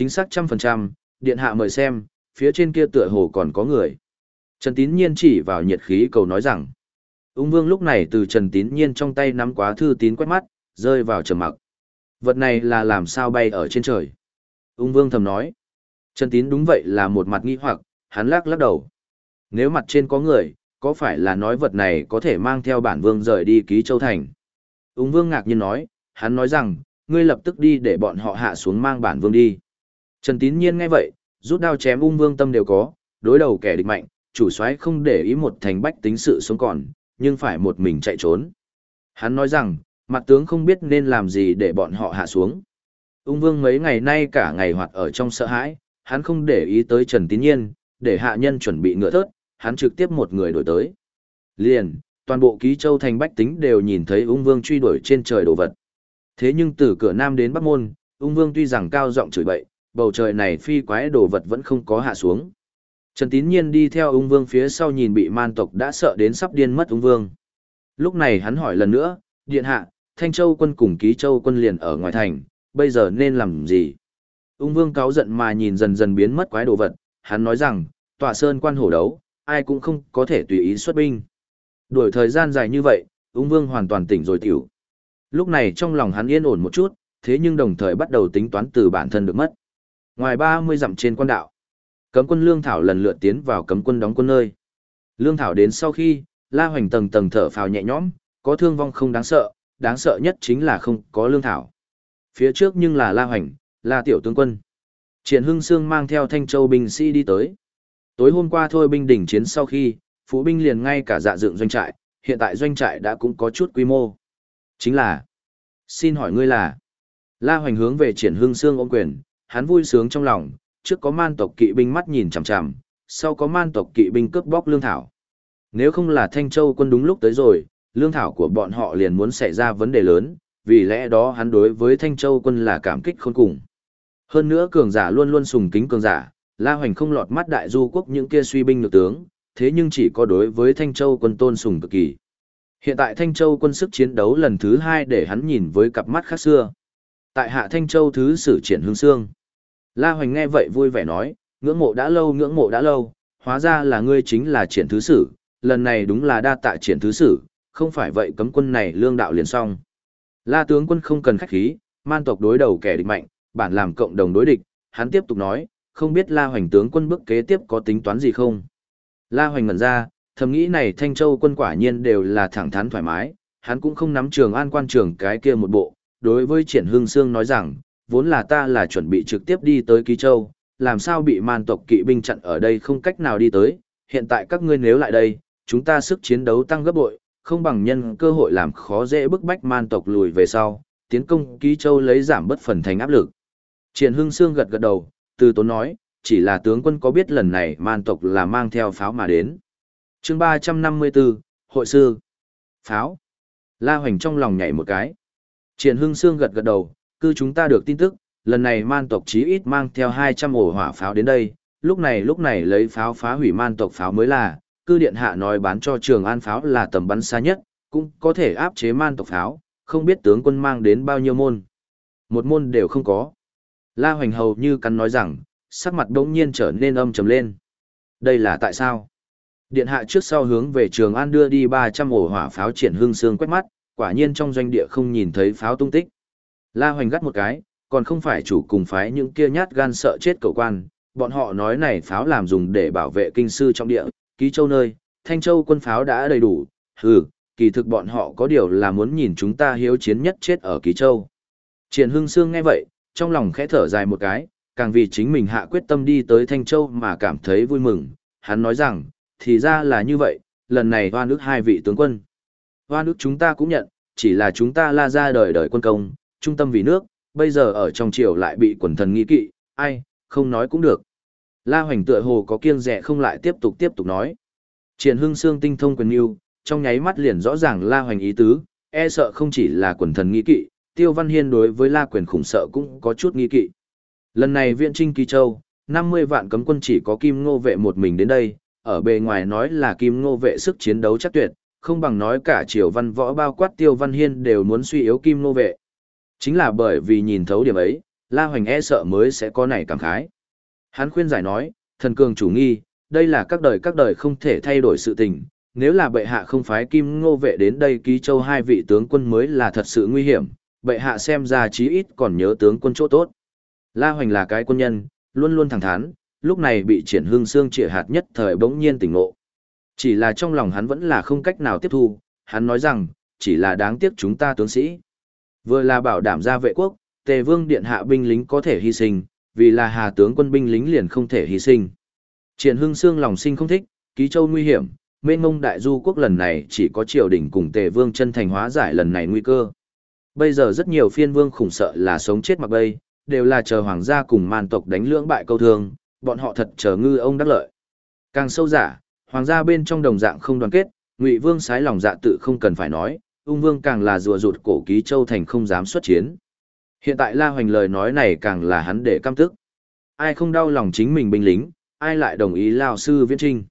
Chính xác trăm phần trăm, điện hạ mời xem, phía trên kia tựa hồ còn có người. Trần Tín Nhiên chỉ vào nhiệt khí cầu nói rằng, ung vương lúc này từ Trần Tín Nhiên trong tay nắm quá thư tín quét mắt, rơi vào trầm mặc. Vật này là làm sao bay ở trên trời? Ung vương thầm nói. Trần Tín đúng vậy là một mặt nghi hoặc, hắn lắc lắc đầu. Nếu mặt trên có người, có phải là nói vật này có thể mang theo bản vương rời đi ký châu thành? Ung vương ngạc nhiên nói, hắn nói rằng, ngươi lập tức đi để bọn họ hạ xuống mang bản vương đi. Trần Tín Nhiên nghe vậy, rút đao chém ung vương tâm đều có, đối đầu kẻ địch mạnh, chủ soái không để ý một thành bách tính sự sống còn, nhưng phải một mình chạy trốn. Hắn nói rằng, mặt tướng không biết nên làm gì để bọn họ hạ xuống. Ung vương mấy ngày nay cả ngày hoạt ở trong sợ hãi, hắn không để ý tới Trần Tín Nhiên, để hạ nhân chuẩn bị ngựa thớt, hắn trực tiếp một người đổi tới. Liền, toàn bộ ký châu thành bách tính đều nhìn thấy ung vương truy đuổi trên trời đồ vật. Thế nhưng từ cửa nam đến bắc môn, ung vương tuy rằng cao giọng chửi bậy, bầu trời này phi quái đồ vật vẫn không có hạ xuống. Trần Tín Nhiên đi theo ung vương phía sau nhìn bị man tộc đã sợ đến sắp điên mất ung vương. Lúc này hắn hỏi lần nữa, điện hạ, Thanh Châu quân cùng Ký Châu quân liền ở ngoài thành, bây giờ nên làm gì? Ung vương cáo giận mà nhìn dần dần biến mất quái đồ vật, hắn nói rằng, tòa sơn quan hổ đấu, ai cũng không có thể tùy ý xuất binh. Đổi thời gian dài như vậy, ung vương hoàn toàn tỉnh rồi tiểu. Lúc này trong lòng hắn yên ổn một chút, thế nhưng đồng thời bắt đầu tính toán từ bản thân được mất. Ngoài 30 dặm trên quan đạo, cấm quân Lương Thảo lần lượt tiến vào cấm quân đóng quân nơi. Lương Thảo đến sau khi, La Hoành tầng tầng thở phào nhẹ nhõm, có thương vong không đáng sợ, đáng sợ nhất chính là không có Lương Thảo. Phía trước nhưng là La Hoành, La Tiểu Tướng Quân. Triển Hưng Sương mang theo Thanh Châu binh sĩ đi tới. Tối hôm qua thôi binh đỉnh chiến sau khi, phụ binh liền ngay cả dạ dựng doanh trại, hiện tại doanh trại đã cũng có chút quy mô. Chính là, xin hỏi ngươi là, La Hoành hướng về Triển Hưng Sương ôm quyền, hắn vui sướng trong lòng, trước có man tộc kỵ binh mắt nhìn chằm chằm, sau có man tộc kỵ binh cướp bóc lương thảo. Nếu không là Thanh Châu quân đúng lúc tới rồi, lương thảo của bọn họ liền muốn xảy ra vấn đề lớn, vì lẽ đó hắn đối với Thanh Châu quân là cảm kích khôn cùng. Hơn nữa cường giả luôn luôn sùng kính cường giả, La Hoành không lọt mắt đại du quốc những kia suy binh lực tướng, thế nhưng chỉ có đối với Thanh Châu quân tôn sùng cực kỳ. Hiện tại Thanh Châu quân sức chiến đấu lần thứ hai để hắn nhìn với cặp mắt khác xưa. Tại hạ Thanh Châu thứ sử triển hương xương. La Hoành nghe vậy vui vẻ nói, ngưỡng mộ đã lâu ngưỡng mộ đã lâu, hóa ra là ngươi chính là triển thứ sử, lần này đúng là đa tạ triển thứ sử, không phải vậy cấm quân này lương đạo liền xong. La tướng quân không cần khách khí, man tộc đối đầu kẻ địch mạnh, bản làm cộng đồng đối địch, hắn tiếp tục nói, không biết La Hoành tướng quân bước kế tiếp có tính toán gì không. La Hoành ngẩn ra, thầm nghĩ này Thanh Châu quân quả nhiên đều là thẳng thắn thoải mái, hắn cũng không nắm trường an quan trường cái kia một bộ, đối với triển hương sương nói rằng, vốn là ta là chuẩn bị trực tiếp đi tới Ký Châu, làm sao bị man tộc kỵ binh chặn ở đây không cách nào đi tới, hiện tại các ngươi nếu lại đây, chúng ta sức chiến đấu tăng gấp bội, không bằng nhân cơ hội làm khó dễ bức bách man tộc lùi về sau, tiến công Ký Châu lấy giảm bất phần thành áp lực. Triển Hưng Sương gật gật đầu, từ tốn nói, chỉ là tướng quân có biết lần này man tộc là mang theo pháo mà đến. chương 354, Hội sư. Pháo. La Hoành trong lòng nhảy một cái. Triển Hưng Sương gật gật đầu, cư chúng ta được tin tức, lần này man tộc chí ít mang theo 200 ổ hỏa pháo đến đây, lúc này lúc này lấy pháo phá hủy man tộc pháo mới là, cư điện hạ nói bán cho trường an pháo là tầm bắn xa nhất, cũng có thể áp chế man tộc pháo, không biết tướng quân mang đến bao nhiêu môn. Một môn đều không có. La Hoành hầu như cắn nói rằng, sắc mặt đống nhiên trở nên âm trầm lên. Đây là tại sao? Điện hạ trước sau hướng về trường an đưa đi 300 ổ hỏa pháo triển hương xương quét mắt, quả nhiên trong doanh địa không nhìn thấy pháo tung tích. La Hoành gắt một cái, còn không phải chủ cùng phái những kia nhát gan sợ chết cầu quan, bọn họ nói này pháo làm dùng để bảo vệ kinh sư trong địa, ký châu nơi, thanh châu quân pháo đã đầy đủ, hừ, kỳ thực bọn họ có điều là muốn nhìn chúng ta hiếu chiến nhất chết ở ký châu. Triển Hưng Sương nghe vậy, trong lòng khẽ thở dài một cái, càng vì chính mình hạ quyết tâm đi tới Thanh Châu mà cảm thấy vui mừng, hắn nói rằng, thì ra là như vậy, lần này hoa nước hai vị tướng quân. Hoa nước chúng ta cũng nhận, chỉ là chúng ta la ra đời đời quân công, trung tâm vì nước, bây giờ ở trong triều lại bị quần thần nghi kỵ, ai, không nói cũng được. La Hoành tựa hồ có kiêng dè không lại tiếp tục tiếp tục nói. Triển Hưng Sương tinh thông quyền yêu, trong nháy mắt liền rõ ràng La Hoành ý tứ, e sợ không chỉ là quần thần nghi kỵ, Tiêu Văn Hiên đối với La Quyền khủng sợ cũng có chút nghi kỵ. Lần này viện trinh Kỳ Châu, 50 vạn cấm quân chỉ có Kim Ngô vệ một mình đến đây, ở bề ngoài nói là Kim Ngô vệ sức chiến đấu chắc tuyệt, không bằng nói cả triều văn võ bao quát Tiêu Văn Hiên đều muốn suy yếu Kim Ngô vệ. Chính là bởi vì nhìn thấu điểm ấy, La Hoành e sợ mới sẽ có này cảm khái. Hắn khuyên giải nói, thần cường chủ nghi, đây là các đời các đời không thể thay đổi sự tình, nếu là bệ hạ không phái kim ngô vệ đến đây ký châu hai vị tướng quân mới là thật sự nguy hiểm, bệ hạ xem ra chí ít còn nhớ tướng quân chỗ tốt. La Hoành là cái quân nhân, luôn luôn thẳng thắn, lúc này bị triển hương xương trịa hạt nhất thời bỗng nhiên tỉnh ngộ. Chỉ là trong lòng hắn vẫn là không cách nào tiếp thu, hắn nói rằng, chỉ là đáng tiếc chúng ta tướng sĩ. Vừa là bảo đảm ra vệ quốc, tề vương điện hạ binh lính có thể hy sinh, vì là hà tướng quân binh lính liền không thể hy sinh. Triển hương xương lòng sinh không thích, ký châu nguy hiểm, mênh mông đại du quốc lần này chỉ có triều đình cùng tề vương chân thành hóa giải lần này nguy cơ. Bây giờ rất nhiều phiên vương khủng sợ là sống chết mặc bây, đều là chờ hoàng gia cùng man tộc đánh lưỡng bại câu thương, bọn họ thật chờ ngư ông đắc lợi. Càng sâu giả, hoàng gia bên trong đồng dạng không đoàn kết, ngụy vương sái lòng dạ tự không cần phải nói, ung vương càng là rùa rụt cổ ký châu thành không dám xuất chiến. Hiện tại La Hoành lời nói này càng là hắn để căm tức. Ai không đau lòng chính mình binh lính, ai lại đồng ý lao sư viễn trinh.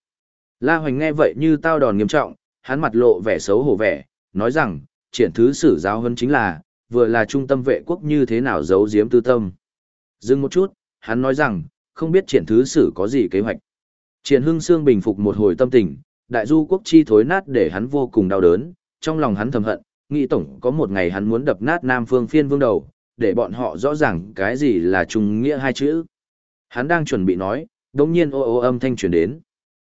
La Hoành nghe vậy như tao đòn nghiêm trọng, hắn mặt lộ vẻ xấu hổ vẻ, nói rằng, triển thứ sử giáo hơn chính là, vừa là trung tâm vệ quốc như thế nào giấu giếm tư tâm. Dừng một chút, hắn nói rằng, không biết triển thứ sử có gì kế hoạch. Triển hưng xương bình phục một hồi tâm tình, đại du quốc chi thối nát để hắn vô cùng đau đớn, trong lòng hắn thầm hận, nghĩ tổng có một ngày hắn muốn đập nát Nam Phương phiên vương đầu, để bọn họ rõ ràng cái gì là trùng nghĩa hai chữ. Hắn đang chuẩn bị nói, đống nhiên ô ô âm thanh truyền đến.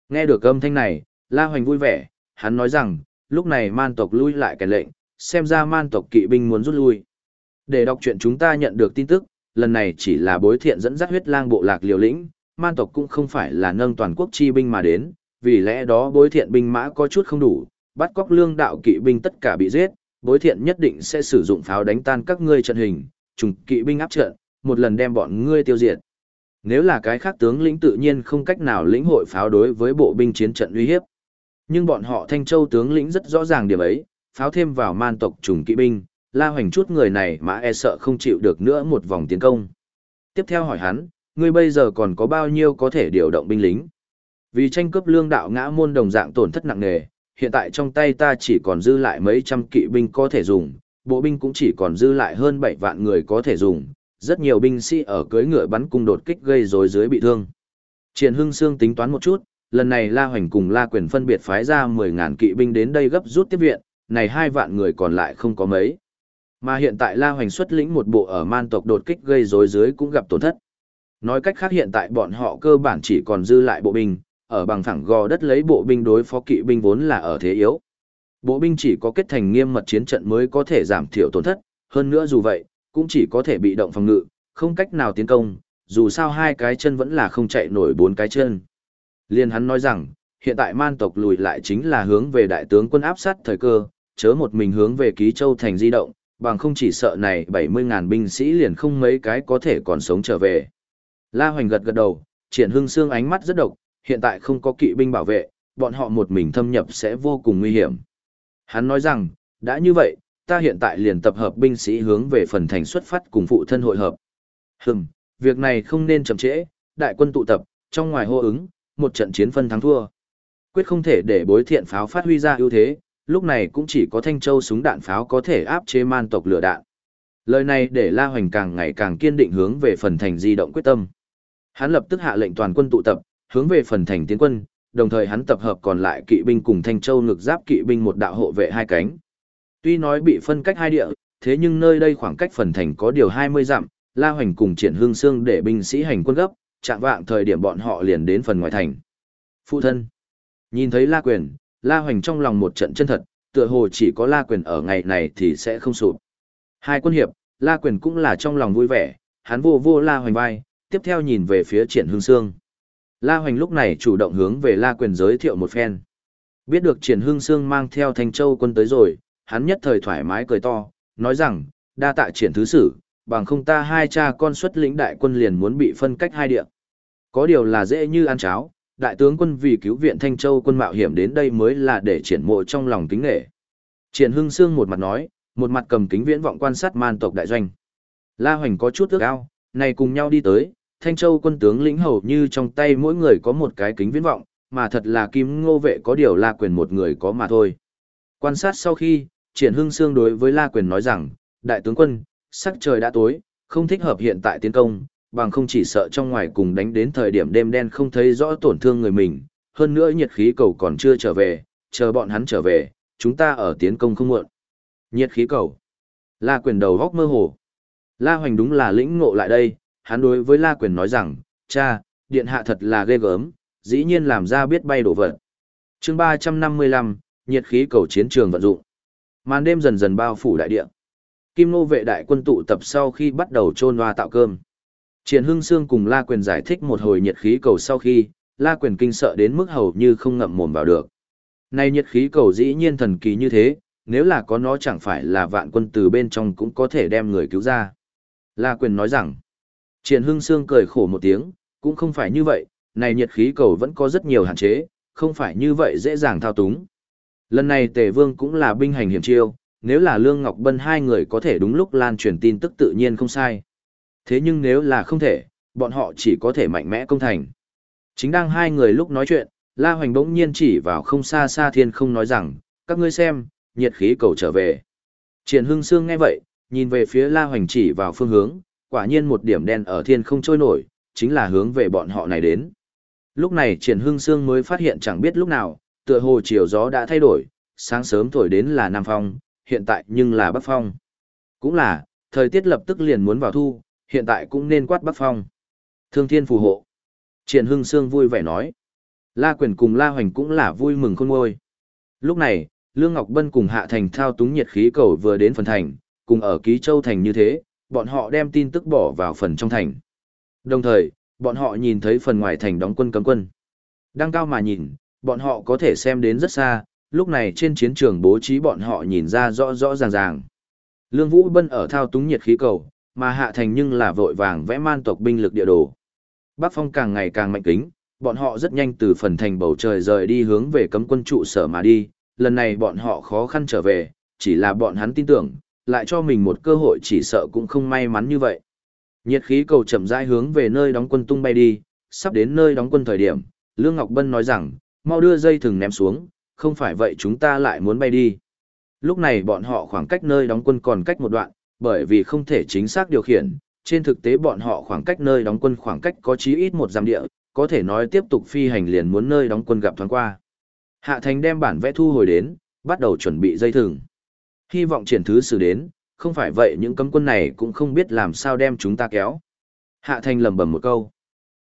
Nghe được âm thanh này, La Hoành vui vẻ, hắn nói rằng, lúc này man tộc lui lại cái lệnh, xem ra man tộc kỵ binh muốn rút lui. Để đọc chuyện chúng ta nhận được tin tức, lần này chỉ là bối thiện dẫn dắt huyết lang bộ lạc liều lĩnh, man tộc cũng không phải là nâng toàn quốc chi binh mà đến, vì lẽ đó bối thiện binh mã có chút không đủ, bắt cóc lương đạo kỵ binh tất cả bị giết, bối thiện nhất định sẽ sử dụng pháo đánh tan các ngươi trận hình, trùng kỵ binh áp trận, một lần đem bọn ngươi tiêu diệt. Nếu là cái khác tướng lĩnh tự nhiên không cách nào lĩnh hội pháo đối với bộ binh chiến trận uy hiếp. Nhưng bọn họ Thanh Châu tướng lĩnh rất rõ ràng điểm ấy, pháo thêm vào man tộc trùng kỵ binh, La Hoành chút người này mà e sợ không chịu được nữa một vòng tiến công. Tiếp theo hỏi hắn, ngươi bây giờ còn có bao nhiêu có thể điều động binh lính? Vì tranh cướp lương đạo ngã môn đồng dạng tổn thất nặng nề, hiện tại trong tay ta chỉ còn dư lại mấy trăm kỵ binh có thể dùng, bộ binh cũng chỉ còn dư lại hơn 7 vạn người có thể dùng, rất nhiều binh sĩ ở cưới ngựa bắn cung đột kích gây rối dưới bị thương. Triển Hưng Sương tính toán một chút, lần này La Hoành cùng La Quyền phân biệt phái ra 10.000 kỵ binh đến đây gấp rút tiếp viện, này hai vạn người còn lại không có mấy. Mà hiện tại La Hoành xuất lĩnh một bộ ở man tộc đột kích gây rối dưới cũng gặp tổn thất. Nói cách khác hiện tại bọn họ cơ bản chỉ còn dư lại bộ binh, ở bằng phẳng gò đất lấy bộ binh đối phó kỵ binh vốn là ở thế yếu. Bộ binh chỉ có kết thành nghiêm mật chiến trận mới có thể giảm thiểu tổn thất, hơn nữa dù vậy, cũng chỉ có thể bị động phòng ngự, không cách nào tiến công, dù sao hai cái chân vẫn là không chạy nổi bốn cái chân. Liên hắn nói rằng, hiện tại man tộc lùi lại chính là hướng về đại tướng quân áp sát thời cơ, chớ một mình hướng về ký châu thành di động, bằng không chỉ sợ này 70.000 binh sĩ liền không mấy cái có thể còn sống trở về. La Hoành gật gật đầu, triển hưng xương ánh mắt rất độc, hiện tại không có kỵ binh bảo vệ, bọn họ một mình thâm nhập sẽ vô cùng nguy hiểm. Hắn nói rằng, đã như vậy, ta hiện tại liền tập hợp binh sĩ hướng về phần thành xuất phát cùng phụ thân hội hợp. Hừm, việc này không nên chậm trễ, đại quân tụ tập, trong ngoài hô ứng, một trận chiến phân thắng thua. Quyết không thể để bối thiện pháo phát huy ra ưu thế, lúc này cũng chỉ có thanh châu súng đạn pháo có thể áp chế man tộc lửa đạn. Lời này để La Hoành càng ngày càng kiên định hướng về phần thành di động quyết tâm. Hắn lập tức hạ lệnh toàn quân tụ tập, hướng về phần thành tiến quân, đồng thời hắn tập hợp còn lại kỵ binh cùng Thanh Châu ngực giáp kỵ binh một đạo hộ vệ hai cánh. Tuy nói bị phân cách hai địa, thế nhưng nơi đây khoảng cách phần thành có điều 20 dặm, La Hoành cùng Triển Hương Sương để binh sĩ hành quân gấp, chạm vạng thời điểm bọn họ liền đến phần ngoài thành. Phụ thân. Nhìn thấy La Quyền, La Hoành trong lòng một trận chân thật, tựa hồ chỉ có La Quyền ở ngày này thì sẽ không sụp. Hai quân hiệp, La Quyền cũng là trong lòng vui vẻ, hắn vô vô La Hoành vai, tiếp theo nhìn về phía Triển Hương Sương. La Hoành lúc này chủ động hướng về La Quyền giới thiệu một phen. Biết được Triển Hưng Sương mang theo Thanh Châu quân tới rồi, hắn nhất thời thoải mái cười to, nói rằng, đa tạ Triển Thứ Sử, bằng không ta hai cha con xuất lĩnh đại quân liền muốn bị phân cách hai địa. Có điều là dễ như ăn cháo, đại tướng quân vì cứu viện Thanh Châu quân mạo hiểm đến đây mới là để triển mộ trong lòng kính nghệ. Triển Hưng Sương một mặt nói, một mặt cầm kính viễn vọng quan sát man tộc đại doanh. La Hoành có chút ước ao, này cùng nhau đi tới, Thanh Châu quân tướng lĩnh hầu như trong tay mỗi người có một cái kính viễn vọng, mà thật là kim ngô vệ có điều La Quyền một người có mà thôi. Quan sát sau khi, Triển Hưng Sương đối với La Quyền nói rằng, đại tướng quân, sắc trời đã tối, không thích hợp hiện tại tiến công, bằng không chỉ sợ trong ngoài cùng đánh đến thời điểm đêm đen không thấy rõ tổn thương người mình, hơn nữa nhiệt khí cầu còn chưa trở về, chờ bọn hắn trở về, chúng ta ở tiến công không muộn. Nhiệt khí cầu. La quyền đầu góc mơ hồ. La hoành đúng là lĩnh ngộ lại đây, hắn đối với La quyền nói rằng, cha, điện hạ thật là ghê gớm, dĩ nhiên làm ra biết bay đổ vật. chương 355, nhiệt khí cầu chiến trường vận dụng. Màn đêm dần dần bao phủ đại địa. Kim nô vệ đại quân tụ tập sau khi bắt đầu trôn hoa tạo cơm. Triển Hưng Sương cùng La Quyền giải thích một hồi nhiệt khí cầu sau khi, La Quyền kinh sợ đến mức hầu như không ngậm mồm vào được. Này nhiệt khí cầu dĩ nhiên thần kỳ như thế, nếu là có nó chẳng phải là vạn quân từ bên trong cũng có thể đem người cứu ra. La Quyền nói rằng, Triển Hưng Sương cười khổ một tiếng, cũng không phải như vậy, này nhiệt khí cầu vẫn có rất nhiều hạn chế, không phải như vậy dễ dàng thao túng. Lần này Tề Vương cũng là binh hành hiểm chiêu, nếu là Lương Ngọc Bân hai người có thể đúng lúc lan truyền tin tức tự nhiên không sai. Thế nhưng nếu là không thể, bọn họ chỉ có thể mạnh mẽ công thành. Chính đang hai người lúc nói chuyện, La Hoành bỗng nhiên chỉ vào không xa xa thiên không nói rằng, các ngươi xem, nhiệt khí cầu trở về. Triển Hưng Sương nghe vậy, nhìn về phía La Hoành chỉ vào phương hướng, quả nhiên một điểm đen ở thiên không trôi nổi, chính là hướng về bọn họ này đến. Lúc này Triển Hưng Sương mới phát hiện chẳng biết lúc nào, tựa hồ chiều gió đã thay đổi, sáng sớm thổi đến là Nam Phong, hiện tại nhưng là Bắc Phong. Cũng là, thời tiết lập tức liền muốn vào thu, hiện tại cũng nên quát Bắc Phong. Thương thiên phù hộ. Triển Hưng Sương vui vẻ nói. La Quyền cùng La Hoành cũng là vui mừng khôn ngôi. Lúc này, Lương Ngọc Bân cùng Hạ Thành thao túng nhiệt khí cầu vừa đến phần thành, cùng ở Ký Châu Thành như thế, bọn họ đem tin tức bỏ vào phần trong thành. Đồng thời, bọn họ nhìn thấy phần ngoài thành đóng quân cấm quân. Đang cao mà nhìn, bọn họ có thể xem đến rất xa, lúc này trên chiến trường bố trí bọn họ nhìn ra rõ rõ ràng ràng. Lương Vũ Bân ở thao túng nhiệt khí cầu, mà hạ thành nhưng là vội vàng vẽ man tộc binh lực địa đồ. Bắc Phong càng ngày càng mạnh kính, bọn họ rất nhanh từ phần thành bầu trời rời đi hướng về cấm quân trụ sở mà đi, lần này bọn họ khó khăn trở về, chỉ là bọn hắn tin tưởng, lại cho mình một cơ hội chỉ sợ cũng không may mắn như vậy. Nhiệt khí cầu chậm rãi hướng về nơi đóng quân tung bay đi, sắp đến nơi đóng quân thời điểm, Lương Ngọc Bân nói rằng, mau đưa dây thừng ném xuống, không phải vậy chúng ta lại muốn bay đi. Lúc này bọn họ khoảng cách nơi đóng quân còn cách một đoạn, bởi vì không thể chính xác điều khiển, trên thực tế bọn họ khoảng cách nơi đóng quân khoảng cách có chí ít một giam địa, có thể nói tiếp tục phi hành liền muốn nơi đóng quân gặp thoáng qua. Hạ Thành đem bản vẽ thu hồi đến, bắt đầu chuẩn bị dây thừng. Hy vọng triển thứ xử đến, không phải vậy những cấm quân này cũng không biết làm sao đem chúng ta kéo. Hạ Thành lầm bầm một câu.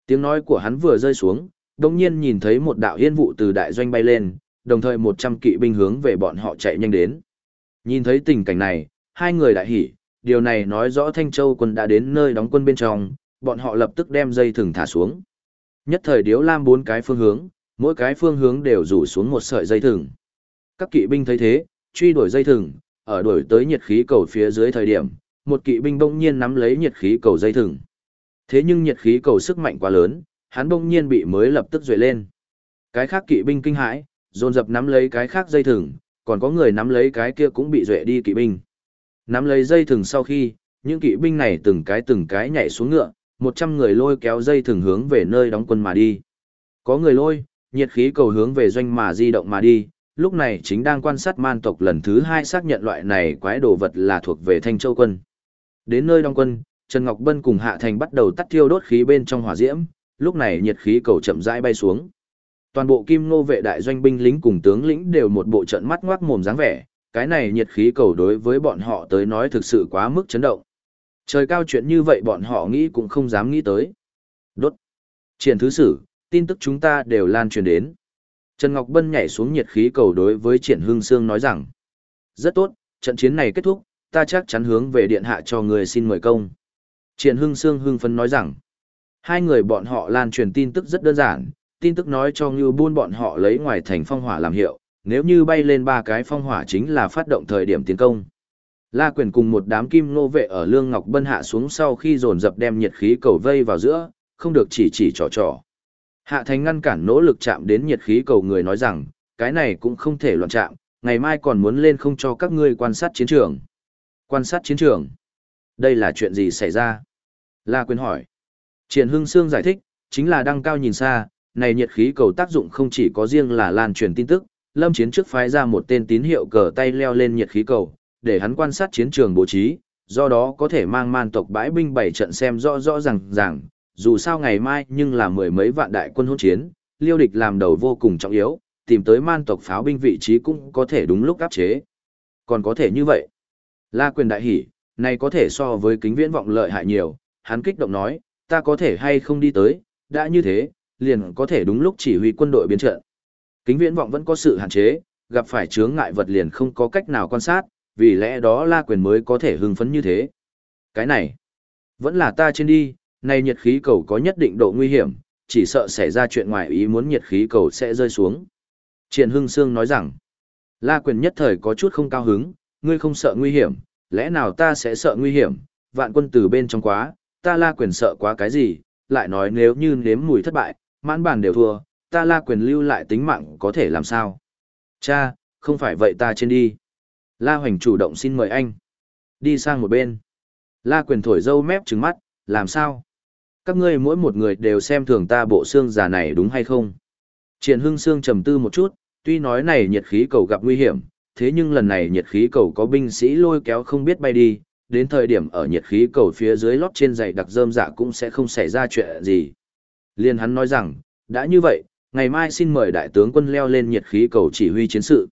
Tiếng nói của hắn vừa rơi xuống, đồng nhiên nhìn thấy một đạo yên vụ từ đại doanh bay lên, đồng thời 100 kỵ binh hướng về bọn họ chạy nhanh đến. Nhìn thấy tình cảnh này, hai người đại hỉ, điều này nói rõ Thanh Châu quân đã đến nơi đóng quân bên trong, bọn họ lập tức đem dây thừng thả xuống. Nhất thời điếu lam bốn cái phương hướng, mỗi cái phương hướng đều rủ xuống một sợi dây thừng. Các kỵ binh thấy thế, truy đuổi dây thừng, ở đuổi tới nhiệt khí cầu phía dưới thời điểm, một kỵ binh bỗng nhiên nắm lấy nhiệt khí cầu dây thừng. Thế nhưng nhiệt khí cầu sức mạnh quá lớn, hắn bỗng nhiên bị mới lập tức duệ lên. Cái khác kỵ binh kinh hãi, dồn dập nắm lấy cái khác dây thừng, còn có người nắm lấy cái kia cũng bị duệ đi kỵ binh. Nắm lấy dây thừng sau khi, những kỵ binh này từng cái từng cái nhảy xuống ngựa, 100 người lôi kéo dây thừng hướng về nơi đóng quân mà đi. Có người lôi, nhiệt khí cầu hướng về doanh mà di động mà đi, lúc này chính đang quan sát man tộc lần thứ hai xác nhận loại này quái đồ vật là thuộc về Thanh Châu quân. Đến nơi đóng quân, Trần Ngọc Bân cùng Hạ Thành bắt đầu tắt thiêu đốt khí bên trong hỏa diễm, lúc này nhiệt khí cầu chậm rãi bay xuống. Toàn bộ kim nô vệ đại doanh binh lính cùng tướng lĩnh đều một bộ trận mắt ngoác mồm dáng vẻ, cái này nhiệt khí cầu đối với bọn họ tới nói thực sự quá mức chấn động. Trời cao chuyện như vậy bọn họ nghĩ cũng không dám nghĩ tới. Đốt. Triển thứ sử, tin tức chúng ta đều lan truyền đến. Trần Ngọc Bân nhảy xuống nhiệt khí cầu đối với Triển Hưng Sương nói rằng. Rất tốt, trận chiến này kết thúc, ta chắc chắn hướng về điện hạ cho người xin mời công. Triển Hưng Sương hưng phấn nói rằng. Hai người bọn họ lan truyền tin tức rất đơn giản, tin tức nói cho Ngưu Buôn bọn họ lấy ngoài thành phong hỏa làm hiệu, nếu như bay lên ba cái phong hỏa chính là phát động thời điểm tiến công. La Quyền cùng một đám kim nô vệ ở Lương Ngọc Bân hạ xuống sau khi dồn dập đem nhiệt khí cầu vây vào giữa, không được chỉ chỉ trò trò. Hạ Thành ngăn cản nỗ lực chạm đến nhiệt khí cầu người nói rằng, cái này cũng không thể loạn chạm, ngày mai còn muốn lên không cho các ngươi quan sát chiến trường. Quan sát chiến trường? Đây là chuyện gì xảy ra? La Quyền hỏi. Triển Hưng Sương giải thích, chính là đăng cao nhìn xa, này nhiệt khí cầu tác dụng không chỉ có riêng là lan truyền tin tức, Lâm Chiến trước phái ra một tên tín hiệu cờ tay leo lên nhiệt khí cầu, để hắn quan sát chiến trường bố trí, do đó có thể mang man tộc bãi binh bảy trận xem rõ rõ ràng ràng, dù sao ngày mai nhưng là mười mấy vạn đại quân hỗn chiến, liêu địch làm đầu vô cùng trọng yếu, tìm tới man tộc pháo binh vị trí cũng có thể đúng lúc áp chế. Còn có thể như vậy. La quyền đại hỉ, này có thể so với kính viễn vọng lợi hại nhiều, hắn kích động nói, ta có thể hay không đi tới, đã như thế, liền có thể đúng lúc chỉ huy quân đội biến trận. Kính viễn vọng vẫn có sự hạn chế, gặp phải chướng ngại vật liền không có cách nào quan sát, vì lẽ đó la quyền mới có thể hưng phấn như thế. Cái này, vẫn là ta trên đi, này nhiệt khí cầu có nhất định độ nguy hiểm, chỉ sợ xảy ra chuyện ngoài ý muốn nhiệt khí cầu sẽ rơi xuống. Triển Hưng Sương nói rằng, La Quyền nhất thời có chút không cao hứng, ngươi không sợ nguy hiểm, lẽ nào ta sẽ sợ nguy hiểm, vạn quân từ bên trong quá, ta La Quyền sợ quá cái gì, lại nói nếu như nếm mùi thất bại, mãn bàn đều thua, ta La Quyền lưu lại tính mạng có thể làm sao? Cha, không phải vậy ta trên đi. La Hoành chủ động xin mời anh. Đi sang một bên. La Quyền thổi dâu mép trừng mắt, làm sao? Các ngươi mỗi một người đều xem thường ta bộ xương già này đúng hay không? Triển Hưng Sương trầm tư một chút, tuy nói này nhiệt khí cầu gặp nguy hiểm, thế nhưng lần này nhiệt khí cầu có binh sĩ lôi kéo không biết bay đi, đến thời điểm ở nhiệt khí cầu phía dưới lót trên giày đặc rơm dạ cũng sẽ không xảy ra chuyện gì. Liên hắn nói rằng, đã như vậy, ngày mai xin mời đại tướng quân leo lên nhiệt khí cầu chỉ huy chiến sự.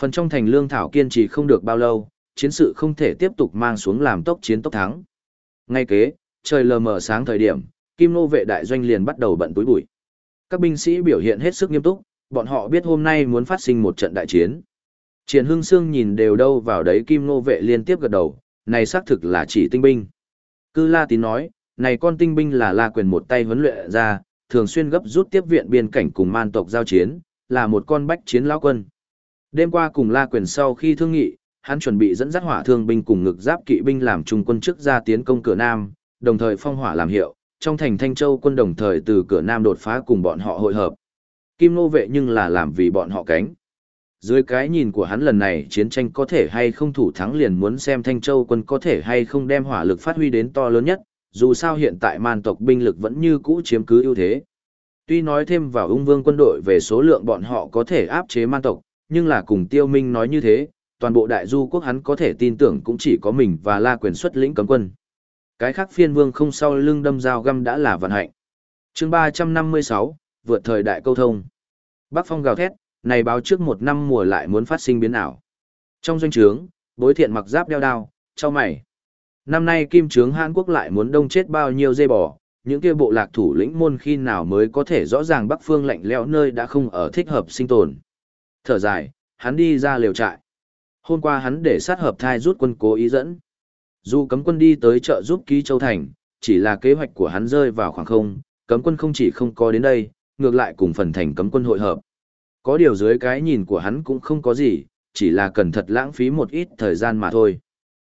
Phần trong thành lương thảo kiên trì không được bao lâu, chiến sự không thể tiếp tục mang xuống làm tốc chiến tốc thắng. Ngay kế, trời lờ mờ sáng thời điểm, Kim Nô vệ đại doanh liền bắt đầu bận túi bụi. Các binh sĩ biểu hiện hết sức nghiêm túc, bọn họ biết hôm nay muốn phát sinh một trận đại chiến. Triển Hưng Sương nhìn đều đâu vào đấy Kim Nô vệ liên tiếp gật đầu, này xác thực là chỉ tinh binh. Cư La Tín nói, này con tinh binh là La Quyền một tay huấn luyện ra, thường xuyên gấp rút tiếp viện biên cảnh cùng man tộc giao chiến, là một con bách chiến lão quân. Đêm qua cùng La Quyền sau khi thương nghị, hắn chuẩn bị dẫn dắt hỏa thương binh cùng ngực giáp kỵ binh làm trung quân trước ra tiến công cửa Nam, đồng thời phong hỏa làm hiệu, trong thành Thanh Châu quân đồng thời từ cửa Nam đột phá cùng bọn họ hội hợp. Kim Nô vệ nhưng là làm vì bọn họ cánh. Dưới cái nhìn của hắn lần này chiến tranh có thể hay không thủ thắng liền muốn xem Thanh Châu quân có thể hay không đem hỏa lực phát huy đến to lớn nhất, dù sao hiện tại man tộc binh lực vẫn như cũ chiếm cứ ưu thế. Tuy nói thêm vào ung vương quân đội về số lượng bọn họ có thể áp chế man tộc, nhưng là cùng tiêu minh nói như thế, toàn bộ đại du quốc hắn có thể tin tưởng cũng chỉ có mình và la quyền xuất lĩnh cấm quân. Cái khác phiên vương không sau lưng đâm dao găm đã là vận hạnh. chương 356, vượt thời đại câu thông. Bắc phong gào thét, này báo trước một năm mùa lại muốn phát sinh biến ảo. Trong doanh trướng, bối thiện mặc giáp đeo đao, cho mày. Năm nay kim trướng Hàn Quốc lại muốn đông chết bao nhiêu dây bò, những kia bộ lạc thủ lĩnh môn khi nào mới có thể rõ ràng Bắc phương lạnh lẽo nơi đã không ở thích hợp sinh tồn. Thở dài, hắn đi ra liều trại. Hôm qua hắn để sát hợp thai rút quân cố ý dẫn. Dù cấm quân đi tới chợ giúp ký châu thành, chỉ là kế hoạch của hắn rơi vào khoảng không, cấm quân không chỉ không có đến đây, ngược lại cùng phần thành cấm quân hội hợp. Có điều dưới cái nhìn của hắn cũng không có gì, chỉ là cần thật lãng phí một ít thời gian mà thôi.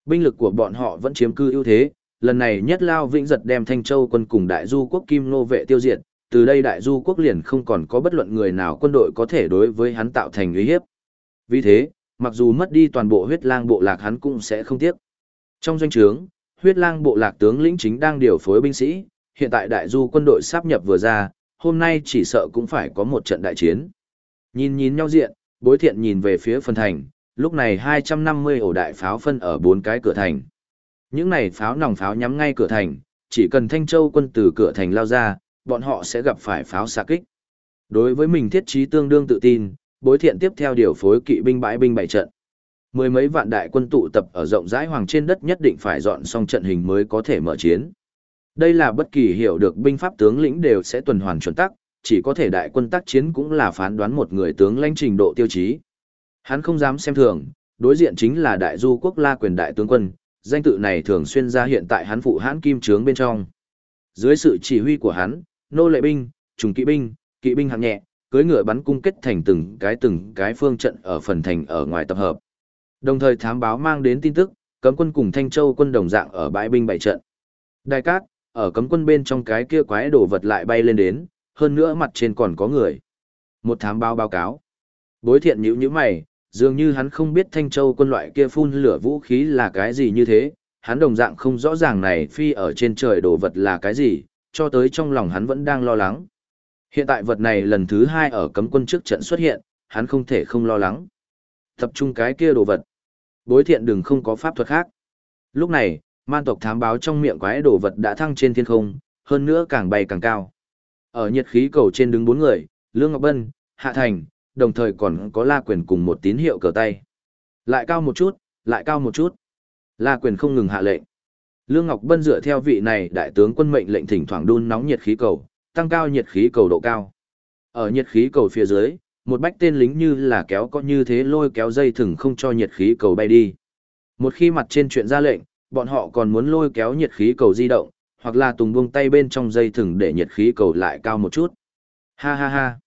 Binh lực của bọn họ vẫn chiếm cư ưu thế, lần này nhất lao vĩnh giật đem Thanh Châu quân cùng đại du quốc Kim Nô vệ tiêu diệt, từ đây đại du quốc liền không còn có bất luận người nào quân đội có thể đối với hắn tạo thành uy hiếp. Vì thế, mặc dù mất đi toàn bộ huyết lang bộ lạc hắn cũng sẽ không tiếc. Trong doanh trướng, huyết lang bộ lạc tướng lĩnh chính đang điều phối binh sĩ, hiện tại đại du quân đội sắp nhập vừa ra, hôm nay chỉ sợ cũng phải có một trận đại chiến. Nhìn nhìn nhau diện, bối thiện nhìn về phía phần thành, lúc này 250 ổ đại pháo phân ở bốn cái cửa thành. Những này pháo nòng pháo nhắm ngay cửa thành, chỉ cần Thanh Châu quân từ cửa thành lao ra, bọn họ sẽ gặp phải pháo xạ kích. Đối với mình thiết trí tương đương tự tin, bối thiện tiếp theo điều phối kỵ binh bãi binh bảy trận. Mười mấy vạn đại quân tụ tập ở rộng rãi hoàng trên đất nhất định phải dọn xong trận hình mới có thể mở chiến. Đây là bất kỳ hiểu được binh pháp tướng lĩnh đều sẽ tuần hoàn chuẩn tắc, chỉ có thể đại quân tác chiến cũng là phán đoán một người tướng lãnh trình độ tiêu chí. Hắn không dám xem thường, đối diện chính là đại du quốc la quyền đại tướng quân, danh tự này thường xuyên ra hiện tại hắn phụ hãn kim trướng bên trong. Dưới sự chỉ huy của hắn, nô lệ binh, trùng kỵ binh, kỵ binh hạng nhẹ, cưới ngựa bắn cung kết thành từng cái từng cái phương trận ở phần thành ở ngoài tập hợp. Đồng thời thám báo mang đến tin tức, cấm quân cùng Thanh Châu quân đồng dạng ở bãi binh bảy trận. Đại cát, ở cấm quân bên trong cái kia quái đồ vật lại bay lên đến, hơn nữa mặt trên còn có người. Một thám báo báo cáo. Bối thiện nhữ nhíu mày, dường như hắn không biết Thanh Châu quân loại kia phun lửa vũ khí là cái gì như thế, hắn đồng dạng không rõ ràng này phi ở trên trời đồ vật là cái gì, cho tới trong lòng hắn vẫn đang lo lắng. Hiện tại vật này lần thứ hai ở cấm quân trước trận xuất hiện, hắn không thể không lo lắng. Tập trung cái kia đồ vật. Bối thiện đừng không có pháp thuật khác. Lúc này, man tộc thám báo trong miệng quái đồ vật đã thăng trên thiên không, hơn nữa càng bay càng cao. Ở nhiệt khí cầu trên đứng bốn người, Lương Ngọc Bân, Hạ Thành, đồng thời còn có La Quyền cùng một tín hiệu cờ tay. Lại cao một chút, lại cao một chút. La Quyền không ngừng hạ lệnh. Lương Ngọc Bân dựa theo vị này đại tướng quân mệnh lệnh thỉnh thoảng đun nóng nhiệt khí cầu, tăng cao nhiệt khí cầu độ cao. Ở nhiệt khí cầu phía dưới, một bách tên lính như là kéo có như thế lôi kéo dây thừng không cho nhiệt khí cầu bay đi. Một khi mặt trên chuyện ra lệnh, bọn họ còn muốn lôi kéo nhiệt khí cầu di động, hoặc là tùng buông tay bên trong dây thừng để nhiệt khí cầu lại cao một chút. Ha ha ha.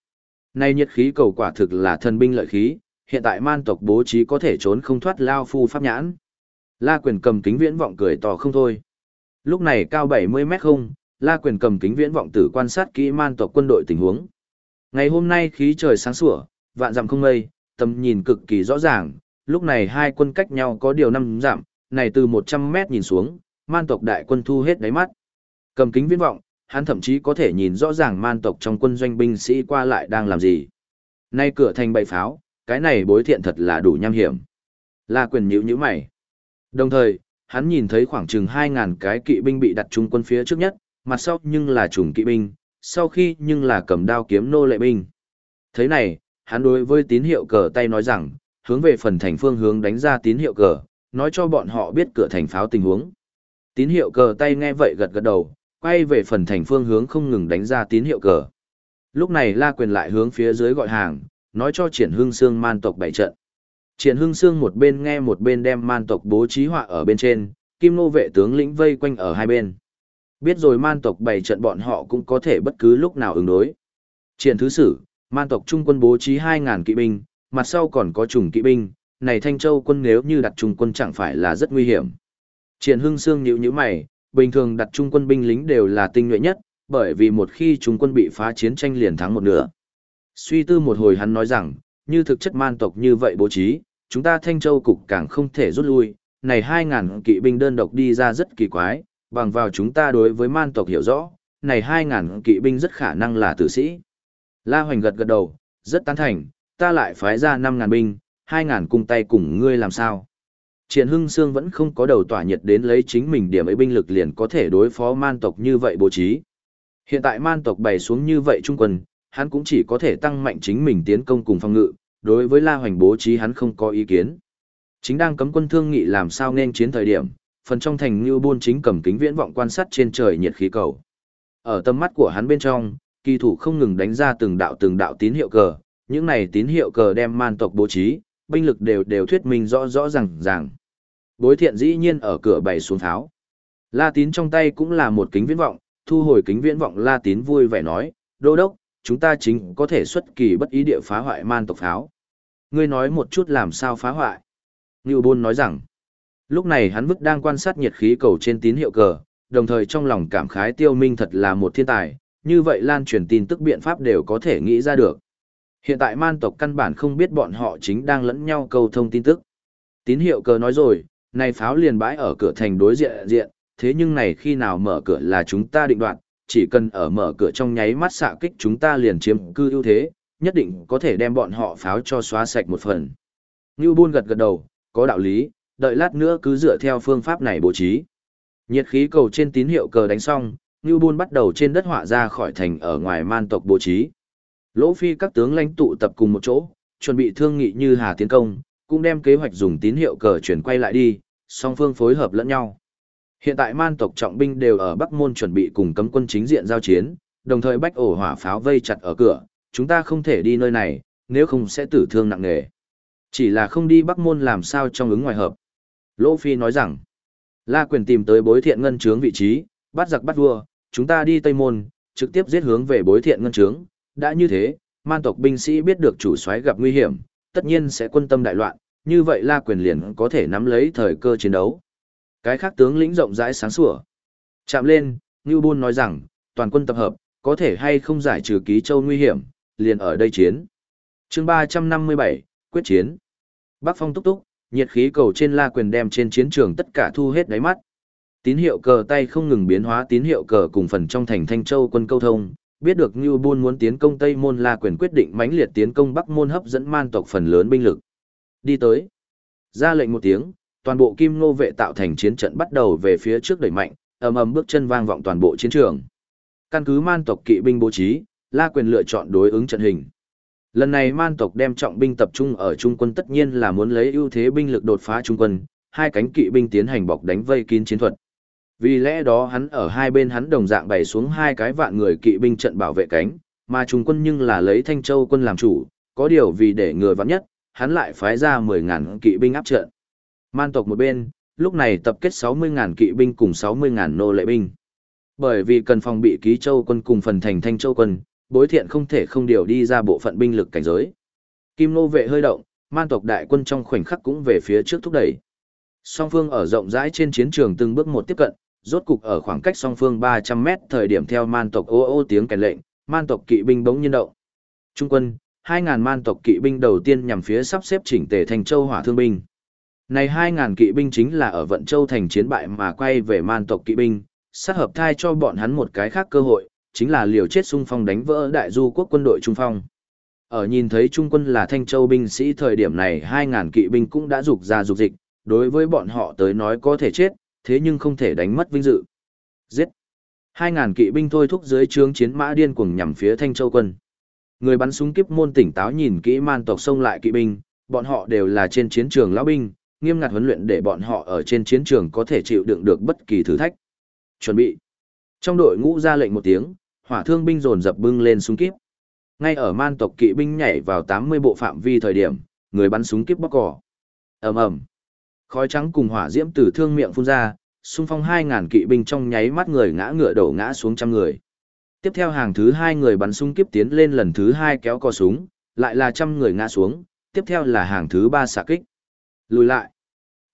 Nay nhiệt khí cầu quả thực là thần binh lợi khí, hiện tại man tộc bố trí có thể trốn không thoát lao phu pháp nhãn. La quyền cầm kính viễn vọng cười to không thôi. Lúc này cao 70 mét không, La quyền cầm kính viễn vọng tử quan sát kỹ man tộc quân đội tình huống. Ngày hôm nay khí trời sáng sủa, vạn dặm không mây, tầm nhìn cực kỳ rõ ràng, lúc này hai quân cách nhau có điều năm dặm, này từ 100 mét nhìn xuống, man tộc đại quân thu hết đáy mắt. Cầm kính viễn vọng, hắn thậm chí có thể nhìn rõ ràng man tộc trong quân doanh binh sĩ qua lại đang làm gì. Nay cửa thành bậy pháo, cái này bối thiện thật là đủ nham hiểm. La quyền nhữ nhữ mày. Đồng thời, hắn nhìn thấy khoảng chừng 2.000 cái kỵ binh bị đặt trung quân phía trước nhất, mặt sau nhưng là chủng kỵ binh, sau khi nhưng là cầm đao kiếm nô lệ binh. Thế này, hắn đối với tín hiệu cờ tay nói rằng, hướng về phần thành phương hướng đánh ra tín hiệu cờ, nói cho bọn họ biết cửa thành pháo tình huống. Tín hiệu cờ tay nghe vậy gật gật đầu, quay về phần thành phương hướng không ngừng đánh ra tín hiệu cờ. Lúc này La Quyền lại hướng phía dưới gọi hàng, nói cho Triển Hưng Sương man tộc bảy trận. Triển Hưng Sương một bên nghe một bên đem man tộc bố trí họa ở bên trên, kim nô vệ tướng lĩnh vây quanh ở hai bên. Biết rồi man tộc bày trận bọn họ cũng có thể bất cứ lúc nào ứng đối. Triển thứ sử, man tộc trung quân bố trí 2.000 kỵ binh, mặt sau còn có trùng kỵ binh, này Thanh Châu quân nếu như đặt trung quân chẳng phải là rất nguy hiểm. Triển Hưng Sương nhíu nhíu mày, bình thường đặt trung quân binh lính đều là tinh nhuệ nhất, bởi vì một khi trung quân bị phá chiến tranh liền thắng một nửa. Suy tư một hồi hắn nói rằng, như thực chất man tộc như vậy bố trí, chúng ta Thanh Châu cục càng không thể rút lui, này 2.000 kỵ binh đơn độc đi ra rất kỳ quái, bằng vào chúng ta đối với man tộc hiểu rõ, này 2.000 kỵ binh rất khả năng là tử sĩ. La Hoành gật gật đầu, rất tán thành, ta lại phái ra 5.000 binh, 2.000 cung tay cùng ngươi làm sao. Triển Hưng Sương vẫn không có đầu tỏa nhiệt đến lấy chính mình điểm ấy binh lực liền có thể đối phó man tộc như vậy bố trí. Hiện tại man tộc bày xuống như vậy trung quân, hắn cũng chỉ có thể tăng mạnh chính mình tiến công cùng phòng ngự, đối với La Hoành bố trí hắn không có ý kiến. Chính đang cấm quân thương nghị làm sao nên chiến thời điểm, phần trong thành Như buôn chính cầm kính viễn vọng quan sát trên trời nhiệt khí cầu. Ở tầm mắt của hắn bên trong, kỳ thủ không ngừng đánh ra từng đạo từng đạo tín hiệu cờ, những này tín hiệu cờ đem man tộc bố trí, binh lực đều đều thuyết minh rõ rõ ràng ràng. Bối thiện dĩ nhiên ở cửa bày xuống tháo. La tín trong tay cũng là một kính viễn vọng, thu hồi kính viễn vọng La tín vui vẻ nói, đô đốc, chúng ta chính có thể xuất kỳ bất ý địa phá hoại man tộc pháo. Ngươi nói một chút làm sao phá hoại. Ngưu Bôn nói rằng, lúc này hắn vức đang quan sát nhiệt khí cầu trên tín hiệu cờ, đồng thời trong lòng cảm khái tiêu minh thật là một thiên tài, như vậy lan truyền tin tức biện pháp đều có thể nghĩ ra được. Hiện tại man tộc căn bản không biết bọn họ chính đang lẫn nhau cầu thông tin tức. Tín hiệu cờ nói rồi, này pháo liền bãi ở cửa thành đối diện diện, thế nhưng này khi nào mở cửa là chúng ta định đoạt, chỉ cần ở mở cửa trong nháy mắt xạ kích chúng ta liền chiếm cư ưu thế, nhất định có thể đem bọn họ pháo cho xóa sạch một phần. Ngưu Bôn gật gật đầu, có đạo lý, đợi lát nữa cứ dựa theo phương pháp này bố trí. Nhiệt khí cầu trên tín hiệu cờ đánh xong, Ngưu Bôn bắt đầu trên đất họa ra khỏi thành ở ngoài man tộc bố trí. Lỗ Phi các tướng lãnh tụ tập cùng một chỗ, chuẩn bị thương nghị như Hà tiến công, cũng đem kế hoạch dùng tín hiệu cờ chuyển quay lại đi, song phương phối hợp lẫn nhau. Hiện tại man tộc trọng binh đều ở Bắc Môn chuẩn bị cùng cấm quân chính diện giao chiến, đồng thời bách ổ hỏa pháo vây chặt ở cửa, chúng ta không thể đi nơi này, nếu không sẽ tử thương nặng nề. Chỉ là không đi Bắc Môn làm sao trong ứng ngoài hợp. Lỗ Phi nói rằng, La Quyền tìm tới bối thiện ngân trướng vị trí, bắt giặc bắt vua, chúng ta đi Tây Môn, trực tiếp giết hướng về bối thiện ngân trướng. Đã như thế, man tộc binh sĩ biết được chủ soái gặp nguy hiểm, tất nhiên sẽ quân tâm đại loạn, như vậy La Quyền liền có thể nắm lấy thời cơ chiến đấu. Cái khác tướng lĩnh rộng rãi sáng sủa. Chạm lên, Ngưu Bôn nói rằng, toàn quân tập hợp, có thể hay không giải trừ ký châu nguy hiểm, liền ở đây chiến. chương 357, quyết chiến. Bắc phong túc túc, nhiệt khí cầu trên la quyền đem trên chiến trường tất cả thu hết đáy mắt. Tín hiệu cờ tay không ngừng biến hóa tín hiệu cờ cùng phần trong thành Thanh Châu quân câu thông, biết được Ngưu Bôn muốn tiến công Tây Môn La Quyền quyết định mãnh liệt tiến công Bắc Môn hấp dẫn man tộc phần lớn binh lực. Đi tới. Ra lệnh một tiếng, toàn bộ kim nô vệ tạo thành chiến trận bắt đầu về phía trước đẩy mạnh, ầm ầm bước chân vang vọng toàn bộ chiến trường. Căn cứ man tộc kỵ binh bố trí, La Quyền lựa chọn đối ứng trận hình. Lần này man tộc đem trọng binh tập trung ở trung quân tất nhiên là muốn lấy ưu thế binh lực đột phá trung quân, hai cánh kỵ binh tiến hành bọc đánh vây kín chiến thuật. Vì lẽ đó hắn ở hai bên hắn đồng dạng bày xuống hai cái vạn người kỵ binh trận bảo vệ cánh, mà trung quân nhưng là lấy Thanh Châu quân làm chủ, có điều vì để ngừa vắng nhất, hắn lại phái ra 10.000 kỵ binh áp trận. Man tộc một bên, lúc này tập kết 60.000 kỵ binh cùng 60.000 nô lệ binh. Bởi vì cần phòng bị ký châu quân cùng phần thành Thanh Châu quân, bối thiện không thể không điều đi ra bộ phận binh lực cảnh giới. Kim nô vệ hơi động, man tộc đại quân trong khoảnh khắc cũng về phía trước thúc đẩy. Song phương ở rộng rãi trên chiến trường từng bước một tiếp cận, rốt cục ở khoảng cách song phương 300 mét thời điểm theo man tộc ô ô tiếng kèn lệnh, man tộc kỵ binh bỗng nhiên động. Trung quân, 2.000 man tộc kỵ binh đầu tiên nhằm phía sắp xếp chỉnh tề thành châu hỏa thương binh. Này 2.000 kỵ binh chính là ở vận châu thành chiến bại mà quay về man tộc kỵ binh, sát hợp thai cho bọn hắn một cái khác cơ hội, chính là liều chết xung phong đánh vỡ đại du quốc quân đội trung phong. Ở nhìn thấy trung quân là Thanh Châu binh sĩ thời điểm này 2.000 kỵ binh cũng đã dục ra dục dịch, đối với bọn họ tới nói có thể chết, thế nhưng không thể đánh mất vinh dự. Giết! 2.000 kỵ binh thôi thúc dưới trướng chiến mã điên cuồng nhằm phía Thanh Châu quân. Người bắn súng kiếp môn tỉnh táo nhìn kỹ man tộc xông lại kỵ binh, bọn họ đều là trên chiến trường lão binh, nghiêm ngặt huấn luyện để bọn họ ở trên chiến trường có thể chịu đựng được bất kỳ thử thách. Chuẩn bị. Trong đội ngũ ra lệnh một tiếng, hỏa thương binh dồn dập bưng lên súng kiếp. Ngay ở man tộc kỵ binh nhảy vào 80 bộ phạm vi thời điểm, người bắn súng kiếp bóc cỏ. Ầm ầm. Khói trắng cùng hỏa diễm từ thương miệng phun ra, xung phong 2000 kỵ binh trong nháy mắt người ngã ngựa đổ ngã xuống trăm người. Tiếp theo hàng thứ hai người bắn súng kiếp tiến lên lần thứ hai kéo cò súng, lại là trăm người ngã xuống, tiếp theo là hàng thứ ba xạ kích. Lùi lại.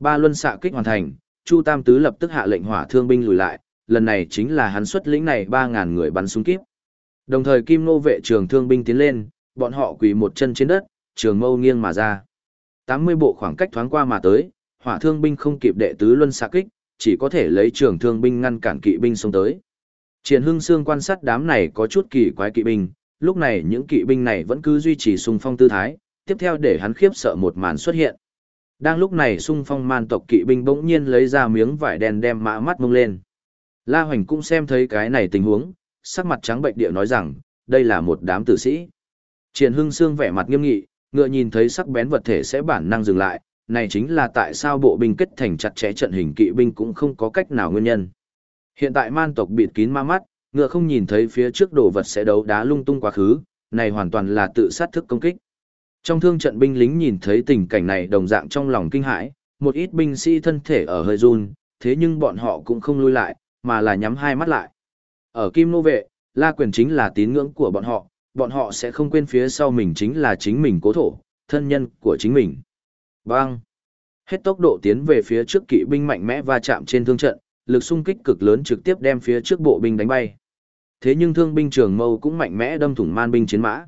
Ba luân xạ kích hoàn thành, Chu Tam Tứ lập tức hạ lệnh hỏa thương binh lùi lại, lần này chính là hắn xuất lĩnh này 3.000 người bắn súng kíp Đồng thời Kim Nô vệ trường thương binh tiến lên, bọn họ quỳ một chân trên đất, trường mâu nghiêng mà ra. 80 bộ khoảng cách thoáng qua mà tới, hỏa thương binh không kịp đệ tứ luân xạ kích, chỉ có thể lấy trường thương binh ngăn cản kỵ binh xông tới. Triển Hưng Sương quan sát đám này có chút kỳ quái kỵ binh, lúc này những kỵ binh này vẫn cứ duy trì xung phong tư thái, tiếp theo để hắn khiếp sợ một màn xuất hiện. Đang lúc này xung phong man tộc kỵ binh bỗng nhiên lấy ra miếng vải đen đem mã mắt mông lên. La Hoành cũng xem thấy cái này tình huống, sắc mặt trắng bệnh địa nói rằng, đây là một đám tử sĩ. Triển Hưng Sương vẻ mặt nghiêm nghị, ngựa nhìn thấy sắc bén vật thể sẽ bản năng dừng lại, này chính là tại sao bộ binh kết thành chặt chẽ trận hình kỵ binh cũng không có cách nào nguyên nhân. Hiện tại man tộc bịt kín ma mắt, ngựa không nhìn thấy phía trước đồ vật sẽ đấu đá lung tung quá khứ, này hoàn toàn là tự sát thức công kích. Trong thương trận binh lính nhìn thấy tình cảnh này đồng dạng trong lòng kinh hãi, một ít binh sĩ thân thể ở hơi run, thế nhưng bọn họ cũng không lui lại, mà là nhắm hai mắt lại. Ở Kim Nô Vệ, La Quyền chính là tín ngưỡng của bọn họ, bọn họ sẽ không quên phía sau mình chính là chính mình cố thổ, thân nhân của chính mình. Bang! Hết tốc độ tiến về phía trước kỵ binh mạnh mẽ va chạm trên thương trận, lực xung kích cực lớn trực tiếp đem phía trước bộ binh đánh bay. Thế nhưng thương binh trường mâu cũng mạnh mẽ đâm thủng man binh chiến mã.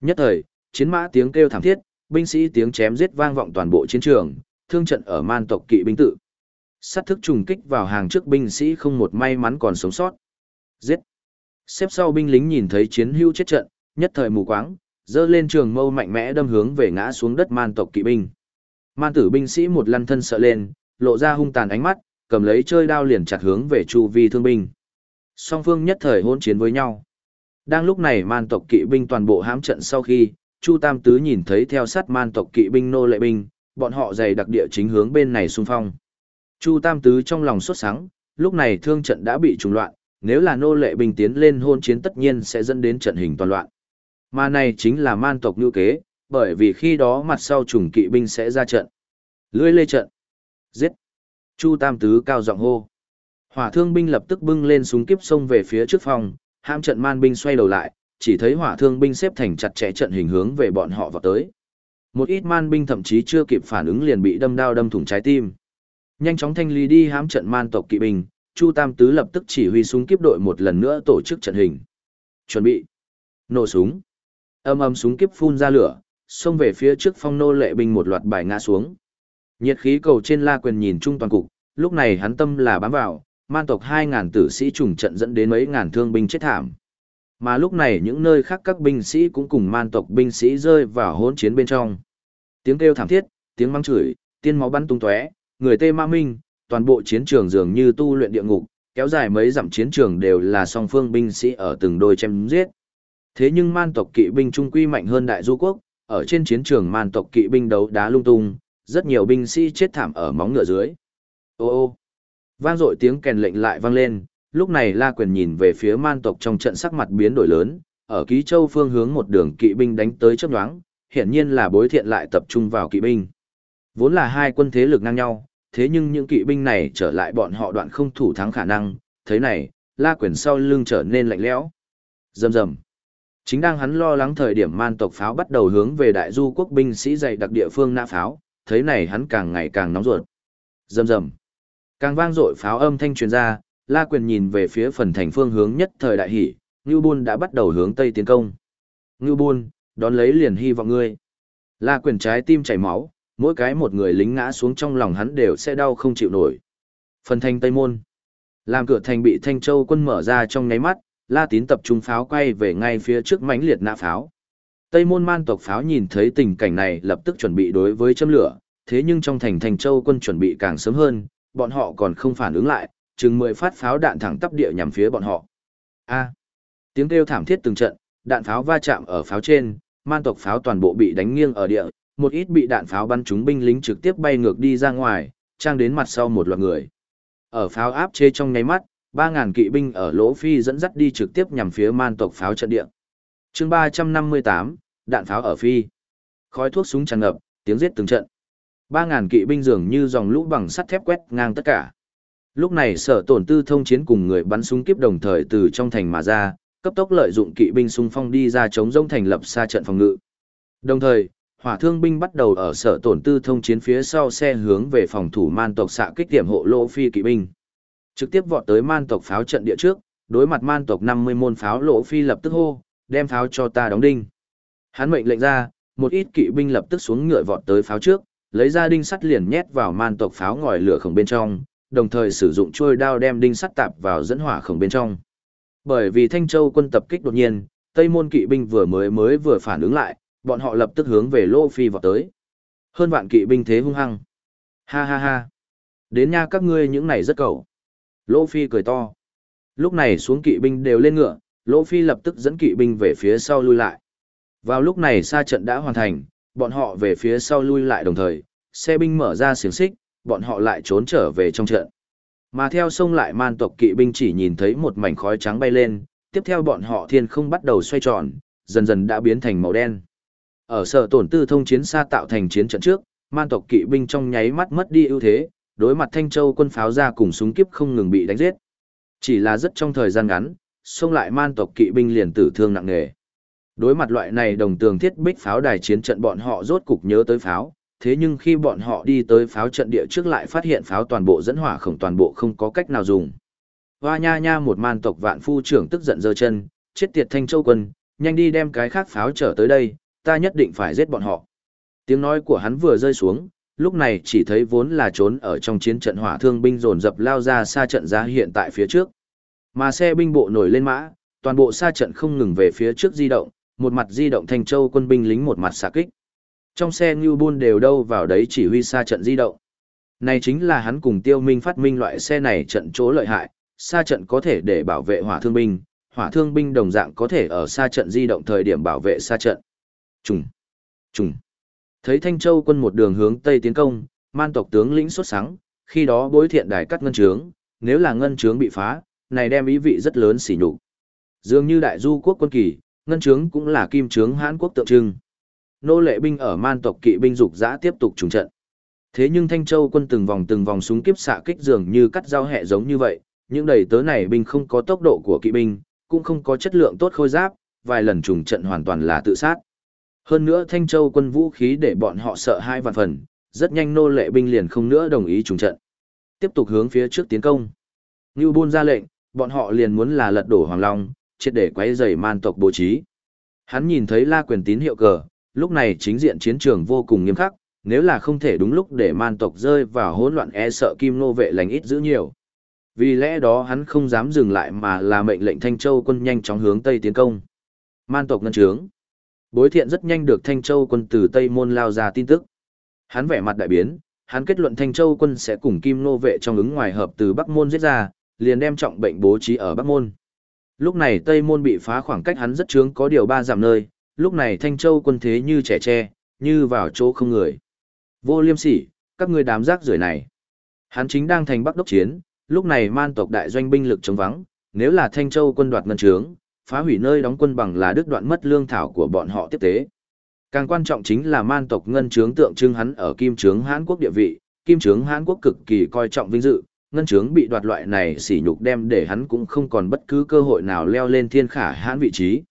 Nhất thời, chiến mã tiếng kêu thảm thiết, binh sĩ tiếng chém giết vang vọng toàn bộ chiến trường, thương trận ở man tộc kỵ binh tự. Sát thức trùng kích vào hàng trước binh sĩ không một may mắn còn sống sót. Giết! Xếp sau binh lính nhìn thấy chiến hưu chết trận, nhất thời mù quáng, dơ lên trường mâu mạnh mẽ đâm hướng về ngã xuống đất man tộc kỵ binh. Man tử binh sĩ một lăn thân sợ lên, lộ ra hung tàn ánh mắt, cầm lấy chơi đao liền chặt hướng về chu vi thương binh. Song phương nhất thời hỗn chiến với nhau. Đang lúc này man tộc kỵ binh toàn bộ hãm trận sau khi, Chu Tam Tứ nhìn thấy theo sát man tộc kỵ binh nô lệ binh, bọn họ dày đặc địa chính hướng bên này xung phong. Chu Tam Tứ trong lòng sốt sáng, lúc này thương trận đã bị trùng loạn, nếu là nô lệ bình tiến lên hôn chiến tất nhiên sẽ dẫn đến trận hình toàn loạn. Mà này chính là man tộc như kế, bởi vì khi đó mặt sau trùng kỵ binh sẽ ra trận. Lưỡi lê trận. Giết. Chu Tam Tứ cao giọng hô. Hỏa thương binh lập tức bưng lên súng kiếp xông về phía trước phòng, ham trận man binh xoay đầu lại, chỉ thấy hỏa thương binh xếp thành chặt chẽ trận hình hướng về bọn họ vào tới. Một ít man binh thậm chí chưa kịp phản ứng liền bị đâm đao đâm thủng trái tim. Nhanh chóng thanh lý đi hám trận man tộc kỵ binh, Chu Tam Tứ lập tức chỉ huy súng kiếp đội một lần nữa tổ chức trận hình. Chuẩn bị. Nổ súng. Âm âm súng kiếp phun ra lửa, xông về phía trước phong nô lệ binh một loạt bài ngã xuống. Nhiệt khí cầu trên La Quyền nhìn chung toàn cục, lúc này hắn tâm là bám vào, man tộc 2000 tử sĩ trùng trận dẫn đến mấy ngàn thương binh chết thảm. Mà lúc này những nơi khác các binh sĩ cũng cùng man tộc binh sĩ rơi vào hỗn chiến bên trong. Tiếng kêu thảm thiết, tiếng mắng chửi, tiên máu bắn tung tóe, người Tê Ma Minh, toàn bộ chiến trường dường như tu luyện địa ngục, kéo dài mấy dặm chiến trường đều là song phương binh sĩ ở từng đôi chém giết. Thế nhưng man tộc kỵ binh trung quy mạnh hơn đại du quốc, ở trên chiến trường man tộc kỵ binh đấu đá lung tung, rất nhiều binh sĩ chết thảm ở móng ngựa dưới. Ô ô, vang dội tiếng kèn lệnh lại vang lên, lúc này La Quyền nhìn về phía man tộc trong trận sắc mặt biến đổi lớn, ở ký châu phương hướng một đường kỵ binh đánh tới chớp nhoáng, hiển nhiên là bối thiện lại tập trung vào kỵ binh. Vốn là hai quân thế lực ngang nhau, thế nhưng những kỵ binh này trở lại bọn họ đoạn không thủ thắng khả năng, thế này, La Quyền sau lưng trở nên lạnh lẽo. Rầm rầm. Chính đang hắn lo lắng thời điểm man tộc pháo bắt đầu hướng về đại du quốc binh sĩ dày đặc địa phương nã pháo, thế này hắn càng ngày càng nóng ruột. Rầm rầm. Càng vang dội pháo âm thanh truyền ra, La Quyền nhìn về phía phần thành phương hướng nhất thời đại hỷ, Ngưu Bôn đã bắt đầu hướng tây tiến công. Ngưu Bôn, đón lấy liền hy vọng ngươi. La Quyền trái tim chảy máu, mỗi cái một người lính ngã xuống trong lòng hắn đều sẽ đau không chịu nổi. Phần thành Tây Môn. Làm cửa thành bị Thanh Châu quân mở ra trong nháy mắt, La Tín tập trung pháo quay về ngay phía trước mãnh liệt nã pháo. Tây Môn man tộc pháo nhìn thấy tình cảnh này lập tức chuẩn bị đối với châm lửa, thế nhưng trong thành Thanh Châu quân chuẩn bị càng sớm hơn, bọn họ còn không phản ứng lại, chừng 10 phát pháo đạn thẳng tắp địa nhằm phía bọn họ. A. tiếng kêu thảm thiết từng trận, đạn pháo va chạm ở pháo trên, man tộc pháo toàn bộ bị đánh nghiêng ở địa, một ít bị đạn pháo bắn trúng binh lính trực tiếp bay ngược đi ra ngoài, trang đến mặt sau một loạt người. Ở pháo áp chế trong nháy mắt, 3000 kỵ binh ở Lỗ Phi dẫn dắt đi trực tiếp nhằm phía man tộc pháo trận địa. Chương 358, đạn pháo ở Phi. Khói thuốc súng tràn ngập, tiếng giết từng trận. 3000 kỵ binh dường như dòng lũ bằng sắt thép quét ngang tất cả. Lúc này sở tổn tư thông chiến cùng người bắn súng kiếp đồng thời từ trong thành mà ra, cấp tốc lợi dụng kỵ binh xung phong đi ra chống rông thành lập xa trận phòng ngự. Đồng thời, hỏa thương binh bắt đầu ở sở tổn tư thông chiến phía sau xe hướng về phòng thủ man tộc xạ kích điểm hộ lỗ phi kỵ binh. Trực tiếp vọt tới man tộc pháo trận địa trước, đối mặt man tộc 50 môn pháo lỗ phi lập tức hô, đem pháo cho ta đóng đinh. Hắn mệnh lệnh ra, một ít kỵ binh lập tức xuống ngựa vọt tới pháo trước, lấy ra đinh sắt liền nhét vào man tộc pháo ngòi lửa khổng bên trong, đồng thời sử dụng trôi đao đem đinh sắt tạp vào dẫn hỏa khổng bên trong. Bởi vì Thanh Châu quân tập kích đột nhiên, Tây môn kỵ binh vừa mới mới vừa phản ứng lại, bọn họ lập tức hướng về Lô Phi vào tới. Hơn vạn kỵ binh thế hung hăng. Ha ha ha. Đến nha các ngươi những này rất cầu. Lô Phi cười to. Lúc này xuống kỵ binh đều lên ngựa, Lô Phi lập tức dẫn kỵ binh về phía sau lui lại. Vào lúc này xa trận đã hoàn thành, bọn họ về phía sau lui lại đồng thời, xe binh mở ra xiềng xích, bọn họ lại trốn trở về trong trận. Mà theo sông lại man tộc kỵ binh chỉ nhìn thấy một mảnh khói trắng bay lên, tiếp theo bọn họ thiên không bắt đầu xoay tròn, dần dần đã biến thành màu đen. Ở sở tổn tư thông chiến xa tạo thành chiến trận trước, man tộc kỵ binh trong nháy mắt mất đi ưu thế, đối mặt Thanh Châu quân pháo ra cùng súng kiếp không ngừng bị đánh giết. Chỉ là rất trong thời gian ngắn, xông lại man tộc kỵ binh liền tử thương nặng nề. Đối mặt loại này đồng tường thiết bích pháo đài chiến trận bọn họ rốt cục nhớ tới pháo, thế nhưng khi bọn họ đi tới pháo trận địa trước lại phát hiện pháo toàn bộ dẫn hỏa khổng toàn bộ không có cách nào dùng. Hoa nha nha một man tộc vạn phu trưởng tức giận giơ chân, chết tiệt thanh châu quân, nhanh đi đem cái khác pháo trở tới đây, ta nhất định phải giết bọn họ. Tiếng nói của hắn vừa rơi xuống, lúc này chỉ thấy vốn là trốn ở trong chiến trận hỏa thương binh dồn dập lao ra xa trận ra hiện tại phía trước. Mà xe binh bộ nổi lên mã, toàn bộ xa trận không ngừng về phía trước di động, một mặt di động thành châu quân binh lính một mặt xạ kích. Trong xe Ngưu Bôn đều đâu vào đấy chỉ huy xa trận di động. Này chính là hắn cùng tiêu minh phát minh loại xe này trận chỗ lợi hại, xa trận có thể để bảo vệ hỏa thương binh, hỏa thương binh đồng dạng có thể ở xa trận di động thời điểm bảo vệ xa trận. Trùng, trùng. Thấy Thanh Châu quân một đường hướng Tây tiến công, man tộc tướng lĩnh xuất sáng, khi đó bối thiện đài cắt ngân trướng, nếu là ngân trướng bị phá, này đem ý vị rất lớn xỉ nhục. Dường như đại du quốc quân kỳ, ngân trướng cũng là kim trướng Hán quốc tượng trưng. Nô lệ binh ở man tộc kỵ binh dục dã tiếp tục trùng trận. Thế nhưng Thanh Châu quân từng vòng từng vòng súng kiếp xạ kích dường như cắt dao hẹ giống như vậy, những đầy tớ này binh không có tốc độ của kỵ binh, cũng không có chất lượng tốt khôi giáp, vài lần trùng trận hoàn toàn là tự sát. Hơn nữa Thanh Châu quân vũ khí để bọn họ sợ hai vạn phần, rất nhanh nô lệ binh liền không nữa đồng ý trùng trận. Tiếp tục hướng phía trước tiến công. Ngưu Bôn ra lệnh, bọn họ liền muốn là lật đổ Hoàng Long, triệt để quấy rầy man tộc bố trí. Hắn nhìn thấy La Quyền tín hiệu cờ, lúc này chính diện chiến trường vô cùng nghiêm khắc, nếu là không thể đúng lúc để man tộc rơi vào hỗn loạn e sợ Kim Nô vệ lành ít giữ nhiều. Vì lẽ đó hắn không dám dừng lại mà là mệnh lệnh Thanh Châu quân nhanh chóng hướng Tây tiến công. Man tộc ngân trướng. Bối thiện rất nhanh được Thanh Châu quân từ Tây Môn lao ra tin tức. Hắn vẻ mặt đại biến, hắn kết luận Thanh Châu quân sẽ cùng Kim Nô vệ trong ứng ngoài hợp từ Bắc Môn giết ra, liền đem trọng bệnh bố trí ở Bắc Môn. Lúc này Tây Môn bị phá khoảng cách hắn rất chướng có điều ba giảm nơi, lúc này Thanh Châu quân thế như trẻ tre, như vào chỗ không người. Vô liêm sỉ, các ngươi đám rác rưởi này. Hắn chính đang thành Bắc đốc chiến, lúc này man tộc đại doanh binh lực chống vắng, nếu là Thanh Châu quân đoạt ngân trướng, phá hủy nơi đóng quân bằng là đứt đoạn mất lương thảo của bọn họ tiếp tế. Càng quan trọng chính là man tộc ngân chướng tượng trưng hắn ở kim chướng Hán Quốc địa vị, kim chướng Hán Quốc cực kỳ coi trọng vinh dự, ngân chướng bị đoạt loại này sỉ nhục đem để hắn cũng không còn bất cứ cơ hội nào leo lên thiên khả hãn vị trí.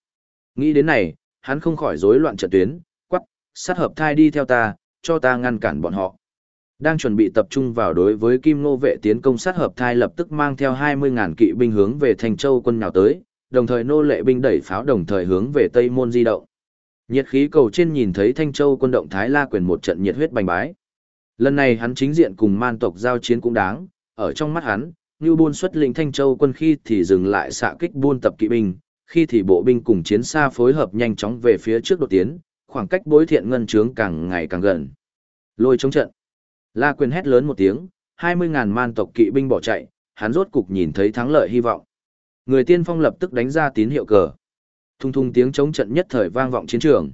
Nghĩ đến này, hắn không khỏi rối loạn trận tuyến, quắc, sát hợp thai đi theo ta, cho ta ngăn cản bọn họ. Đang chuẩn bị tập trung vào đối với Kim Ngô vệ tiến công sát hợp thai lập tức mang theo 20.000 kỵ binh hướng về Thành Châu quân nào tới, đồng thời nô lệ binh đẩy pháo đồng thời hướng về Tây Môn di động. Nhiệt khí cầu trên nhìn thấy Thanh Châu quân động Thái La quyền một trận nhiệt huyết bành bái. Lần này hắn chính diện cùng man tộc giao chiến cũng đáng, ở trong mắt hắn, Ngưu Buôn xuất lĩnh Thanh Châu quân khi thì dừng lại xạ kích buôn tập kỵ binh, khi thì bộ binh cùng chiến xa phối hợp nhanh chóng về phía trước đột tiến, khoảng cách bối thiện ngân trướng càng ngày càng gần. Lôi chống trận. La quyền hét lớn một tiếng, 20.000 man tộc kỵ binh bỏ chạy, hắn rốt cục nhìn thấy thắng lợi hy vọng. Người tiên phong lập tức đánh ra tín hiệu cờ. Thung thung tiếng chống trận nhất thời vang vọng chiến trường.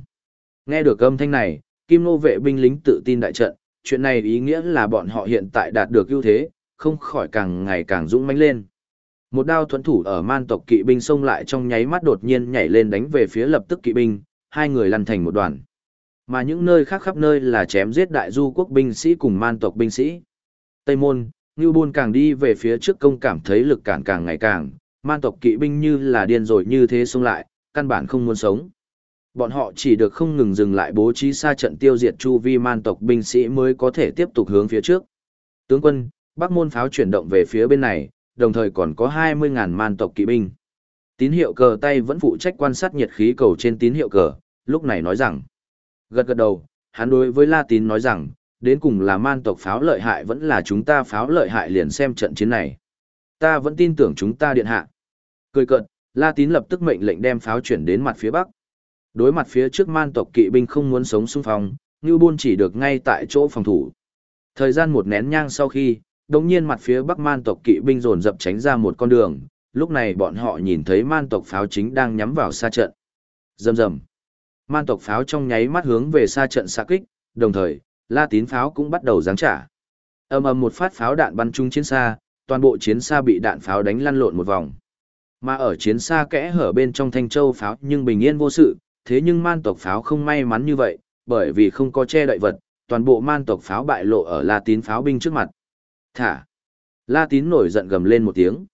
Nghe được âm thanh này, Kim Nô vệ binh lính tự tin đại trận, chuyện này ý nghĩa là bọn họ hiện tại đạt được ưu thế, không khỏi càng ngày càng dũng mãnh lên. Một đao thuẫn thủ ở man tộc kỵ binh xông lại trong nháy mắt đột nhiên nhảy lên đánh về phía lập tức kỵ binh, hai người lăn thành một đoàn. Mà những nơi khác khắp nơi là chém giết đại du quốc binh sĩ cùng man tộc binh sĩ. Tây Môn, Ngưu Bôn càng đi về phía trước công cảm thấy lực cản càng ngày càng, man tộc kỵ binh như là điên rồi như thế xông lại, căn bản không muốn sống. Bọn họ chỉ được không ngừng dừng lại bố trí xa trận tiêu diệt chu vi man tộc binh sĩ mới có thể tiếp tục hướng phía trước. Tướng quân, Bắc môn pháo chuyển động về phía bên này, đồng thời còn có 20.000 man tộc kỵ binh. Tín hiệu cờ tay vẫn phụ trách quan sát nhiệt khí cầu trên tín hiệu cờ, lúc này nói rằng. Gật gật đầu, hắn đối với La Tín nói rằng, đến cùng là man tộc pháo lợi hại vẫn là chúng ta pháo lợi hại liền xem trận chiến này. Ta vẫn tin tưởng chúng ta điện hạ. Cười cợt, La Tín lập tức mệnh lệnh đem pháo chuyển đến mặt phía bắc. Đối mặt phía trước man tộc kỵ binh không muốn sống xung phong, Ngưu Bôn chỉ được ngay tại chỗ phòng thủ. Thời gian một nén nhang sau khi, đồng nhiên mặt phía bắc man tộc kỵ binh dồn dập tránh ra một con đường, lúc này bọn họ nhìn thấy man tộc pháo chính đang nhắm vào xa trận. Rầm rầm. Man tộc pháo trong nháy mắt hướng về xa trận xa kích, đồng thời, La Tín pháo cũng bắt đầu giáng trả. Ầm ầm một phát pháo đạn bắn trúng chiến xa, toàn bộ chiến xa bị đạn pháo đánh lăn lộn một vòng. Mà ở chiến xa kẽ hở bên trong Thanh Châu pháo nhưng bình yên vô sự, thế nhưng man tộc pháo không may mắn như vậy, bởi vì không có che đậy vật, toàn bộ man tộc pháo bại lộ ở La Tín pháo binh trước mặt. Thả! La Tín nổi giận gầm lên một tiếng.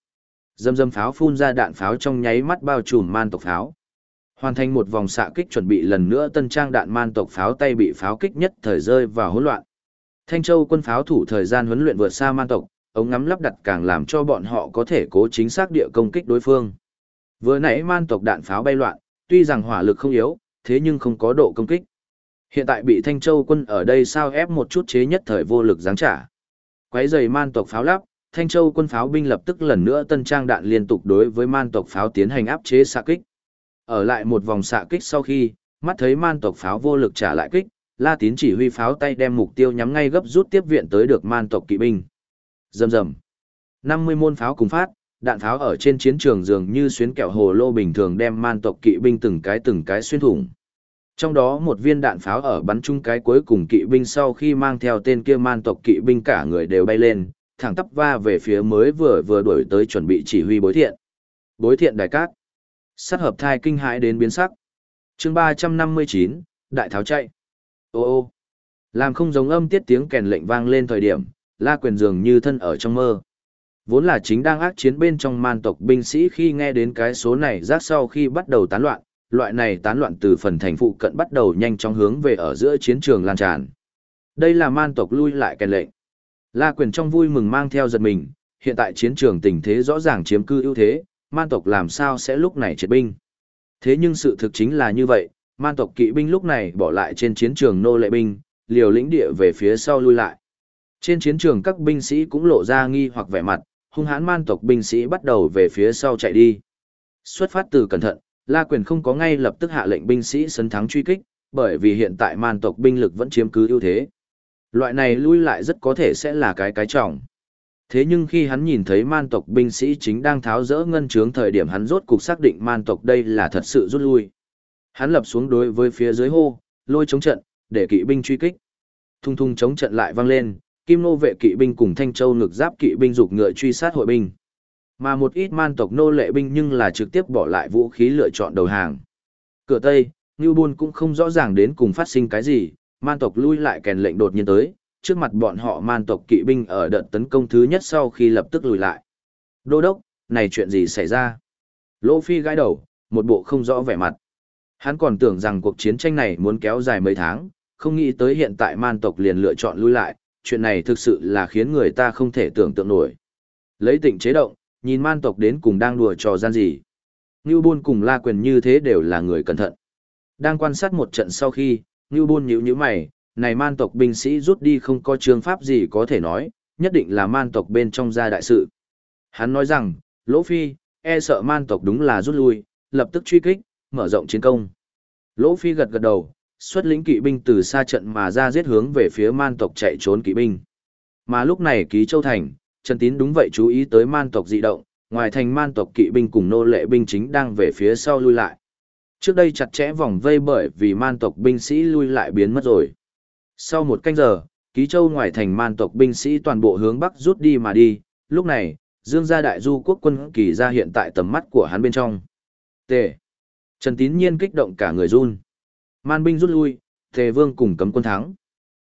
Dâm dâm pháo phun ra đạn pháo trong nháy mắt bao trùm man tộc pháo. Hoàn thành một vòng xạ kích chuẩn bị lần nữa tân trang đạn man tộc pháo tay bị pháo kích nhất thời rơi vào hỗn loạn. Thanh Châu quân pháo thủ thời gian huấn luyện vượt xa man tộc, ống ngắm lắp đặt càng làm cho bọn họ có thể cố chính xác địa công kích đối phương. Vừa nãy man tộc đạn pháo bay loạn, tuy rằng hỏa lực không yếu, thế nhưng không có độ công kích. Hiện tại bị Thanh Châu quân ở đây sao ép một chút chế nhất thời vô lực giáng trả. Quấy giày man tộc pháo lắp, Thanh Châu quân pháo binh lập tức lần nữa tân trang đạn liên tục đối với man tộc pháo tiến hành áp chế xạ kích. Ở lại một vòng xạ kích sau khi, mắt thấy man tộc pháo vô lực trả lại kích, La Tín chỉ huy pháo tay đem mục tiêu nhắm ngay gấp rút tiếp viện tới được man tộc kỵ binh. Rầm rầm. 50 môn pháo cùng phát, đạn pháo ở trên chiến trường dường như xuyến kẹo hồ lô bình thường đem man tộc kỵ binh từng cái từng cái xuyên thủng. Trong đó một viên đạn pháo ở bắn chung cái cuối cùng kỵ binh sau khi mang theo tên kia man tộc kỵ binh cả người đều bay lên, thẳng tắp va về phía mới vừa vừa đuổi tới chuẩn bị chỉ huy bối thiện. Bối thiện đại cát. Sát hợp thai kinh hãi đến biến sắc. chương 359, đại tháo chạy. Ô ô. Làm không giống âm tiết tiếng kèn lệnh vang lên thời điểm, la quyền dường như thân ở trong mơ. Vốn là chính đang ác chiến bên trong man tộc binh sĩ khi nghe đến cái số này rác sau khi bắt đầu tán loạn, loại này tán loạn từ phần thành phụ cận bắt đầu nhanh chóng hướng về ở giữa chiến trường lan tràn. Đây là man tộc lui lại kèn lệnh. La quyền trong vui mừng mang theo giật mình, hiện tại chiến trường tình thế rõ ràng chiếm cư ưu thế, man tộc làm sao sẽ lúc này triệt binh. Thế nhưng sự thực chính là như vậy, man tộc kỵ binh lúc này bỏ lại trên chiến trường nô lệ binh, liều lĩnh địa về phía sau lui lại. Trên chiến trường các binh sĩ cũng lộ ra nghi hoặc vẻ mặt, hung hãn man tộc binh sĩ bắt đầu về phía sau chạy đi. Xuất phát từ cẩn thận, La Quyền không có ngay lập tức hạ lệnh binh sĩ sấn thắng truy kích, bởi vì hiện tại man tộc binh lực vẫn chiếm cứ ưu thế. Loại này lui lại rất có thể sẽ là cái cái trọng. Thế nhưng khi hắn nhìn thấy man tộc binh sĩ chính đang tháo rỡ ngân trướng thời điểm hắn rốt cục xác định man tộc đây là thật sự rút lui. Hắn lập xuống đối với phía dưới hô, lôi chống trận, để kỵ binh truy kích. Thung thung chống trận lại vang lên, kim nô vệ kỵ binh cùng thanh châu ngực giáp kỵ binh dục ngựa truy sát hội binh. Mà một ít man tộc nô lệ binh nhưng là trực tiếp bỏ lại vũ khí lựa chọn đầu hàng. Cửa Tây, Ngưu Buôn cũng không rõ ràng đến cùng phát sinh cái gì, man tộc lui lại kèn lệnh đột nhiên tới, trước mặt bọn họ man tộc kỵ binh ở đợt tấn công thứ nhất sau khi lập tức lùi lại. Đô đốc, này chuyện gì xảy ra? Lỗ Phi gãi đầu, một bộ không rõ vẻ mặt. Hắn còn tưởng rằng cuộc chiến tranh này muốn kéo dài mấy tháng, không nghĩ tới hiện tại man tộc liền lựa chọn lui lại, chuyện này thực sự là khiến người ta không thể tưởng tượng nổi. Lấy tỉnh chế động, nhìn man tộc đến cùng đang đùa trò gian gì. Ngưu Bôn cùng La Quyền như thế đều là người cẩn thận. Đang quan sát một trận sau khi, Ngưu Bôn nhíu nhíu mày, này man tộc binh sĩ rút đi không có trường pháp gì có thể nói, nhất định là man tộc bên trong gia đại sự. Hắn nói rằng, Lỗ Phi, e sợ man tộc đúng là rút lui, lập tức truy kích, mở rộng chiến công. Lỗ Phi gật gật đầu, xuất lĩnh kỵ binh từ xa trận mà ra giết hướng về phía man tộc chạy trốn kỵ binh. Mà lúc này ký châu thành, Trần Tín đúng vậy chú ý tới man tộc dị động, ngoài thành man tộc kỵ binh cùng nô lệ binh chính đang về phía sau lui lại. Trước đây chặt chẽ vòng vây bởi vì man tộc binh sĩ lui lại biến mất rồi. Sau một canh giờ, ký châu ngoài thành man tộc binh sĩ toàn bộ hướng bắc rút đi mà đi, lúc này, dương gia đại du quốc quân kỳ ra hiện tại tầm mắt của hắn bên trong. T. Trần Tín Nhiên kích động cả người run. Man binh rút lui, Tề Vương cùng cấm quân thắng.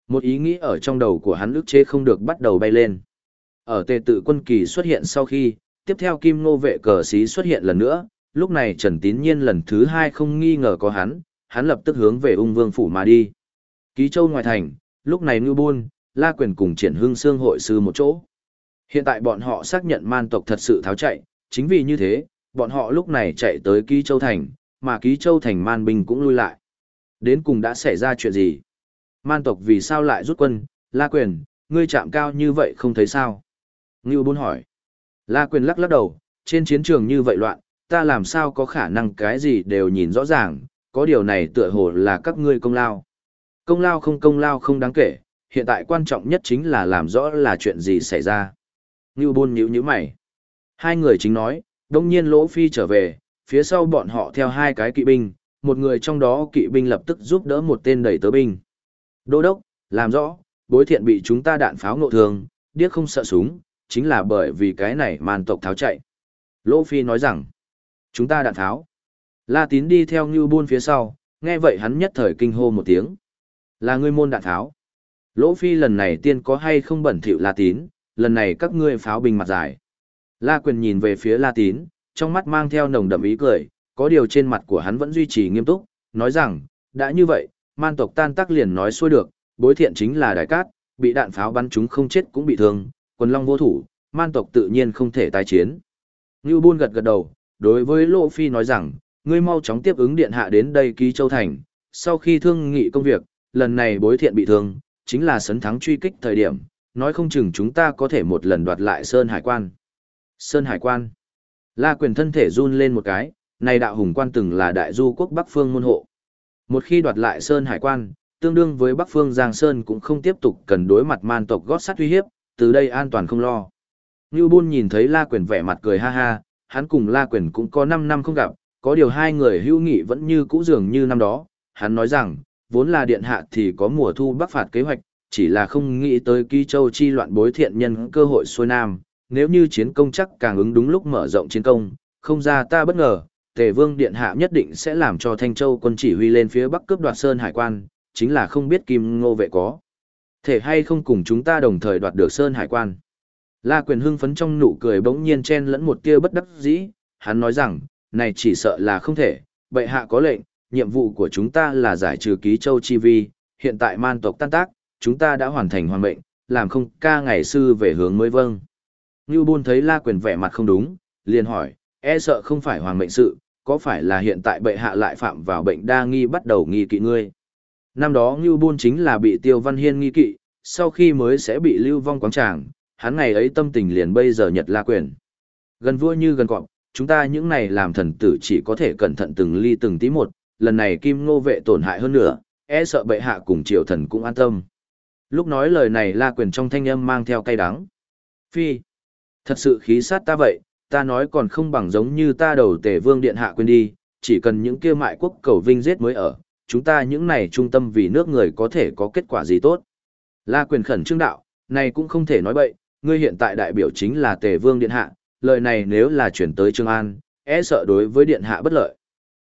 Một ý nghĩ ở trong đầu của hắn ức chế không được bắt đầu bay lên. Ở Tề tự quân kỳ xuất hiện sau khi, tiếp theo Kim Ngô vệ cờ sĩ xuất hiện lần nữa, lúc này Trần Tín Nhiên lần thứ hai không nghi ngờ có hắn, hắn lập tức hướng về ung vương phủ mà đi. Ký châu ngoài thành, lúc này Ngưu Buôn, La Quyền cùng triển hương xương hội sư một chỗ. Hiện tại bọn họ xác nhận man tộc thật sự tháo chạy, chính vì như thế, bọn họ lúc này chạy tới Ký Châu Thành, mà Ký Châu Thành man binh cũng lui lại. Đến cùng đã xảy ra chuyện gì? Man tộc vì sao lại rút quân? La Quyền, ngươi chạm cao như vậy không thấy sao? Ngưu Bôn hỏi. La Quyền lắc lắc đầu, trên chiến trường như vậy loạn, ta làm sao có khả năng cái gì đều nhìn rõ ràng, có điều này tựa hồ là các ngươi công lao. Công lao không công lao không đáng kể, hiện tại quan trọng nhất chính là làm rõ là chuyện gì xảy ra. Ngưu Bôn nhíu nhíu mày. Hai người chính nói, đông nhiên Lỗ Phi trở về, phía sau bọn họ theo hai cái kỵ binh, một người trong đó kỵ binh lập tức giúp đỡ một tên đầy tớ binh. Đô đốc, làm rõ, bối thiện bị chúng ta đạn pháo ngộ thương, điếc không sợ súng, chính là bởi vì cái này màn tộc tháo chạy. Lỗ Phi nói rằng, chúng ta đạn tháo. La tín đi theo Ngưu Buôn phía sau, nghe vậy hắn nhất thời kinh hô một tiếng. Là ngươi môn đạn tháo. Lỗ Phi lần này tiên có hay không bẩn thỉu La tín, lần này các ngươi pháo bình mặt dài. La quyền nhìn về phía La tín, trong mắt mang theo nồng đậm ý cười, có điều trên mặt của hắn vẫn duy trì nghiêm túc, nói rằng, đã như vậy, man tộc tan tác liền nói xuôi được, bối thiện chính là đại cát, bị đạn pháo bắn chúng không chết cũng bị thương, quần long vô thủ, man tộc tự nhiên không thể tái chiến. Ngưu Bôn gật gật đầu, đối với Lô Phi nói rằng, ngươi mau chóng tiếp ứng điện hạ đến đây ký châu thành, sau khi thương nghị công việc, lần này bối thiện bị thương, chính là sấn thắng truy kích thời điểm, nói không chừng chúng ta có thể một lần đoạt lại Sơn Hải Quan. Sơn Hải Quan. La quyền thân thể run lên một cái, này đạo hùng quan từng là đại du quốc Bắc Phương môn hộ. Một khi đoạt lại Sơn Hải Quan, tương đương với Bắc Phương Giang Sơn cũng không tiếp tục cần đối mặt man tộc gót sắt uy hiếp, từ đây an toàn không lo. Ngưu Bôn nhìn thấy La Quyền vẻ mặt cười ha ha, hắn cùng La Quyền cũng có 5 năm không gặp, có điều hai người hữu nghị vẫn như cũ dường như năm đó. Hắn nói rằng, vốn là điện hạ thì có mùa thu bắc phạt kế hoạch, chỉ là không nghĩ tới ký châu chi loạn bối thiện nhân cơ hội xuôi nam. Nếu như chiến công chắc càng ứng đúng lúc mở rộng chiến công, không ra ta bất ngờ, Tề Vương Điện Hạ nhất định sẽ làm cho Thanh Châu quân chỉ huy lên phía bắc cướp đoạt Sơn Hải quan, chính là không biết Kim Ngô vệ có. Thể hay không cùng chúng ta đồng thời đoạt được Sơn Hải quan. La quyền hưng phấn trong nụ cười bỗng nhiên chen lẫn một tia bất đắc dĩ, hắn nói rằng, này chỉ sợ là không thể, bệ hạ có lệnh, nhiệm vụ của chúng ta là giải trừ ký châu chi vi, hiện tại man tộc tan tác, chúng ta đã hoàn thành hoàn mệnh, làm không ca ngày sư về hướng mới vâng. Ngưu Bôn thấy La quyền vẻ mặt không đúng, liền hỏi, e sợ không phải hoàng mệnh sự, có phải là hiện tại bệ hạ lại phạm vào bệnh đa nghi bắt đầu nghi kỵ ngươi. Năm đó Ngưu Bôn chính là bị Tiêu Văn Hiên nghi kỵ, sau khi mới sẽ bị lưu vong quáng tràng, hắn ngày ấy tâm tình liền bây giờ nhật la quyền. Gần vua như gần cọp, chúng ta những này làm thần tử chỉ có thể cẩn thận từng ly từng tí một, lần này kim ngô vệ tổn hại hơn nữa, e sợ bệ hạ cùng triều thần cũng an tâm. Lúc nói lời này La Quyền trong thanh âm mang theo cay đắng. Phi, thật sự khí sát ta vậy, ta nói còn không bằng giống như ta đầu tể vương điện hạ quên đi, chỉ cần những kia mại quốc cầu vinh giết mới ở, chúng ta những này trung tâm vì nước người có thể có kết quả gì tốt. La Quyền khẩn trương đạo, này cũng không thể nói bậy, ngươi hiện tại đại biểu chính là tề vương điện hạ, lời này nếu là chuyển tới Trương An, e sợ đối với điện hạ bất lợi.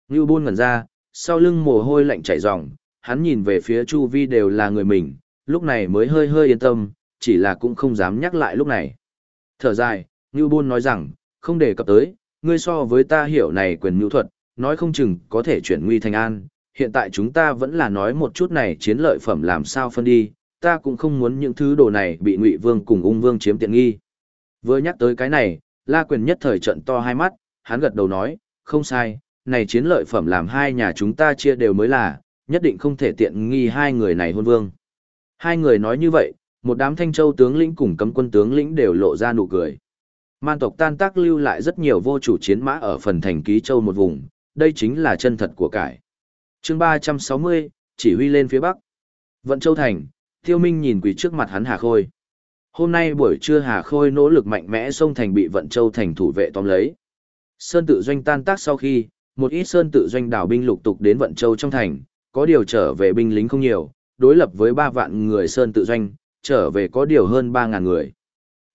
Ngưu Bôn ngẩn ra, sau lưng mồ hôi lạnh chảy ròng, hắn nhìn về phía chu vi đều là người mình, lúc này mới hơi hơi yên tâm, chỉ là cũng không dám nhắc lại lúc này. Thở dài, Ngưu Bôn nói rằng, không để cập tới, ngươi so với ta hiểu này quyền nhu thuật, nói không chừng có thể chuyển nguy thành an. Hiện tại chúng ta vẫn là nói một chút này chiến lợi phẩm làm sao phân đi, ta cũng không muốn những thứ đồ này bị Ngụy Vương cùng Ung Vương chiếm tiện nghi. Vừa nhắc tới cái này, La Quyền nhất thời trận to hai mắt, hắn gật đầu nói, không sai, này chiến lợi phẩm làm hai nhà chúng ta chia đều mới là, nhất định không thể tiện nghi hai người này hôn vương. Hai người nói như vậy, một đám thanh châu tướng lĩnh cùng cấm quân tướng lĩnh đều lộ ra nụ cười. Man tộc tan tác lưu lại rất nhiều vô chủ chiến mã ở phần thành ký châu một vùng, đây chính là chân thật của cải. chương 360, chỉ huy lên phía bắc. Vận châu thành, tiêu minh nhìn quỳ trước mặt hắn Hà Khôi. Hôm nay buổi trưa Hà Khôi nỗ lực mạnh mẽ xông thành bị Vận châu thành thủ vệ tóm lấy. Sơn tự doanh tan tác sau khi, một ít sơn tự doanh đảo binh lục tục đến Vận châu trong thành, có điều trở về binh lính không nhiều, đối lập với 3 vạn người sơn tự doanh, trở về có điều hơn 3.000 người.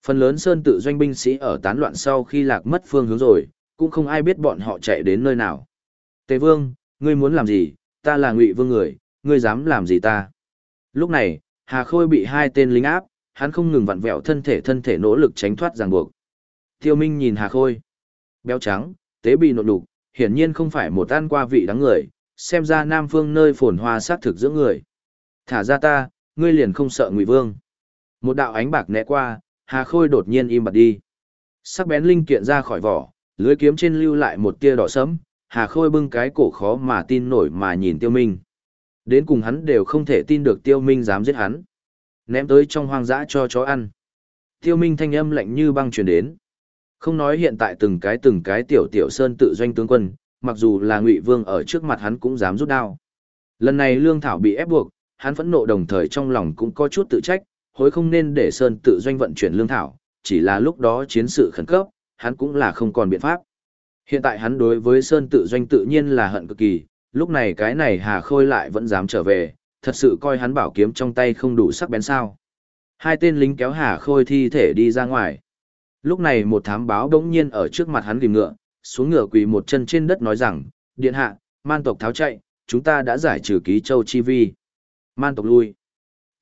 Phần lớn sơn tự doanh binh sĩ ở tán loạn sau khi lạc mất phương hướng rồi, cũng không ai biết bọn họ chạy đến nơi nào. Tề vương, ngươi muốn làm gì, ta là ngụy vương người, ngươi dám làm gì ta. Lúc này, Hà Khôi bị hai tên lính áp, hắn không ngừng vặn vẹo thân thể thân thể nỗ lực tránh thoát ràng buộc. Tiêu Minh nhìn Hà Khôi. Béo trắng, tế bị nộn đục, hiển nhiên không phải một ăn qua vị đáng người, xem ra Nam Phương nơi phồn hoa sát thực giữa người. Thả ra ta, ngươi liền không sợ Ngụy Vương. Một đạo ánh bạc né qua, Hà Khôi đột nhiên im bặt đi. Sắc bén linh kiện ra khỏi vỏ, lưới kiếm trên lưu lại một tia đỏ sẫm, Hà Khôi bưng cái cổ khó mà tin nổi mà nhìn Tiêu Minh. Đến cùng hắn đều không thể tin được Tiêu Minh dám giết hắn. Ném tới trong hoang dã cho chó ăn. Tiêu Minh thanh âm lạnh như băng truyền đến. Không nói hiện tại từng cái từng cái tiểu tiểu sơn tự doanh tướng quân, mặc dù là Ngụy Vương ở trước mặt hắn cũng dám rút đao. Lần này Lương Thảo bị ép buộc, hắn phẫn nộ đồng thời trong lòng cũng có chút tự trách, hối không nên để Sơn tự doanh vận chuyển lương thảo, chỉ là lúc đó chiến sự khẩn cấp, hắn cũng là không còn biện pháp. Hiện tại hắn đối với Sơn tự doanh tự nhiên là hận cực kỳ, lúc này cái này Hà Khôi lại vẫn dám trở về, thật sự coi hắn bảo kiếm trong tay không đủ sắc bén sao. Hai tên lính kéo Hà Khôi thi thể đi ra ngoài. Lúc này một thám báo đống nhiên ở trước mặt hắn gìm ngựa, xuống ngựa quỳ một chân trên đất nói rằng, điện hạ, man tộc tháo chạy, chúng ta đã giải trừ ký châu chi vi. Man tộc lui.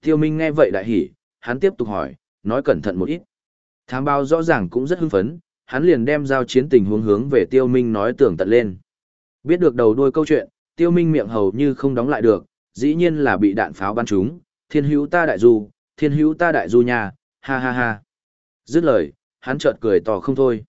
Tiêu Minh nghe vậy đại hỉ, hắn tiếp tục hỏi, nói cẩn thận một ít. Thám báo rõ ràng cũng rất hưng phấn, hắn liền đem giao chiến tình huống hướng về Tiêu Minh nói tưởng tận lên. Biết được đầu đuôi câu chuyện, Tiêu Minh miệng hầu như không đóng lại được, dĩ nhiên là bị đạn pháo bắn trúng, thiên hữu ta đại du, thiên hữu ta đại du nhà, ha ha ha. Dứt lời, hắn chợt cười to không thôi.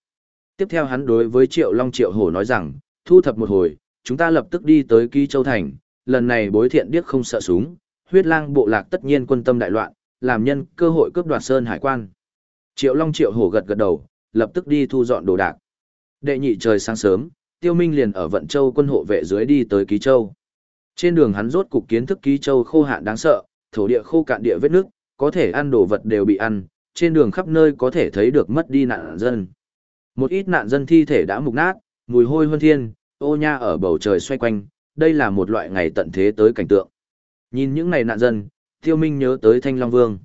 Tiếp theo hắn đối với Triệu Long Triệu Hổ nói rằng, thu thập một hồi, chúng ta lập tức đi tới Ký Châu Thành, lần này bối thiện điếc không sợ súng, huyết lang bộ lạc tất nhiên quân tâm đại loạn, làm nhân cơ hội cướp đoạt sơn hải quan. Triệu Long Triệu Hổ gật gật đầu, lập tức đi thu dọn đồ đạc. Đệ nhị trời sáng sớm, Tiêu Minh liền ở Vận Châu quân hộ vệ dưới đi tới Ký Châu. Trên đường hắn rốt cục kiến thức Ký Châu khô hạn đáng sợ, thổ địa khô cạn địa vết nước, có thể ăn đồ vật đều bị ăn, trên đường khắp nơi có thể thấy được mất đi nạn dân. Một ít nạn dân thi thể đã mục nát, mùi hôi hơn thiên, ô nha ở bầu trời xoay quanh, đây là một loại ngày tận thế tới cảnh tượng. Nhìn những này nạn dân, Tiêu Minh nhớ tới Thanh Long Vương.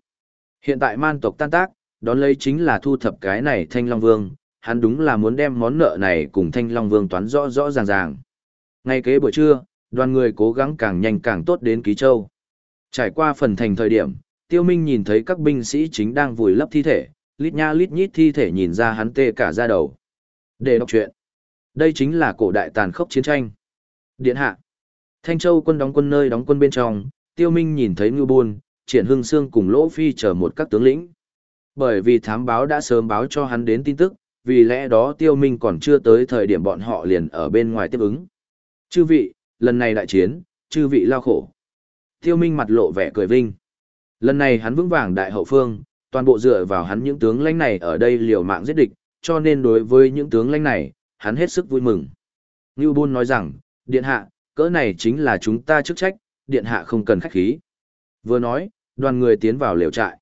Hiện tại man tộc tan tác, đón lấy chính là thu thập cái này Thanh Long Vương, hắn đúng là muốn đem món nợ này cùng Thanh Long Vương toán rõ rõ ràng ràng. Ngay kế buổi trưa, đoàn người cố gắng càng nhanh càng tốt đến Ký Châu. Trải qua phần thành thời điểm, Tiêu Minh nhìn thấy các binh sĩ chính đang vùi lấp thi thể, lít nha lít nhít thi thể nhìn ra hắn tê cả da đầu. Để đọc chuyện. Đây chính là cổ đại tàn khốc chiến tranh. Điện hạ. Thanh Châu quân đóng quân nơi đóng quân bên trong, Tiêu Minh nhìn thấy Ngưu Bôn, Triển Hưng Sương cùng Lỗ Phi chờ một các tướng lĩnh. Bởi vì thám báo đã sớm báo cho hắn đến tin tức, vì lẽ đó Tiêu Minh còn chưa tới thời điểm bọn họ liền ở bên ngoài tiếp ứng. Chư vị, lần này đại chiến, chư vị lao khổ. Tiêu Minh mặt lộ vẻ cười vinh. Lần này hắn vững vàng đại hậu phương, toàn bộ dựa vào hắn những tướng lãnh này ở đây liều mạng giết địch, cho nên đối với những tướng lãnh này, hắn hết sức vui mừng. Ngưu Bôn nói rằng, điện hạ, cỡ này chính là chúng ta chức trách, điện hạ không cần khách khí. Vừa nói, Đoàn người tiến vào lều trại.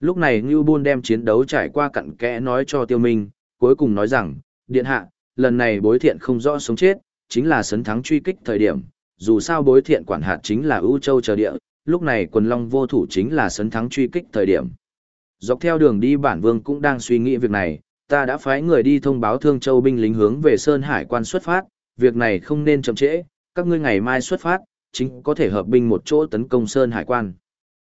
Lúc này Ngưu Bôn đem chiến đấu trải qua cặn kẽ nói cho Tiêu Minh, cuối cùng nói rằng, điện hạ, lần này bối thiện không rõ sống chết, chính là sấn thắng truy kích thời điểm, dù sao bối thiện quản hạt chính là ưu châu chờ địa, lúc này quần long vô thủ chính là sấn thắng truy kích thời điểm. Dọc theo đường đi bản vương cũng đang suy nghĩ việc này, ta đã phái người đi thông báo thương châu binh lính hướng về Sơn Hải quan xuất phát, việc này không nên chậm trễ, các ngươi ngày mai xuất phát, chính có thể hợp binh một chỗ tấn công Sơn Hải quan.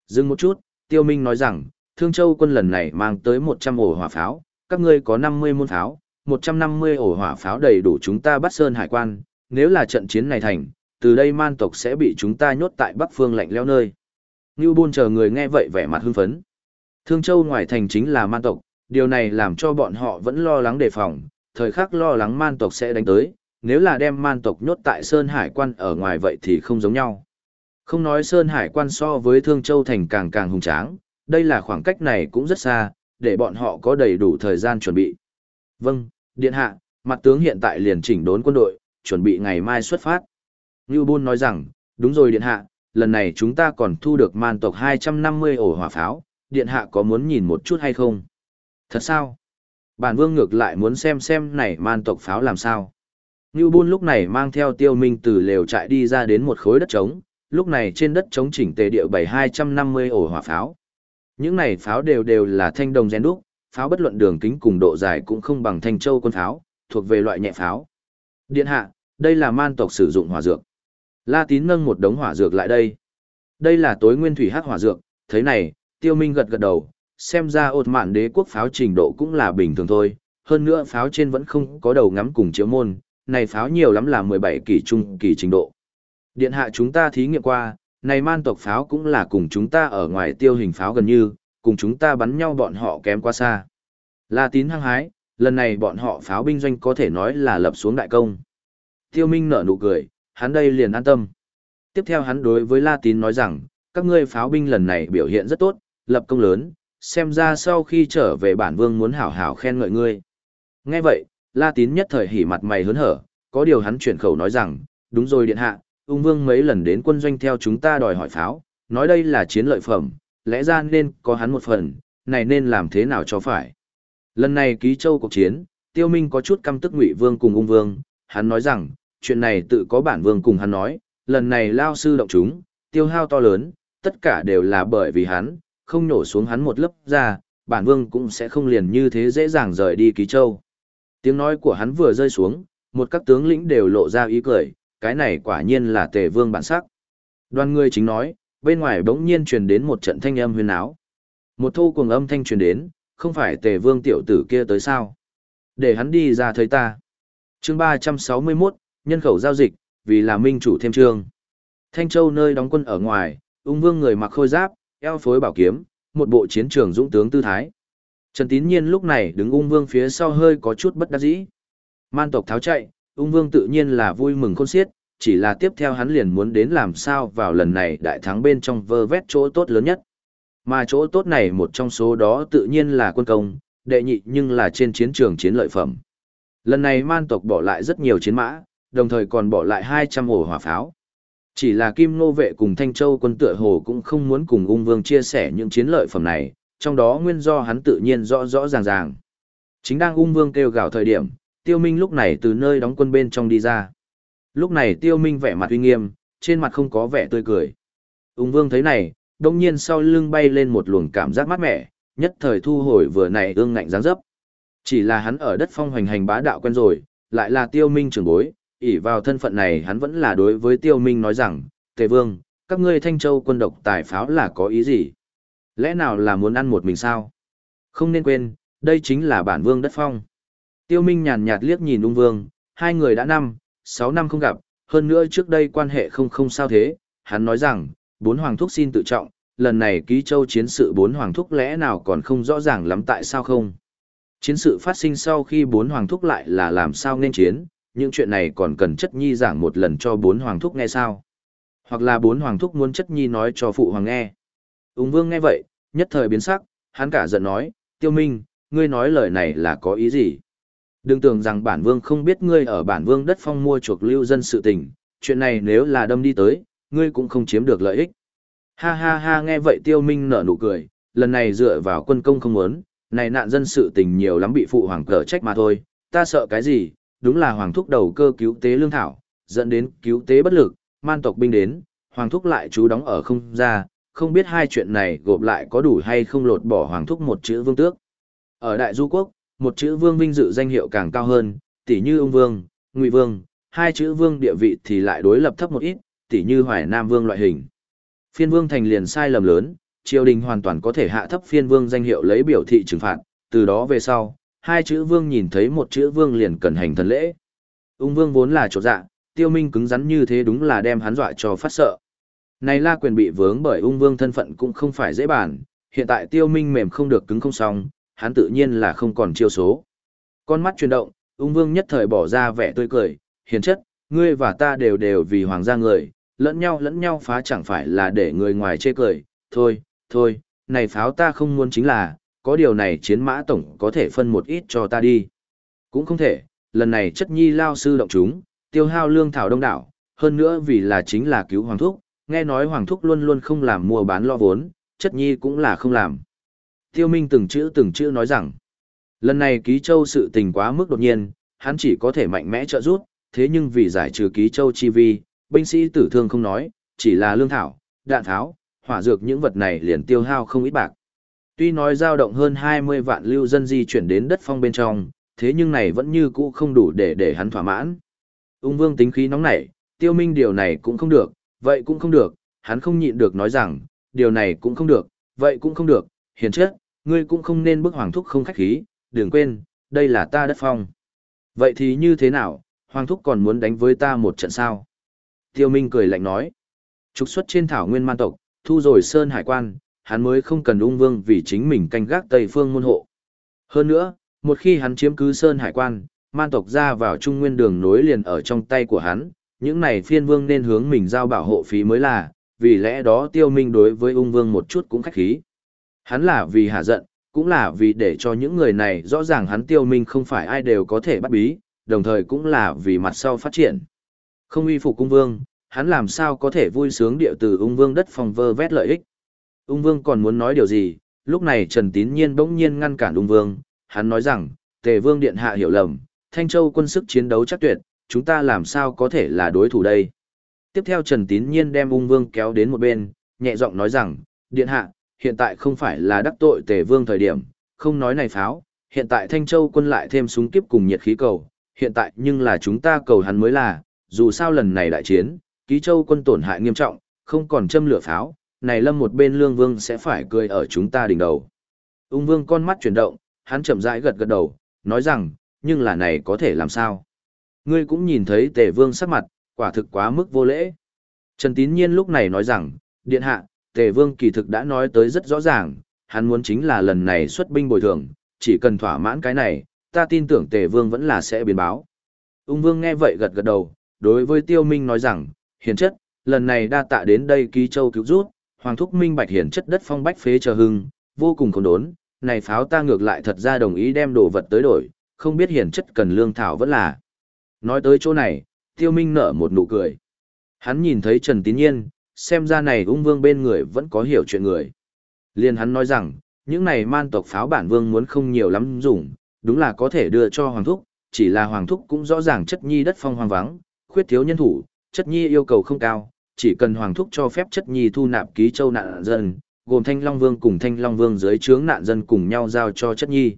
Dừng một chút, Tiêu Minh nói rằng, Thương Châu quân lần này mang tới 100 ổ hỏa pháo, các ngươi có 50 môn pháo, 150 ổ hỏa pháo đầy đủ chúng ta bắt Sơn Hải quan, nếu là trận chiến này thành, từ đây man tộc sẽ bị chúng ta nhốt tại Bắc Phương lạnh lẽo nơi. Ngưu Bôn chờ người nghe vậy vẻ mặt hưng phấn. Thương Châu ngoài thành chính là man tộc, điều này làm cho bọn họ vẫn lo lắng đề phòng, thời khắc lo lắng man tộc sẽ đánh tới, nếu là đem man tộc nhốt tại Sơn Hải quan ở ngoài vậy thì không giống nhau. Không nói Sơn Hải quan so với Thương Châu thành càng càng hùng tráng, đây là khoảng cách này cũng rất xa, để bọn họ có đầy đủ thời gian chuẩn bị. Vâng, Điện Hạ, mặt tướng hiện tại liền chỉnh đốn quân đội, chuẩn bị ngày mai xuất phát. Ngưu Bôn nói rằng, đúng rồi Điện Hạ, lần này chúng ta còn thu được man tộc 250 ổ hỏa pháo, Điện Hạ có muốn nhìn một chút hay không? Thật sao? Bản vương ngược lại muốn xem xem này man tộc pháo làm sao. Ngưu Bôn lúc này mang theo tiêu minh từ lều trại đi ra đến một khối đất trống, lúc này trên đất trống chỉnh tề địa bày 250 ổ hỏa pháo. Những này pháo đều đều là thanh đồng gen đúc, pháo bất luận đường kính cùng độ dài cũng không bằng thanh châu quân pháo, thuộc về loại nhẹ pháo. Điện hạ, đây là man tộc sử dụng hỏa dược. La Tín nâng một đống hỏa dược lại đây. Đây là tối nguyên thủy hắc hỏa dược, thế này, Tiêu Minh gật gật đầu, xem ra ột mạn đế quốc pháo trình độ cũng là bình thường thôi, hơn nữa pháo trên vẫn không có đầu ngắm cùng chiếu môn, này pháo nhiều lắm là 17 kỳ trung kỳ trình độ. Điện hạ chúng ta thí nghiệm qua, này man tộc pháo cũng là cùng chúng ta ở ngoài tiêu hình pháo gần như, cùng chúng ta bắn nhau bọn họ kém quá xa. La tín hăng hái, lần này bọn họ pháo binh doanh có thể nói là lập xuống đại công. Tiêu Minh nở nụ cười, hắn đây liền an tâm. Tiếp theo hắn đối với La tín nói rằng, các ngươi pháo binh lần này biểu hiện rất tốt, lập công lớn, xem ra sau khi trở về bản vương muốn hảo hảo khen ngợi ngươi. Nghe vậy, La tín nhất thời hỉ mặt mày hớn hở, có điều hắn chuyển khẩu nói rằng, đúng rồi điện hạ, ung vương mấy lần đến quân doanh theo chúng ta đòi hỏi pháo, nói đây là chiến lợi phẩm, lẽ ra nên có hắn một phần, này nên làm thế nào cho phải. Lần này ký châu cuộc chiến, tiêu minh có chút căm tức ngụy vương cùng ung vương, hắn nói rằng, chuyện này tự có bản vương cùng hắn nói, lần này lao sư động chúng, tiêu hao to lớn, tất cả đều là bởi vì hắn, không nổ xuống hắn một lớp ra, bản vương cũng sẽ không liền như thế dễ dàng rời đi ký châu. Tiếng nói của hắn vừa rơi xuống, một các tướng lĩnh đều lộ ra ý cười, cái này quả nhiên là tề vương bản sắc. Đoàn người chính nói, bên ngoài bỗng nhiên truyền đến một trận thanh âm huyền áo. Một thu cuồng âm thanh truyền đến, không phải tề vương tiểu tử kia tới sao. Để hắn đi ra thấy ta. chương 361, nhân khẩu giao dịch, vì là minh chủ thêm trương. Thanh Châu nơi đóng quân ở ngoài, ung vương người mặc khôi giáp, eo phối bảo kiếm, một bộ chiến trường dũng tướng tư thái. Trần Tín Nhiên lúc này đứng ung vương phía sau hơi có chút bất đắc dĩ. Man tộc tháo chạy, ung vương tự nhiên là vui mừng khôn xiết, chỉ là tiếp theo hắn liền muốn đến làm sao vào lần này đại thắng bên trong vơ vét chỗ tốt lớn nhất. Mà chỗ tốt này một trong số đó tự nhiên là quân công, đệ nhị nhưng là trên chiến trường chiến lợi phẩm. Lần này man tộc bỏ lại rất nhiều chiến mã, đồng thời còn bỏ lại 200 ổ hỏa pháo. Chỉ là Kim Nô Vệ cùng Thanh Châu quân tựa hồ cũng không muốn cùng ung vương chia sẻ những chiến lợi phẩm này, trong đó nguyên do hắn tự nhiên rõ rõ ràng ràng. Chính đang ung vương kêu gào thời điểm, Tiêu Minh lúc này từ nơi đóng quân bên trong đi ra. Lúc này Tiêu Minh vẻ mặt uy nghiêm, trên mặt không có vẻ tươi cười. Ung vương thấy này, đồng nhiên sau lưng bay lên một luồng cảm giác mát mẻ, nhất thời thu hồi vừa này ương ngạnh dáng dấp. Chỉ là hắn ở đất phong hoành hành bá đạo quen rồi, lại là Tiêu Minh trưởng bối, ỷ vào thân phận này hắn vẫn là đối với Tiêu Minh nói rằng, Tề Vương, các ngươi Thanh Châu quân độc tài pháo là có ý gì? Lẽ nào là muốn ăn một mình sao? Không nên quên, đây chính là bản vương đất phong. Tiêu Minh nhàn nhạt liếc nhìn ung vương, hai người đã năm, sáu năm không gặp, hơn nữa trước đây quan hệ không không sao thế, hắn nói rằng, bốn hoàng thúc xin tự trọng, lần này ký châu chiến sự bốn hoàng thúc lẽ nào còn không rõ ràng lắm tại sao không. Chiến sự phát sinh sau khi bốn hoàng thúc lại là làm sao nên chiến, những chuyện này còn cần chất nhi giảng một lần cho bốn hoàng thúc nghe sao. Hoặc là bốn hoàng thúc muốn chất nhi nói cho phụ hoàng nghe. Úng vương nghe vậy, nhất thời biến sắc, hắn cả giận nói, tiêu minh, ngươi nói lời này là có ý gì? Đừng tưởng rằng bản vương không biết ngươi ở bản vương đất phong mua chuộc lưu dân sự tình, chuyện này nếu là đâm đi tới, ngươi cũng không chiếm được lợi ích. Ha ha ha nghe vậy tiêu minh nở nụ cười, lần này dựa vào quân công không muốn, này nạn dân sự tình nhiều lắm bị phụ hoàng cờ trách mà thôi, ta sợ cái gì, đúng là hoàng thúc đầu cơ cứu tế lương thảo, dẫn đến cứu tế bất lực, man tộc binh đến, hoàng thúc lại chú đóng ở không ra, không biết hai chuyện này gộp lại có đủ hay không lột bỏ hoàng thúc một chữ vương tước. Ở đại du quốc, một chữ vương vinh dự danh hiệu càng cao hơn, tỷ như ung vương, ngụy vương, hai chữ vương địa vị thì lại đối lập thấp một ít, tỷ như hoài nam vương loại hình. Phiên vương thành liền sai lầm lớn, triều đình hoàn toàn có thể hạ thấp phiên vương danh hiệu lấy biểu thị trừng phạt, từ đó về sau, hai chữ vương nhìn thấy một chữ vương liền cần hành thần lễ. Ung vương vốn là chỗ dạ, tiêu minh cứng rắn như thế đúng là đem hắn dọa cho phát sợ. Này la quyền bị vướng bởi ung vương thân phận cũng không phải dễ bàn, hiện tại tiêu minh mềm không được cứng không xong, hắn tự nhiên là không còn chiêu số. Con mắt chuyển động, ung vương nhất thời bỏ ra vẻ tươi cười, hiền chất, ngươi và ta đều đều vì hoàng gia người, lẫn nhau lẫn nhau phá chẳng phải là để người ngoài chê cười, thôi, thôi, này pháo ta không muốn chính là, có điều này chiến mã tổng có thể phân một ít cho ta đi. Cũng không thể, lần này chất nhi lao sư động chúng, tiêu hao lương thảo đông đảo, hơn nữa vì là chính là cứu hoàng thúc, nghe nói hoàng thúc luôn luôn không làm mua bán lo vốn, chất nhi cũng là không làm. Tiêu Minh từng chữ từng chữ nói rằng, lần này ký châu sự tình quá mức đột nhiên, hắn chỉ có thể mạnh mẽ trợ giúp, thế nhưng vì giải trừ ký châu chi vi, binh sĩ tử thương không nói, chỉ là lương thảo, đạn tháo, hỏa dược những vật này liền tiêu hao không ít bạc. Tuy nói dao động hơn 20 vạn lưu dân di chuyển đến đất phong bên trong, thế nhưng này vẫn như cũ không đủ để để hắn thỏa mãn. Ung vương tính khí nóng nảy, tiêu minh điều này cũng không được, vậy cũng không được, hắn không nhịn được nói rằng, điều này cũng không được, vậy cũng không được, hiền chết, ngươi cũng không nên bức hoàng thúc không khách khí, đừng quên, đây là ta đất phong. Vậy thì như thế nào, hoàng thúc còn muốn đánh với ta một trận sao? Tiêu Minh cười lạnh nói, trục xuất trên thảo nguyên man tộc, thu rồi sơn hải quan, hắn mới không cần ung vương vì chính mình canh gác tây phương môn hộ. Hơn nữa, một khi hắn chiếm cứ sơn hải quan, man tộc ra vào trung nguyên đường nối liền ở trong tay của hắn, những này phiên vương nên hướng mình giao bảo hộ phí mới là, vì lẽ đó tiêu minh đối với ung vương một chút cũng khách khí. Hắn là vì hạ giận, cũng là vì để cho những người này rõ ràng hắn tiêu minh không phải ai đều có thể bắt bí, đồng thời cũng là vì mặt sau phát triển. Không uy phục cung vương, hắn làm sao có thể vui sướng điệu từ ung vương đất phòng vơ vét lợi ích. Ung vương còn muốn nói điều gì, lúc này Trần Tín Nhiên bỗng nhiên ngăn cản ung vương, hắn nói rằng, tề vương điện hạ hiểu lầm, Thanh Châu quân sức chiến đấu chắc tuyệt, chúng ta làm sao có thể là đối thủ đây. Tiếp theo Trần Tín Nhiên đem ung vương kéo đến một bên, nhẹ giọng nói rằng, điện hạ, hiện tại không phải là đắc tội tề vương thời điểm, không nói này pháo, hiện tại Thanh Châu quân lại thêm súng kiếp cùng nhiệt khí cầu, hiện tại nhưng là chúng ta cầu hắn mới là, dù sao lần này đại chiến, ký châu quân tổn hại nghiêm trọng, không còn châm lửa pháo, này lâm một bên lương vương sẽ phải cười ở chúng ta đỉnh đầu. Ung vương con mắt chuyển động, hắn chậm rãi gật gật đầu, nói rằng, nhưng là này có thể làm sao? Ngươi cũng nhìn thấy tề vương sắc mặt, quả thực quá mức vô lễ. Trần Tín Nhiên lúc này nói rằng, điện hạ, tề vương kỳ thực đã nói tới rất rõ ràng, hắn muốn chính là lần này xuất binh bồi thường, chỉ cần thỏa mãn cái này, ta tin tưởng tề vương vẫn là sẽ biến báo. Ung vương nghe vậy gật gật đầu, đối với tiêu minh nói rằng, hiền chất, lần này đa tạ đến đây ký châu cứu rút, hoàng thúc minh bạch hiền chất đất phong bách phế chờ hưng, vô cùng khốn đốn, này pháo ta ngược lại thật ra đồng ý đem đồ vật tới đổi, không biết hiền chất cần lương thảo vẫn là. Nói tới chỗ này, tiêu minh nở một nụ cười. Hắn nhìn thấy Trần Tín Nhiên, xem ra này ung vương bên người vẫn có hiểu chuyện người. Liên hắn nói rằng, những này man tộc pháo bản vương muốn không nhiều lắm dùng, đúng là có thể đưa cho hoàng thúc, chỉ là hoàng thúc cũng rõ ràng chất nhi đất phong hoang vắng, khuyết thiếu nhân thủ, chất nhi yêu cầu không cao, chỉ cần hoàng thúc cho phép chất nhi thu nạp ký châu nạn dân, gồm Thanh Long Vương cùng Thanh Long Vương dưới trướng nạn dân cùng nhau giao cho chất nhi.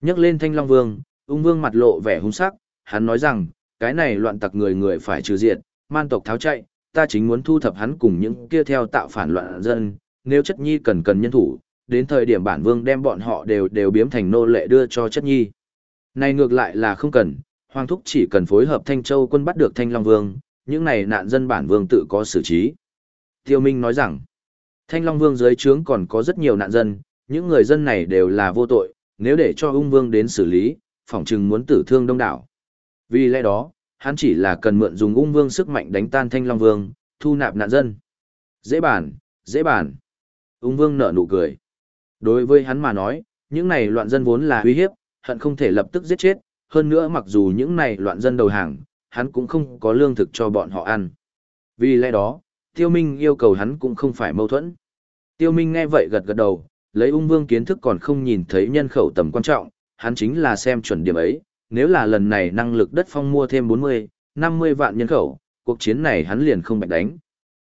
Nhắc lên Thanh Long Vương, ung vương mặt lộ vẻ hung sắc, hắn nói rằng, cái này loạn tặc người người phải trừ diệt, man tộc tháo chạy, ta chính muốn thu thập hắn cùng những kia theo tạo phản loạn dân, nếu chất nhi cần cần nhân thủ, đến thời điểm bản vương đem bọn họ đều đều biếm thành nô lệ đưa cho chất nhi. Này ngược lại là không cần, Hoàng Thúc chỉ cần phối hợp Thanh Châu quân bắt được Thanh Long Vương, những này nạn dân bản vương tự có xử trí. Tiêu Minh nói rằng, Thanh Long Vương dưới trướng còn có rất nhiều nạn dân, những người dân này đều là vô tội, nếu để cho ung vương đến xử lý, phỏng chừng muốn tử thương đông đảo. Vì lẽ đó, hắn chỉ là cần mượn dùng ung vương sức mạnh đánh tan Thanh Long Vương, thu nạp nạn dân. Dễ bàn, dễ bàn. Ung vương nở nụ cười. Đối với hắn mà nói, những này loạn dân vốn là uy hiếp, hận không thể lập tức giết chết, hơn nữa mặc dù những này loạn dân đầu hàng, hắn cũng không có lương thực cho bọn họ ăn. Vì lẽ đó, Tiêu Minh yêu cầu hắn cũng không phải mâu thuẫn. Tiêu Minh nghe vậy gật gật đầu, lấy ung vương kiến thức còn không nhìn thấy nhân khẩu tầm quan trọng, hắn chính là xem chuẩn điểm ấy, nếu là lần này năng lực đất phong mua thêm 40, 50 vạn nhân khẩu, cuộc chiến này hắn liền không bạch đánh.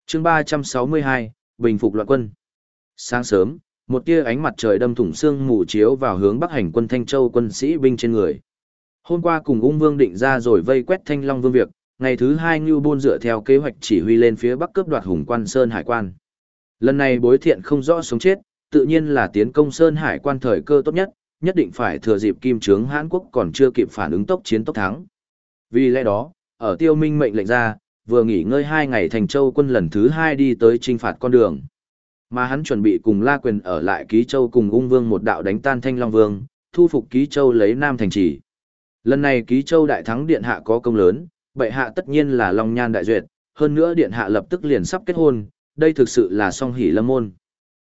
Chương 362, Bình phục loạn quân. Sáng sớm, một tia ánh mặt trời đâm thủng xương mù chiếu vào hướng Bắc hành quân Thanh Châu quân sĩ binh trên người. Hôm qua cùng ung vương định ra rồi vây quét Thanh Long Vương việc, ngày thứ hai Ngưu Bôn dựa theo kế hoạch chỉ huy lên phía Bắc cướp đoạt Hùng Quan Sơn Hải quan. Lần này bối thiện không rõ sống chết, tự nhiên là tiến công Sơn Hải quan thời cơ tốt nhất, nhất định phải thừa dịp kim trướng Hán Quốc còn chưa kịp phản ứng tốc chiến tốc thắng. Vì lẽ đó, ở tiêu minh mệnh lệnh ra, vừa nghỉ ngơi hai ngày thành châu quân lần thứ hai đi tới trinh phạt con đường. Mà hắn chuẩn bị cùng La Quyền ở lại Ký Châu cùng ung vương một đạo đánh tan Thanh Long Vương, thu phục Ký Châu lấy Nam thành trì. Lần này Ký Châu đại thắng điện hạ có công lớn, bệ hạ tất nhiên là Long Nhan đại duyệt, hơn nữa điện hạ lập tức liền sắp kết hôn, đây thực sự là song hỷ lâm môn.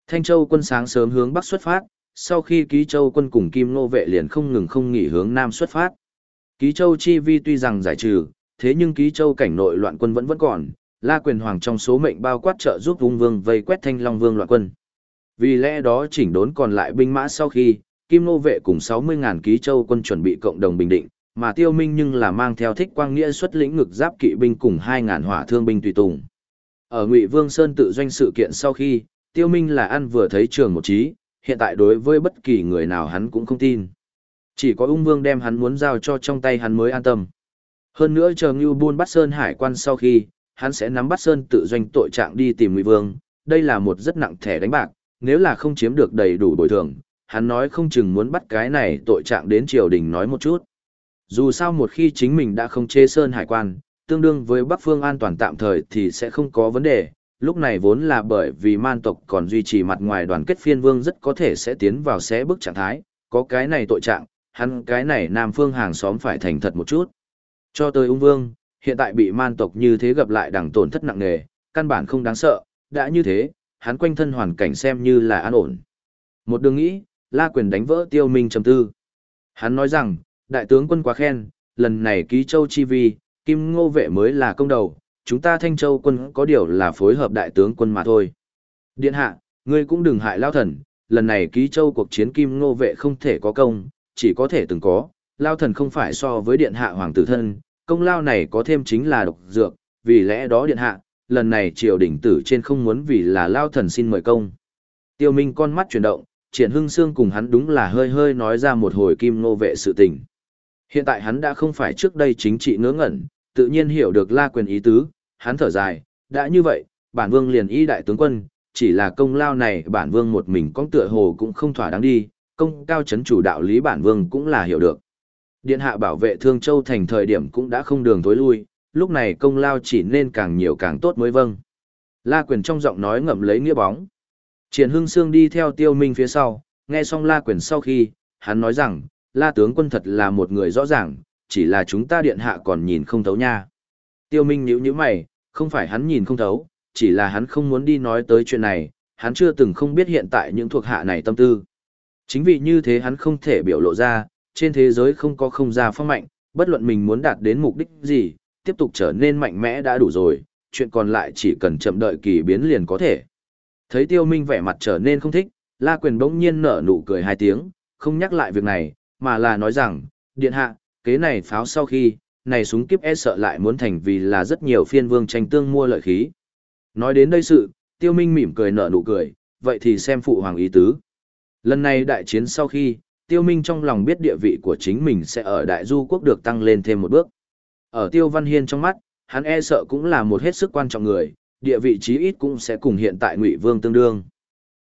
Thanh Châu quân sáng sớm hướng bắc xuất phát, sau khi Ký Châu quân cùng Kim Nô vệ liền không ngừng không nghỉ hướng nam xuất phát. Ký Châu chi vi tuy rằng giải trừ, thế nhưng Ký Châu cảnh nội loạn quân vẫn vẫn còn, La Quyền Hoàng trong số mệnh bao quát trợ giúp Ung Vương vây quét Thanh Long Vương loạn quân. Vì lẽ đó chỉnh đốn còn lại binh mã sau khi, Kim Nô vệ cùng 60.000 Ký Châu quân chuẩn bị cộng đồng bình định, mà Tiêu Minh nhưng là mang theo thích quang nghĩa xuất lĩnh ngực giáp kỵ binh cùng 2.000 hỏa thương binh tùy tùng. Ở Ngụy Vương Sơn tự doanh sự kiện sau khi, Tiêu Minh là ăn vừa thấy trường một trí, hiện tại đối với bất kỳ người nào hắn cũng không tin. Chỉ có ung vương đem hắn muốn giao cho trong tay hắn mới an tâm. Hơn nữa chờ Ngưu Buôn bắt Sơn hải quan sau khi, hắn sẽ nắm bắt Sơn tự doanh tội trạng đi tìm Ngụy Vương, đây là một rất nặng thẻ đánh bạc, nếu là không chiếm được đầy đủ bồi thường, hắn nói không chừng muốn bắt cái này tội trạng đến triều đình nói một chút. Dù sao một khi chính mình đã không chê Sơn hải quan, tương đương với Bắc Phương an toàn tạm thời thì sẽ không có vấn đề, lúc này vốn là bởi vì man tộc còn duy trì mặt ngoài đoàn kết phiên vương rất có thể sẽ tiến vào xé bức trạng thái, có cái này tội trạng, hắn cái này nam phương hàng xóm phải thành thật một chút. Cho tới ung vương, hiện tại bị man tộc như thế gặp lại đằng tổn thất nặng nề, căn bản không đáng sợ, đã như thế, hắn quanh thân hoàn cảnh xem như là an ổn. Một đường nghĩ, La Quyền đánh vỡ tiêu minh trầm tư. Hắn nói rằng, đại tướng quân quá khen, lần này ký châu chi vi, kim ngô vệ mới là công đầu, chúng ta Thanh Châu quân có điều là phối hợp đại tướng quân mà thôi. Điện hạ, ngươi cũng đừng hại lao thần, lần này ký châu cuộc chiến kim ngô vệ không thể có công, chỉ có thể từng có, lao thần không phải so với điện hạ hoàng tử thân, công lao này có thêm chính là độc dược, vì lẽ đó điện hạ, lần này triều đỉnh tử trên không muốn vì là lao thần xin mời công. Tiêu Minh con mắt chuyển động, triển hưng xương cùng hắn đúng là hơi hơi nói ra một hồi kim ngô vệ sự tình. Hiện tại hắn đã không phải trước đây chính trị ngớ ngẩn, tự nhiên hiểu được la quyền ý tứ, hắn thở dài, đã như vậy, bản vương liền y đại tướng quân, chỉ là công lao này bản vương một mình con tựa hồ cũng không thỏa đáng đi, công cao chấn chủ đạo lý bản vương cũng là hiểu được. Điện hạ bảo vệ Thương Châu thành thời điểm cũng đã không đường tối lui, lúc này công lao chỉ nên càng nhiều càng tốt mới vâng. La quyền trong giọng nói ngậm lấy nghĩa bóng. Triển Hưng Sương đi theo tiêu minh phía sau, nghe xong La quyền sau khi, hắn nói rằng, La tướng quân thật là một người rõ ràng, chỉ là chúng ta điện hạ còn nhìn không thấu nha. Tiêu Minh nhíu nhíu mày, không phải hắn nhìn không thấu, chỉ là hắn không muốn đi nói tới chuyện này, hắn chưa từng không biết hiện tại những thuộc hạ này tâm tư. Chính vì như thế hắn không thể biểu lộ ra, trên thế giới không có không ra phong mạnh, bất luận mình muốn đạt đến mục đích gì, tiếp tục trở nên mạnh mẽ đã đủ rồi, chuyện còn lại chỉ cần chậm đợi kỳ biến liền có thể. Thấy Tiêu Minh vẻ mặt trở nên không thích, La Quyền bỗng nhiên nở nụ cười hai tiếng, không nhắc lại việc này, mà là nói rằng, điện hạ, kế này pháo sau khi, này súng kiếp e sợ lại muốn thành vì là rất nhiều phiên vương tranh tương mua lợi khí. Nói đến đây sự, tiêu minh mỉm cười nở nụ cười, vậy thì xem phụ hoàng ý tứ. Lần này đại chiến sau khi, tiêu minh trong lòng biết địa vị của chính mình sẽ ở đại du quốc được tăng lên thêm một bước. Ở tiêu văn hiên trong mắt, hắn e sợ cũng là một hết sức quan trọng người, địa vị chí ít cũng sẽ cùng hiện tại ngụy vương tương đương.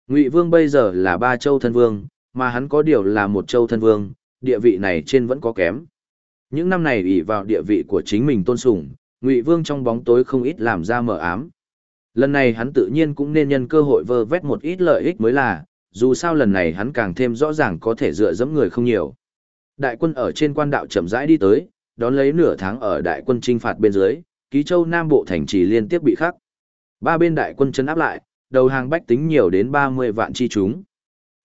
Ngụy vương bây giờ là ba châu thân vương, mà hắn có điều là một châu thân vương, địa vị này trên vẫn có kém. Những năm này ỷ vào địa vị của chính mình tôn sùng, Ngụy Vương trong bóng tối không ít làm ra mờ ám. Lần này hắn tự nhiên cũng nên nhân cơ hội vơ vét một ít lợi ích mới là, dù sao lần này hắn càng thêm rõ ràng có thể dựa dẫm người không nhiều. Đại quân ở trên quan đạo chậm rãi đi tới, đón lấy nửa tháng ở đại quân trinh phạt bên dưới, ký châu Nam Bộ thành trì liên tiếp bị khắc. Ba bên đại quân chấn áp lại, đầu hàng bách tính nhiều đến 30 vạn chi chúng.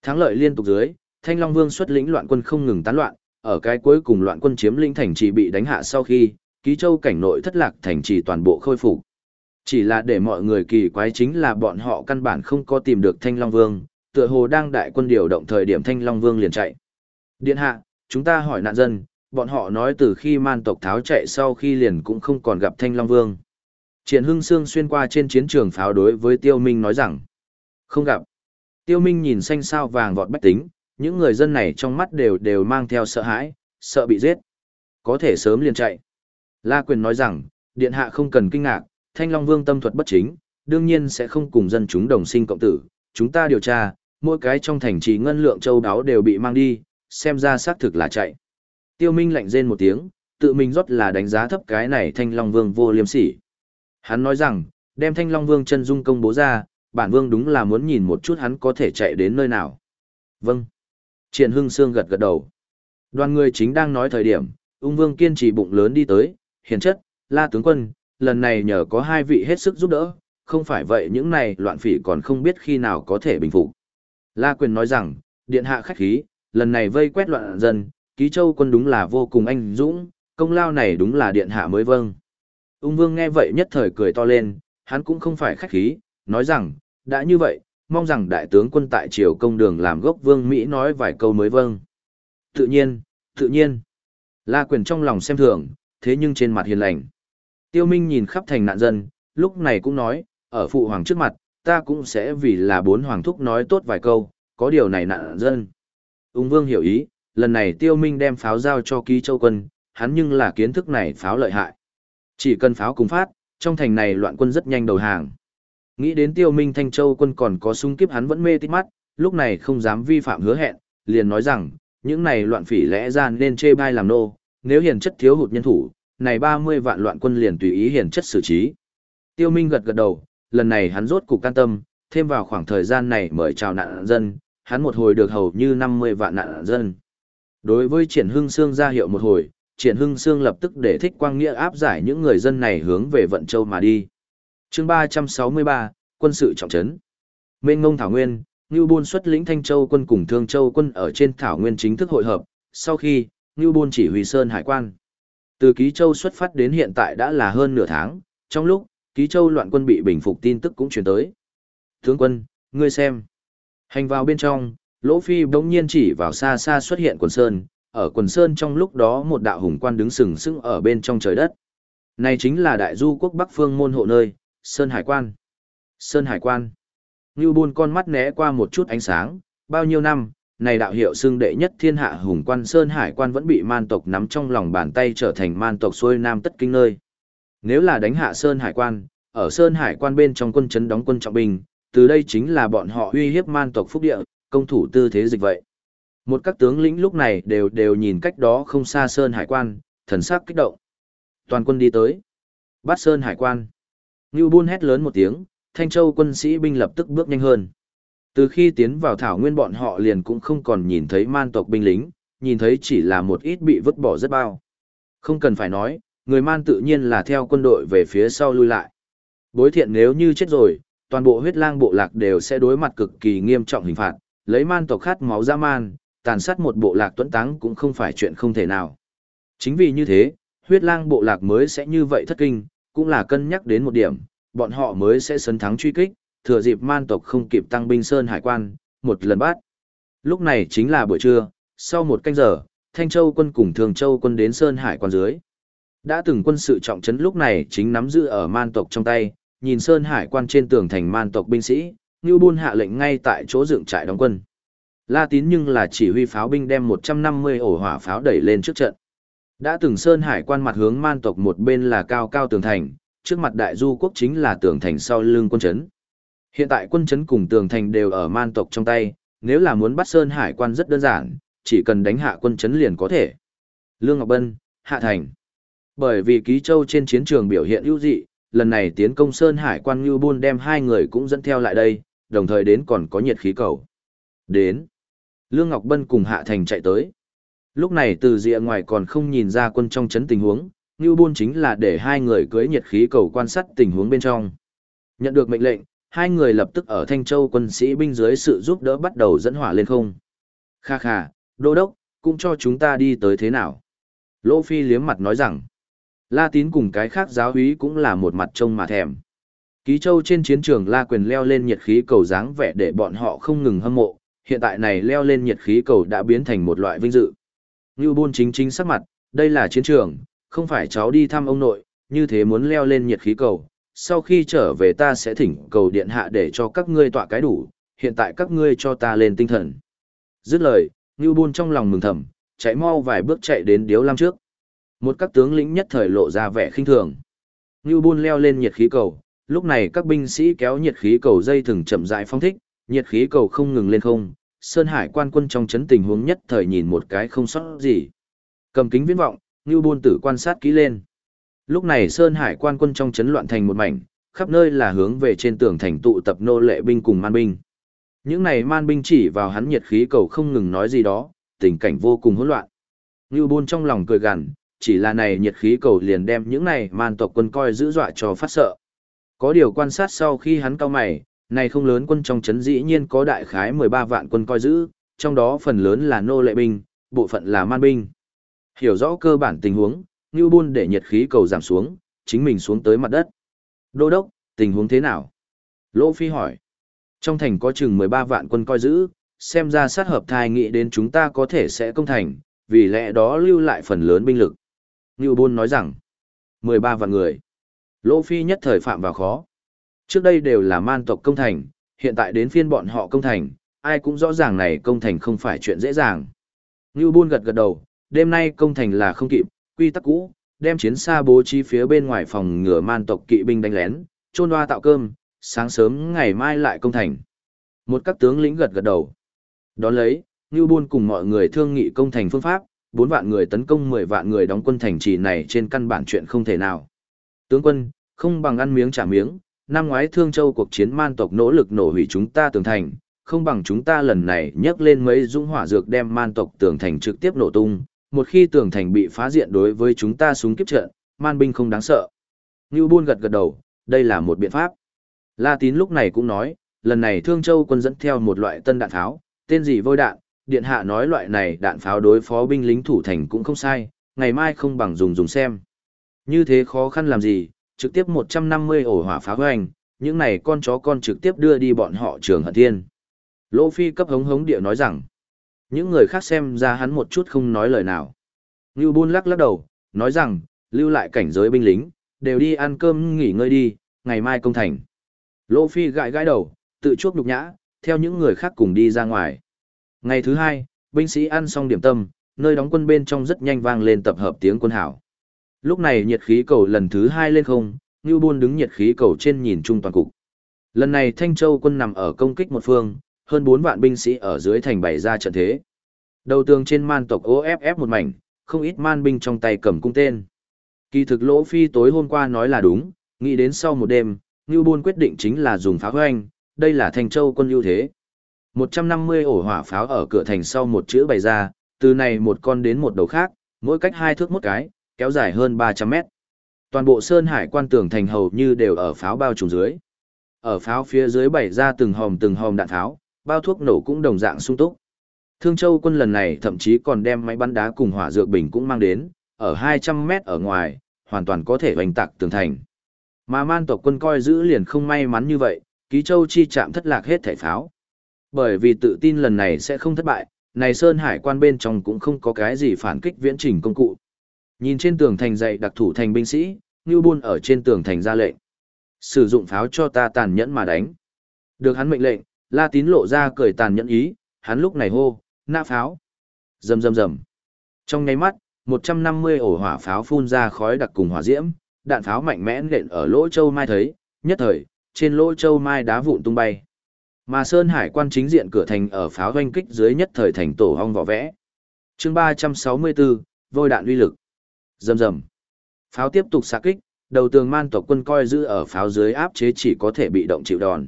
Thắng lợi liên tục dưới, Thanh Long Vương xuất lĩnh loạn quân không ngừng tán loạn, ở cái cuối cùng loạn quân chiếm lĩnh thành trì bị đánh hạ sau khi, ký châu cảnh nội thất lạc thành trì toàn bộ khôi phục. Chỉ là để mọi người kỳ quái chính là bọn họ căn bản không có tìm được Thanh Long Vương, tựa hồ đang đại quân điều động thời điểm Thanh Long Vương liền chạy. Điện hạ, chúng ta hỏi nạn dân, bọn họ nói từ khi man tộc tháo chạy sau khi liền cũng không còn gặp Thanh Long Vương. Triển Hưng Sương xuyên qua trên chiến trường pháo đối với Tiêu Minh nói rằng, không gặp. Tiêu Minh nhìn xanh sao vàng vọt bách tính, những người dân này trong mắt đều đều mang theo sợ hãi, sợ bị giết. Có thể sớm liền chạy. La Quyền nói rằng, Điện Hạ không cần kinh ngạc, Thanh Long Vương tâm thuật bất chính, đương nhiên sẽ không cùng dân chúng đồng sinh cộng tử. Chúng ta điều tra, mỗi cái trong thành trì ngân lượng châu đáo đều bị mang đi, xem ra xác thực là chạy. Tiêu Minh lạnh rên một tiếng, tự mình rót là đánh giá thấp cái này Thanh Long Vương vô liêm sỉ. Hắn nói rằng, đem Thanh Long Vương chân dung công bố ra, bản vương đúng là muốn nhìn một chút hắn có thể chạy đến nơi nào. Vâng. Triển Hưng Sương gật gật đầu. Đoàn người chính đang nói thời điểm, ung vương kiên trì bụng lớn đi tới, hiền chất, la tướng quân, lần này nhờ có hai vị hết sức giúp đỡ, không phải vậy những này loạn phỉ còn không biết khi nào có thể bình phục. La quyền nói rằng, điện hạ khách khí, lần này vây quét loạn dân, ký châu quân đúng là vô cùng anh dũng, công lao này đúng là điện hạ mới vâng. Ung vương nghe vậy nhất thời cười to lên, hắn cũng không phải khách khí, nói rằng, đã như vậy, mong rằng đại tướng quân tại triều công đường làm gốc vương Mỹ nói vài câu mới vâng. Tự nhiên, tự nhiên. La quyền trong lòng xem thường, thế nhưng trên mặt hiền lành. Tiêu Minh nhìn khắp thành nạn dân, lúc này cũng nói, ở phụ hoàng trước mặt, ta cũng sẽ vì là bốn hoàng thúc nói tốt vài câu, có điều này nạn dân. Ung vương hiểu ý, lần này Tiêu Minh đem pháo giao cho ký châu quân, hắn nhưng là kiến thức này pháo lợi hại. Chỉ cần pháo cùng phát, trong thành này loạn quân rất nhanh đầu hàng. Nghĩ đến tiêu minh Thanh Châu quân còn có sung kiếp hắn vẫn mê tít mắt, lúc này không dám vi phạm hứa hẹn, liền nói rằng, những này loạn phỉ lẽ ra nên chê bai làm nô, nếu hiền chất thiếu hụt nhân thủ, này 30 vạn loạn quân liền tùy ý hiền chất xử trí. Tiêu Minh gật gật đầu, lần này hắn rốt cục can tâm, thêm vào khoảng thời gian này mời chào nạn dân, hắn một hồi được hầu như 50 vạn nạn dân. Đối với triển hưng xương ra hiệu một hồi, triển hưng xương lập tức để thích quang nghĩa áp giải những người dân này hướng về vận châu mà đi chương ba trăm sáu mươi ba, quân sự trọng trấn. Mênh ngông thảo nguyên, ngưu bôn xuất lĩnh thanh châu quân cùng thương châu quân ở trên thảo nguyên chính thức hội hợp. Sau khi, ngưu bôn chỉ huy sơn hải quan. Từ ký châu xuất phát đến hiện tại đã là hơn nửa tháng. Trong lúc, ký châu loạn quân bị bình phục tin tức cũng truyền tới. Tướng quân, ngươi xem. Hành vào bên trong, lỗ phi bỗng nhiên chỉ vào xa xa xuất hiện quần sơn. Ở quần sơn trong lúc đó một đạo hùng quan đứng sừng sững ở bên trong trời đất. Này chính là đại du quốc bắc phương môn hộ nơi. Sơn Hải Quan. Sơn Hải Quan. Ngưu Bôn con mắt né qua một chút ánh sáng, bao nhiêu năm, này đạo hiệu xưng đệ nhất thiên hạ hùng quan Sơn Hải Quan vẫn bị man tộc nắm trong lòng bàn tay trở thành man tộc xuôi nam tất kinh nơi. Nếu là đánh hạ Sơn Hải Quan, ở Sơn Hải Quan bên trong quân chấn đóng quân trọng binh, từ đây chính là bọn họ uy hiếp man tộc phúc địa, công thủ tư thế dịch vậy. Một các tướng lĩnh lúc này đều đều nhìn cách đó không xa Sơn Hải Quan, thần sắc kích động. Toàn quân đi tới. Bắt Sơn Hải Quan. Ngưu Bôn hét lớn một tiếng, Thanh Châu quân sĩ binh lập tức bước nhanh hơn. Từ khi tiến vào thảo nguyên bọn họ liền cũng không còn nhìn thấy man tộc binh lính, nhìn thấy chỉ là một ít bị vứt bỏ rất bao. Không cần phải nói, người man tự nhiên là theo quân đội về phía sau lui lại. Bối thiện nếu như chết rồi, toàn bộ huyết lang bộ lạc đều sẽ đối mặt cực kỳ nghiêm trọng hình phạt, lấy man tộc khát máu ra man, tàn sát một bộ lạc tuấn táng cũng không phải chuyện không thể nào. Chính vì như thế, huyết lang bộ lạc mới sẽ như vậy thất kinh, cũng là cân nhắc đến một điểm, bọn họ mới sẽ sấn thắng truy kích, thừa dịp man tộc không kịp tăng binh sơn hải quan, một lần bắt. Lúc này chính là buổi trưa, sau một canh giờ, Thanh Châu quân cùng Thường Châu quân đến sơn hải quan dưới. Đã từng quân sự trọng trấn lúc này chính nắm giữ ở man tộc trong tay, nhìn sơn hải quan trên tường thành man tộc binh sĩ, Ngưu Bôn hạ lệnh ngay tại chỗ dựng trại đóng quân. La Tín nhưng là chỉ huy pháo binh đem 150 ổ hỏa pháo đẩy lên trước trận. Đã từng Sơn Hải quan mặt hướng man tộc một bên là cao cao tường thành, trước mặt đại du quốc chính là tường thành sau lưng quân chấn. Hiện tại quân chấn cùng tường thành đều ở man tộc trong tay, nếu là muốn bắt Sơn Hải quan rất đơn giản, chỉ cần đánh hạ quân chấn liền có thể. Lương Ngọc Bân, Hạ Thành. Bởi vì Ký Châu trên chiến trường biểu hiện ưu dị, lần này tiến công Sơn Hải quan Ngưu Bôn đem hai người cũng dẫn theo lại đây, đồng thời đến còn có nhiệt khí cầu. Đến. Lương Ngọc Bân cùng Hạ Thành chạy tới. Lúc này từ rìa ngoài còn không nhìn ra quân trong chấn tình huống, Ngưu Bôn chính là để hai người cưới nhiệt khí cầu quan sát tình huống bên trong. Nhận được mệnh lệnh, hai người lập tức ở Thanh Châu quân sĩ binh dưới sự giúp đỡ bắt đầu dẫn hỏa lên không. Kha kha, đô đốc, cũng cho chúng ta đi tới thế nào. Lỗ Phi liếm mặt nói rằng, La Tín cùng cái khác giáo úy cũng là một mặt trông mà thèm. Ký châu trên chiến trường la quyền leo lên nhiệt khí cầu dáng vẻ để bọn họ không ngừng hâm mộ, hiện tại này leo lên nhiệt khí cầu đã biến thành một loại vinh dự. Ngưu Bôn chính chính sắc mặt, đây là chiến trường, không phải cháu đi thăm ông nội, như thế muốn leo lên nhiệt khí cầu. Sau khi trở về ta sẽ thỉnh cầu điện hạ để cho các ngươi tọa cái đủ, hiện tại các ngươi cho ta lên tinh thần. Dứt lời, Ngưu Bôn trong lòng mừng thầm, chạy mau vài bước chạy đến điếu lam trước. Một các tướng lĩnh nhất thời lộ ra vẻ khinh thường. Ngưu Bôn leo lên nhiệt khí cầu, lúc này các binh sĩ kéo nhiệt khí cầu dây thừng chậm rãi phong thích, nhiệt khí cầu không ngừng lên không, Sơn Hải quan quân trong chấn tình huống nhất thời nhìn một cái không sót gì. Cầm kính viễn vọng, Ngưu Bôn tử quan sát kỹ lên. Lúc này Sơn Hải quan quân trong chấn loạn thành một mảnh, khắp nơi là hướng về trên tường thành tụ tập nô lệ binh cùng man binh. Những này man binh chỉ vào hắn nhiệt khí cầu không ngừng nói gì đó, tình cảnh vô cùng hỗn loạn. Ngưu Bôn trong lòng cười gằn, chỉ là này nhiệt khí cầu liền đem những này man tộc quân coi giữ dọa cho phát sợ. Có điều quan sát sau khi hắn cao mày, này không lớn quân trong chấn dĩ nhiên có đại khái 13 vạn quân coi giữ, trong đó phần lớn là nô lệ binh, bộ phận là man binh. Hiểu rõ cơ bản tình huống, Ngưu Bôn để nhiệt khí cầu giảm xuống, chính mình xuống tới mặt đất. Đô đốc, tình huống thế nào? Lỗ Phi hỏi. Trong thành có chừng 13 vạn quân coi giữ, xem ra sát hợp thai nghĩ đến chúng ta có thể sẽ công thành, vì lẽ đó lưu lại phần lớn binh lực. Ngưu Bôn nói rằng, 13 vạn người. Lỗ Phi nhất thời phạm vào khó. Trước đây đều là man tộc công thành, hiện tại đến phiên bọn họ công thành, ai cũng rõ ràng này công thành không phải chuyện dễ dàng. Ngưu Bôn gật gật đầu, đêm nay công thành là không kịp, quy tắc cũ, đem chiến xa bố trí phía bên ngoài phòng ngừa man tộc kỵ binh đánh lén, trôn hoa tạo cơm, sáng sớm ngày mai lại công thành. Một các tướng lĩnh gật gật đầu. Đón lấy, Ngưu Bôn cùng mọi người thương nghị công thành phương pháp, 4 vạn người tấn công 10 vạn người đóng quân thành trì này trên căn bản chuyện không thể nào. Tướng quân, không bằng ăn miếng trả miếng, năm ngoái Thương Châu cuộc chiến man tộc nỗ lực nổ hủy chúng ta tường thành, không bằng chúng ta lần này nhấc lên mấy dũng hỏa dược đem man tộc tường thành trực tiếp nổ tung, một khi tường thành bị phá diện đối với chúng ta súng kiếp trận, man binh không đáng sợ. Ngưu Buôn gật gật đầu, đây là một biện pháp. La Tín lúc này cũng nói, lần này Thương Châu quân dẫn theo một loại tân đạn tháo, tên gì vôi đạn, điện hạ nói loại này đạn pháo đối phó binh lính thủ thành cũng không sai, ngày mai không bằng dùng dùng xem. Như thế khó khăn làm gì, trực tiếp 150 ổ hỏa phá hoành, những này con chó con trực tiếp đưa đi bọn họ trường hận thiên. Lỗ Phi cấp hống hống địa nói rằng, những người khác xem ra hắn một chút không nói lời nào. Ngưu Bôn lắc lắc đầu, nói rằng, lưu lại cảnh giới binh lính, đều đi ăn cơm nghỉ ngơi đi, ngày mai công thành. Lỗ Phi gãi gãi đầu, tự chuốc nhục nhã, theo những người khác cùng đi ra ngoài. Ngày thứ hai, binh sĩ ăn xong điểm tâm, nơi đóng quân bên trong rất nhanh vang lên tập hợp tiếng quân hảo. Lúc này nhiệt khí cầu lần thứ hai lên không, Ngưu Bôn đứng nhiệt khí cầu trên nhìn chung toàn cục. Lần này Thanh Châu quân nằm ở công kích một phương, hơn 4 vạn binh sĩ ở dưới thành bày ra trận thế. Đầu tường trên man tộc OFF một mảnh, không ít man binh trong tay cầm cung tên. Kỳ thực Lỗ Phi tối hôm qua nói là đúng, nghĩ đến sau một đêm, Ngưu Bôn quyết định chính là dùng pháo hoanh, đây là Thanh Châu quân ưu thế. 150 ổ hỏa pháo ở cửa thành sau một chữ bày ra, từ này một con đến một đầu khác, mỗi cách hai thước một cái, kéo dài hơn 300 mét. Toàn bộ sơn hải quan tường thành hầu như đều ở pháo bao trùm dưới. Ở pháo phía dưới bày ra từng hòm từng hòm đạn tháo, bao thuốc nổ cũng đồng dạng sung túc. Thương Châu quân lần này thậm chí còn đem máy bắn đá cùng hỏa dược bình cũng mang đến, ở 200 mét ở ngoài, hoàn toàn có thể hoành tạc tường thành. Mà man tộc quân coi giữ liền không may mắn như vậy, ký châu chi chạm thất lạc hết thảy pháo. Bởi vì tự tin lần này sẽ không thất bại, này Sơn Hải quan bên trong cũng không có cái gì phản kích viễn trình công cụ. Nhìn trên tường thành dạy đặc thủ thành binh sĩ, Ngưu Bôn ở trên tường thành ra lệnh. Sử dụng pháo cho ta tàn nhẫn mà đánh. Được hắn mệnh lệnh, La Tín lộ ra cười tàn nhẫn ý, hắn lúc này hô, nã pháo. Rầm rầm rầm. Trong nháy mắt, 150 ổ hỏa pháo phun ra khói đặc cùng hỏa diễm, đạn pháo mạnh mẽ nện ở lỗ châu mai thấy, nhất thời, trên lỗ châu mai đá vụn tung bay. Mà Sơn Hải quan chính diện cửa thành ở pháo doanh kích dưới nhất thời thành tổ hong vỏ vẽ. chương 364, vôi đạn uy lực. Rầm rầm. Pháo tiếp tục xạ kích, đầu tường man tộc quân coi giữ ở pháo dưới áp chế chỉ có thể bị động chịu đòn.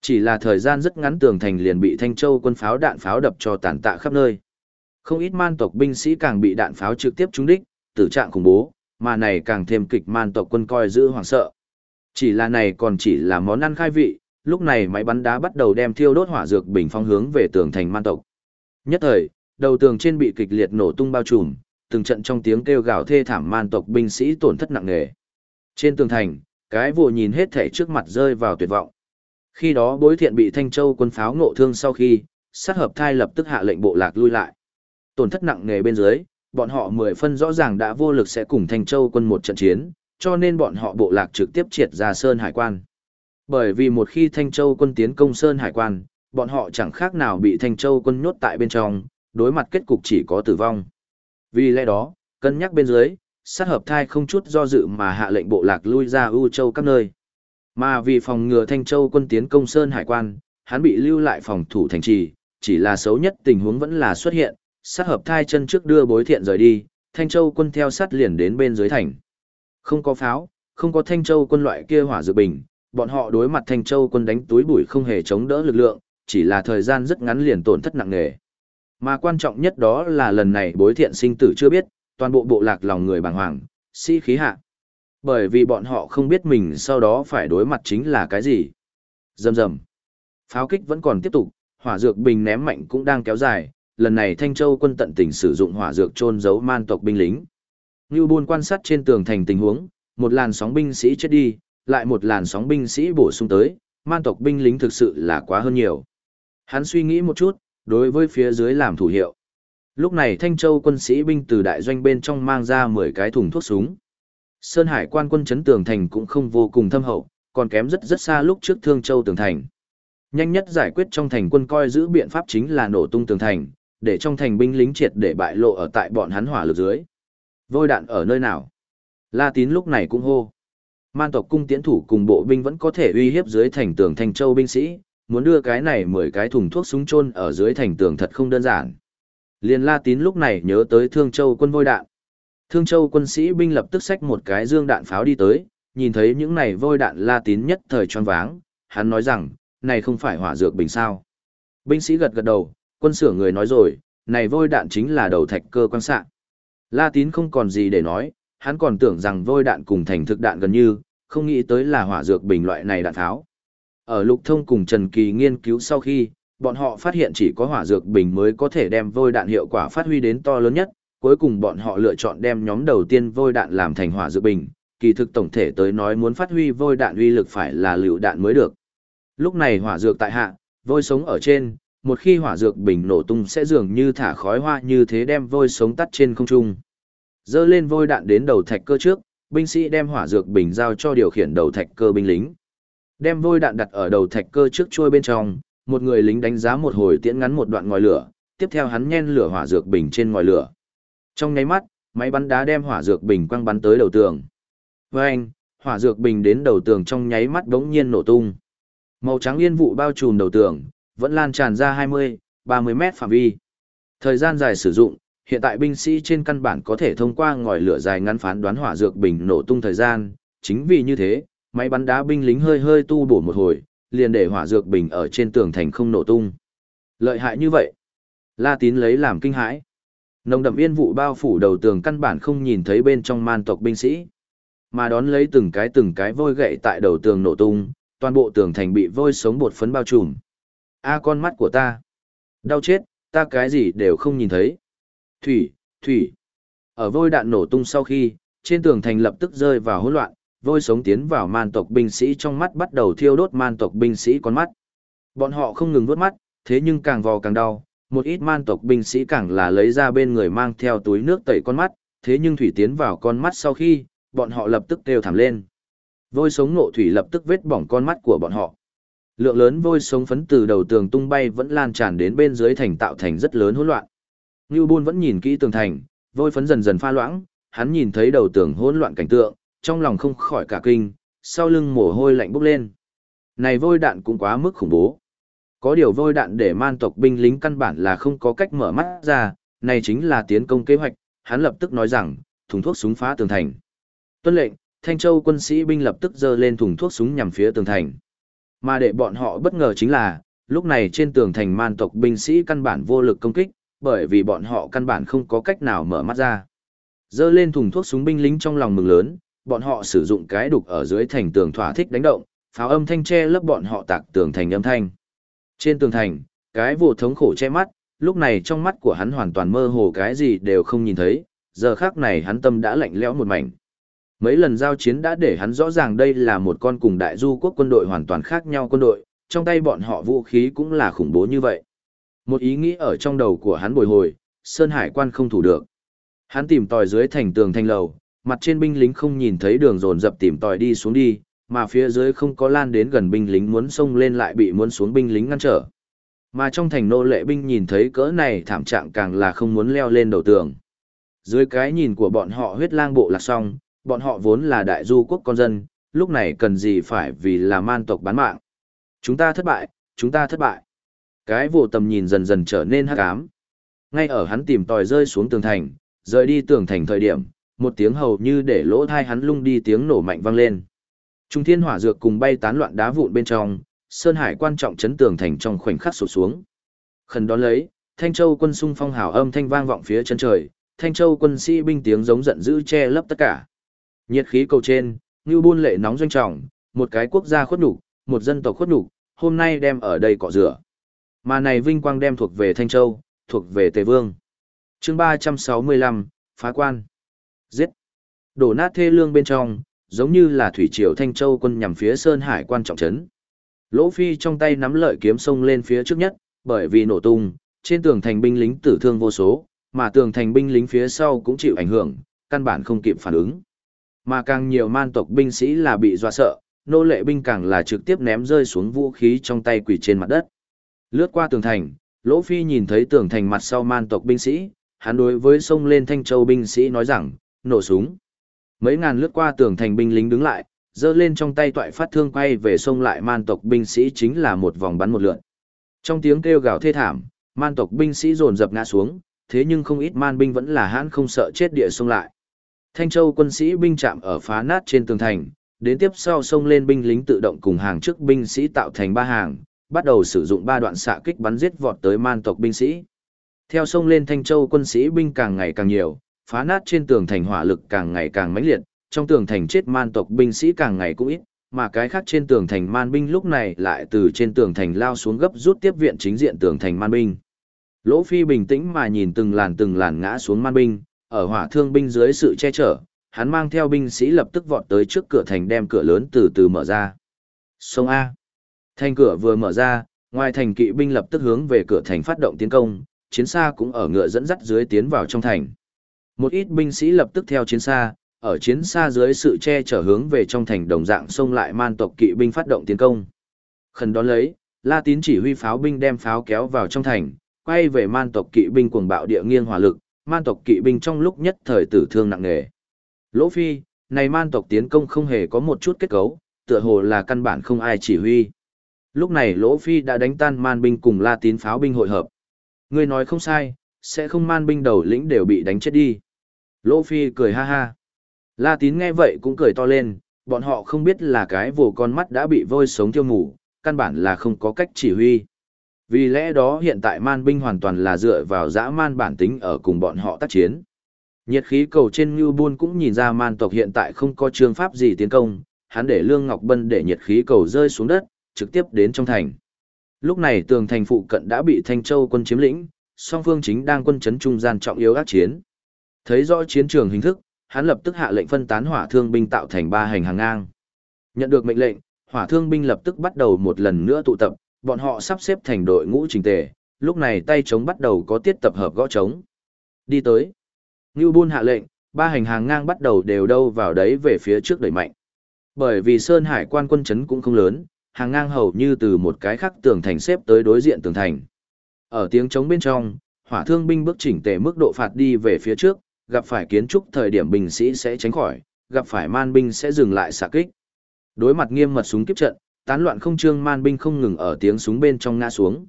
Chỉ là thời gian rất ngắn tường thành liền bị Thanh Châu quân pháo đạn pháo đập cho tàn tạ khắp nơi. Không ít man tộc binh sĩ càng bị đạn pháo trực tiếp trúng đích, tử trạng khủng bố, mà này càng thêm kịch man tộc quân coi giữ hoảng sợ. Chỉ là này còn chỉ là món ăn khai vị, lúc này máy bắn đá bắt đầu đem thiêu đốt hỏa dược bình phong hướng về tường thành man tộc. Nhất thời, đầu tường trên bị kịch liệt nổ tung bao trùm, từng trận trong tiếng kêu gào thê thảm man tộc binh sĩ tổn thất nặng nề. Trên tường thành, cái vụ nhìn hết thể trước mặt rơi vào tuyệt vọng. Khi đó bối thiện bị Thanh Châu quân pháo ngộ thương sau khi, sát hợp thai lập tức hạ lệnh bộ lạc lui lại. Tổn thất nặng nề bên dưới, bọn họ mười phân rõ ràng đã vô lực sẽ cùng Thanh Châu quân một trận chiến, cho nên bọn họ bộ lạc trực tiếp triệt ra Sơn Hải quan. Bởi vì một khi Thanh Châu quân tiến công Sơn Hải quan, bọn họ chẳng khác nào bị Thanh Châu quân nhốt tại bên trong, đối mặt kết cục chỉ có tử vong. Vì lẽ đó, cân nhắc bên dưới, sát hợp thai không chút do dự mà hạ lệnh bộ lạc lui ra ưu châu các nơi. Mà vì phòng ngừa Thanh Châu quân tiến công Sơn Hải quan, hắn bị lưu lại phòng thủ thành trì, chỉ là xấu nhất tình huống vẫn là xuất hiện, sát hợp thai chân trước đưa bối thiện rời đi, Thanh Châu quân theo sát liền đến bên dưới thành. Không có pháo, không có Thanh Châu quân loại kia hỏa dự bình, bọn họ đối mặt Thanh Châu quân đánh túi bụi không hề chống đỡ lực lượng, chỉ là thời gian rất ngắn liền tổn thất nặng nề. Mà quan trọng nhất đó là lần này bối thiện sinh tử chưa biết, toàn bộ bộ lạc lòng người bàng hoàng, si khí hạ. Bởi vì bọn họ không biết mình sau đó phải đối mặt chính là cái gì. Dầm dầm. Pháo kích vẫn còn tiếp tục, hỏa dược bình ném mạnh cũng đang kéo dài, lần này Thanh Châu quân tận tình sử dụng hỏa dược trôn giấu man tộc binh lính. Như buôn quan sát trên tường thành tình huống, một làn sóng binh sĩ chết đi, lại một làn sóng binh sĩ bổ sung tới, man tộc binh lính thực sự là quá hơn nhiều. Hắn suy nghĩ một chút, đối với phía dưới làm thủ hiệu. Lúc này Thanh Châu quân sĩ binh từ đại doanh bên trong mang ra 10 cái thùng thuốc súng. Sơn Hải quan quân chấn tường thành cũng không vô cùng thâm hậu, còn kém rất rất xa lúc trước Thương Châu tường thành. Nhanh nhất giải quyết trong thành quân coi giữ biện pháp chính là nổ tung tường thành, để trong thành binh lính triệt để bại lộ ở tại bọn hắn hỏa lực dưới. Vôi đạn ở nơi nào? La Tín lúc này cũng hô. Man tộc cung tiễn thủ cùng bộ binh vẫn có thể uy hiếp dưới thành tường Thanh Châu binh sĩ, muốn đưa cái này 10 cái thùng thuốc súng chôn ở dưới thành tường thật không đơn giản. Liên La Tín lúc này nhớ tới Thương Châu quân vôi đạn. Thương Châu quân sĩ binh lập tức xách một cái dương đạn pháo đi tới, nhìn thấy những này vôi đạn La Tín nhất thời choáng váng, hắn nói rằng, này không phải hỏa dược bình sao. Binh sĩ gật gật đầu, quân sửa người nói rồi, này vôi đạn chính là đầu thạch cơ quan xạ. La Tín không còn gì để nói, hắn còn tưởng rằng vôi đạn cùng thành thực đạn gần như, không nghĩ tới là hỏa dược bình loại này đạn tháo. Ở Lục Thông cùng Trần Kỳ nghiên cứu sau khi, bọn họ phát hiện chỉ có hỏa dược bình mới có thể đem vôi đạn hiệu quả phát huy đến to lớn nhất, cuối cùng bọn họ lựa chọn đem nhóm đầu tiên vôi đạn làm thành hỏa dược bình, kỳ thực tổng thể tới nói muốn phát huy vôi đạn uy lực phải là lựu đạn mới được. Lúc này hỏa dược tại hạ, vôi sống ở trên, một khi hỏa dược bình nổ tung sẽ dường như thả khói hoa như thế đem vôi sống tắt trên không trung. Dơ lên vôi đạn đến đầu thạch cơ trước, binh sĩ đem hỏa dược bình giao cho điều khiển đầu thạch cơ binh lính. Đem vôi đạn đặt ở đầu thạch cơ trước trôi bên trong, một người lính đánh giá một hồi tiễn ngắn một đoạn ngòi lửa, tiếp theo hắn nhen lửa hỏa dược bình trên ngòi lửa. Trong nháy mắt, máy bắn đá đem hỏa dược bình quăng bắn tới đầu tường. Với anh, hỏa dược bình đến đầu tường trong nháy mắt đống nhiên nổ tung. Màu trắng yên vụ bao trùm đầu tường, vẫn lan tràn ra 20, 30 mét phạm vi. Thời gian dài sử dụng, hiện tại binh sĩ trên căn bản có thể thông qua ngòi lửa dài ngắn phán đoán hỏa dược bình nổ tung thời gian, chính vì như thế, máy bắn đá binh lính hơi hơi tu bổ một hồi, liền để hỏa dược bình ở trên tường thành không nổ tung. Lợi hại như vậy. La Tín lấy làm kinh hãi. Nồng đậm yên vụ bao phủ đầu tường căn bản không nhìn thấy bên trong man tộc binh sĩ. Mà đón lấy từng cái từng cái vôi gậy tại đầu tường nổ tung, toàn bộ tường thành bị vôi sống bột phấn bao trùm. A con mắt của ta. Đau chết, ta cái gì đều không nhìn thấy. Thủy, thủy. Ở vôi đạn nổ tung sau khi, trên tường thành lập tức rơi vào hỗn loạn, vôi sống tiến vào man tộc binh sĩ trong mắt bắt đầu thiêu đốt man tộc binh sĩ con mắt. Bọn họ không ngừng vuốt mắt, thế nhưng càng vò càng đau, một ít man tộc binh sĩ càng là lấy ra bên người mang theo túi nước tẩy con mắt, thế nhưng thủy tiến vào con mắt sau khi, bọn họ lập tức kêu thảm lên. Vôi sống nộ thủy lập tức vết bỏng con mắt của bọn họ. Lượng lớn vôi sống phấn từ đầu tường tung bay vẫn lan tràn đến bên dưới thành tạo thành rất lớn hỗn loạn. Ngưu Bôn vẫn nhìn kỹ tường thành, vôi phấn dần dần pha loãng, hắn nhìn thấy đầu tường hỗn loạn cảnh tượng, trong lòng không khỏi cả kinh, sau lưng mồ hôi lạnh bốc lên. Này vôi đạn cũng quá mức khủng bố. Có điều vôi đạn để man tộc binh lính căn bản là không có cách mở mắt ra, này chính là tiến công kế hoạch, hắn lập tức nói rằng, thùng thuốc súng phá tường thành. Tuân lệnh, Thanh Châu quân sĩ binh lập tức giơ lên thùng thuốc súng nhằm phía tường thành. Mà để bọn họ bất ngờ chính là, lúc này trên tường thành man tộc binh sĩ căn bản vô lực công kích, bởi vì bọn họ căn bản không có cách nào mở mắt ra. Giơ lên thùng thuốc súng binh lính trong lòng mừng lớn, bọn họ sử dụng cái đục ở dưới thành tường thỏa thích đánh động, pháo âm thanh che lấp bọn họ tạc tường thành âm thanh. Trên tường thành, cái vụ thống khổ che mắt, lúc này trong mắt của hắn hoàn toàn mơ hồ cái gì đều không nhìn thấy, giờ khác này hắn tâm đã lạnh lẽo một mảnh. Mấy lần giao chiến đã để hắn rõ ràng đây là một con cùng đại du quốc quân đội hoàn toàn khác nhau quân đội, trong tay bọn họ vũ khí cũng là khủng bố như vậy. Một ý nghĩ ở trong đầu của hắn bồi hồi, Sơn Hải quan không thủ được. Hắn tìm tòi dưới thành tường thành lầu, mặt trên binh lính không nhìn thấy đường dồn dập tìm tòi đi xuống đi, mà phía dưới không có lan đến gần binh lính muốn xông lên lại bị muốn xuống binh lính ngăn trở. Mà trong thành nô lệ binh nhìn thấy cỡ này thảm trạng càng là không muốn leo lên đầu tường. Dưới cái nhìn của bọn họ huyết lang bộ là xong, bọn họ vốn là đại du quốc con dân, lúc này cần gì phải vì là man tộc bán mạng. Chúng ta thất bại, chúng ta thất bại. Cái vụ tầm nhìn dần dần trở nên hắc ám. Ngay ở hắn tìm tòi rơi xuống tường thành, rời đi tường thành thời điểm, một tiếng hầu như để lỗ thai hắn lung đi tiếng nổ mạnh vang lên. Trung thiên hỏa dược cùng bay tán loạn đá vụn bên trong, Sơn Hải quan trọng chấn tường thành trong khoảnh khắc sụp xuống. Khẩn đón lấy, Thanh Châu quân xung phong hào âm thanh vang vọng phía chân trời, Thanh Châu quân sĩ binh tiếng giống giận dữ che lấp tất cả. Nhiệt khí cầu trên, như buôn lệ nóng doanh trọng, một cái quốc gia khuất nhục, một dân tộc khuất nhục, hôm nay đem ở đây cọ rửa. Mà này vinh quang đem thuộc về Thanh Châu, thuộc về Tề Vương. chương 365, phá quan. Giết. Đổ nát thê lương bên trong, giống như là thủy triều Thanh Châu quân nhằm phía Sơn Hải quan trọng trấn. Lỗ Phi trong tay nắm lợi kiếm sông lên phía trước nhất, bởi vì nổ tung, trên tường thành binh lính tử thương vô số, mà tường thành binh lính phía sau cũng chịu ảnh hưởng, căn bản không kịp phản ứng. Mà càng nhiều man tộc binh sĩ là bị dọa sợ, nô lệ binh càng là trực tiếp ném rơi xuống vũ khí trong tay quỷ trên mặt đất. Lướt qua tường thành, Lỗ Phi nhìn thấy tường thành mặt sau man tộc binh sĩ, hắn đối với sông lên Thanh Châu binh sĩ nói rằng, nổ súng. Mấy ngàn lướt qua tường thành binh lính đứng lại, giơ lên trong tay toại phát thương quay về sông lại man tộc binh sĩ chính là một vòng bắn một lượn. Trong tiếng kêu gào thê thảm, man tộc binh sĩ dồn dập ngã xuống, thế nhưng không ít man binh vẫn là hãn không sợ chết địa sông lại. Thanh Châu quân sĩ binh chạm ở phá nát trên tường thành, đến tiếp sau sông lên binh lính tự động cùng hàng trước binh sĩ tạo thành ba hàng, bắt đầu sử dụng ba đoạn xạ kích bắn giết vọt tới man tộc binh sĩ. Theo sông lên Thanh Châu quân sĩ binh càng ngày càng nhiều, phá nát trên tường thành hỏa lực càng ngày càng mãnh liệt, trong tường thành chết man tộc binh sĩ càng ngày cũng ít, mà cái khác trên tường thành man binh lúc này lại từ trên tường thành lao xuống gấp rút tiếp viện chính diện tường thành man binh. Lỗ Phi bình tĩnh mà nhìn từng làn từng làn ngã xuống man binh, ở hỏa thương binh dưới sự che chở, hắn mang theo binh sĩ lập tức vọt tới trước cửa thành đem cửa lớn từ từ mở ra. Sông A. Thành cửa vừa mở ra, ngoài thành kỵ binh lập tức hướng về cửa thành phát động tiến công, chiến xa cũng ở ngựa dẫn dắt dưới tiến vào trong thành. Một ít binh sĩ lập tức theo chiến xa, ở chiến xa dưới sự che chở hướng về trong thành đồng dạng xông lại man tộc kỵ binh phát động tiến công. Khẩn đón lấy, La Tín chỉ huy pháo binh đem pháo kéo vào trong thành, quay về man tộc kỵ binh cuồng bạo địa nghiêng hỏa lực, man tộc kỵ binh trong lúc nhất thời tử thương nặng nề. Lỗ Phi, này man tộc tiến công không hề có một chút kết cấu, tựa hồ là căn bản không ai chỉ huy. Lúc này Lỗ Phi đã đánh tan man binh cùng La Tín pháo binh hội hợp. Người nói không sai, sẽ không man binh đầu lĩnh đều bị đánh chết đi. Lỗ Phi cười ha ha. La Tín nghe vậy cũng cười to lên, bọn họ không biết là cái vồ con mắt đã bị vôi sống tiêu mù, căn bản là không có cách chỉ huy. Vì lẽ đó hiện tại man binh hoàn toàn là dựa vào dã man bản tính ở cùng bọn họ tác chiến. Nhiệt khí cầu trên Ngưu Buôn cũng nhìn ra man tộc hiện tại không có trường pháp gì tiến công, hắn để Lương Ngọc Bân để nhiệt khí cầu rơi xuống đất, trực tiếp đến trong thành. Lúc này tường thành phụ cận đã bị Thanh Châu quân chiếm lĩnh, song phương chính đang quân chấn trung gian trọng yếu ác chiến. Thấy rõ chiến trường hình thức, hắn lập tức hạ lệnh phân tán hỏa thương binh tạo thành ba hành hàng ngang. Nhận được mệnh lệnh, hỏa thương binh lập tức bắt đầu một lần nữa tụ tập, bọn họ sắp xếp thành đội ngũ trình tề, lúc này tay chống bắt đầu có tiết tập hợp gõ trống. Đi tới. Ngưu Bôn hạ lệnh, ba hành hàng ngang bắt đầu đều đâu vào đấy về phía trước đẩy mạnh. Bởi vì Sơn Hải quan quân chấn cũng không lớn, hàng ngang hầu như từ một cái khắc tường thành xếp tới đối diện tường thành. Ở tiếng trống bên trong, hỏa thương binh bước chỉnh tề mức độ phạt đi về phía trước, gặp phải kiến trúc thời điểm binh sĩ sẽ tránh khỏi, gặp phải man binh sẽ dừng lại xạ kích. Đối mặt nghiêm mật súng kiếp trận, tán loạn không trương man binh không ngừng ở tiếng súng bên trong ngã xuống.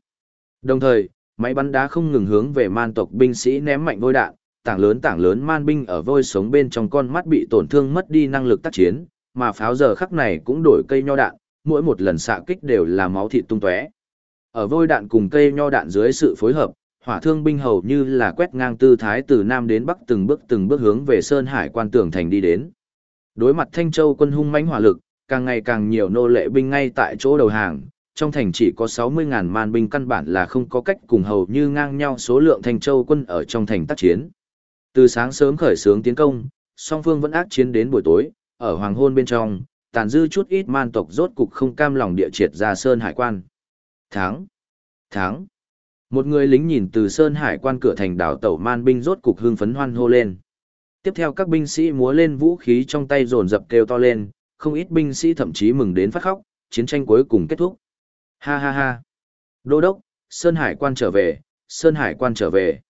Đồng thời, máy bắn đá không ngừng hướng về man tộc binh sĩ ném mạnh vôi đạn, tảng lớn tảng lớn man binh ở vôi sống bên trong con mắt bị tổn thương mất đi năng lực tác chiến, mà pháo giờ khắc này cũng đổi cây nho đạn, mỗi một lần xạ kích đều là máu thịt tung tóe. Ở vôi đạn cùng cây nho đạn dưới sự phối hợp, hỏa thương binh hầu như là quét ngang tư thái từ nam đến bắc từng bước từng bước hướng về sơn hải quan tường thành đi đến. Đối mặt Thanh Châu quân hung mãnh hỏa lực, càng ngày càng nhiều nô lệ binh ngay tại chỗ đầu hàng, trong thành chỉ có 60.000 man binh căn bản là không có cách cùng hầu như ngang nhau số lượng Thanh Châu quân ở trong thành tác chiến. Từ sáng sớm khởi xướng tiến công, song phương vẫn ác chiến đến buổi tối, ở hoàng hôn bên trong, tàn dư chút ít man tộc rốt cục không cam lòng địa triệt ra Sơn Hải quan. Tháng, tháng. Một người lính nhìn từ Sơn Hải quan cửa thành đảo tẩu man binh rốt cục hưng phấn hoan hô lên. Tiếp theo các binh sĩ múa lên vũ khí trong tay dồn dập kêu to lên, không ít binh sĩ thậm chí mừng đến phát khóc, chiến tranh cuối cùng kết thúc. Ha ha ha! Đô đốc, Sơn Hải quan trở về, Sơn Hải quan trở về.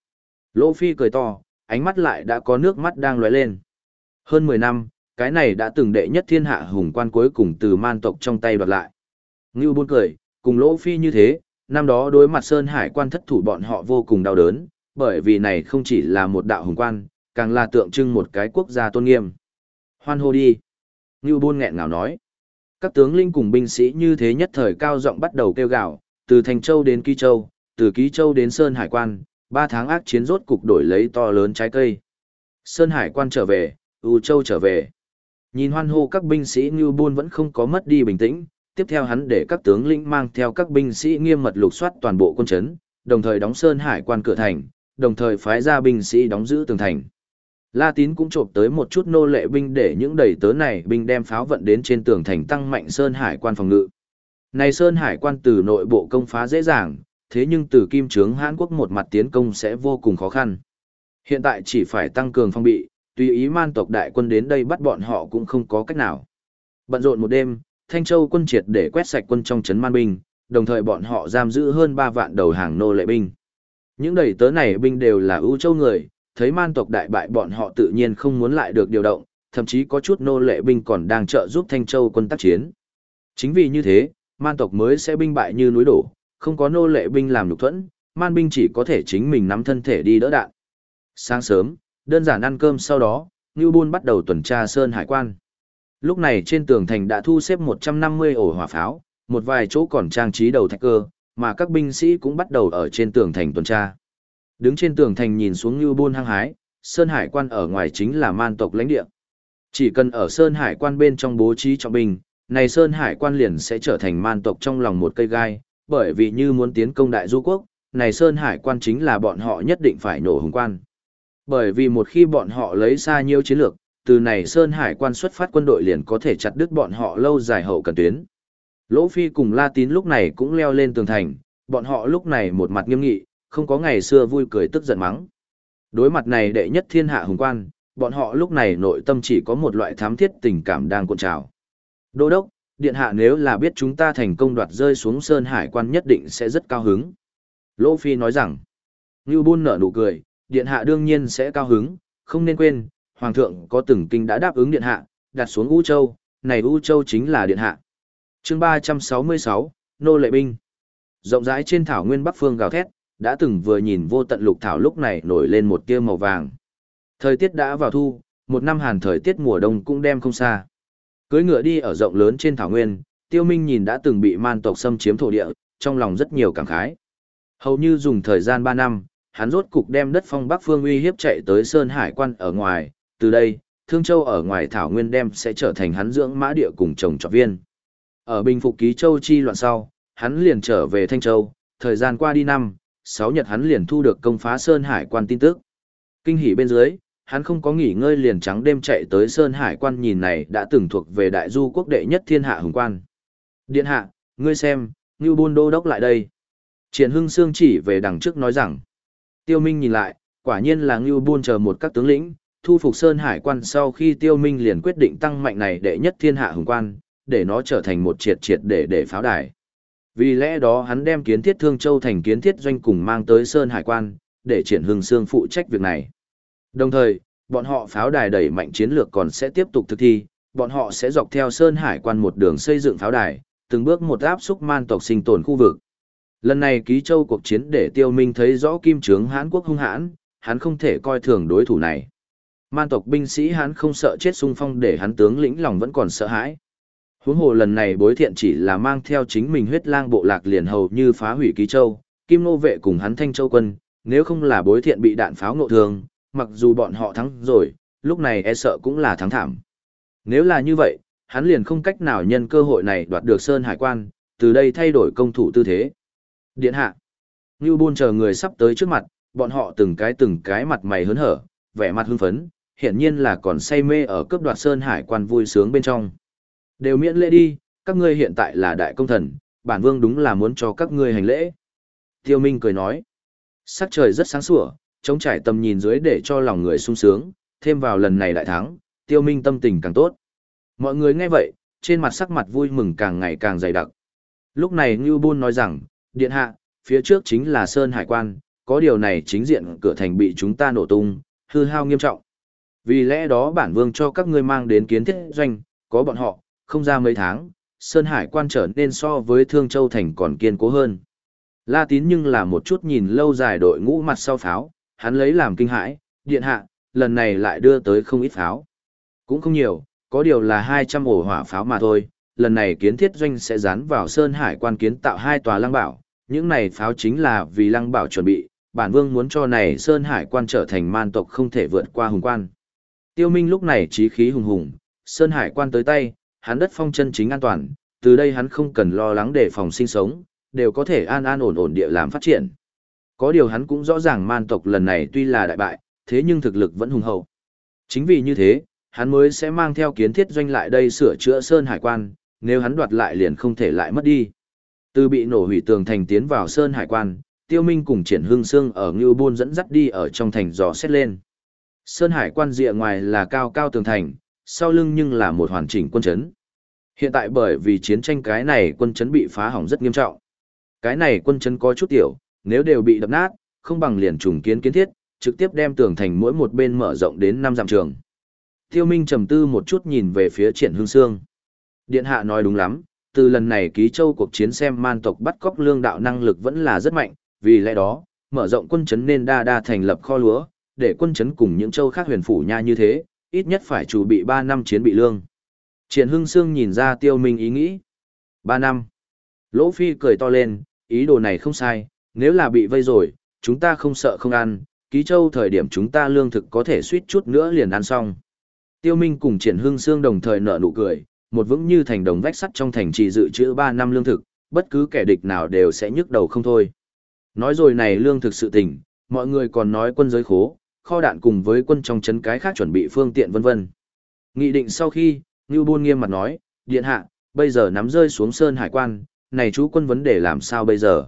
Lỗ Phi cười to, ánh mắt lại đã có nước mắt đang lóe lên. Hơn 10 năm, cái này đã từng đệ nhất thiên hạ hùng quan cuối cùng từ man tộc trong tay đoạt lại. Ngưu buôn cười, cùng Lỗ Phi như thế, năm đó đối mặt Sơn Hải quan thất thủ bọn họ vô cùng đau đớn, bởi vì này không chỉ là một đạo hùng quan, càng là tượng trưng một cái quốc gia tôn nghiêm. Hoan hô đi. Ngưu Bôn nghẹn ngào nói. Các tướng linh cùng binh sĩ như thế nhất thời cao giọng bắt đầu kêu gào, từ Thành Châu đến kỳ Châu, từ Ký Châu đến Sơn Hải quan, ba tháng ác chiến rốt cục đổi lấy to lớn trái cây. Sơn Hải quan trở về, U Châu trở về. Nhìn hoan hô các binh sĩ Ngưu Bôn vẫn không có mất đi bình tĩnh, tiếp theo hắn để các tướng lĩnh mang theo các binh sĩ nghiêm mật lục soát toàn bộ quân trấn, đồng thời đóng Sơn Hải quan cửa thành, đồng thời phái ra binh sĩ đóng giữ tường thành. La Tín cũng trộm tới một chút nô lệ binh để những đầy tớ này binh đem pháo vận đến trên tường thành tăng mạnh Sơn Hải quan phòng ngự. Này Sơn Hải quan từ nội bộ công phá dễ dàng, thế nhưng từ kim trướng Hàn Quốc một mặt tiến công sẽ vô cùng khó khăn. Hiện tại chỉ phải tăng cường phòng bị, tùy ý man tộc đại quân đến đây bắt bọn họ cũng không có cách nào. Bận rộn một đêm, Thanh Châu quân triệt để quét sạch quân trong trấn man binh, đồng thời bọn họ giam giữ hơn 3 vạn đầu hàng nô lệ binh. Những đầy tớ này binh đều là ưu châu người, thấy man tộc đại bại bọn họ tự nhiên không muốn lại được điều động, thậm chí có chút nô lệ binh còn đang trợ giúp Thanh Châu quân tác chiến. Chính vì như thế, man tộc mới sẽ binh bại như núi đổ, không có nô lệ binh làm lục thuẫn, man binh chỉ có thể chính mình nắm thân thể đi đỡ đạn. Sáng sớm, đơn giản ăn cơm sau đó, Ngưu Bôn bắt đầu tuần tra Sơn Hải quan. Lúc này trên tường thành đã thu xếp 150 ổ hỏa pháo, một vài chỗ còn trang trí đầu thạch cơ, mà các binh sĩ cũng bắt đầu ở trên tường thành tuần tra. Đứng trên tường thành nhìn xuống như buôn hăng hái, Sơn Hải quan ở ngoài chính là man tộc lãnh địa. Chỉ cần ở Sơn Hải quan bên trong bố trí trọng binh, này Sơn Hải quan liền sẽ trở thành man tộc trong lòng một cây gai, bởi vì như muốn tiến công đại du quốc, này Sơn Hải quan chính là bọn họ nhất định phải nổ hùng quan. Bởi vì một khi bọn họ lấy xa nhiều chiến lược, từ này Sơn Hải quan xuất phát quân đội liền có thể chặt đứt bọn họ lâu dài hậu cần tuyến. Lỗ Phi cùng La Tín lúc này cũng leo lên tường thành, bọn họ lúc này một mặt nghiêm nghị, không có ngày xưa vui cười tức giận mắng. Đối mặt này đệ nhất thiên hạ hùng quan, bọn họ lúc này nội tâm chỉ có một loại thám thiết tình cảm đang cuộn trào. Đô đốc, điện hạ nếu là biết chúng ta thành công đoạt rơi xuống Sơn Hải quan nhất định sẽ rất cao hứng. Lỗ Phi nói rằng, Ngưu Bôn nở nụ cười, điện hạ đương nhiên sẽ cao hứng, không nên quên, Hoàng thượng có từng kinh đã đáp ứng điện hạ, đặt xuống U Châu, này U Châu chính là điện hạ. chương 366, Nô Lệ Binh. Rộng rãi trên thảo nguyên Bắc Phương gào thét, đã từng vừa nhìn vô tận lục thảo lúc này nổi lên một tia màu vàng. Thời tiết đã vào thu, một năm hàn thời tiết mùa đông cũng đem không xa. Cưới ngựa đi ở rộng lớn trên thảo nguyên, Tiêu Minh nhìn đã từng bị man tộc xâm chiếm thổ địa, trong lòng rất nhiều cảm khái. Hầu như dùng thời gian 3 năm, hắn rốt cục đem đất phong Bắc Phương uy hiếp chạy tới Sơn Hải quan ở ngoài, từ đây, Thương Châu ở ngoài thảo nguyên đem sẽ trở thành hắn dưỡng mã địa cùng trồng trọt viên. Ở bình phục ký châu chi loạn sau, hắn liền trở về Thanh Châu, thời gian qua đi năm, 6 nhật hắn liền thu được công phá Sơn Hải quan tin tức. Kinh hỉ bên dưới, hắn không có nghỉ ngơi liền trắng đêm chạy tới Sơn Hải quan nhìn này đã từng thuộc về đại du quốc đệ nhất thiên hạ hùng quan. Điện hạ, ngươi xem, Ngưu Bôn Đô Đốc lại đây. Triển Hưng Sương chỉ về đằng trước nói rằng. Tiêu Minh nhìn lại, quả nhiên là Ngưu Bôn chờ một các tướng lĩnh, thu phục Sơn Hải quan sau khi Tiêu Minh liền quyết định tăng mạnh này đệ nhất thiên hạ hùng quan, để nó trở thành một triệt triệt để để pháo đài. Vì lẽ đó hắn đem kiến thiết Thương Châu thành kiến thiết doanh cùng mang tới Sơn Hải quan, để triển hưng xương phụ trách việc này. Đồng thời, bọn họ pháo đài đẩy mạnh chiến lược còn sẽ tiếp tục thực thi, bọn họ sẽ dọc theo Sơn Hải quan một đường xây dựng pháo đài, từng bước một áp xúc man tộc sinh tồn khu vực. Lần này ký châu cuộc chiến để tiêu minh thấy rõ kim trướng Hán quốc hung hãn, hắn không thể coi thường đối thủ này. Man tộc binh sĩ hắn không sợ chết xung phong để hắn tướng lĩnh lòng vẫn còn sợ hãi. Huống hồ lần này bối thiện chỉ là mang theo chính mình huyết lang bộ lạc liền hầu như phá hủy ký châu, kim nô vệ cùng hắn thanh châu quân, nếu không là bối thiện bị đạn pháo ngộ thương, mặc dù bọn họ thắng rồi, lúc này e sợ cũng là thắng thảm. Nếu là như vậy, hắn liền không cách nào nhân cơ hội này đoạt được Sơn Hải quan, từ đây thay đổi công thủ tư thế. Điện hạ. Ngưu Bôn chờ người sắp tới trước mặt, bọn họ từng cái từng cái mặt mày hớn hở, vẻ mặt hưng phấn, hiển nhiên là còn say mê ở cướp đoạt Sơn Hải quan vui sướng bên trong. Đều miễn lễ đi, các ngươi hiện tại là đại công thần, bản vương đúng là muốn cho các ngươi hành lễ. Tiêu Minh cười nói, sắc trời rất sáng sủa, trống trải tầm nhìn dưới để cho lòng người sung sướng, thêm vào lần này đại thắng, Tiêu Minh tâm tình càng tốt. Mọi người nghe vậy, trên mặt sắc mặt vui mừng càng ngày càng dày đặc. Lúc này Ngưu Bôn nói rằng, điện hạ, phía trước chính là Sơn Hải quan, có điều này chính diện cửa thành bị chúng ta nổ tung, hư hao nghiêm trọng. Vì lẽ đó bản vương cho các ngươi mang đến kiến thiết doanh, có bọn họ, không ra mấy tháng, Sơn Hải quan trở nên so với Thương Châu Thành còn kiên cố hơn. La tín nhưng là một chút nhìn lâu dài đội ngũ mặt sau pháo, hắn lấy làm kinh hãi, điện hạ, lần này lại đưa tới không ít pháo. Cũng không nhiều, có điều là 200 ổ hỏa pháo mà thôi, lần này kiến thiết doanh sẽ dán vào Sơn Hải quan kiến tạo hai tòa lăng bảo, những này pháo chính là vì lăng bảo chuẩn bị, bản vương muốn cho này Sơn Hải quan trở thành man tộc không thể vượt qua hùng quan. Tiêu Minh lúc này trí khí hùng hùng, Sơn Hải quan tới tay, hắn đất phong chân chính an toàn, từ đây hắn không cần lo lắng để phòng sinh sống, đều có thể an an ổn ổn địa làm phát triển. Có điều hắn cũng rõ ràng man tộc lần này tuy là đại bại, thế nhưng thực lực vẫn hùng hậu. Chính vì như thế, hắn mới sẽ mang theo kiến thiết doanh lại đây sửa chữa Sơn Hải quan, nếu hắn đoạt lại liền không thể lại mất đi. Từ bị nổ hủy tường thành tiến vào Sơn Hải quan, Tiêu Minh cùng Triển Hương Sương ở Ngưu Bôn dẫn dắt đi ở trong thành dò xét lên. Sơn Hải quan rìa ngoài là cao cao tường thành, sau lưng nhưng là một hoàn chỉnh quân chấn. Hiện tại bởi vì chiến tranh cái này quân chấn bị phá hỏng rất nghiêm trọng. Cái này quân chấn có chút tiểu, nếu đều bị đập nát, không bằng liền trùng kiến kiến thiết, trực tiếp đem tường thành mỗi một bên mở rộng đến năm dặm trường. Tiêu Minh trầm tư một chút nhìn về phía Triển Hương Sương. Điện hạ nói đúng lắm, từ lần này ký châu cuộc chiến xem man tộc bắt cóc lương đạo năng lực vẫn là rất mạnh, vì lẽ đó, mở rộng quân chấn nên đa đa thành lập kho lúa, để quân chấn cùng những châu khác huyền phủ nha như thế, ít nhất phải chuẩn bị 3 năm chiến bị lương. Triển Hưng Sương nhìn ra Tiêu Minh ý nghĩ. 3 năm. Lỗ Phi cười to lên, ý đồ này không sai, nếu là bị vây rồi, chúng ta không sợ không ăn, ký châu thời điểm chúng ta lương thực có thể suýt chút nữa liền ăn xong. Tiêu Minh cùng Triển Hưng Sương đồng thời nở nụ cười, một vững như thành đồng vách sắt trong thành trì dự trữ 3 năm lương thực, bất cứ kẻ địch nào đều sẽ nhức đầu không thôi. Nói rồi này lương thực sự tình, mọi người còn nói quân giới khố, kho đạn cùng với quân trong trấn cái khác chuẩn bị phương tiện vân vân. Nghị định sau khi, Ngưu Bôn nghiêm mặt nói, điện hạ, bây giờ nắm rơi xuống sơn hải quan, này chú quân vấn đề làm sao bây giờ?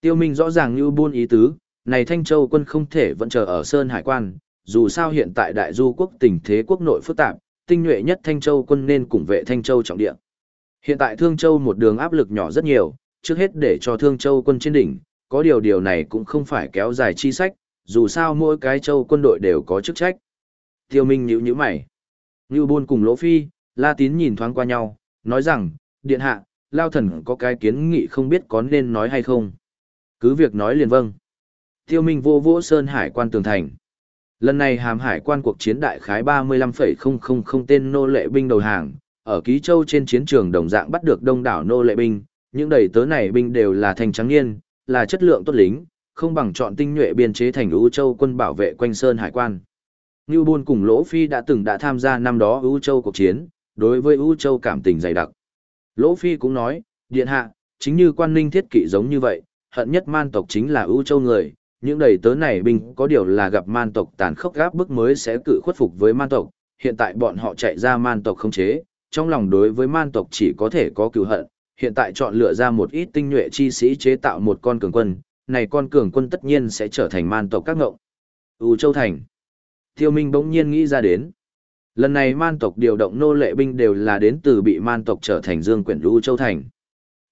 Tiêu Minh rõ ràng Ngưu Bôn ý tứ, này Thanh Châu quân không thể vẫn chờ ở sơn hải quan, dù sao hiện tại đại du quốc tình thế quốc nội phức tạp, tinh nhuệ nhất Thanh Châu quân nên cùng vệ Thanh Châu trọng địa. Hiện tại Thương Châu một đường áp lực nhỏ rất nhiều, trước hết để cho Thương Châu quân trên đỉnh, có điều điều này cũng không phải kéo dài chi sách, dù sao mỗi cái châu quân đội đều có chức trách. Tiêu Minh nhíu nhíu mày. Ngưu Bôn cùng Lỗ Phi, La Tín nhìn thoáng qua nhau, nói rằng, điện hạ, Lao Thần có cái kiến nghị không biết có nên nói hay không. Cứ việc nói liền vâng. Tiêu Minh vô vỗ Sơn Hải quan tường thành. Lần này hàm hải quan cuộc chiến đại khái 35,000 tên nô lệ binh đầu hàng, ở Ký Châu trên chiến trường đồng dạng bắt được đông đảo nô lệ binh, những đầy tớ này binh đều là thành trắng niên, là chất lượng tốt lính, không bằng chọn tinh nhuệ biên chế thành ưu châu quân bảo vệ quanh sơn hải quan. Ngưu Bôn cùng Lỗ Phi đã từng đã tham gia năm đó ưu châu cuộc chiến, đối với ưu châu cảm tình dày đặc. Lỗ Phi cũng nói, điện hạ, chính như quan ninh thiết kỵ giống như vậy, hận nhất man tộc chính là ưu châu người, những đầy tớ này binh có điều là gặp man tộc tàn khốc gáp bức mới sẽ cự khuất phục với man tộc, hiện tại bọn họ chạy ra man tộc không chế, trong lòng đối với man tộc chỉ có thể có cựu hận, hiện tại chọn lựa ra một ít tinh nhuệ chi sĩ chế tạo một con cường quân, này con cường quân tất nhiên sẽ trở thành man tộc các ngộng. U Châu Thành. Tiêu Minh bỗng nhiên nghĩ ra đến. Lần này man tộc điều động nô lệ binh đều là đến từ bị man tộc trở thành dương quyển U Châu Thành.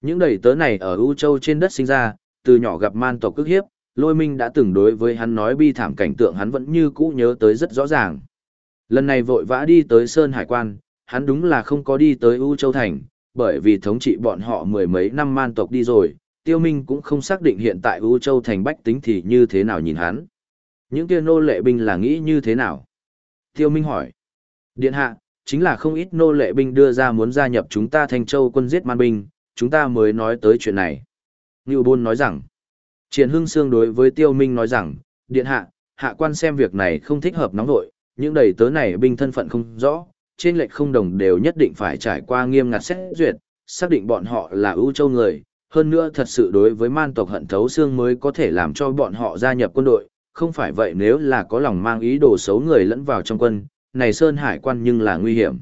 Những đầy tớ này ở U Châu trên đất sinh ra, từ nhỏ gặp man tộc cước hiếp, lôi minh đã từng đối với hắn nói bi thảm cảnh tượng hắn vẫn như cũ nhớ tới rất rõ ràng. Lần này vội vã đi tới Sơn Hải Quan, hắn đúng là không có đi tới U Châu Thành, bởi vì thống trị bọn họ mười mấy năm man tộc đi rồi, Tiêu Minh cũng không xác định hiện tại U Châu thành bách tính thì như thế nào nhìn hắn. Những kia nô lệ binh là nghĩ như thế nào? Tiêu Minh hỏi. Điện hạ, chính là không ít nô lệ binh đưa ra muốn gia nhập chúng ta Thanh Châu quân giết man binh, chúng ta mới nói tới chuyện này. Ngưu Bôn nói rằng. Triển Hưng Sương đối với Tiêu Minh nói rằng, điện hạ, hạ quan xem việc này không thích hợp nóng nội, những đầy tớ này binh thân phận không rõ, trên lệch không đồng đều nhất định phải trải qua nghiêm ngặt xét duyệt, xác định bọn họ là ưu châu người, hơn nữa thật sự đối với man tộc hận thấu xương mới có thể làm cho bọn họ gia nhập quân đội, không phải vậy nếu là có lòng mang ý đồ xấu người lẫn vào trong quân, này Sơn Hải quan nhưng là nguy hiểm.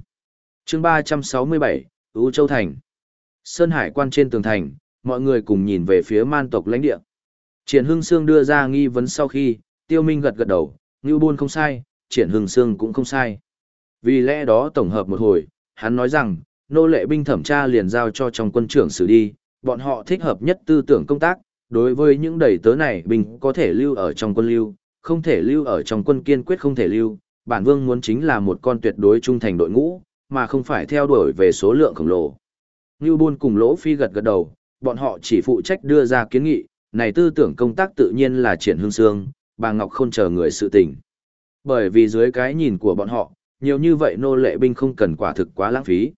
chương 367, Ú Châu Thành. Sơn Hải quan trên tường thành, mọi người cùng nhìn về phía man tộc lãnh địa. Triển Hưng Sương đưa ra nghi vấn sau khi, Tiêu Minh gật gật đầu, Ngưu Buôn không sai, Triển Hưng Sương cũng không sai. Vì lẽ đó tổng hợp một hồi, hắn nói rằng, nô lệ binh thẩm tra liền giao cho trong quân trưởng xử đi, bọn họ thích hợp nhất tư tưởng công tác, đối với những đầy tớ này bình có thể lưu ở trong quân lưu, không thể lưu ở trong quân kiên quyết không thể lưu, bản vương muốn chính là một con tuyệt đối trung thành đội ngũ, mà không phải theo đuổi về số lượng khổng lồ. Ngưu Bôn cùng Lỗ Phi gật gật đầu, bọn họ chỉ phụ trách đưa ra kiến nghị, này tư tưởng công tác tự nhiên là triển hương xương, bà Ngọc không chờ người sự tình. Bởi vì dưới cái nhìn của bọn họ, nhiều như vậy nô lệ binh không cần quả thực quá lãng phí.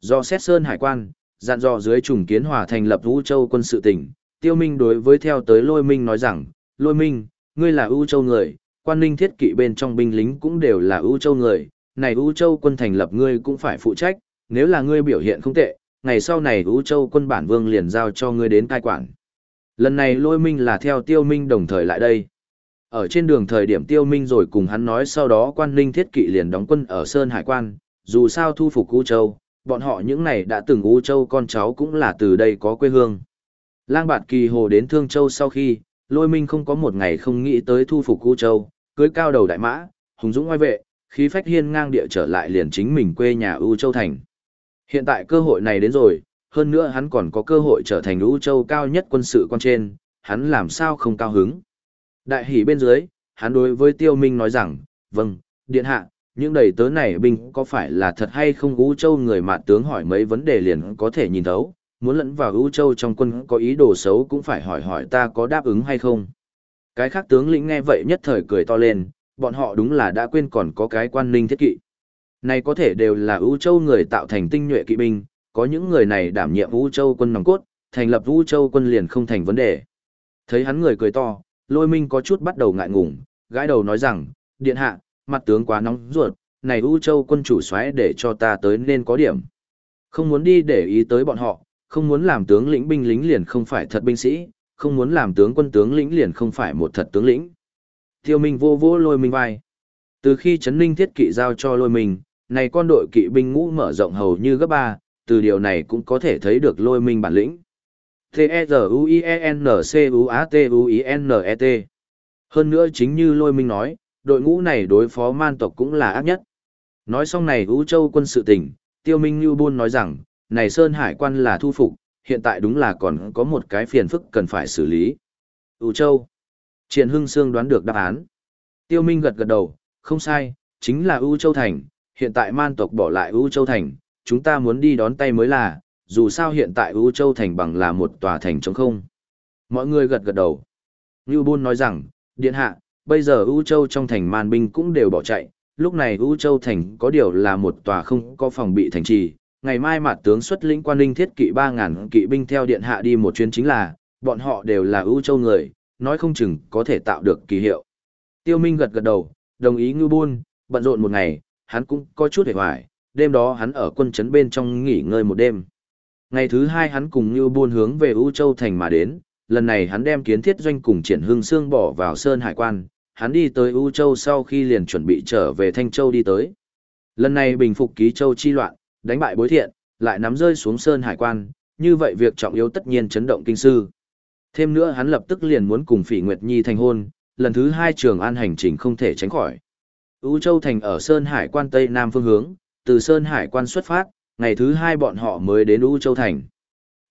Do xét sơn hải quan, dặn dò dưới trùng kiến hòa thành lập Vũ Châu quân sự tỉnh, Tiêu Minh đối với theo tới Lôi Minh nói rằng, Lôi Minh, ngươi là Vũ Châu người, quan ninh thiết kỵ bên trong binh lính cũng đều là Vũ Châu người, này Vũ Châu quân thành lập ngươi cũng phải phụ trách, nếu là ngươi biểu hiện không tệ, ngày sau này Vũ Châu quân bản vương liền giao cho ngươi đến cai quản. Lần này Lôi Minh là theo Tiêu Minh đồng thời lại đây. Ở trên đường thời điểm Tiêu Minh rồi cùng hắn nói sau đó quan ninh thiết kỵ liền đóng quân ở Sơn Hải Quan, dù sao thu phục Vũ Châu, bọn họ những này đã từng u Châu con cháu cũng là từ đây có quê hương. Lang Bạt Kỳ Hồ đến Thương Châu sau khi, Lôi Minh không có một ngày không nghĩ tới thu phục u Châu, cưới cao đầu đại mã, hùng dũng oai vệ, khí phách hiên ngang địa trở lại liền chính mình quê nhà u Châu thành. Hiện tại cơ hội này đến rồi, hơn nữa hắn còn có cơ hội trở thành u Châu cao nhất quân sự quan trên, hắn làm sao không cao hứng. Đại hỉ bên dưới, hắn đối với Tiêu Minh nói rằng, vâng, điện hạ, những đầy tớ này binh có phải là thật hay không ú Châu người mạn tướng hỏi mấy vấn đề liền có thể nhìn thấu, muốn lẫn vào ú Châu trong quân có ý đồ xấu cũng phải hỏi hỏi ta có đáp ứng hay không. Cái khác tướng lĩnh nghe vậy nhất thời cười to lên, bọn họ đúng là đã quên còn có cái quan ninh thiết kỵ. Này có thể đều là ú Châu người tạo thành tinh nhuệ kỵ binh, có những người này đảm nhiệm ú Châu quân nòng cốt, thành lập ú Châu quân liền không thành vấn đề. Thấy hắn người cười to, lôi minh có chút bắt đầu ngại ngùng, gãi đầu nói rằng, điện hạ, mặt tướng quá nóng ruột, này U Châu quân chủ xoáy để cho ta tới nên có điểm. Không muốn đi để ý tới bọn họ, không muốn làm tướng lĩnh binh lính liền không phải thật binh sĩ, không muốn làm tướng quân tướng lĩnh liền không phải một thật tướng lĩnh. Tiêu Minh vô vô lôi minh vai. Từ khi Trấn ninh thiết kỵ giao cho lôi minh, này con đội kỵ binh ngũ mở rộng hầu như gấp ba, từ điều này cũng có thể thấy được lôi minh bản lĩnh. T-E-Z-U-I-E-N-C-U-A-T-U-I-N-E-T. E e Hơn nữa chính như lôi minh nói, đội ngũ này đối phó man tộc cũng là ác nhất. Nói xong này Vũ Châu quân sự tỉnh, Tiêu Minh Như Buôn nói rằng, này Sơn Hải quan là thu phục, hiện tại đúng là còn có một cái phiền phức cần phải xử lý. Vũ Châu. Triển Hưng Sương đoán được đáp án. Tiêu Minh gật gật đầu, không sai, chính là Vũ Châu Thành, hiện tại man tộc bỏ lại Vũ Châu Thành, chúng ta muốn đi đón tay mới là, dù sao hiện tại U Châu Thành bằng là một tòa thành trống không. Mọi người gật gật đầu. Như Bôn nói rằng, Điện Hạ, bây giờ U Châu trong thành man binh cũng đều bỏ chạy, lúc này U Châu Thành có điều là một tòa không có phòng bị thành trì. Ngày mai mặt tướng xuất lĩnh quan linh thiết kỵ 3.000 kỵ binh theo Điện Hạ đi một chuyến chính là, bọn họ đều là U Châu người, nói không chừng có thể tạo được kỳ hiệu. Tiêu Minh gật gật đầu, đồng ý Ngưu Bôn, bận rộn một ngày, hắn cũng có chút hề hoài, đêm đó hắn ở quân trấn bên trong nghỉ ngơi một đêm. Ngày thứ hai hắn cùng như buôn hướng về U Châu Thành mà đến, lần này hắn đem kiến thiết doanh cùng triển hương xương bỏ vào Sơn Hải Quan, hắn đi tới U Châu sau khi liền chuẩn bị trở về Thanh Châu đi tới. Lần này bình phục ký châu chi loạn, đánh bại bối thiện, lại nắm rơi xuống Sơn Hải Quan, như vậy việc trọng yếu tất nhiên chấn động kinh sư. Thêm nữa hắn lập tức liền muốn cùng Phỉ Nguyệt Nhi thành hôn, lần thứ hai trường an hành trình không thể tránh khỏi. U Châu Thành ở Sơn Hải Quan Tây Nam phương hướng, từ Sơn Hải Quan xuất phát, ngày thứ hai bọn họ mới đến U Châu Thành.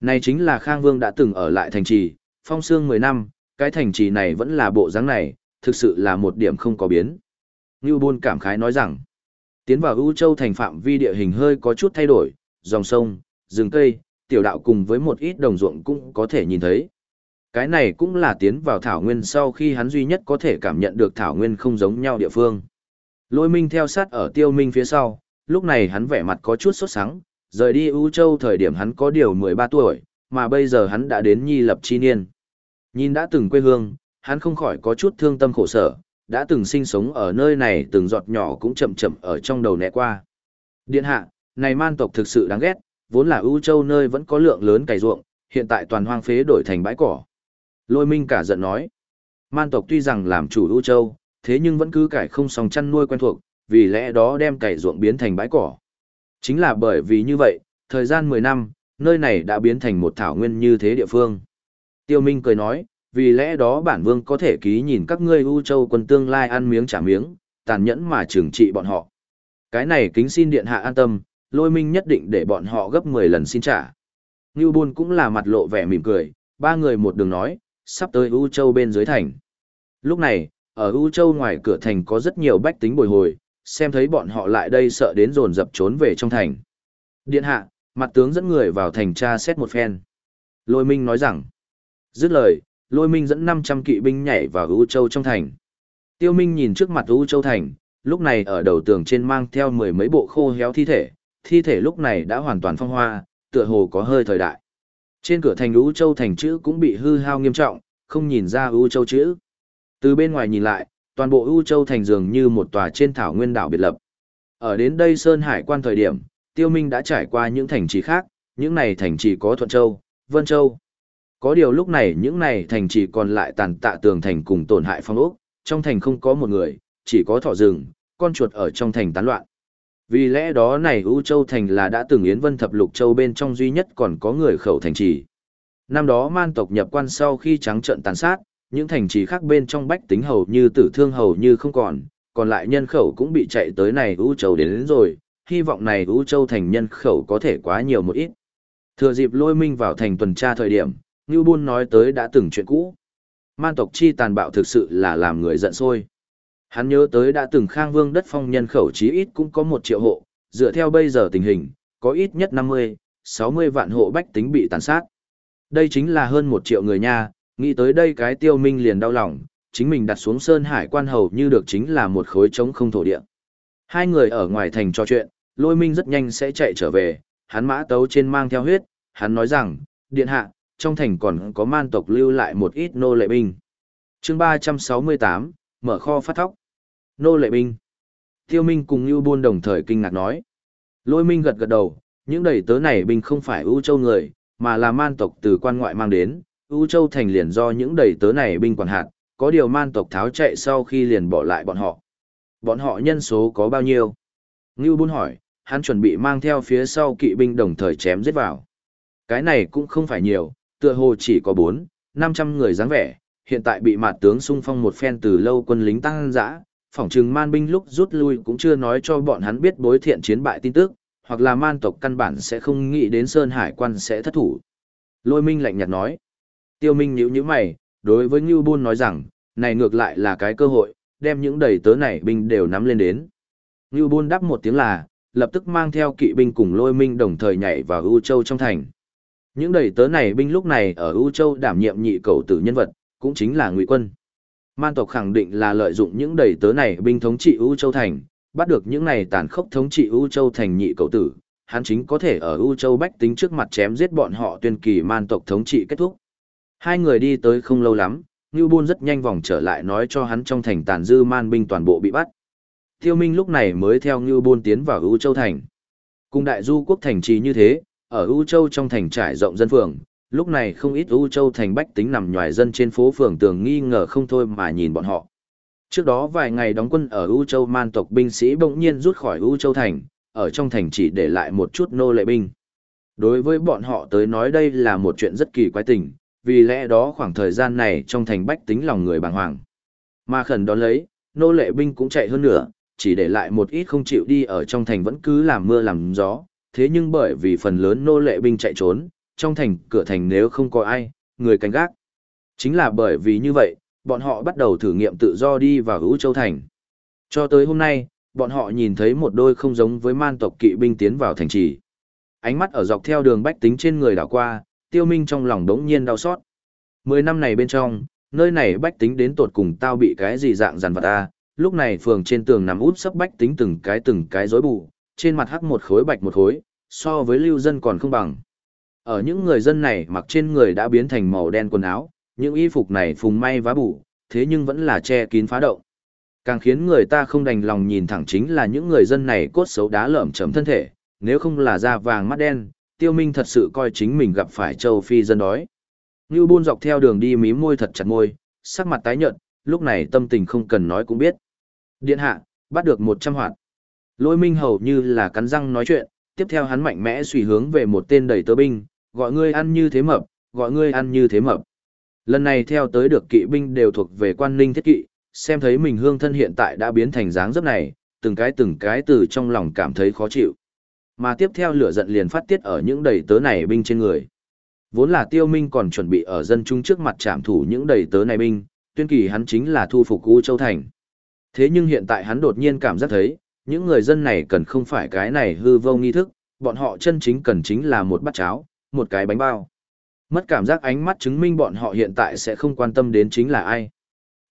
Này chính là Khang Vương đã từng ở lại thành trì, phong xương 10 năm, cái thành trì này vẫn là bộ dáng này, thực sự là một điểm không có biến. Ngưu Bôn cảm khái nói rằng, tiến vào U Châu Thành phạm vi địa hình hơi có chút thay đổi, dòng sông, rừng cây, tiểu đạo cùng với một ít đồng ruộng cũng có thể nhìn thấy. Cái này cũng là tiến vào Thảo Nguyên sau khi hắn duy nhất có thể cảm nhận được Thảo Nguyên không giống nhau địa phương. Lôi Minh theo sát ở Tiêu Minh phía sau, lúc này hắn vẻ mặt có chút sốt sắng, rời đi U Châu thời điểm hắn có điều 13 tuổi, mà bây giờ hắn đã đến nhi lập chi niên. Nhìn đã từng quê hương, hắn không khỏi có chút thương tâm khổ sở, đã từng sinh sống ở nơi này từng giọt nhỏ cũng chậm chậm ở trong đầu nẹ qua. Điện hạ, này man tộc thực sự đáng ghét, vốn là ưu Châu nơi vẫn có lượng lớn cày ruộng, hiện tại toàn hoang phế đổi thành bãi cỏ. Lôi Minh cả giận nói. Man tộc tuy rằng làm chủ ưu châu, thế nhưng vẫn cứ cải không sòng chăn nuôi quen thuộc, vì lẽ đó đem cày ruộng biến thành bãi cỏ. Chính là bởi vì như vậy, thời gian 10 năm, nơi này đã biến thành một thảo nguyên như thế địa phương. Tiêu Minh cười nói, vì lẽ đó bản vương có thể ký nhìn các ngươi ưu châu quân tương lai ăn miếng trả miếng, tàn nhẫn mà trừng trị bọn họ. Cái này kính xin điện hạ an tâm, lôi minh nhất định để bọn họ gấp 10 lần xin trả. Ngưu Bôn cũng là mặt lộ vẻ mỉm cười, ba người một đường nói, sắp tới U Châu bên dưới thành. Lúc này, ở U Châu ngoài cửa thành có rất nhiều bách tính bồi hồi, xem thấy bọn họ lại đây sợ đến dồn dập trốn về trong thành. Điện hạ, mặt tướng dẫn người vào thành tra xét một phen. Lôi Minh nói rằng, dứt lời, Lôi Minh dẫn 500 kỵ binh nhảy vào U Châu trong thành. Tiêu Minh nhìn trước mặt U Châu thành, lúc này ở đầu tường trên mang theo mười mấy bộ khô héo thi thể, thi thể lúc này đã hoàn toàn phong hoa, tựa hồ có hơi thời đại. Trên cửa thành U Châu thành chữ cũng bị hư hao nghiêm trọng, không nhìn ra U Châu chữ. Từ bên ngoài nhìn lại, toàn bộ U Châu thành dường như một tòa trên thảo nguyên đảo biệt lập. Ở đến đây Sơn Hải quan thời điểm, Tiêu Minh đã trải qua những thành trì khác, những này thành trì có Thuận Châu, Vân Châu. Có điều lúc này những này thành trì còn lại tàn tạ tường thành cùng tổn hại phong ốc, trong thành không có một người, chỉ có thỏ rừng, con chuột ở trong thành tán loạn. Vì lẽ đó này U Châu Thành là đã từng Yến Vân Thập Lục Châu bên trong duy nhất còn có người khẩu thành trì. Năm đó man tộc nhập quan sau khi trắng trận tàn sát, những thành trì khác bên trong bách tính hầu như tử thương hầu như không còn, còn lại nhân khẩu cũng bị chạy tới này U Châu đến, đến rồi, hy vọng này U Châu thành nhân khẩu có thể quá nhiều một ít. Thừa dịp lôi minh vào thành tuần tra thời điểm, Ngưu Buôn nói tới đã từng chuyện cũ. Man tộc chi tàn bạo thực sự là làm người giận sôi Hắn nhớ tới đã từng khang vương đất phong nhân khẩu chí ít cũng có một triệu hộ, dựa theo bây giờ tình hình, có ít nhất 50, 60 vạn hộ bách tính bị tàn sát. Đây chính là hơn một triệu người nha, nghĩ tới đây cái tiêu minh liền đau lòng, chính mình đặt xuống sơn hải quan hầu như được chính là một khối trống không thổ địa. Hai người ở ngoài thành trò chuyện, lôi minh rất nhanh sẽ chạy trở về, hắn mã tấu trên mang theo huyết, hắn nói rằng, điện hạ, trong thành còn có man tộc lưu lại một ít nô lệ binh. chương 368, mở kho phát thóc. Nô lệ binh. Tiêu Minh cùng lưu Buôn đồng thời kinh ngạc nói. Lôi Minh gật gật đầu, những đầy tớ này binh không phải ưu châu người, mà là man tộc từ quan ngoại mang đến. ưu châu thành liền do những đầy tớ này binh quản hạt, có điều man tộc tháo chạy sau khi liền bỏ lại bọn họ. Bọn họ nhân số có bao nhiêu? Ngưu Buôn hỏi, hắn chuẩn bị mang theo phía sau kỵ binh đồng thời chém giết vào. Cái này cũng không phải nhiều, tựa hồ chỉ có 4, 500 người dáng vẻ, hiện tại bị mạt tướng xung phong một phen từ lâu quân lính tăng dã, phỏng chừng man binh lúc rút lui cũng chưa nói cho bọn hắn biết bối thiện chiến bại tin tức, hoặc là man tộc căn bản sẽ không nghĩ đến Sơn Hải quan sẽ thất thủ. Lôi Minh lạnh nhạt nói. Tiêu Minh nhíu nhíu mày, đối với Ngưu Bôn nói rằng, này ngược lại là cái cơ hội, đem những đầy tớ này binh đều nắm lên đến. Ngưu Bôn đáp một tiếng là, lập tức mang theo kỵ binh cùng Lôi Minh đồng thời nhảy vào U Châu trong thành. Những đầy tớ này binh lúc này ở U Châu đảm nhiệm nhị cầu tử nhân vật, cũng chính là Ngụy Quân. Man tộc khẳng định là lợi dụng những đầy tớ này binh thống trị U Châu Thành, bắt được những này tàn khốc thống trị U Châu Thành nhị cầu tử, hắn chính có thể ở U Châu Bách tính trước mặt chém giết bọn họ tuyên kỳ man tộc thống trị kết thúc. Hai người đi tới không lâu lắm, Ngưu Bôn rất nhanh vòng trở lại nói cho hắn trong thành tàn dư man binh toàn bộ bị bắt. Tiêu Minh lúc này mới theo Ngưu Bôn tiến vào U Châu Thành. Cùng đại du quốc thành trì như thế, ở U Châu trong thành trải rộng dân phường, lúc này không ít U Châu thành bách tính nằm nhòi dân trên phố phường tường nghi ngờ không thôi mà nhìn bọn họ. Trước đó vài ngày đóng quân ở U Châu man tộc binh sĩ bỗng nhiên rút khỏi U Châu thành, ở trong thành chỉ để lại một chút nô lệ binh. Đối với bọn họ tới nói đây là một chuyện rất kỳ quái tình, vì lẽ đó khoảng thời gian này trong thành bách tính lòng người bàng hoàng. Mà khẩn đón lấy, nô lệ binh cũng chạy hơn nữa, chỉ để lại một ít không chịu đi ở trong thành vẫn cứ làm mưa làm gió, thế nhưng bởi vì phần lớn nô lệ binh chạy trốn, trong thành cửa thành nếu không có ai, người canh gác. Chính là bởi vì như vậy, bọn họ bắt đầu thử nghiệm tự do đi vào hữu châu thành. Cho tới hôm nay, bọn họ nhìn thấy một đôi không giống với man tộc kỵ binh tiến vào thành trì. Ánh mắt ở dọc theo đường bách tính trên người đảo qua, tiêu minh trong lòng đống nhiên đau xót. Mười năm này bên trong, nơi này bách tính đến tột cùng tao bị cái gì dạng dằn vặt ta, lúc này phường trên tường nằm út sấp bách tính từng cái từng cái rối bù, trên mặt hắc một khối bạch một khối, so với lưu dân còn không bằng. Ở những người dân này mặc trên người đã biến thành màu đen quần áo, những y phục này phùng may vá bủ, thế nhưng vẫn là che kín phá động. Càng khiến người ta không đành lòng nhìn thẳng chính là những người dân này cốt xấu đá lởm chấm thân thể, nếu không là da vàng mắt đen, tiêu minh thật sự coi chính mình gặp phải châu phi dân đói. Như buôn dọc theo đường đi mím môi thật chặt môi, sắc mặt tái nhợt, lúc này tâm tình không cần nói cũng biết. Điện hạ, bắt được 100 hoạt. Lôi minh hầu như là cắn răng nói chuyện, tiếp theo hắn mạnh mẽ suy hướng về một tên đầy tớ binh, gọi ngươi ăn như thế mập, gọi ngươi ăn như thế mập. Lần này theo tới được kỵ binh đều thuộc về quan ninh thiết kỵ, xem thấy mình hương thân hiện tại đã biến thành dáng dấp này, từng cái từng cái từ trong lòng cảm thấy khó chịu. Mà tiếp theo lửa giận liền phát tiết ở những đầy tớ này binh trên người. Vốn là tiêu minh còn chuẩn bị ở dân chúng trước mặt trảm thủ những đầy tớ này binh, tuyên kỳ hắn chính là thu phục U Châu Thành. Thế nhưng hiện tại hắn đột nhiên cảm giác thấy, những người dân này cần không phải cái này hư vô nghi thức, bọn họ chân chính cần chính là một bát cháo, một cái bánh bao. Mất cảm giác ánh mắt chứng minh bọn họ hiện tại sẽ không quan tâm đến chính là ai.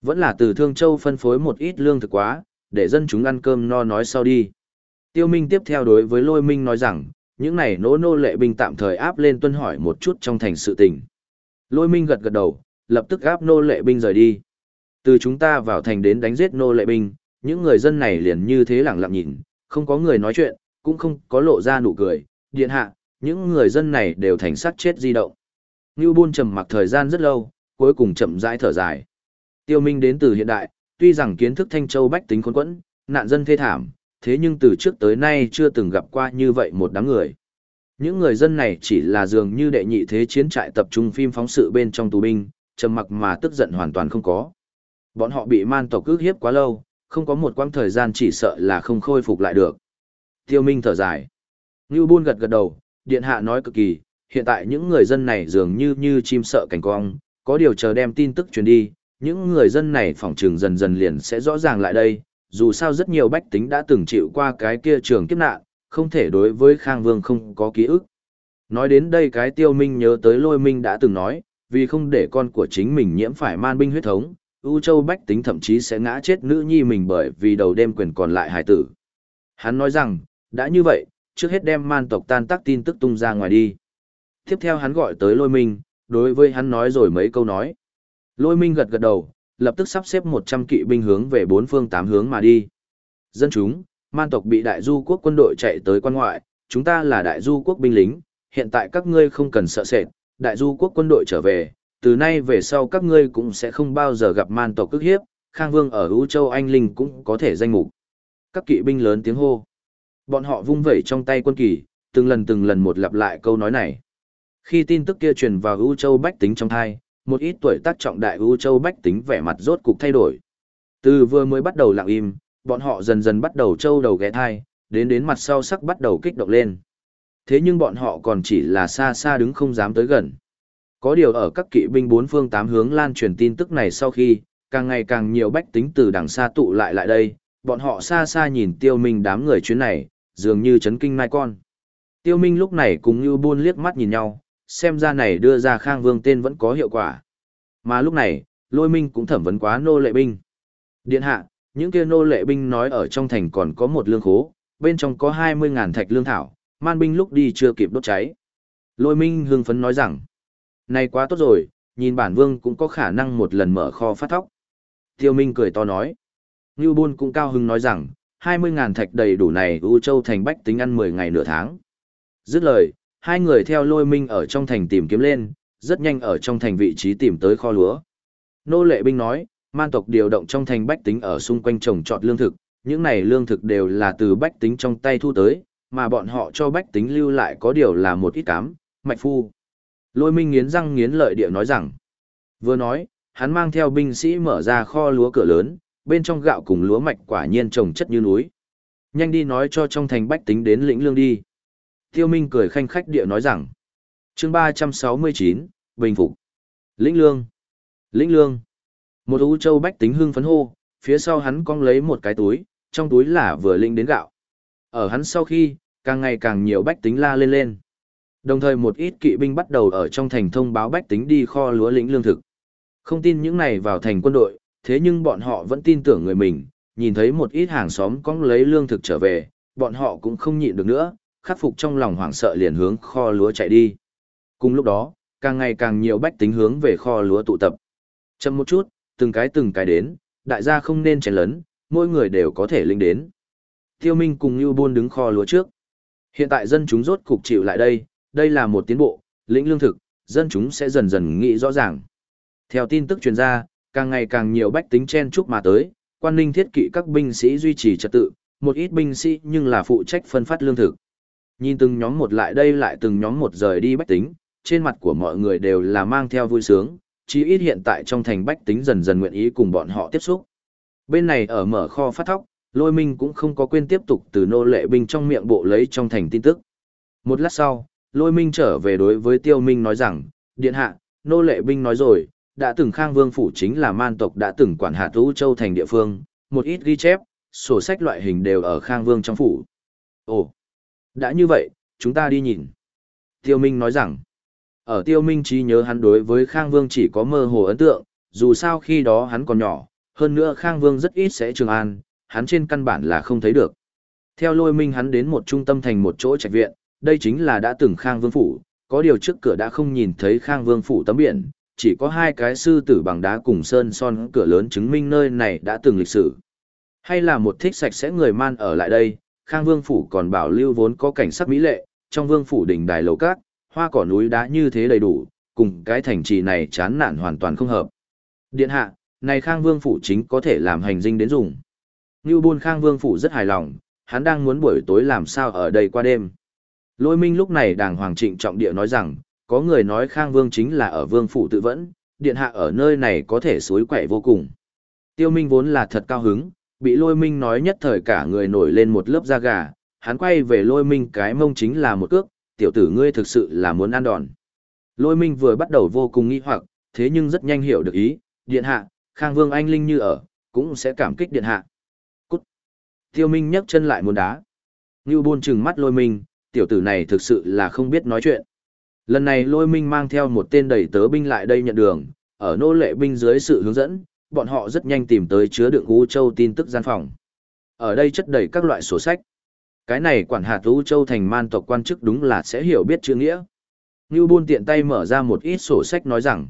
Vẫn là từ Thương Châu phân phối một ít lương thực quá, để dân chúng ăn cơm no nói sau đi. Tiêu Minh tiếp theo đối với Lôi Minh nói rằng, những này nỗ nô lệ binh tạm thời áp lên tuân hỏi một chút trong thành sự tình. Lôi Minh gật gật đầu, lập tức áp nô lệ binh rời đi. Từ chúng ta vào thành đến đánh giết nô lệ binh, những người dân này liền như thế lẳng lặng nhìn, không có người nói chuyện, cũng không có lộ ra nụ cười. Điện hạ, những người dân này đều thành sát chết di động. Ngưu Bôn trầm mặc thời gian rất lâu, cuối cùng chậm rãi thở dài. Tiêu Minh đến từ hiện đại, tuy rằng kiến thức Thanh Châu bách tính khốn quẫn, nạn dân thê thảm, thế nhưng từ trước tới nay chưa từng gặp qua như vậy một đám người. Những người dân này chỉ là dường như đệ nhị thế chiến trại tập trung phim phóng sự bên trong tù binh, trầm mặc mà tức giận hoàn toàn không có. Bọn họ bị man tộc ước hiếp quá lâu, không có một quãng thời gian chỉ sợ là không khôi phục lại được. Tiêu Minh thở dài. Ngưu Bôn gật gật đầu, điện hạ nói cực kỳ, hiện tại những người dân này dường như như chim sợ cảnh cong, có điều chờ đem tin tức truyền đi, những người dân này phỏng trường dần dần liền sẽ rõ ràng lại đây, dù sao rất nhiều bách tính đã từng chịu qua cái kia trường kiếp nạn, không thể đối với Khang Vương không có ký ức. Nói đến đây cái tiêu minh nhớ tới lôi minh đã từng nói, vì không để con của chính mình nhiễm phải man binh huyết thống, U Châu bách tính thậm chí sẽ ngã chết nữ nhi mình bởi vì đầu đêm quyền còn lại hải tử. Hắn nói rằng, đã như vậy, trước hết đem man tộc tan tác tin tức tung ra ngoài đi. Tiếp theo hắn gọi tới lôi minh, đối với hắn nói rồi mấy câu nói. Lôi minh gật gật đầu, lập tức sắp xếp 100 kỵ binh hướng về bốn phương tám hướng mà đi. Dân chúng, man tộc bị đại du quốc quân đội chạy tới quan ngoại, chúng ta là đại du quốc binh lính, hiện tại các ngươi không cần sợ sệt, đại du quốc quân đội trở về, từ nay về sau các ngươi cũng sẽ không bao giờ gặp man tộc cức hiếp, Khang Vương ở U Châu Anh Linh cũng có thể danh mục. Các kỵ binh lớn tiếng hô. Bọn họ vung vẩy trong tay quân kỳ, từng lần từng lần một lặp lại câu nói này. Khi tin tức kia truyền vào U Châu Bách tính trong thai, một ít tuổi tác trọng đại U Châu Bách tính vẻ mặt rốt cục thay đổi. Từ vừa mới bắt đầu lặng im, bọn họ dần dần bắt đầu trâu đầu ghé thai, đến đến mặt sau sắc bắt đầu kích động lên. Thế nhưng bọn họ còn chỉ là xa xa đứng không dám tới gần. Có điều ở các kỵ binh bốn phương tám hướng lan truyền tin tức này sau khi, càng ngày càng nhiều bách tính từ đằng xa tụ lại lại đây, bọn họ xa xa nhìn tiêu minh đám người chuyến này, dường như chấn kinh mai con. Tiêu minh lúc này cùng như buôn liếc mắt nhìn nhau, xem ra này đưa ra khang vương tên vẫn có hiệu quả. Mà lúc này, lôi minh cũng thẩm vấn quá nô lệ binh. Điện hạ, những kia nô lệ binh nói ở trong thành còn có một lương khố, bên trong có 20.000 thạch lương thảo, man binh lúc đi chưa kịp đốt cháy. Lôi minh hưng phấn nói rằng, này quá tốt rồi, nhìn bản vương cũng có khả năng một lần mở kho phát thóc. Tiêu minh cười to nói, Ngưu Bôn cũng cao hứng nói rằng, 20.000 thạch đầy đủ này U Châu thành bách tính ăn 10 ngày nửa tháng. Dứt lời, hai người theo lôi minh ở trong thành tìm kiếm lên, rất nhanh ở trong thành vị trí tìm tới kho lúa. Nô lệ binh nói, man tộc điều động trong thành bách tính ở xung quanh trồng trọt lương thực, những này lương thực đều là từ bách tính trong tay thu tới, mà bọn họ cho bách tính lưu lại có điều là một ít cám, mạch phu. Lôi minh nghiến răng nghiến lợi địa nói rằng, vừa nói, hắn mang theo binh sĩ mở ra kho lúa cửa lớn, bên trong gạo cùng lúa mạch quả nhiên trồng chất như núi. Nhanh đi nói cho trong thành bách tính đến lĩnh lương đi. Tiêu Minh cười khanh khách địa nói rằng, chương 369, Bình Phục. Lĩnh lương. Lĩnh lương. Một ú châu bách tính hưng phấn hô, phía sau hắn cong lấy một cái túi, trong túi là vừa lĩnh đến gạo. Ở hắn sau khi, càng ngày càng nhiều bách tính la lên lên. Đồng thời một ít kỵ binh bắt đầu ở trong thành thông báo bách tính đi kho lúa lĩnh lương thực. Không tin những này vào thành quân đội, thế nhưng bọn họ vẫn tin tưởng người mình, nhìn thấy một ít hàng xóm cong lấy lương thực trở về, bọn họ cũng không nhịn được nữa, khắc phục trong lòng hoảng sợ liền hướng kho lúa chạy đi. Cùng lúc đó, càng ngày càng nhiều bách tính hướng về kho lúa tụ tập. Chậm một chút, từng cái từng cái đến, đại gia không nên chén lấn mỗi người đều có thể linh đến. Tiêu Minh cùng Nưu Bôn đứng kho lúa trước. Hiện tại dân chúng rốt cục chịu lại đây, đây là một tiến bộ, lĩnh lương thực, dân chúng sẽ dần dần nghĩ rõ ràng. Theo tin tức truyền ra, càng ngày càng nhiều bách tính chen chúc mà tới, quan ninh thiết kỵ các binh sĩ duy trì trật tự, một ít binh sĩ nhưng là phụ trách phân phát lương thực. Nhìn từng nhóm một lại đây lại từng nhóm một rời đi bách tính, trên mặt của mọi người đều là mang theo vui sướng, chí ít hiện tại trong thành bách tính dần dần nguyện ý cùng bọn họ tiếp xúc. Bên này ở mở kho phát thóc, lôi minh cũng không có quên tiếp tục từ nô lệ binh trong miệng bộ lấy trong thành tin tức. Một lát sau, lôi minh trở về đối với tiêu minh nói rằng, điện hạ, nô lệ binh nói rồi, đã từng khang vương phủ chính là man tộc đã từng quản hạt Vũ Châu thành địa phương, một ít ghi chép, sổ sách loại hình đều ở khang vương trong phủ. Ồ, đã như vậy, chúng ta đi nhìn. Tiêu Minh nói rằng, ở Tiêu Minh trí nhớ hắn đối với Khang Vương chỉ có mơ hồ ấn tượng, dù sao khi đó hắn còn nhỏ, hơn nữa Khang Vương rất ít sẽ trường an, hắn trên căn bản là không thấy được. Theo lôi minh hắn đến một trung tâm thành một chỗ trạch viện, đây chính là đã từng Khang Vương Phủ, có điều trước cửa đã không nhìn thấy Khang Vương Phủ tấm biển, chỉ có hai cái sư tử bằng đá cùng sơn son cửa lớn chứng minh nơi này đã từng lịch sử. Hay là một thích sạch sẽ người man ở lại đây, Khang Vương Phủ còn bảo lưu vốn có cảnh sắc mỹ lệ, trong Vương Phủ đỉnh đài lầu cát, hoa cỏ núi đá như thế đầy đủ, cùng cái thành trì này chán nản hoàn toàn không hợp. Điện hạ, này Khang Vương Phủ chính có thể làm hành dinh đến dùng. Ngưu Bôn Khang Vương Phủ rất hài lòng, hắn đang muốn buổi tối làm sao ở đây qua đêm. Lôi Minh lúc này đàng hoàng trịnh trọng địa nói rằng, có người nói Khang Vương chính là ở Vương Phủ tự vẫn, điện hạ ở nơi này có thể suối quẻ vô cùng. Tiêu Minh vốn là thật cao hứng, bị lôi minh nói nhất thời cả người nổi lên một lớp da gà, hắn quay về lôi minh cái mông chính là một cước, tiểu tử ngươi thực sự là muốn ăn đòn. Lôi minh vừa bắt đầu vô cùng nghi hoặc, thế nhưng rất nhanh hiểu được ý, điện hạ, khang vương anh linh như ở, cũng sẽ cảm kích điện hạ. Cút! Tiêu minh nhấc chân lại muốn đá. Ngưu buôn trừng mắt lôi minh, tiểu tử này thực sự là không biết nói chuyện. Lần này lôi minh mang theo một tên đầy tớ binh lại đây nhận đường, ở nô lệ binh dưới sự hướng dẫn, bọn họ rất nhanh tìm tới chứa đựng U Châu tin tức gian phòng. Ở đây chất đầy các loại sổ sách. Cái này quản hạt U Châu thành man tộc quan chức đúng là sẽ hiểu biết chữ nghĩa. Ngưu Bôn tiện tay mở ra một ít sổ sách nói rằng.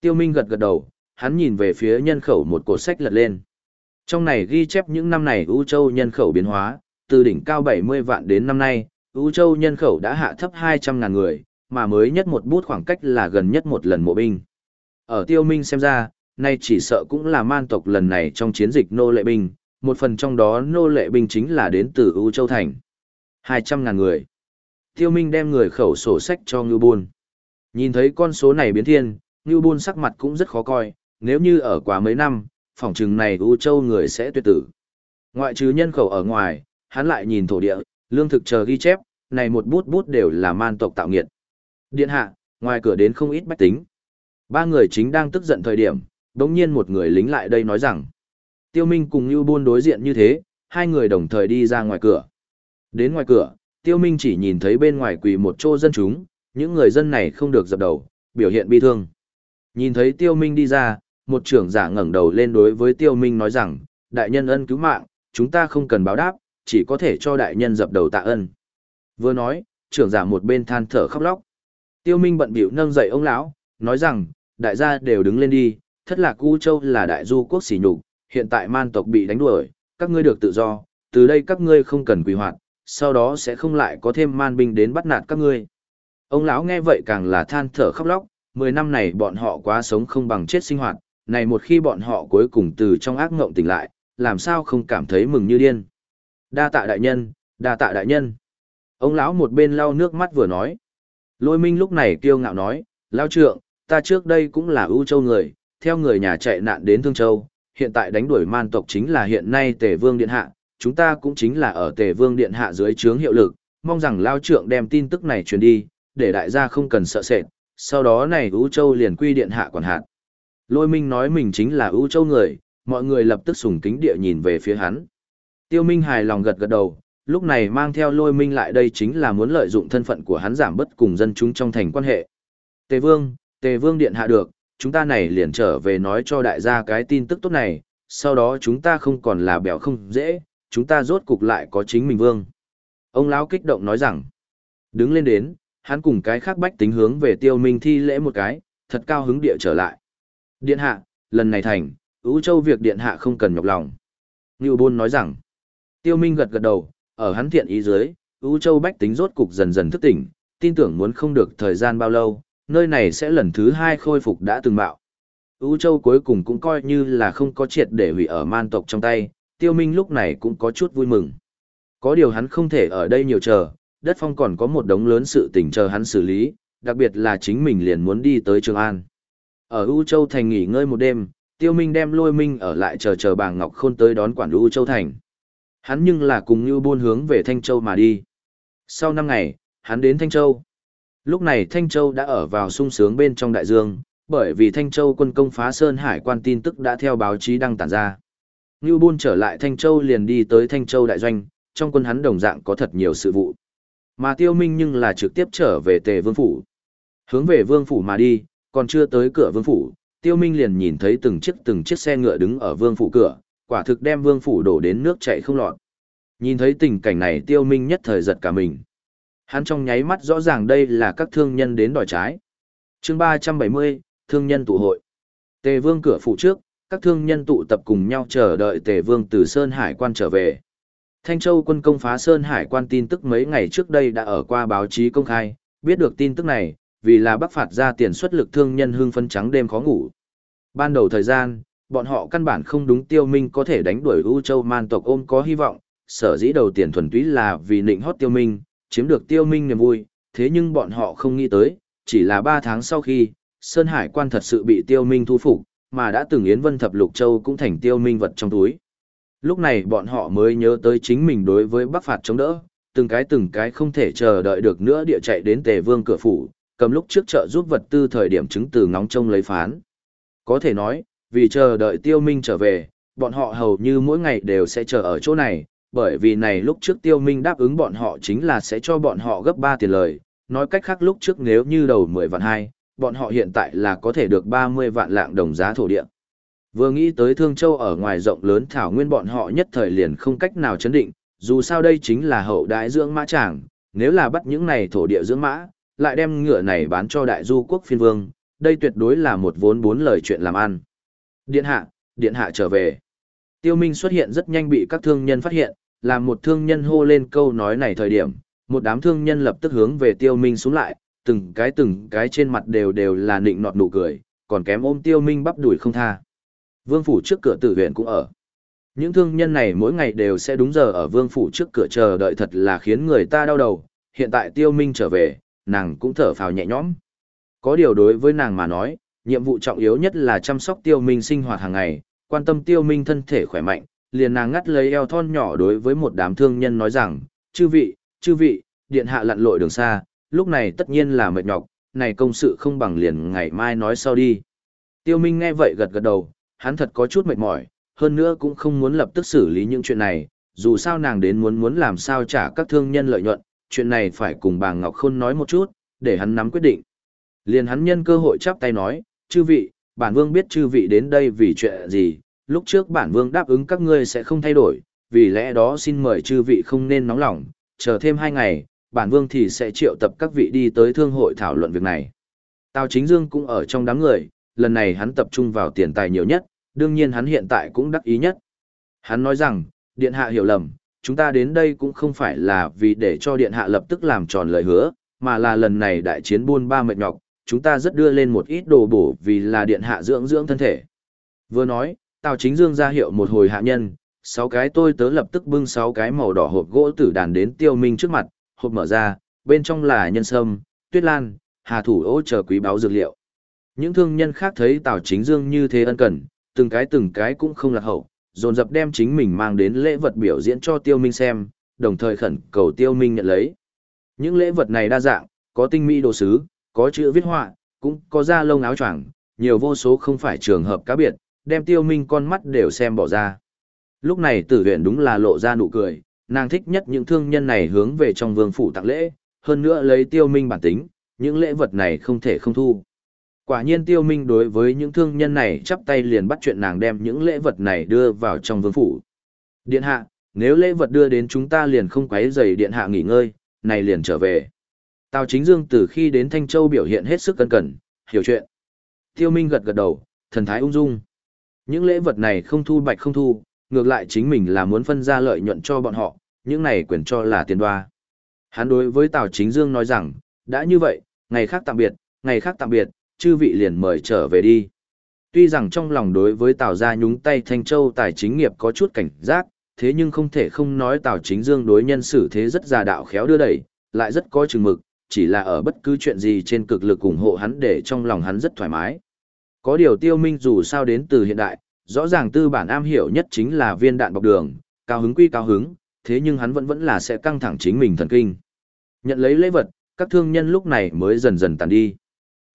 Tiêu Minh gật gật đầu, hắn nhìn về phía nhân khẩu một cột sách lật lên. Trong này ghi chép những năm này U Châu nhân khẩu biến hóa, từ đỉnh cao 70 vạn đến năm nay, U Châu nhân khẩu đã hạ thấp 200 ngàn người, mà mới nhất một bút khoảng cách là gần nhất một lần mộ binh. Ở Tiêu Minh xem ra, nay chỉ sợ cũng là man tộc lần này trong chiến dịch nô lệ binh, một phần trong đó nô lệ binh chính là đến từ U Châu Thành. 200.000 người. Tiêu Minh đem người khẩu sổ sách cho Ngưu Bôn. Nhìn thấy con số này biến thiên, Ngưu Bôn sắc mặt cũng rất khó coi, nếu như ở quá mấy năm, phòng trừng này U Châu người sẽ tuyệt tử. Ngoại trừ nhân khẩu ở ngoài, hắn lại nhìn thổ địa, lương thực chờ ghi chép, này một bút bút đều là man tộc tạo nghiệt. Điện hạ, ngoài cửa đến không ít bách tính. Ba người chính đang tức giận thời điểm, đống nhiên một người lính lại đây nói rằng, tiêu minh cùng như buôn đối diện như thế, hai người đồng thời đi ra ngoài cửa. Đến ngoài cửa, tiêu minh chỉ nhìn thấy bên ngoài quỳ một chỗ dân chúng, những người dân này không được dập đầu, biểu hiện bi thương. Nhìn thấy tiêu minh đi ra, một trưởng giả ngẩng đầu lên đối với tiêu minh nói rằng, đại nhân ân cứu mạng, chúng ta không cần báo đáp, chỉ có thể cho đại nhân dập đầu tạ ơn. Vừa nói, trưởng giả một bên than thở khóc lóc. Tiêu Minh bận bịu nâng dậy ông lão, nói rằng, đại gia đều đứng lên đi, thất lạc U Châu là đại du quốc xỉ nhục, hiện tại man tộc bị đánh đuổi, các ngươi được tự do, từ đây các ngươi không cần quỳ hoạt, sau đó sẽ không lại có thêm man binh đến bắt nạt các ngươi. Ông lão nghe vậy càng là than thở khóc lóc, mười năm này bọn họ quá sống không bằng chết sinh hoạt, này một khi bọn họ cuối cùng từ trong ác ngộng tỉnh lại, làm sao không cảm thấy mừng như điên. Đa tạ đại nhân, đa tạ đại nhân. Ông lão một bên lau nước mắt vừa nói. Lôi minh lúc này kiêu ngạo nói, lao trượng, ta trước đây cũng là ưu châu người, theo người nhà chạy nạn đến Thương Châu, hiện tại đánh đuổi man tộc chính là hiện nay Tề Vương Điện Hạ, chúng ta cũng chính là ở Tề Vương Điện Hạ dưới trướng hiệu lực, mong rằng Lao Trượng đem tin tức này truyền đi, để đại gia không cần sợ sệt, sau đó này ưu Châu liền quy Điện Hạ quản hạt. Lôi Minh nói mình chính là ưu Châu người, mọi người lập tức sùng kính địa nhìn về phía hắn. Tiêu Minh hài lòng gật gật đầu, lúc này mang theo Lôi Minh lại đây chính là muốn lợi dụng thân phận của hắn giảm bất cùng dân chúng trong thành quan hệ. Tề Vương, Tề Vương Điện Hạ được, chúng ta này liền trở về nói cho đại gia cái tin tức tốt này, sau đó chúng ta không còn là bèo không dễ, chúng ta rốt cục lại có chính mình vương. Ông lão kích động nói rằng, đứng lên đến, hắn cùng cái khác bách tính hướng về tiêu minh thi lễ một cái, thật cao hứng địa trở lại. Điện hạ, lần này thành, ưu châu việc điện hạ không cần nhọc lòng. Ngưu Bôn nói rằng, tiêu minh gật gật đầu, ở hắn thiện ý dưới, Ú châu bách tính rốt cục dần dần thức tỉnh, tin tưởng muốn không được thời gian bao lâu, nơi này sẽ lần thứ hai khôi phục đã từng bạo. U Châu cuối cùng cũng coi như là không có triệt để hủy ở man tộc trong tay, Tiêu Minh lúc này cũng có chút vui mừng. Có điều hắn không thể ở đây nhiều chờ, đất phong còn có một đống lớn sự tình chờ hắn xử lý, đặc biệt là chính mình liền muốn đi tới Trường An. Ở U Châu Thành nghỉ ngơi một đêm, Tiêu Minh đem lôi minh ở lại chờ chờ bà Ngọc Khôn tới đón quản U Châu Thành. Hắn nhưng là cùng như buôn hướng về Thanh Châu mà đi. Sau năm ngày, hắn đến Thanh Châu. Lúc này Thanh Châu đã ở vào sung sướng bên trong đại dương, bởi vì Thanh Châu quân công phá Sơn Hải quan tin tức đã theo báo chí đăng tản ra. Như buôn trở lại Thanh Châu liền đi tới Thanh Châu đại doanh, trong quân hắn đồng dạng có thật nhiều sự vụ. Mà Tiêu Minh nhưng là trực tiếp trở về Tề Vương Phủ. Hướng về Vương Phủ mà đi, còn chưa tới cửa Vương Phủ, Tiêu Minh liền nhìn thấy từng chiếc từng chiếc xe ngựa đứng ở Vương Phủ cửa, quả thực đem Vương Phủ đổ đến nước chảy không lọt. Nhìn thấy tình cảnh này Tiêu Minh nhất thời giật cả mình. Hắn trong nháy mắt rõ ràng đây là các thương nhân đến đòi trái. Chương 370, Thương nhân tụ hội. Tề Vương cửa phủ trước, các thương nhân tụ tập cùng nhau chờ đợi Tề Vương từ Sơn Hải quan trở về. Thanh Châu quân công phá Sơn Hải quan tin tức mấy ngày trước đây đã ở qua báo chí công khai, biết được tin tức này, vì là bắc phạt ra tiền xuất lực thương nhân hưng phân trắng đêm khó ngủ. Ban đầu thời gian, bọn họ căn bản không đúng tiêu minh có thể đánh đuổi U Châu man tộc ôm có hy vọng, sở dĩ đầu tiền thuần túy là vì nịnh hót tiêu minh, chiếm được tiêu minh niềm vui, thế nhưng bọn họ không nghĩ tới, chỉ là 3 tháng sau khi, Sơn Hải quan thật sự bị tiêu minh thu phục, mà đã từng Yến Vân Thập Lục Châu cũng thành tiêu minh vật trong túi. Lúc này bọn họ mới nhớ tới chính mình đối với Bắc phạt chống đỡ, từng cái từng cái không thể chờ đợi được nữa địa chạy đến Tề Vương cửa phủ, cầm lúc trước chợ giúp vật tư thời điểm chứng từ ngóng trông lấy phán. Có thể nói, vì chờ đợi Tiêu Minh trở về, bọn họ hầu như mỗi ngày đều sẽ chờ ở chỗ này, bởi vì này lúc trước Tiêu Minh đáp ứng bọn họ chính là sẽ cho bọn họ gấp 3 tiền lời, nói cách khác lúc trước nếu như đầu 10 vạn 2, bọn họ hiện tại là có thể được 30 vạn lạng đồng giá thổ địa. Vừa nghĩ tới Thương Châu ở ngoài rộng lớn thảo nguyên bọn họ nhất thời liền không cách nào chấn định, dù sao đây chính là hậu đại dưỡng mã tràng, nếu là bắt những này thổ địa dưỡng mã, lại đem ngựa này bán cho đại du quốc phiên vương, đây tuyệt đối là một vốn bốn lời chuyện làm ăn. Điện hạ, điện hạ trở về. Tiêu Minh xuất hiện rất nhanh bị các thương nhân phát hiện, làm một thương nhân hô lên câu nói này thời điểm, một đám thương nhân lập tức hướng về Tiêu Minh xuống lại, từng cái từng cái trên mặt đều đều là nịnh nọt nụ cười, còn kém ôm Tiêu Minh bắp đuổi không tha. Vương phủ trước cửa tử viện cũng ở. Những thương nhân này mỗi ngày đều sẽ đúng giờ ở vương phủ trước cửa chờ đợi thật là khiến người ta đau đầu, hiện tại Tiêu Minh trở về, nàng cũng thở phào nhẹ nhõm. Có điều đối với nàng mà nói, nhiệm vụ trọng yếu nhất là chăm sóc tiêu minh sinh hoạt hàng ngày, quan tâm tiêu minh thân thể khỏe mạnh, liền nàng ngắt lấy eo thon nhỏ đối với một đám thương nhân nói rằng, chư vị, chư vị, điện hạ lặn lội đường xa, lúc này tất nhiên là mệt nhọc, này công sự không bằng liền ngày mai nói sau đi. Tiêu minh nghe vậy gật gật đầu, hắn thật có chút mệt mỏi, hơn nữa cũng không muốn lập tức xử lý những chuyện này, dù sao nàng đến muốn muốn làm sao trả các thương nhân lợi nhuận, chuyện này phải cùng bà Ngọc Khôn nói một chút, để hắn nắm quyết định. Liền hắn nhân cơ hội chắp tay nói, chư vị, bản vương biết chư vị đến đây vì chuyện gì, lúc trước bản vương đáp ứng các ngươi sẽ không thay đổi, vì lẽ đó xin mời chư vị không nên nóng lòng, chờ thêm hai ngày, bản vương thì sẽ triệu tập các vị đi tới thương hội thảo luận việc này. Tào Chính Dương cũng ở trong đám người, lần này hắn tập trung vào tiền tài nhiều nhất, đương nhiên hắn hiện tại cũng đắc ý nhất. Hắn nói rằng, điện hạ hiểu lầm, chúng ta đến đây cũng không phải là vì để cho điện hạ lập tức làm tròn lời hứa, mà là lần này đại chiến buôn ba mệt nhọc, chúng ta rất đưa lên một ít đồ bổ vì là điện hạ dưỡng dưỡng thân thể. Vừa nói, Tào Chính Dương ra hiệu một hồi hạ nhân, sáu cái tôi tớ lập tức bưng sáu cái màu đỏ hộp gỗ tử đàn đến Tiêu Minh trước mặt, hộp mở ra, bên trong là nhân sâm, tuyết lan, hà thủ ô chờ quý báo dược liệu. Những thương nhân khác thấy Tào Chính Dương như thế ân cần, từng cái từng cái cũng không lạc hậu, dồn dập đem chính mình mang đến lễ vật biểu diễn cho Tiêu Minh xem, đồng thời khẩn cầu Tiêu Minh nhận lấy. Những lễ vật này đa dạng, có tinh mỹ đồ sứ, có chữ viết họa, cũng có da lông áo choàng, nhiều vô số không phải trường hợp cá biệt, đem Tiêu Minh con mắt đều xem bỏ ra. Lúc này tử huyện đúng là lộ ra nụ cười, nàng thích nhất những thương nhân này hướng về trong vương phủ tặng lễ, hơn nữa lấy Tiêu Minh bản tính, những lễ vật này không thể không thu. Quả nhiên tiêu minh đối với những thương nhân này chắp tay liền bắt chuyện nàng đem những lễ vật này đưa vào trong vương phủ. Điện hạ, nếu lễ vật đưa đến chúng ta liền không quấy rầy điện hạ nghỉ ngơi, này liền trở về. Tào chính dương từ khi đến Thanh Châu biểu hiện hết sức cẩn cẩn, hiểu chuyện. Tiêu minh gật gật đầu, thần thái ung dung. Những lễ vật này không thu bạch không thu, ngược lại chính mình là muốn phân ra lợi nhuận cho bọn họ, những này quyền cho là tiền đoa. Hắn đối với Tào Chính Dương nói rằng, đã như vậy, ngày khác tạm biệt, ngày khác tạm biệt, chư vị liền mời trở về đi. Tuy rằng trong lòng đối với Tào gia nhúng tay Thanh Châu tài chính nghiệp có chút cảnh giác, thế nhưng không thể không nói Tào Chính Dương đối nhân xử thế rất già đạo khéo đưa đẩy, lại rất có chừng mực, chỉ là ở bất cứ chuyện gì trên cực lực ủng hộ hắn để trong lòng hắn rất thoải mái. Có điều tiêu minh dù sao đến từ hiện đại, rõ ràng tư bản am hiểu nhất chính là viên đạn bọc đường, cao hứng quy cao hứng, thế nhưng hắn vẫn vẫn là sẽ căng thẳng chính mình thần kinh. Nhận lấy lễ vật, các thương nhân lúc này mới dần dần tàn đi.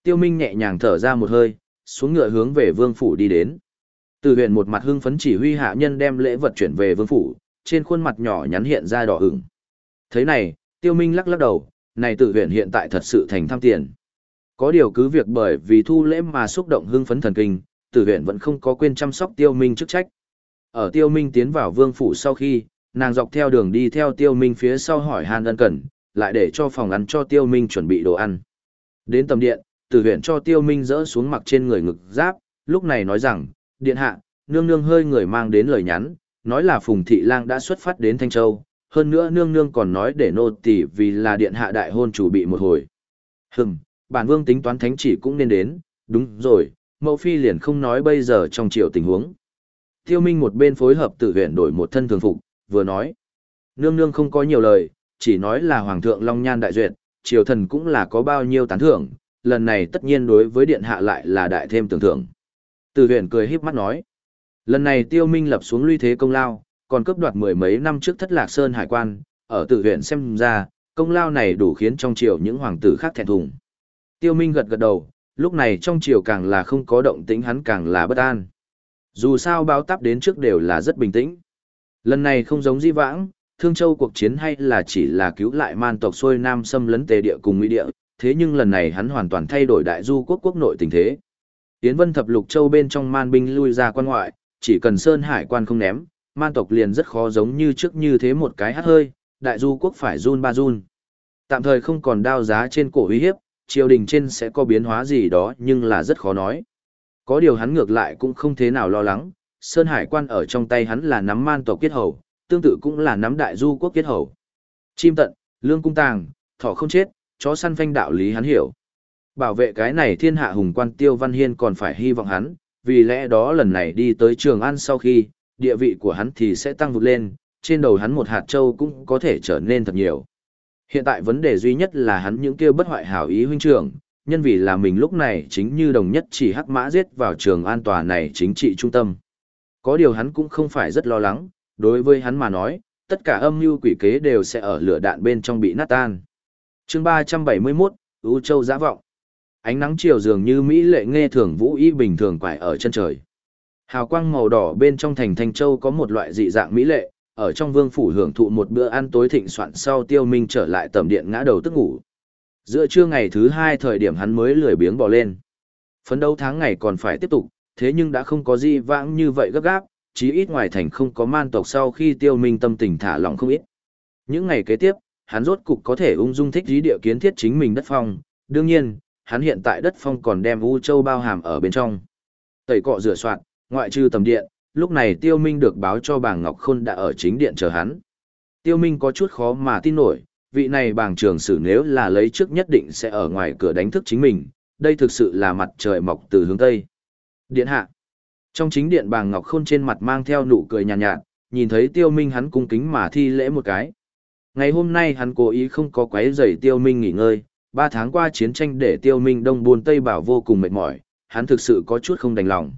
Tiêu Minh nhẹ nhàng thở ra một hơi, xuống ngựa hướng về vương phủ đi đến. Từ huyện một mặt hưng phấn chỉ huy hạ nhân đem lễ vật chuyển về vương phủ, trên khuôn mặt nhỏ nhắn hiện ra đỏ ửng. Thế này, Tiêu Minh lắc lắc đầu, này tử huyện hiện tại thật sự thành tham tiền. Có điều cứ việc bởi vì thu lễ mà xúc động hưng phấn thần kinh, tử huyện vẫn không có quên chăm sóc tiêu minh chức trách. Ở tiêu minh tiến vào vương phủ sau khi, nàng dọc theo đường đi theo tiêu minh phía sau hỏi han ân cần, lại để cho phòng ăn cho tiêu minh chuẩn bị đồ ăn. Đến tầm điện, tử huyện cho tiêu minh dỡ xuống mặc trên người ngực giáp, lúc này nói rằng, điện hạ, nương nương hơi người mang đến lời nhắn, nói là phùng thị lang đã xuất phát đến Thanh Châu, hơn nữa nương nương còn nói để nô tỳ vì là điện hạ đại hôn chủ bị một hồi. Hừm, bản vương tính toán thánh chỉ cũng nên đến, đúng rồi, mẫu phi liền không nói bây giờ trong triều tình huống. Tiêu Minh một bên phối hợp tự huyện đổi một thân thường phục, vừa nói. Nương nương không có nhiều lời, chỉ nói là Hoàng thượng Long Nhan đại duyệt, triều thần cũng là có bao nhiêu tán thưởng, lần này tất nhiên đối với điện hạ lại là đại thêm tưởng thưởng. Từ huyện cười híp mắt nói. Lần này Tiêu Minh lập xuống luy thế công lao, còn cướp đoạt mười mấy năm trước thất lạc sơn hải quan, ở tử huyện xem ra, công lao này đủ khiến trong triều những hoàng tử khác thẹn thùng. Tiêu Minh gật gật đầu, lúc này trong triều càng là không có động tĩnh hắn càng là bất an. Dù sao báo táp đến trước đều là rất bình tĩnh. Lần này không giống di vãng, Thương Châu cuộc chiến hay là chỉ là cứu lại man tộc xuôi nam xâm lấn tề địa cùng nguy địa, thế nhưng lần này hắn hoàn toàn thay đổi đại du quốc quốc nội tình thế. Tiến vân thập lục châu bên trong man binh lui ra quan ngoại, chỉ cần sơn hải quan không ném, man tộc liền rất khó giống như trước như thế một cái hát hơi, đại du quốc phải run ba run. Tạm thời không còn đao giá trên cổ uy hiếp, triều đình trên sẽ có biến hóa gì đó nhưng là rất khó nói. Có điều hắn ngược lại cũng không thế nào lo lắng, Sơn Hải quan ở trong tay hắn là nắm man tộc kết hầu, tương tự cũng là nắm đại du quốc kết hầu. Chim tận, lương cung tàng, thỏ không chết, chó săn phanh đạo lý hắn hiểu. Bảo vệ cái này thiên hạ hùng quan Tiêu Văn Hiên còn phải hy vọng hắn, vì lẽ đó lần này đi tới Trường An sau khi, địa vị của hắn thì sẽ tăng vụt lên, trên đầu hắn một hạt châu cũng có thể trở nên thật nhiều. Hiện tại vấn đề duy nhất là hắn những kia bất hoại hảo ý huynh trưởng, nhân vì là mình lúc này chính như đồng nhất chỉ hắc mã giết vào trường an toàn này chính trị trung tâm. Có điều hắn cũng không phải rất lo lắng, đối với hắn mà nói, tất cả âm mưu quỷ kế đều sẽ ở lửa đạn bên trong bị nát tan. chương 371, U Châu giã vọng. Ánh nắng chiều dường như Mỹ lệ nghe thường vũ y bình thường quải ở chân trời. Hào quang màu đỏ bên trong thành Thanh Châu có một loại dị dạng mỹ lệ, ở trong vương phủ hưởng thụ một bữa ăn tối thịnh soạn sau tiêu minh trở lại tầm điện ngã đầu tức ngủ. Giữa trưa ngày thứ hai thời điểm hắn mới lười biếng bỏ lên. Phấn đấu tháng ngày còn phải tiếp tục, thế nhưng đã không có gì vãng như vậy gấp gáp, chí ít ngoài thành không có man tộc sau khi tiêu minh tâm tình thả lỏng không ít. Những ngày kế tiếp, hắn rốt cục có thể ung dung thích dí địa kiến thiết chính mình đất phong, đương nhiên, hắn hiện tại đất phong còn đem U Châu bao hàm ở bên trong. Tẩy cọ rửa soạn, ngoại trừ tầm điện, lúc này Tiêu Minh được báo cho bàng Ngọc Khôn đã ở chính điện chờ hắn. Tiêu Minh có chút khó mà tin nổi, vị này bàng trường sử nếu là lấy trước nhất định sẽ ở ngoài cửa đánh thức chính mình, đây thực sự là mặt trời mọc từ hướng Tây. Điện hạ. Trong chính điện bàng Ngọc Khôn trên mặt mang theo nụ cười nhàn nhạt, nhạt, nhìn thấy Tiêu Minh hắn cung kính mà thi lễ một cái. Ngày hôm nay hắn cố ý không có quấy rầy Tiêu Minh nghỉ ngơi, ba tháng qua chiến tranh để Tiêu Minh đông buồn tây bảo vô cùng mệt mỏi, hắn thực sự có chút không đành lòng.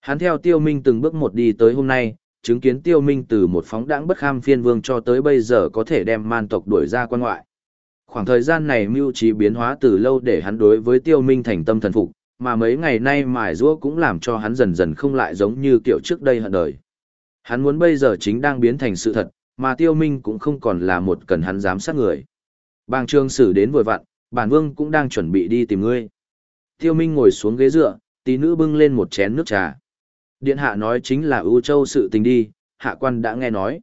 Hắn theo Tiêu Minh từng bước một đi tới hôm nay, chứng kiến Tiêu Minh từ một phóng đãng bất kham phiên vương cho tới bây giờ có thể đem man tộc đuổi ra quan ngoại. Khoảng thời gian này mưu trí biến hóa từ lâu để hắn đối với Tiêu Minh thành tâm thần phục, mà mấy ngày nay mài giũa cũng làm cho hắn dần dần không lại giống như kiểu trước đây hận đời. Hắn muốn bây giờ chính đang biến thành sự thật, mà Tiêu Minh cũng không còn là một cần hắn dám sát người. Bàng Trương Sử đến vội vặn, bản vương cũng đang chuẩn bị đi tìm ngươi. Tiêu Minh ngồi xuống ghế dựa, tí nữ bưng lên một chén nước trà. Điện hạ nói chính là ưu châu sự tình đi, hạ quan đã nghe nói.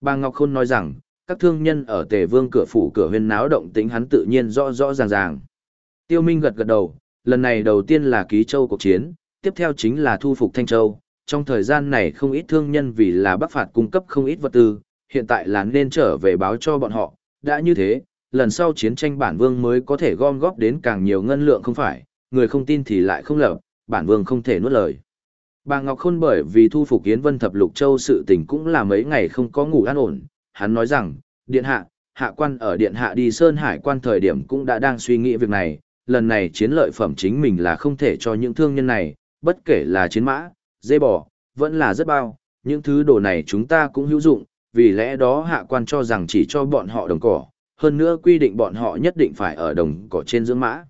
Bà Ngọc Khôn nói rằng, các thương nhân ở tề vương cửa phủ cửa huyên náo động tính hắn tự nhiên rõ rõ ràng ràng. Tiêu Minh gật gật đầu, lần này đầu tiên là ký châu cuộc chiến, tiếp theo chính là thu phục Thanh Châu. Trong thời gian này không ít thương nhân vì là bắc phạt cung cấp không ít vật tư, hiện tại là nên trở về báo cho bọn họ. Đã như thế, lần sau chiến tranh bản vương mới có thể gom góp đến càng nhiều ngân lượng không phải, người không tin thì lại không lợp bản vương không thể nuốt lời. Bà Ngọc Khôn bởi vì thu phục Yến Vân Thập Lục Châu sự tình cũng là mấy ngày không có ngủ an ổn, hắn nói rằng, điện hạ, hạ quan ở điện hạ đi Sơn Hải quan thời điểm cũng đã đang suy nghĩ việc này, lần này chiến lợi phẩm chính mình là không thể cho những thương nhân này, bất kể là chiến mã, dây bò, vẫn là rất bao, những thứ đồ này chúng ta cũng hữu dụng, vì lẽ đó hạ quan cho rằng chỉ cho bọn họ đồng cỏ, hơn nữa quy định bọn họ nhất định phải ở đồng cỏ trên dưỡng mã.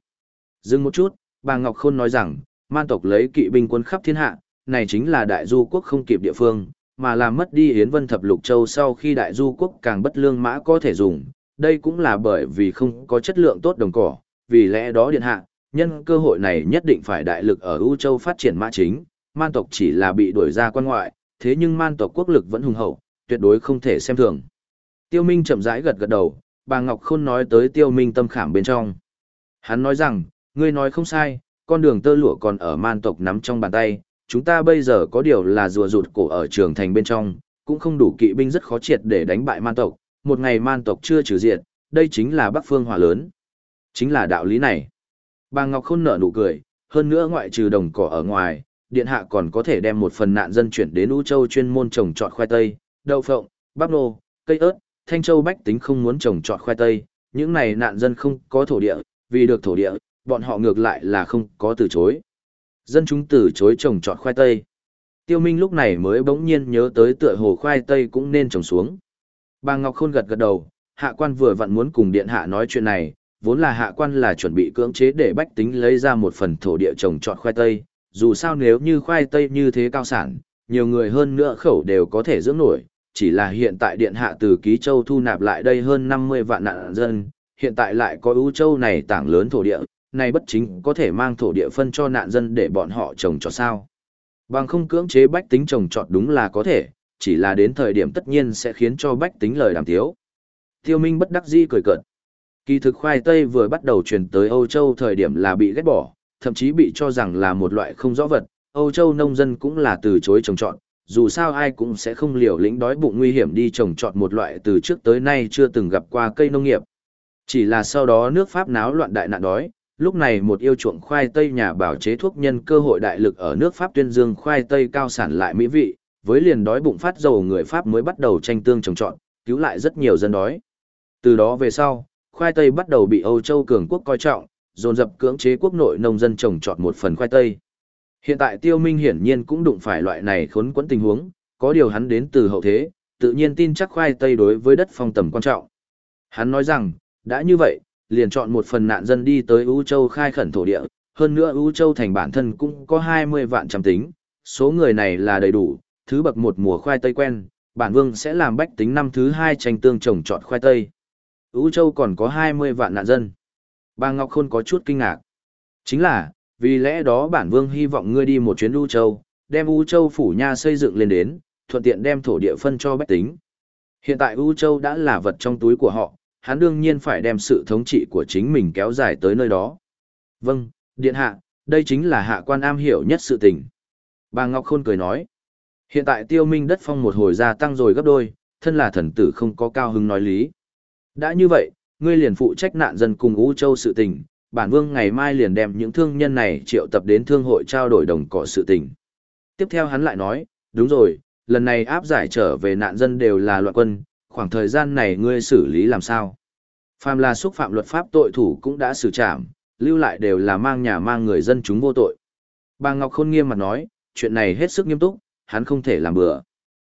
Dừng một chút, bà Ngọc Khôn nói rằng, man tộc lấy kỵ binh quân khắp thiên hạ, này chính là đại du quốc không kịp địa phương, mà làm mất đi Yến Vân Thập Lục Châu sau khi đại du quốc càng bất lương mã có thể dùng, đây cũng là bởi vì không có chất lượng tốt đồng cỏ, vì lẽ đó điện hạ, nhân cơ hội này nhất định phải đại lực ở U Châu phát triển mã chính, man tộc chỉ là bị đuổi ra quan ngoại, thế nhưng man tộc quốc lực vẫn hùng hậu, tuyệt đối không thể xem thường. Tiêu Minh chậm rãi gật gật đầu, bà Ngọc Khôn nói tới Tiêu Minh tâm khảm bên trong. Hắn nói rằng, ngươi nói không sai, con đường tơ lụa còn ở man tộc nắm trong bàn tay, chúng ta bây giờ có điều là rùa rụt cổ ở trường thành bên trong, cũng không đủ kỵ binh rất khó triệt để đánh bại man tộc, một ngày man tộc chưa trừ diệt, đây chính là Bắc Phương Hòa lớn. Chính là đạo lý này. Bà Ngọc Khôn nở nụ cười, hơn nữa ngoại trừ đồng cỏ ở ngoài, điện hạ còn có thể đem một phần nạn dân chuyển đến U Châu chuyên môn trồng trọt khoai tây, đậu phộng, bắp nô, cây ớt, Thanh Châu bách tính không muốn trồng trọt khoai tây, những này nạn dân không có thổ địa, vì được thổ địa, bọn họ ngược lại là không có từ chối. Dân chúng từ chối trồng trọt khoai tây. Tiêu Minh lúc này mới bỗng nhiên nhớ tới tựa hồ khoai tây cũng nên trồng xuống. Bà Ngọc Khôn gật gật đầu, hạ quan vừa vặn muốn cùng điện hạ nói chuyện này, vốn là hạ quan là chuẩn bị cưỡng chế để bách tính lấy ra một phần thổ địa trồng trọt khoai tây, dù sao nếu như khoai tây như thế cao sản, nhiều người hơn nữa khẩu đều có thể dưỡng nổi, chỉ là hiện tại điện hạ từ Ký Châu thu nạp lại đây hơn 50 vạn nạn dân, hiện tại lại có ưu châu này tảng lớn thổ địa, này bất chính có thể mang thổ địa phân cho nạn dân để bọn họ trồng trọt sao. Bằng không cưỡng chế bách tính trồng trọt đúng là có thể, chỉ là đến thời điểm tất nhiên sẽ khiến cho bách tính lời đàm tiếu. Tiêu Minh bất đắc dĩ cười cợt. Kỳ thực khoai tây vừa bắt đầu truyền tới Âu Châu thời điểm là bị ghét bỏ, thậm chí bị cho rằng là một loại không rõ vật. Âu Châu nông dân cũng là từ chối trồng trọt, dù sao ai cũng sẽ không liều lĩnh đói bụng nguy hiểm đi trồng trọt một loại từ trước tới nay chưa từng gặp qua cây nông nghiệp. Chỉ là sau đó nước Pháp náo loạn đại nạn đói, lúc này một yêu chuộng khoai tây nhà bảo chế thuốc nhân cơ hội đại lực ở nước Pháp tuyên dương khoai tây cao sản lại mỹ vị, với liền đói bụng phát dầu người Pháp mới bắt đầu tranh tương trồng trọt, cứu lại rất nhiều dân đói. Từ đó về sau, khoai tây bắt đầu bị Âu Châu cường quốc coi trọng, dồn dập cưỡng chế quốc nội nông dân trồng trọt một phần khoai tây. Hiện tại Tiêu Minh hiển nhiên cũng đụng phải loại này khốn quẫn tình huống, có điều hắn đến từ hậu thế, tự nhiên tin chắc khoai tây đối với đất phong tầm quan trọng. Hắn nói rằng, đã như vậy, liền chọn một phần nạn dân đi tới U Châu khai khẩn thổ địa, hơn nữa U Châu thành bản thân cũng có 20 vạn trăm tính, số người này là đầy đủ, thứ bậc một mùa khoai tây quen, bản vương sẽ làm bách tính năm thứ hai tranh tương trồng trọt khoai tây. U Châu còn có 20 vạn nạn dân. Bà Ngọc Khôn có chút kinh ngạc. Chính là, vì lẽ đó bản vương hy vọng ngươi đi một chuyến U Châu, đem U Châu phủ nha xây dựng lên đến, thuận tiện đem thổ địa phân cho bách tính. Hiện tại U Châu đã là vật trong túi của họ, hắn đương nhiên phải đem sự thống trị của chính mình kéo dài tới nơi đó. Vâng, điện hạ, đây chính là hạ quan am hiểu nhất sự tình. Bà Ngọc Khôn cười nói, hiện tại tiêu minh đất phong một hồi gia tăng rồi gấp đôi, thân là thần tử không có cao hứng nói lý. Đã như vậy, ngươi liền phụ trách nạn dân cùng U Châu sự tình, bản vương ngày mai liền đem những thương nhân này triệu tập đến thương hội trao đổi đồng cỏ sự tình. Tiếp theo hắn lại nói, đúng rồi, lần này áp giải trở về nạn dân đều là loạn quân, khoảng thời gian này ngươi xử lý làm sao? Phàm là xúc phạm luật pháp tội thủ cũng đã xử trảm, lưu lại đều là mang nhà mang người dân chúng vô tội. Bà Ngọc Khôn nghiêm mặt nói, chuyện này hết sức nghiêm túc, hắn không thể làm bừa.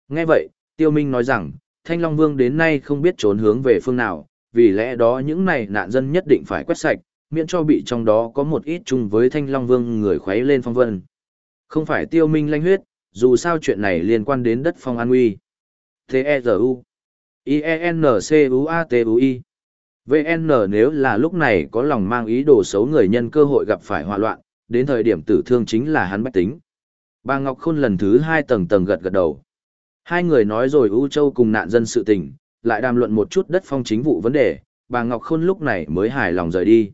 Nghe vậy, Tiêu Minh nói rằng, Thanh Long Vương đến nay không biết trốn hướng về phương nào, vì lẽ đó những này nạn dân nhất định phải quét sạch, miễn cho bị trong đó có một ít chung với Thanh Long Vương người khuấy lên phong vân. Không phải Tiêu Minh lanh huyết, dù sao chuyện này liên quan đến đất phong an nguy. T.E.G.U. IENCUATUI. VN nếu là lúc này có lòng mang ý đồ xấu người nhân cơ hội gặp phải hòa loạn, đến thời điểm tử thương chính là hắn bách tính. Bà Ngọc Khôn lần thứ hai tầng tầng gật gật đầu. Hai người nói rồi U Châu cùng nạn dân sự tình, lại đàm luận một chút đất phong chính vụ vấn đề, bà Ngọc Khôn lúc này mới hài lòng rời đi.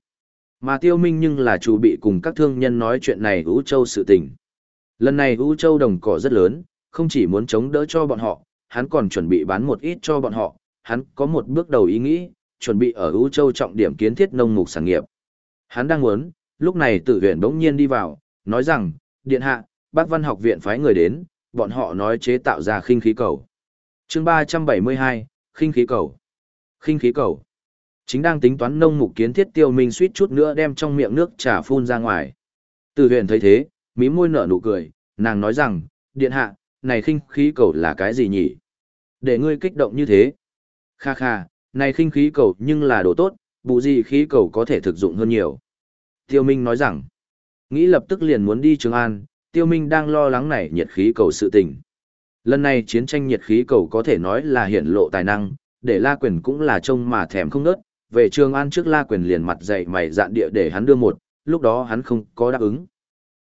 Mà Tiêu Minh nhưng là chủ bị cùng các thương nhân nói chuyện này U Châu sự tình. Lần này U Châu đồng cỏ rất lớn, không chỉ muốn chống đỡ cho bọn họ, hắn còn chuẩn bị bán một ít cho bọn họ, hắn có một bước đầu ý nghĩ, chuẩn bị ở U Châu trọng điểm kiến thiết nông mục sản nghiệp. Hắn đang muốn, lúc này Tử Huyền đống nhiên đi vào, nói rằng, điện hạ, bác văn học viện phái người đến, bọn họ nói chế tạo ra khinh khí cầu. chương 372, khinh khí cầu. Khinh khí cầu. Chính đang tính toán nông mục kiến thiết tiêu minh suýt chút nữa đem trong miệng nước trà phun ra ngoài. Từ Huyền thấy thế, mí môi nở nụ cười, nàng nói rằng, điện hạ, này khinh khí cầu là cái gì nhỉ? Để ngươi kích động như thế. Kha kha, này khinh khí cầu nhưng là đồ tốt, bụ gì khí cầu có thể thực dụng hơn nhiều. Tiêu Minh nói rằng, nghĩ lập tức liền muốn đi Trường An, Tiêu Minh đang lo lắng này nhiệt khí cầu sự tình. Lần này chiến tranh nhiệt khí cầu có thể nói là hiển lộ tài năng, để La Quyền cũng là trông mà thèm không nớt, về Trường An trước La Quyền liền mặt dậy mày dạn địa để hắn đưa một, lúc đó hắn không có đáp ứng.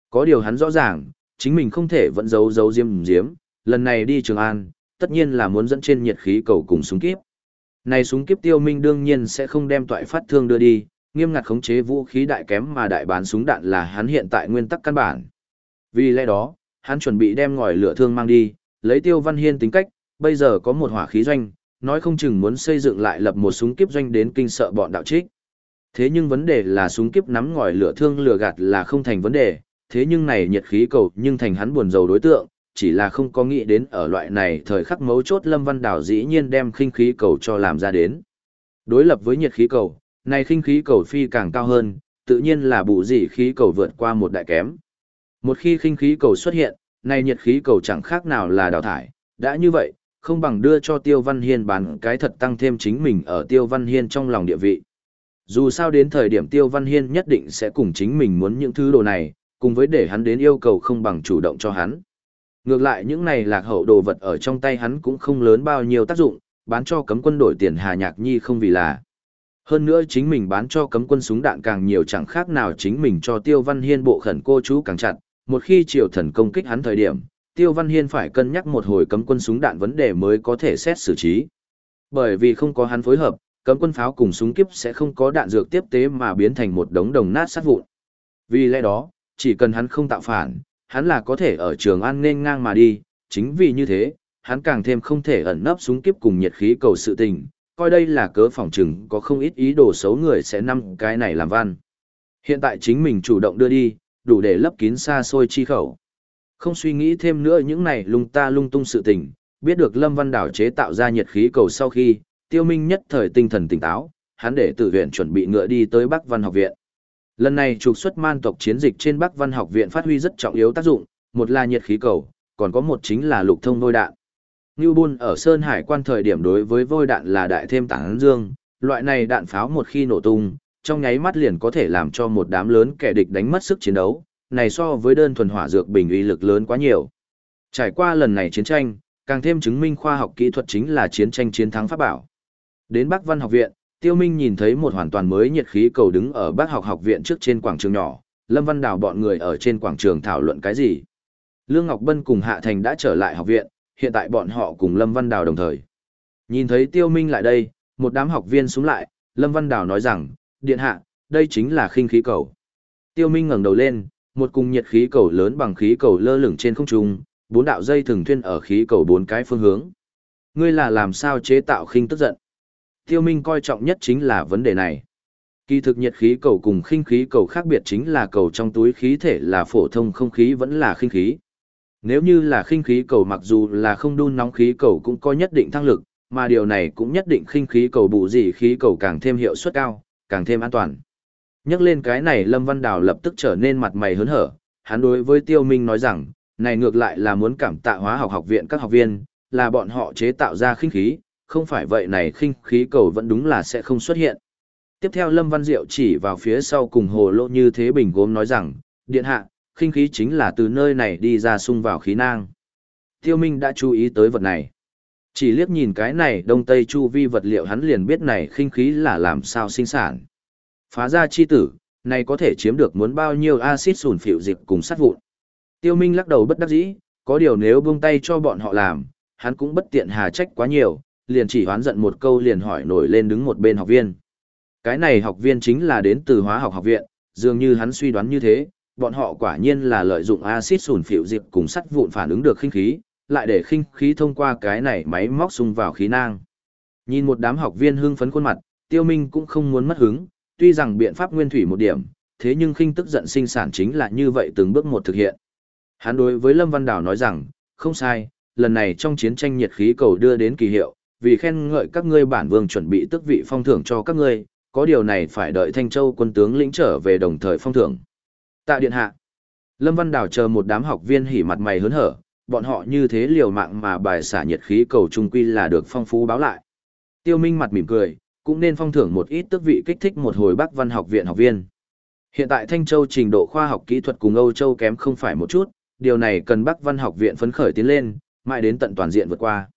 Có điều hắn rõ ràng, chính mình không thể vẫn giấu giấu diêm diếm, lần này đi Trường An, tất nhiên là muốn dẫn trên nhiệt khí cầu cùng súng kíp. Này súng kíp tiêu minh đương nhiên sẽ không đem toại phát thương đưa đi, nghiêm ngặt khống chế vũ khí đại kém mà đại bán súng đạn là hắn hiện tại nguyên tắc căn bản. Vì lẽ đó, hắn chuẩn bị đem ngòi lửa thương mang đi, lấy tiêu văn hiên tính cách, bây giờ có một hỏa khí doanh, nói không chừng muốn xây dựng lại lập một súng kiếp doanh đến kinh sợ bọn đạo trích. Thế nhưng vấn đề là súng kiếp nắm ngòi lửa thương lửa gạt là không thành vấn đề, thế nhưng này nhiệt khí cầu nhưng thành hắn buồn rầu đối tượng, chỉ là không có nghĩ đến ở loại này thời khắc mấu chốt Lâm Văn Đảo dĩ nhiên đem khinh khí cầu cho làm ra đến. Đối lập với nhiệt khí cầu, này khinh khí cầu phi càng cao hơn, tự nhiên là bù dị khí cầu vượt qua một đại kém. Một khi khinh khí cầu xuất hiện, này nhiệt khí cầu chẳng khác nào là đào thải, đã như vậy, không bằng đưa cho Tiêu Văn Hiên bán cái thật tăng thêm chính mình ở Tiêu Văn Hiên trong lòng địa vị. Dù sao đến thời điểm Tiêu Văn Hiên nhất định sẽ cùng chính mình muốn những thứ đồ này, cùng với để hắn đến yêu cầu không bằng chủ động cho hắn. Ngược lại những này lạc hậu đồ vật ở trong tay hắn cũng không lớn bao nhiêu tác dụng, bán cho cấm quân đổi tiền Hà Nhạc Nhi không vì là. Hơn nữa chính mình bán cho cấm quân súng đạn càng nhiều chẳng khác nào chính mình cho Tiêu Văn Hiên bộ khẩn cô chú càng chặt, một khi triều thần công kích hắn thời điểm, Tiêu Văn Hiên phải cân nhắc một hồi cấm quân súng đạn vấn đề mới có thể xét xử trí. Bởi vì không có hắn phối hợp, cấm quân pháo cùng súng kiếp sẽ không có đạn dược tiếp tế mà biến thành một đống đồng nát sát vụn. Vì lẽ đó, chỉ cần hắn không tạo phản, hắn là có thể ở trường an nên ngang mà đi, chính vì như thế, hắn càng thêm không thể ẩn nấp súng kiếp cùng nhiệt khí cầu sự tình, coi đây là cớ phòng trừng có không ít ý đồ xấu người sẽ năm cái này làm văn. Hiện tại chính mình chủ động đưa đi, đủ để lấp kín xa xôi chi khẩu. Không suy nghĩ thêm nữa những này lung ta lung tung sự tình, biết được Lâm Văn Đảo chế tạo ra nhiệt khí cầu sau khi, tiêu minh nhất thời tinh thần tỉnh táo, hắn để tử viện chuẩn bị ngựa đi tới Bắc Văn học viện. Lần này trục xuất man tộc chiến dịch trên Bắc Văn học viện phát huy rất trọng yếu tác dụng, một là nhiệt khí cầu, còn có một chính là lục thông vôi đạn. Ngưu Bôn ở Sơn Hải quan thời điểm đối với vôi đạn là đại thêm tảng dương, loại này đạn pháo một khi nổ tung, trong nháy mắt liền có thể làm cho một đám lớn kẻ địch đánh mất sức chiến đấu, này so với đơn thuần hỏa dược bình uy lực lớn quá nhiều. Trải qua lần này chiến tranh, càng thêm chứng minh khoa học kỹ thuật chính là chiến tranh chiến thắng pháp bảo. Đến Bắc Văn học viện, Tiêu Minh nhìn thấy một hoàn toàn mới nhiệt khí cầu đứng ở bác học học viện trước trên quảng trường nhỏ, Lâm Văn Đào bọn người ở trên quảng trường thảo luận cái gì. Lương Ngọc Bân cùng Hạ Thành đã trở lại học viện, hiện tại bọn họ cùng Lâm Văn Đào đồng thời. Nhìn thấy Tiêu Minh lại đây, một đám học viên xuống lại, Lâm Văn Đào nói rằng, điện hạ, đây chính là khinh khí cầu. Tiêu Minh ngẩng đầu lên, một cùng nhiệt khí cầu lớn bằng khí cầu lơ lửng trên không trung, bốn đạo dây thường thuyên ở khí cầu bốn cái phương hướng. Ngươi là làm sao chế tạo khinh tức giận? Tiêu Minh coi trọng nhất chính là vấn đề này. Kỳ thực nhiệt khí cầu cùng khinh khí cầu khác biệt chính là cầu trong túi khí thể là phổ thông không khí vẫn là khinh khí. Nếu như là khinh khí cầu mặc dù là không đun nóng khí cầu cũng có nhất định thăng lực, mà điều này cũng nhất định khinh khí cầu bù gì khí cầu càng thêm hiệu suất cao, càng thêm an toàn. Nhắc lên cái này Lâm Văn Đào lập tức trở nên mặt mày hớn hở, hắn đối với Tiêu Minh nói rằng, này ngược lại là muốn cảm tạ hóa học học viện các học viên, là bọn họ chế tạo ra khinh khí, không phải vậy này khinh khí cầu vẫn đúng là sẽ không xuất hiện. Tiếp theo Lâm Văn Diệu chỉ vào phía sau cùng hồ lô như thế bình gốm nói rằng, điện hạ, khinh khí chính là từ nơi này đi ra sung vào khí nang. Tiêu Minh đã chú ý tới vật này. Chỉ liếc nhìn cái này đông tây chu vi vật liệu hắn liền biết này khinh khí là làm sao sinh sản. Phá ra chi tử, này có thể chiếm được muốn bao nhiêu axit sủn phịu dịch cùng sát vụn. Tiêu Minh lắc đầu bất đắc dĩ, có điều nếu buông tay cho bọn họ làm, hắn cũng bất tiện hà trách quá nhiều, liền chỉ hoán giận một câu liền hỏi nổi lên đứng một bên học viên. Cái này học viên chính là đến từ hóa học học viện, dường như hắn suy đoán như thế, bọn họ quả nhiên là lợi dụng axit sủn phịu dịp cùng sắt vụn phản ứng được khinh khí, lại để khinh khí thông qua cái này máy móc xung vào khí nang. Nhìn một đám học viên hưng phấn khuôn mặt, Tiêu Minh cũng không muốn mất hứng, tuy rằng biện pháp nguyên thủy một điểm, thế nhưng khinh tức giận sinh sản chính là như vậy từng bước một thực hiện. Hắn đối với Lâm Văn Đảo nói rằng, không sai, lần này trong chiến tranh nhiệt khí cầu đưa đến kỳ hiệu, vì khen ngợi các ngươi bản vương chuẩn bị tước vị phong thưởng cho các ngươi, có điều này phải đợi Thanh Châu quân tướng lĩnh trở về đồng thời phong thưởng. Tạ điện hạ. Lâm Văn Đào chờ một đám học viên hỉ mặt mày hớn hở, bọn họ như thế liều mạng mà bài xả nhiệt khí cầu trung quy là được phong phú báo lại. Tiêu Minh mặt mỉm cười, cũng nên phong thưởng một ít tước vị kích thích một hồi Bắc Văn học viện học viên. Hiện tại Thanh Châu trình độ khoa học kỹ thuật cùng Âu Châu kém không phải một chút, điều này cần Bắc Văn học viện phấn khởi tiến lên, mãi đến tận toàn diện vượt qua.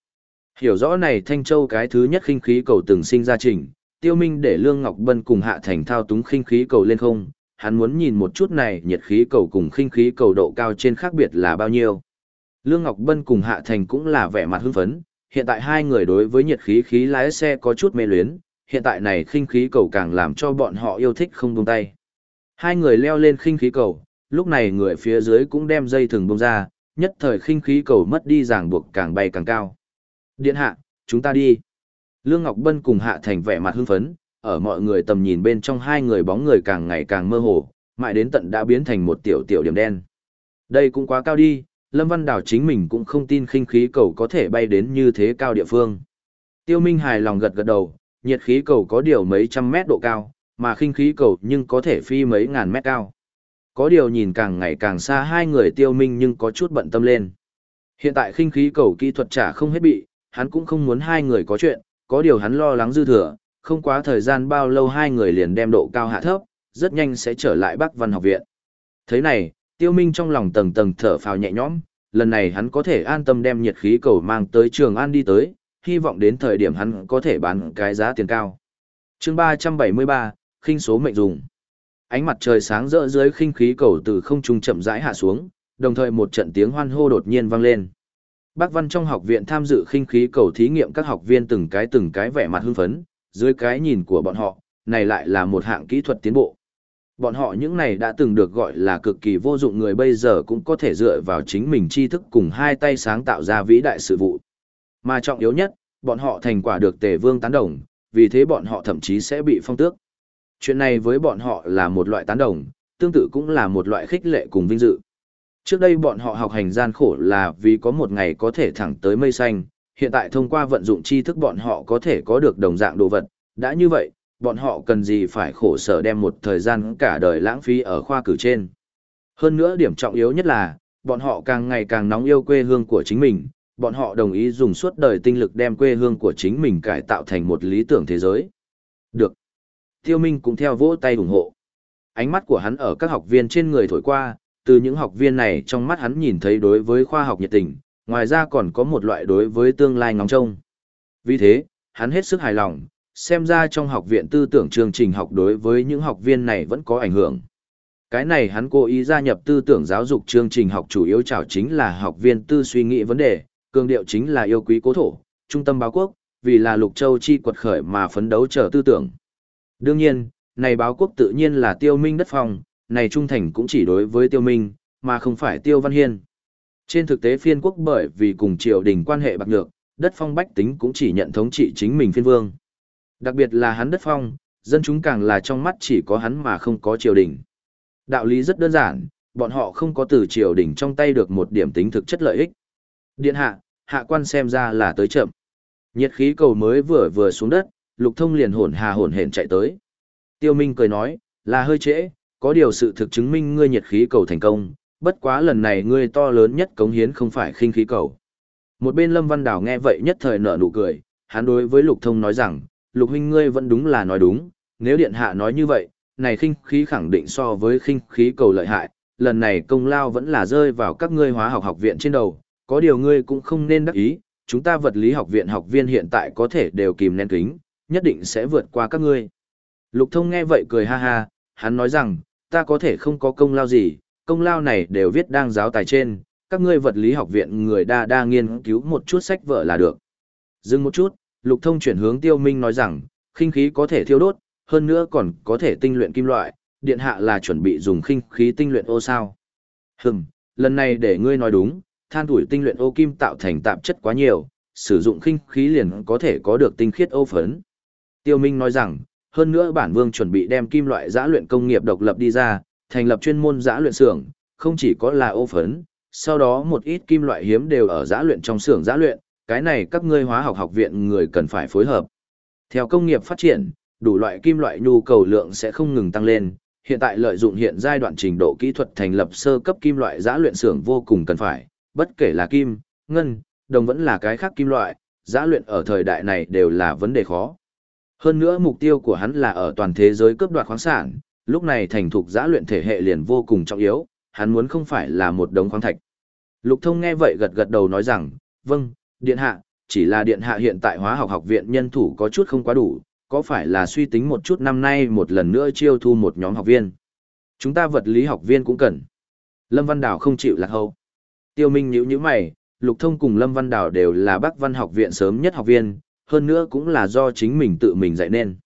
Hiểu rõ này Thanh Châu cái thứ nhất khinh khí cầu từng sinh ra trình, Tiêu Minh để Lương Ngọc Bân cùng Hạ Thành thao túng khinh khí cầu lên không, hắn muốn nhìn một chút này nhiệt khí cầu cùng khinh khí cầu độ cao trên khác biệt là bao nhiêu. Lương Ngọc Bân cùng Hạ Thành cũng là vẻ mặt hưng phấn, hiện tại hai người đối với nhiệt khí khí lái xe có chút mê luyến, hiện tại này khinh khí cầu càng làm cho bọn họ yêu thích không buông tay. Hai người leo lên khinh khí cầu, lúc này người phía dưới cũng đem dây thừng buông ra, nhất thời khinh khí cầu mất đi ràng buộc càng bay càng cao. Điện hạ, chúng ta đi. Lương Ngọc Bân cùng Hạ Thành vẻ mặt hưng phấn, ở mọi người tầm nhìn bên trong hai người bóng người càng ngày càng mơ hồ, mãi đến tận đã biến thành một tiểu tiểu điểm đen. Đây cũng quá cao đi, Lâm Văn Đào chính mình cũng không tin khinh khí cầu có thể bay đến như thế cao địa phương. Tiêu Minh hài lòng gật gật đầu, nhiệt khí cầu có điều mấy trăm mét độ cao, mà khinh khí cầu nhưng có thể phi mấy ngàn mét cao. Có điều nhìn càng ngày càng xa hai người Tiêu Minh nhưng có chút bận tâm lên. Hiện tại khinh khí cầu kỹ thuật trả không hết bị, hắn cũng không muốn hai người có chuyện, có điều hắn lo lắng dư thừa, không quá thời gian bao lâu hai người liền đem độ cao hạ thấp, rất nhanh sẽ trở lại Bắc Văn học viện. Thế này, Tiêu Minh trong lòng tầng tầng thở phào nhẹ nhõm, lần này hắn có thể an tâm đem nhiệt khí cầu mang tới Trường An đi tới, hy vọng đến thời điểm hắn có thể bán cái giá tiền cao. Chương 373, khinh số mệnh dùng. Ánh mặt trời sáng rỡ dưới khinh khí cầu từ không trung chậm rãi hạ xuống, đồng thời một trận tiếng hoan hô đột nhiên vang lên. Bác Văn trong học viện tham dự khinh khí cầu thí nghiệm các học viên từng cái từng cái vẻ mặt hưng phấn, dưới cái nhìn của bọn họ, này lại là một hạng kỹ thuật tiến bộ. Bọn họ những này đã từng được gọi là cực kỳ vô dụng người bây giờ cũng có thể dựa vào chính mình tri thức cùng hai tay sáng tạo ra vĩ đại sự vụ. Mà trọng yếu nhất, bọn họ thành quả được tề vương tán đồng, vì thế bọn họ thậm chí sẽ bị phong tước. Chuyện này với bọn họ là một loại tán đồng, tương tự cũng là một loại khích lệ cùng vinh dự. Trước đây bọn họ học hành gian khổ là vì có một ngày có thể thẳng tới mây xanh, hiện tại thông qua vận dụng tri thức bọn họ có thể có được đồng dạng đồ vật. Đã như vậy, bọn họ cần gì phải khổ sở đem một thời gian cả đời lãng phí ở khoa cử trên. Hơn nữa điểm trọng yếu nhất là, bọn họ càng ngày càng nóng yêu quê hương của chính mình, bọn họ đồng ý dùng suốt đời tinh lực đem quê hương của chính mình cải tạo thành một lý tưởng thế giới. Được. Tiêu Minh cũng theo vỗ tay ủng hộ. Ánh mắt của hắn ở các học viên trên người thổi qua, từ những học viên này trong mắt hắn nhìn thấy đối với khoa học nhiệt tình, ngoài ra còn có một loại đối với tương lai ngóng trông. Vì thế, hắn hết sức hài lòng, xem ra trong học viện tư tưởng chương trình học đối với những học viên này vẫn có ảnh hưởng. Cái này hắn cố ý gia nhập tư tưởng giáo dục chương trình học chủ yếu chào chính là học viên tư suy nghĩ vấn đề, cường điệu chính là yêu quý cố thổ, trung tâm báo quốc, vì là lục châu chi quật khởi mà phấn đấu trở tư tưởng. Đương nhiên, này báo quốc tự nhiên là tiêu minh đất phong, này trung thành cũng chỉ đối với tiêu minh, mà không phải tiêu văn hiên. Trên thực tế phiên quốc bởi vì cùng triều đình quan hệ bạc nhược, đất phong bách tính cũng chỉ nhận thống trị chính mình phiên vương. Đặc biệt là hắn đất phong, dân chúng càng là trong mắt chỉ có hắn mà không có triều đình. Đạo lý rất đơn giản, bọn họ không có từ triều đình trong tay được một điểm tính thực chất lợi ích. Điện hạ, hạ quan xem ra là tới chậm. Nhiệt khí cầu mới vừa vừa xuống đất, lục thông liền hồn hà hồn hển chạy tới. Tiêu Minh cười nói, là hơi trễ, có điều sự thực chứng minh ngươi nhiệt khí cầu thành công, bất quá lần này ngươi to lớn nhất cống hiến không phải khinh khí cầu. Một bên Lâm Văn Đào nghe vậy nhất thời nở nụ cười, hắn đối với Lục Thông nói rằng, Lục huynh ngươi vẫn đúng là nói đúng, nếu điện hạ nói như vậy, này khinh khí khẳng định so với khinh khí cầu lợi hại, lần này công lao vẫn là rơi vào các ngươi hóa học học viện trên đầu, có điều ngươi cũng không nên đắc ý, chúng ta vật lý học viện học viên hiện tại có thể đều kìm nén kính, nhất định sẽ vượt qua các ngươi. Lục thông nghe vậy cười ha ha, hắn nói rằng, ta có thể không có công lao gì, công lao này đều viết đang giáo tài trên, các ngươi vật lý học viện người đa đa nghiên cứu một chút sách vở là được. Dừng một chút, lục thông chuyển hướng tiêu minh nói rằng, khinh khí có thể thiêu đốt, hơn nữa còn có thể tinh luyện kim loại, điện hạ là chuẩn bị dùng khinh khí tinh luyện ô sao. Hừm, lần này để ngươi nói đúng, than tuổi tinh luyện ô kim tạo thành tạp chất quá nhiều, sử dụng khinh khí liền có thể có được tinh khiết ô phấn. Tiêu Minh nói rằng, hơn nữa bản vương chuẩn bị đem kim loại giã luyện công nghiệp độc lập đi ra, thành lập chuyên môn giã luyện xưởng, không chỉ có là ô phấn, sau đó một ít kim loại hiếm đều ở giã luyện trong xưởng giã luyện, cái này các ngươi hóa học học viện người cần phải phối hợp. Theo công nghiệp phát triển, đủ loại kim loại nhu cầu lượng sẽ không ngừng tăng lên, hiện tại lợi dụng hiện giai đoạn trình độ kỹ thuật thành lập sơ cấp kim loại giã luyện xưởng vô cùng cần phải, bất kể là kim, ngân, đồng vẫn là cái khác kim loại, giã luyện ở thời đại này đều là vấn đề khó. Hơn nữa mục tiêu của hắn là ở toàn thế giới cướp đoạt khoáng sản, lúc này thành thục giã luyện thể hệ liền vô cùng trọng yếu, hắn muốn không phải là một đống khoáng thạch. Lục thông nghe vậy gật gật đầu nói rằng, vâng, điện hạ, chỉ là điện hạ hiện tại hóa học học viện nhân thủ có chút không quá đủ, có phải là suy tính một chút năm nay một lần nữa chiêu thu một nhóm học viên. Chúng ta vật lý học viên cũng cần. Lâm Văn Đào không chịu lạc hậu. Tiêu Minh nhíu nhíu mày, Lục Thông cùng Lâm Văn Đào đều là Bắc Văn học viện sớm nhất học viên, hơn nữa cũng là do chính mình tự mình dạy nên.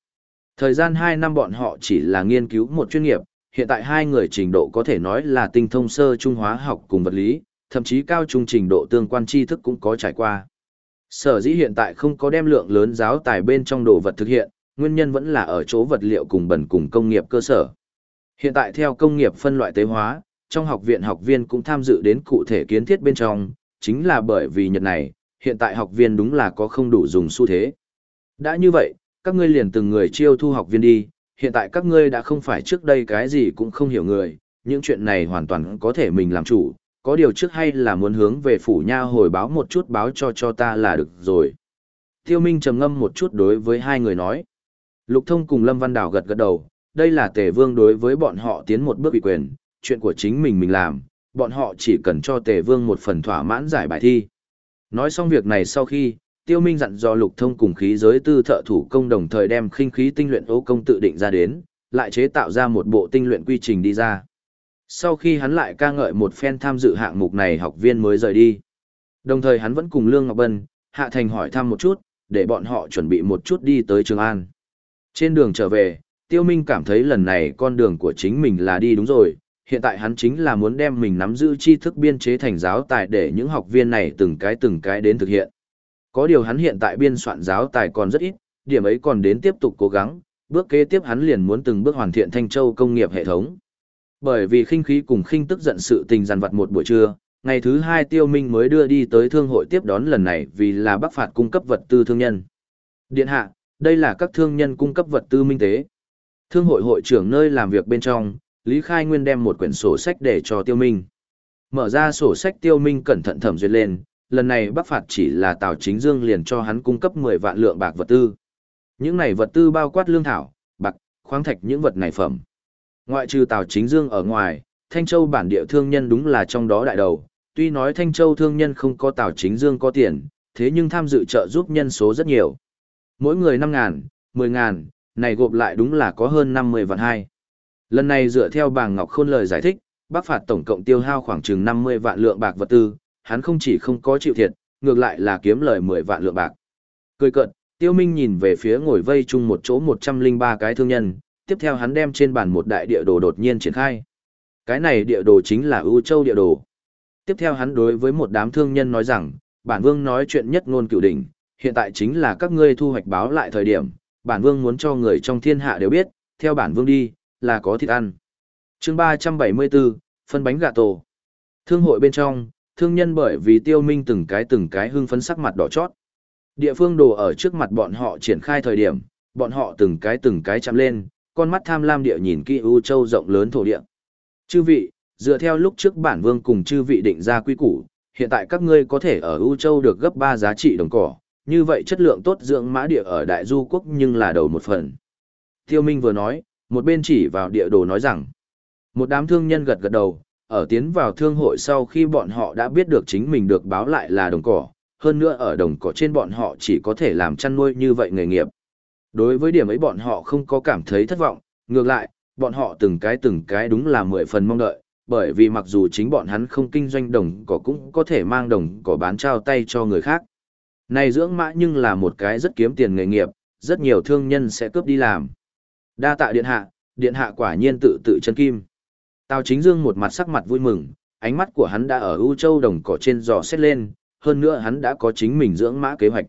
Thời gian 2 năm bọn họ chỉ là nghiên cứu một chuyên nghiệp, hiện tại hai người trình độ có thể nói là tinh thông sơ trung hóa học cùng vật lý, thậm chí cao trung trình độ tương quan tri thức cũng có trải qua. Sở dĩ hiện tại không có đem lượng lớn giáo tài bên trong đồ vật thực hiện, nguyên nhân vẫn là ở chỗ vật liệu cùng bẩn cùng công nghiệp cơ sở. Hiện tại theo công nghiệp phân loại tế hóa, trong học viện học viên cũng tham dự đến cụ thể kiến thiết bên trong, chính là bởi vì nhật này, hiện tại học viên đúng là có không đủ dùng xu thế. Đã như vậy, các ngươi liền từng người chiêu thu học viên đi, hiện tại các ngươi đã không phải trước đây cái gì cũng không hiểu người, những chuyện này hoàn toàn có thể mình làm chủ, có điều trước hay là muốn hướng về phủ nha hồi báo một chút báo cho cho ta là được rồi. Tiêu Minh trầm ngâm một chút đối với hai người nói. Lục Thông cùng Lâm Văn Đào gật gật đầu, đây là Tề Vương đối với bọn họ tiến một bước ủy quyền, chuyện của chính mình mình làm, bọn họ chỉ cần cho Tề Vương một phần thỏa mãn giải bài thi. Nói xong việc này sau khi, Tiêu Minh dặn dò Lục Thông cùng khí giới tư thợ thủ công đồng thời đem khinh khí tinh luyện ô công tự định ra đến, lại chế tạo ra một bộ tinh luyện quy trình đi ra. Sau khi hắn lại ca ngợi một phen tham dự hạng mục này học viên mới rời đi. Đồng thời hắn vẫn cùng Lương Ngọc Bân, Hạ Thành hỏi thăm một chút, để bọn họ chuẩn bị một chút đi tới Trường An. Trên đường trở về, Tiêu Minh cảm thấy lần này con đường của chính mình là đi đúng rồi, hiện tại hắn chính là muốn đem mình nắm giữ tri thức biên chế thành giáo tài để những học viên này từng cái từng cái đến thực hiện. Có điều hắn hiện tại biên soạn giáo tài còn rất ít, điểm ấy còn đến tiếp tục cố gắng, bước kế tiếp hắn liền muốn từng bước hoàn thiện Thanh Châu công nghiệp hệ thống. Bởi vì khinh khí cùng khinh tức giận sự tình giàn vặt một buổi trưa, ngày thứ hai Tiêu Minh mới đưa đi tới thương hội tiếp đón lần này vì là bắc phạt cung cấp vật tư thương nhân. Điện hạ, đây là các thương nhân cung cấp vật tư minh tế. Thương hội hội trưởng nơi làm việc bên trong, Lý Khai Nguyên đem một quyển sổ sách để cho Tiêu Minh. Mở ra sổ sách Tiêu Minh cẩn thận thẩm duyệt lên, lần này Bắc phạt chỉ là Tào Chính Dương liền cho hắn cung cấp 10 vạn lượng bạc vật tư. Những này vật tư bao quát lương thảo, bạc, khoáng thạch những vật này phẩm. Ngoại trừ Tào Chính Dương ở ngoài, Thanh Châu bản địa thương nhân đúng là trong đó đại đầu, tuy nói Thanh Châu thương nhân không có Tào Chính Dương có tiền, thế nhưng tham dự trợ giúp nhân số rất nhiều. Mỗi người 5 ngàn, 10 ngàn, này gộp lại đúng là có hơn 50 vạn hai. Lần này dựa theo bàng Ngọc Khôn lời giải thích, Bắc phạt tổng cộng tiêu hao khoảng chừng 50 vạn lượng bạc vật tư, hắn không chỉ không có chịu thiệt, ngược lại là kiếm lời 10 vạn lượng bạc. Cười cận, Tiêu Minh nhìn về phía ngồi vây chung một chỗ 103 cái thương nhân, tiếp theo hắn đem trên bàn một đại địa đồ đột nhiên triển khai. Cái này địa đồ chính là ưu châu địa đồ. Tiếp theo hắn đối với một đám thương nhân nói rằng, bản vương nói chuyện nhất ngôn cửu đỉnh, hiện tại chính là các ngươi thu hoạch báo lại thời điểm, bản vương muốn cho người trong thiên hạ đều biết, theo bản vương đi, là có thịt ăn. chương 374, phân bánh gà tổ. Thương hội bên trong, thương nhân bởi vì tiêu minh từng cái từng cái hưng phấn sắc mặt đỏ chót. Địa phương đồ ở trước mặt bọn họ triển khai thời điểm, bọn họ từng cái từng cái chạm lên, con mắt tham lam địa nhìn kỹ U Châu rộng lớn thổ địa. Chư vị, dựa theo lúc trước bản vương cùng chư vị định ra quy củ, hiện tại các ngươi có thể ở U Châu được gấp 3 giá trị đồng cỏ, như vậy chất lượng tốt dưỡng mã địa ở Đại Du Quốc nhưng là đầu một phần. Tiêu Minh vừa nói, một bên chỉ vào địa đồ nói rằng, một đám thương nhân gật gật đầu, ở tiến vào thương hội sau khi bọn họ đã biết được chính mình được báo lại là đồng cỏ, hơn nữa ở đồng cỏ trên bọn họ chỉ có thể làm chăn nuôi như vậy nghề nghiệp. Đối với điểm ấy bọn họ không có cảm thấy thất vọng, ngược lại, bọn họ từng cái từng cái đúng là mười phần mong đợi, bởi vì mặc dù chính bọn hắn không kinh doanh đồng cỏ cũng có thể mang đồng cỏ bán trao tay cho người khác. Này dưỡng mã nhưng là một cái rất kiếm tiền nghề nghiệp, rất nhiều thương nhân sẽ cướp đi làm. Đa tạ điện hạ, điện hạ quả nhiên tự tự chân kim. Tào chính dương một mặt sắc mặt vui mừng, ánh mắt của hắn đã ở ưu châu đồng cỏ trên giò xét lên, hơn nữa hắn đã có chính mình dưỡng mã kế hoạch.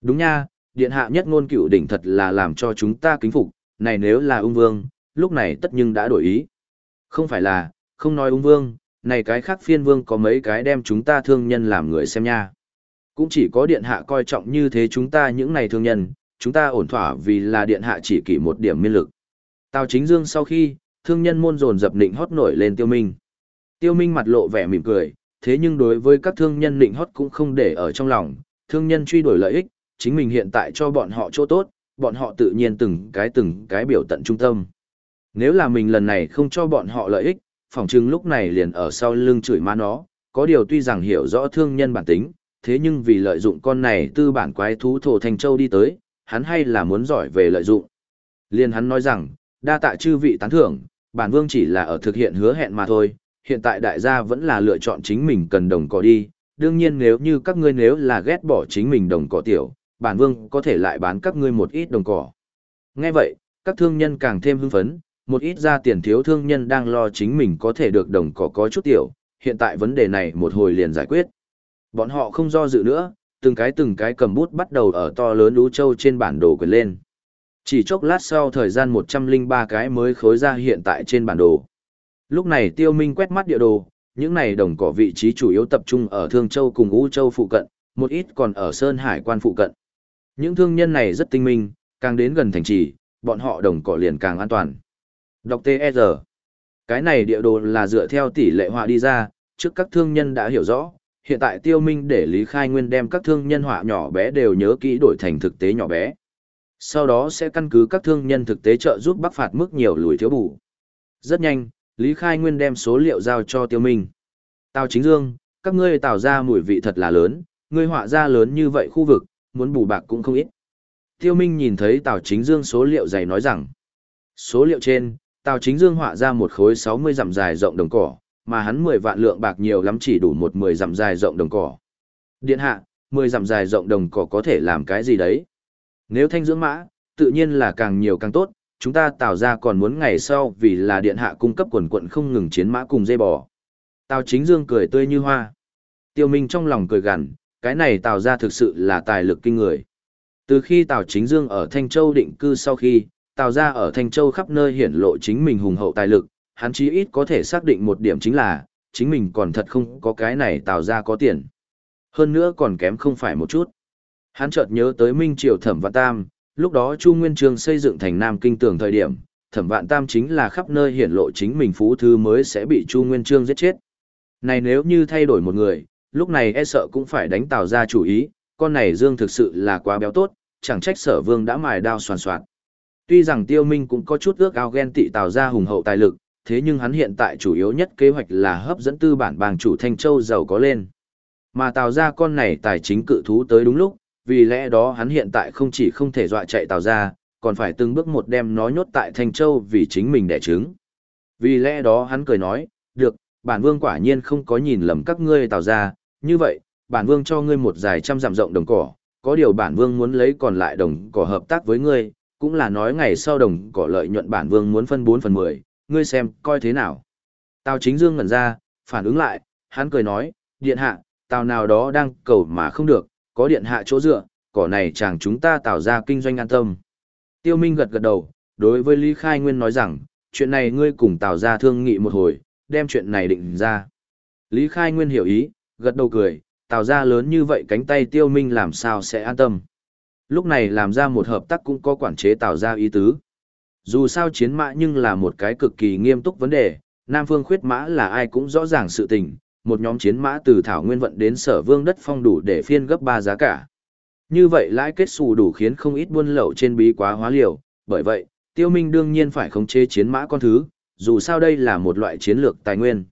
Đúng nha, điện hạ nhất ngôn cựu đỉnh thật là làm cho chúng ta kính phục, này nếu là ung vương, lúc này tất nhưng đã đổi ý. Không phải là, không nói ung vương, này cái khác phiên vương có mấy cái đem chúng ta thương nhân làm người xem nha. Cũng chỉ có điện hạ coi trọng như thế chúng ta những này thương nhân, chúng ta ổn thỏa vì là điện hạ chỉ kỷ một điểm miên lực. Tào chính dương sau khi, thương nhân môn dồn dập định hót nổi lên tiêu minh. Tiêu minh mặt lộ vẻ mỉm cười, thế nhưng đối với các thương nhân định hót cũng không để ở trong lòng, thương nhân truy đuổi lợi ích, chính mình hiện tại cho bọn họ chỗ tốt, bọn họ tự nhiên từng cái từng cái biểu tận trung tâm. Nếu là mình lần này không cho bọn họ lợi ích, phỏng chừng lúc này liền ở sau lưng chửi má nó, có điều tuy rằng hiểu rõ thương nhân bản tính, thế nhưng vì lợi dụng con này tư bản quái thú thổ thành châu đi tới, hắn hay là muốn giỏi về lợi dụng. Liên hắn nói rằng, đa tạ chư vị tán thưởng, bản vương chỉ là ở thực hiện hứa hẹn mà thôi, hiện tại đại gia vẫn là lựa chọn chính mình cần đồng cỏ đi, đương nhiên nếu như các ngươi nếu là ghét bỏ chính mình đồng cỏ tiểu, bản vương có thể lại bán các ngươi một ít đồng cỏ. Nghe vậy, các thương nhân càng thêm hưng phấn, một ít ra tiền thiếu thương nhân đang lo chính mình có thể được đồng cỏ có chút tiểu, hiện tại vấn đề này một hồi liền giải quyết. Bọn họ không do dự nữa, từng cái từng cái cầm bút bắt đầu ở to lớn lũ châu trên bản đồ quyền lên. Chỉ chốc lát sau thời gian 103 cái mới khối ra hiện tại trên bản đồ. Lúc này tiêu minh quét mắt địa đồ, những này đồng cỏ vị trí chủ yếu tập trung ở Thương Châu cùng U Châu phụ cận, một ít còn ở Sơn Hải quan phụ cận. Những thương nhân này rất tinh minh, càng đến gần thành trì, bọn họ đồng cỏ liền càng an toàn. Đọc TR. Cái này địa đồ là dựa theo tỷ lệ họa đi ra, trước các thương nhân đã hiểu rõ, hiện tại tiêu minh để Lý Khai Nguyên đem các thương nhân họa nhỏ bé đều nhớ kỹ đổi thành thực tế nhỏ bé. Sau đó sẽ căn cứ các thương nhân thực tế trợ giúp bắc phạt mức nhiều lùi thiếu bù. Rất nhanh, Lý Khai Nguyên đem số liệu giao cho tiêu minh. Tào chính dương, các ngươi tạo ra mùi vị thật là lớn, ngươi họa ra lớn như vậy khu vực, muốn bù bạc cũng không ít. Tiêu Minh nhìn thấy Tào Chính Dương số liệu dày nói rằng, số liệu trên, Tào Chính Dương họa ra một khối 60 dặm dài rộng đồng cỏ, mà hắn 10 vạn lượng bạc nhiều lắm chỉ đủ một 10 dặm dài rộng đồng cỏ. Điện hạ, 10 dặm dài rộng đồng cỏ có thể làm cái gì đấy? Nếu thanh dưỡng mã, tự nhiên là càng nhiều càng tốt, chúng ta tạo ra còn muốn ngày sau vì là điện hạ cung cấp quần quận không ngừng chiến mã cùng dây bò. Tào chính dương cười tươi như hoa. Tiêu Minh trong lòng cười gằn, cái này tạo ra thực sự là tài lực kinh người. Từ khi Tào Chính Dương ở Thanh Châu định cư sau khi, Tào ra ở Thanh Châu khắp nơi hiển lộ chính mình hùng hậu tài lực, hắn chí ít có thể xác định một điểm chính là, chính mình còn thật không có cái này tạo ra có tiền. Hơn nữa còn kém không phải một chút. Hắn chợt nhớ tới Minh Triều Thẩm Vạn Tam, lúc đó Chu Nguyên Trương xây dựng thành Nam Kinh tường thời điểm, Thẩm Vạn Tam chính là khắp nơi hiển lộ chính mình phú thư mới sẽ bị Chu Nguyên Trương giết chết. Này nếu như thay đổi một người, lúc này e sợ cũng phải đánh Tào ra chủ ý, con này Dương thực sự là quá béo tốt, chẳng trách sở vương đã mài đao soàn soạn. Tuy rằng Tiêu Minh cũng có chút ước ao ghen tị Tào ra hùng hậu tài lực, thế nhưng hắn hiện tại chủ yếu nhất kế hoạch là hấp dẫn tư bản bang chủ Thanh Châu giàu có lên. Mà Tào ra con này tài chính cự thú tới đúng lúc, vì lẽ đó hắn hiện tại không chỉ không thể dọa chạy Tào ra, còn phải từng bước một đem nó nhốt tại Thanh Châu vì chính mình đẻ trứng. Vì lẽ đó hắn cười nói, được, bản vương quả nhiên không có nhìn lầm các ngươi Tào ra, như vậy, bản vương cho ngươi một dài trăm dặm rộng đồng cỏ, có điều bản vương muốn lấy còn lại đồng cỏ hợp tác với ngươi, cũng là nói ngày sau đồng cỏ lợi nhuận bản vương muốn phân 4 phần 10, ngươi xem, coi thế nào. Tào chính dương ngẩn ra, phản ứng lại, hắn cười nói, điện hạ, tào nào đó đang cầu mà không được, có điện hạ chỗ dựa, cỏ này chàng chúng ta tạo ra kinh doanh an tâm. Tiêu Minh gật gật đầu, đối với Lý Khai Nguyên nói rằng, chuyện này ngươi cùng tào ra thương nghị một hồi, đem chuyện này định ra. Lý Khai Nguyên hiểu ý, gật đầu cười, tạo ra lớn như vậy cánh tay tiêu minh làm sao sẽ an tâm. Lúc này làm ra một hợp tác cũng có quản chế tạo ra ý tứ. Dù sao chiến mã nhưng là một cái cực kỳ nghiêm túc vấn đề, Nam Phương khuyết mã là ai cũng rõ ràng sự tình, một nhóm chiến mã từ Thảo Nguyên vận đến sở vương đất phong đủ để phiên gấp 3 giá cả. Như vậy lãi kết xù đủ khiến không ít buôn lậu trên bí quá hóa liều, bởi vậy, tiêu minh đương nhiên phải khống chế chiến mã con thứ, dù sao đây là một loại chiến lược tài nguyên.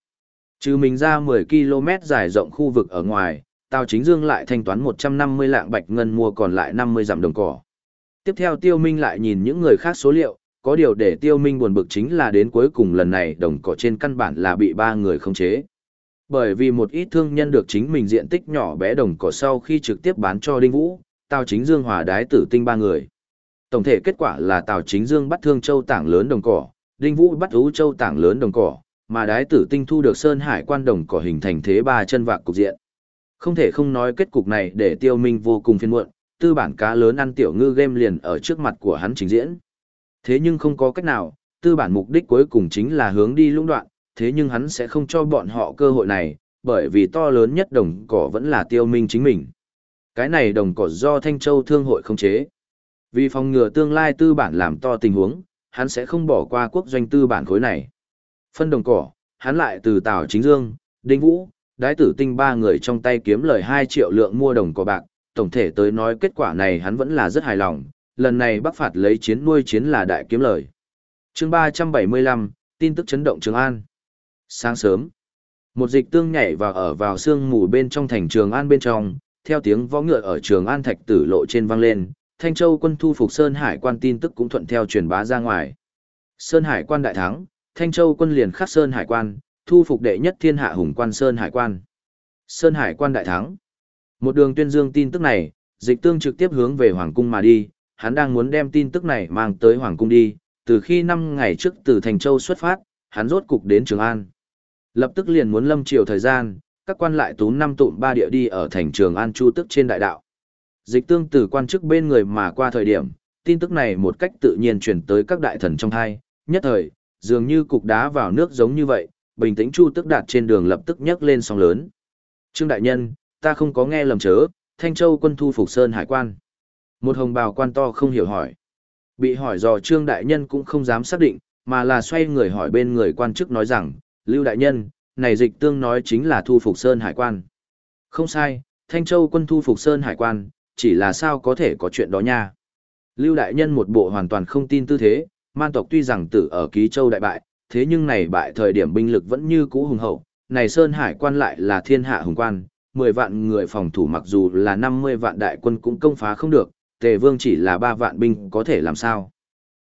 Trừ mình ra 10 km dài rộng khu vực ở ngoài, Tào Chính Dương lại thanh toán 150 lạng bạch ngân mua còn lại 50 dặm đồng cỏ. Tiếp theo Tiêu Minh lại nhìn những người khác số liệu, có điều để Tiêu Minh buồn bực chính là đến cuối cùng lần này đồng cỏ trên căn bản là bị ba người khống chế. Bởi vì một ít thương nhân được chính mình diện tích nhỏ bé đồng cỏ sau khi trực tiếp bán cho Đinh Vũ, Tào Chính Dương hòa đái tử tinh ba người. Tổng thể kết quả là Tào Chính Dương bắt Thương Châu tảng lớn đồng cỏ, Đinh Vũ bắt Ú Châu tảng lớn đồng cỏ, mà đái tử tinh thu được Sơn Hải quan đồng cỏ hình thành thế ba chân vạc cục diện. Không thể không nói kết cục này để tiêu minh vô cùng phiền muộn, tư bản cá lớn ăn tiểu ngư game liền ở trước mặt của hắn trình diễn. Thế nhưng không có cách nào, tư bản mục đích cuối cùng chính là hướng đi lũng đoạn, thế nhưng hắn sẽ không cho bọn họ cơ hội này, bởi vì to lớn nhất đồng cỏ vẫn là tiêu minh chính mình. Cái này đồng cỏ do Thanh Châu Thương hội không chế. Vì phòng ngừa tương lai tư bản làm to tình huống, hắn sẽ không bỏ qua quốc doanh tư bản khối này. Phân đồng cỏ, hắn lại từ Tào Chính Dương, Đinh Vũ, Đái Tử Tinh ba người trong tay kiếm lời 2 triệu lượng mua đồng cỏ bạc, tổng thể tới nói kết quả này hắn vẫn là rất hài lòng, lần này Bắc phạt lấy chiến nuôi chiến là đại kiếm lời. Chương 375, tin tức chấn động Trường An. Sáng sớm, một dịch tương nhảy vào ở vào sương mù bên trong thành Trường An bên trong, theo tiếng võ ngựa ở Trường An thạch tử lộ trên vang lên, Thanh Châu quân thu phục Sơn Hải quan tin tức cũng thuận theo truyền bá ra ngoài. Sơn Hải quan đại thắng, Thanh Châu quân liền khắc Sơn Hải quan, thu phục đệ nhất thiên hạ hùng quan Sơn Hải quan. Sơn Hải quan đại thắng. Một đường tuyên dương tin tức này, dịch tương trực tiếp hướng về Hoàng cung mà đi, hắn đang muốn đem tin tức này mang tới Hoàng cung đi, từ khi năm ngày trước từ Thành Châu xuất phát, hắn rốt cục đến Trường An. Lập tức liền muốn lâm chiều thời gian, các quan lại tú năm tụm ba địa đi ở thành Trường An Chu tức trên đại đạo. Dịch tương từ quan chức bên người mà qua thời điểm, tin tức này một cách tự nhiên chuyển tới các đại thần trong hai, nhất thời, dường như cục đá vào nước giống như vậy, bình tĩnh Chu tức đạt trên đường lập tức nhấc lên sóng lớn. Trương Đại Nhân, ta không có nghe lầm chớ, Thanh Châu quân thu phục Sơn Hải quan. Một hồng bào quan to không hiểu hỏi. Bị hỏi dò Trương Đại Nhân cũng không dám xác định, mà là xoay người hỏi bên người quan chức nói rằng, Lưu Đại Nhân, này dịch tương nói chính là thu phục Sơn Hải quan. Không sai, Thanh Châu quân thu phục Sơn Hải quan, chỉ là sao có thể có chuyện đó nha. Lưu Đại Nhân một bộ hoàn toàn không tin tư thế, man tộc tuy rằng tử ở Ký Châu đại bại, thế nhưng này bại thời điểm binh lực vẫn như cũ hùng hậu, này Sơn Hải quan lại là thiên hạ hùng quan, 10 vạn người phòng thủ mặc dù là 50 vạn đại quân cũng công phá không được, tề vương chỉ là ba vạn binh có thể làm sao.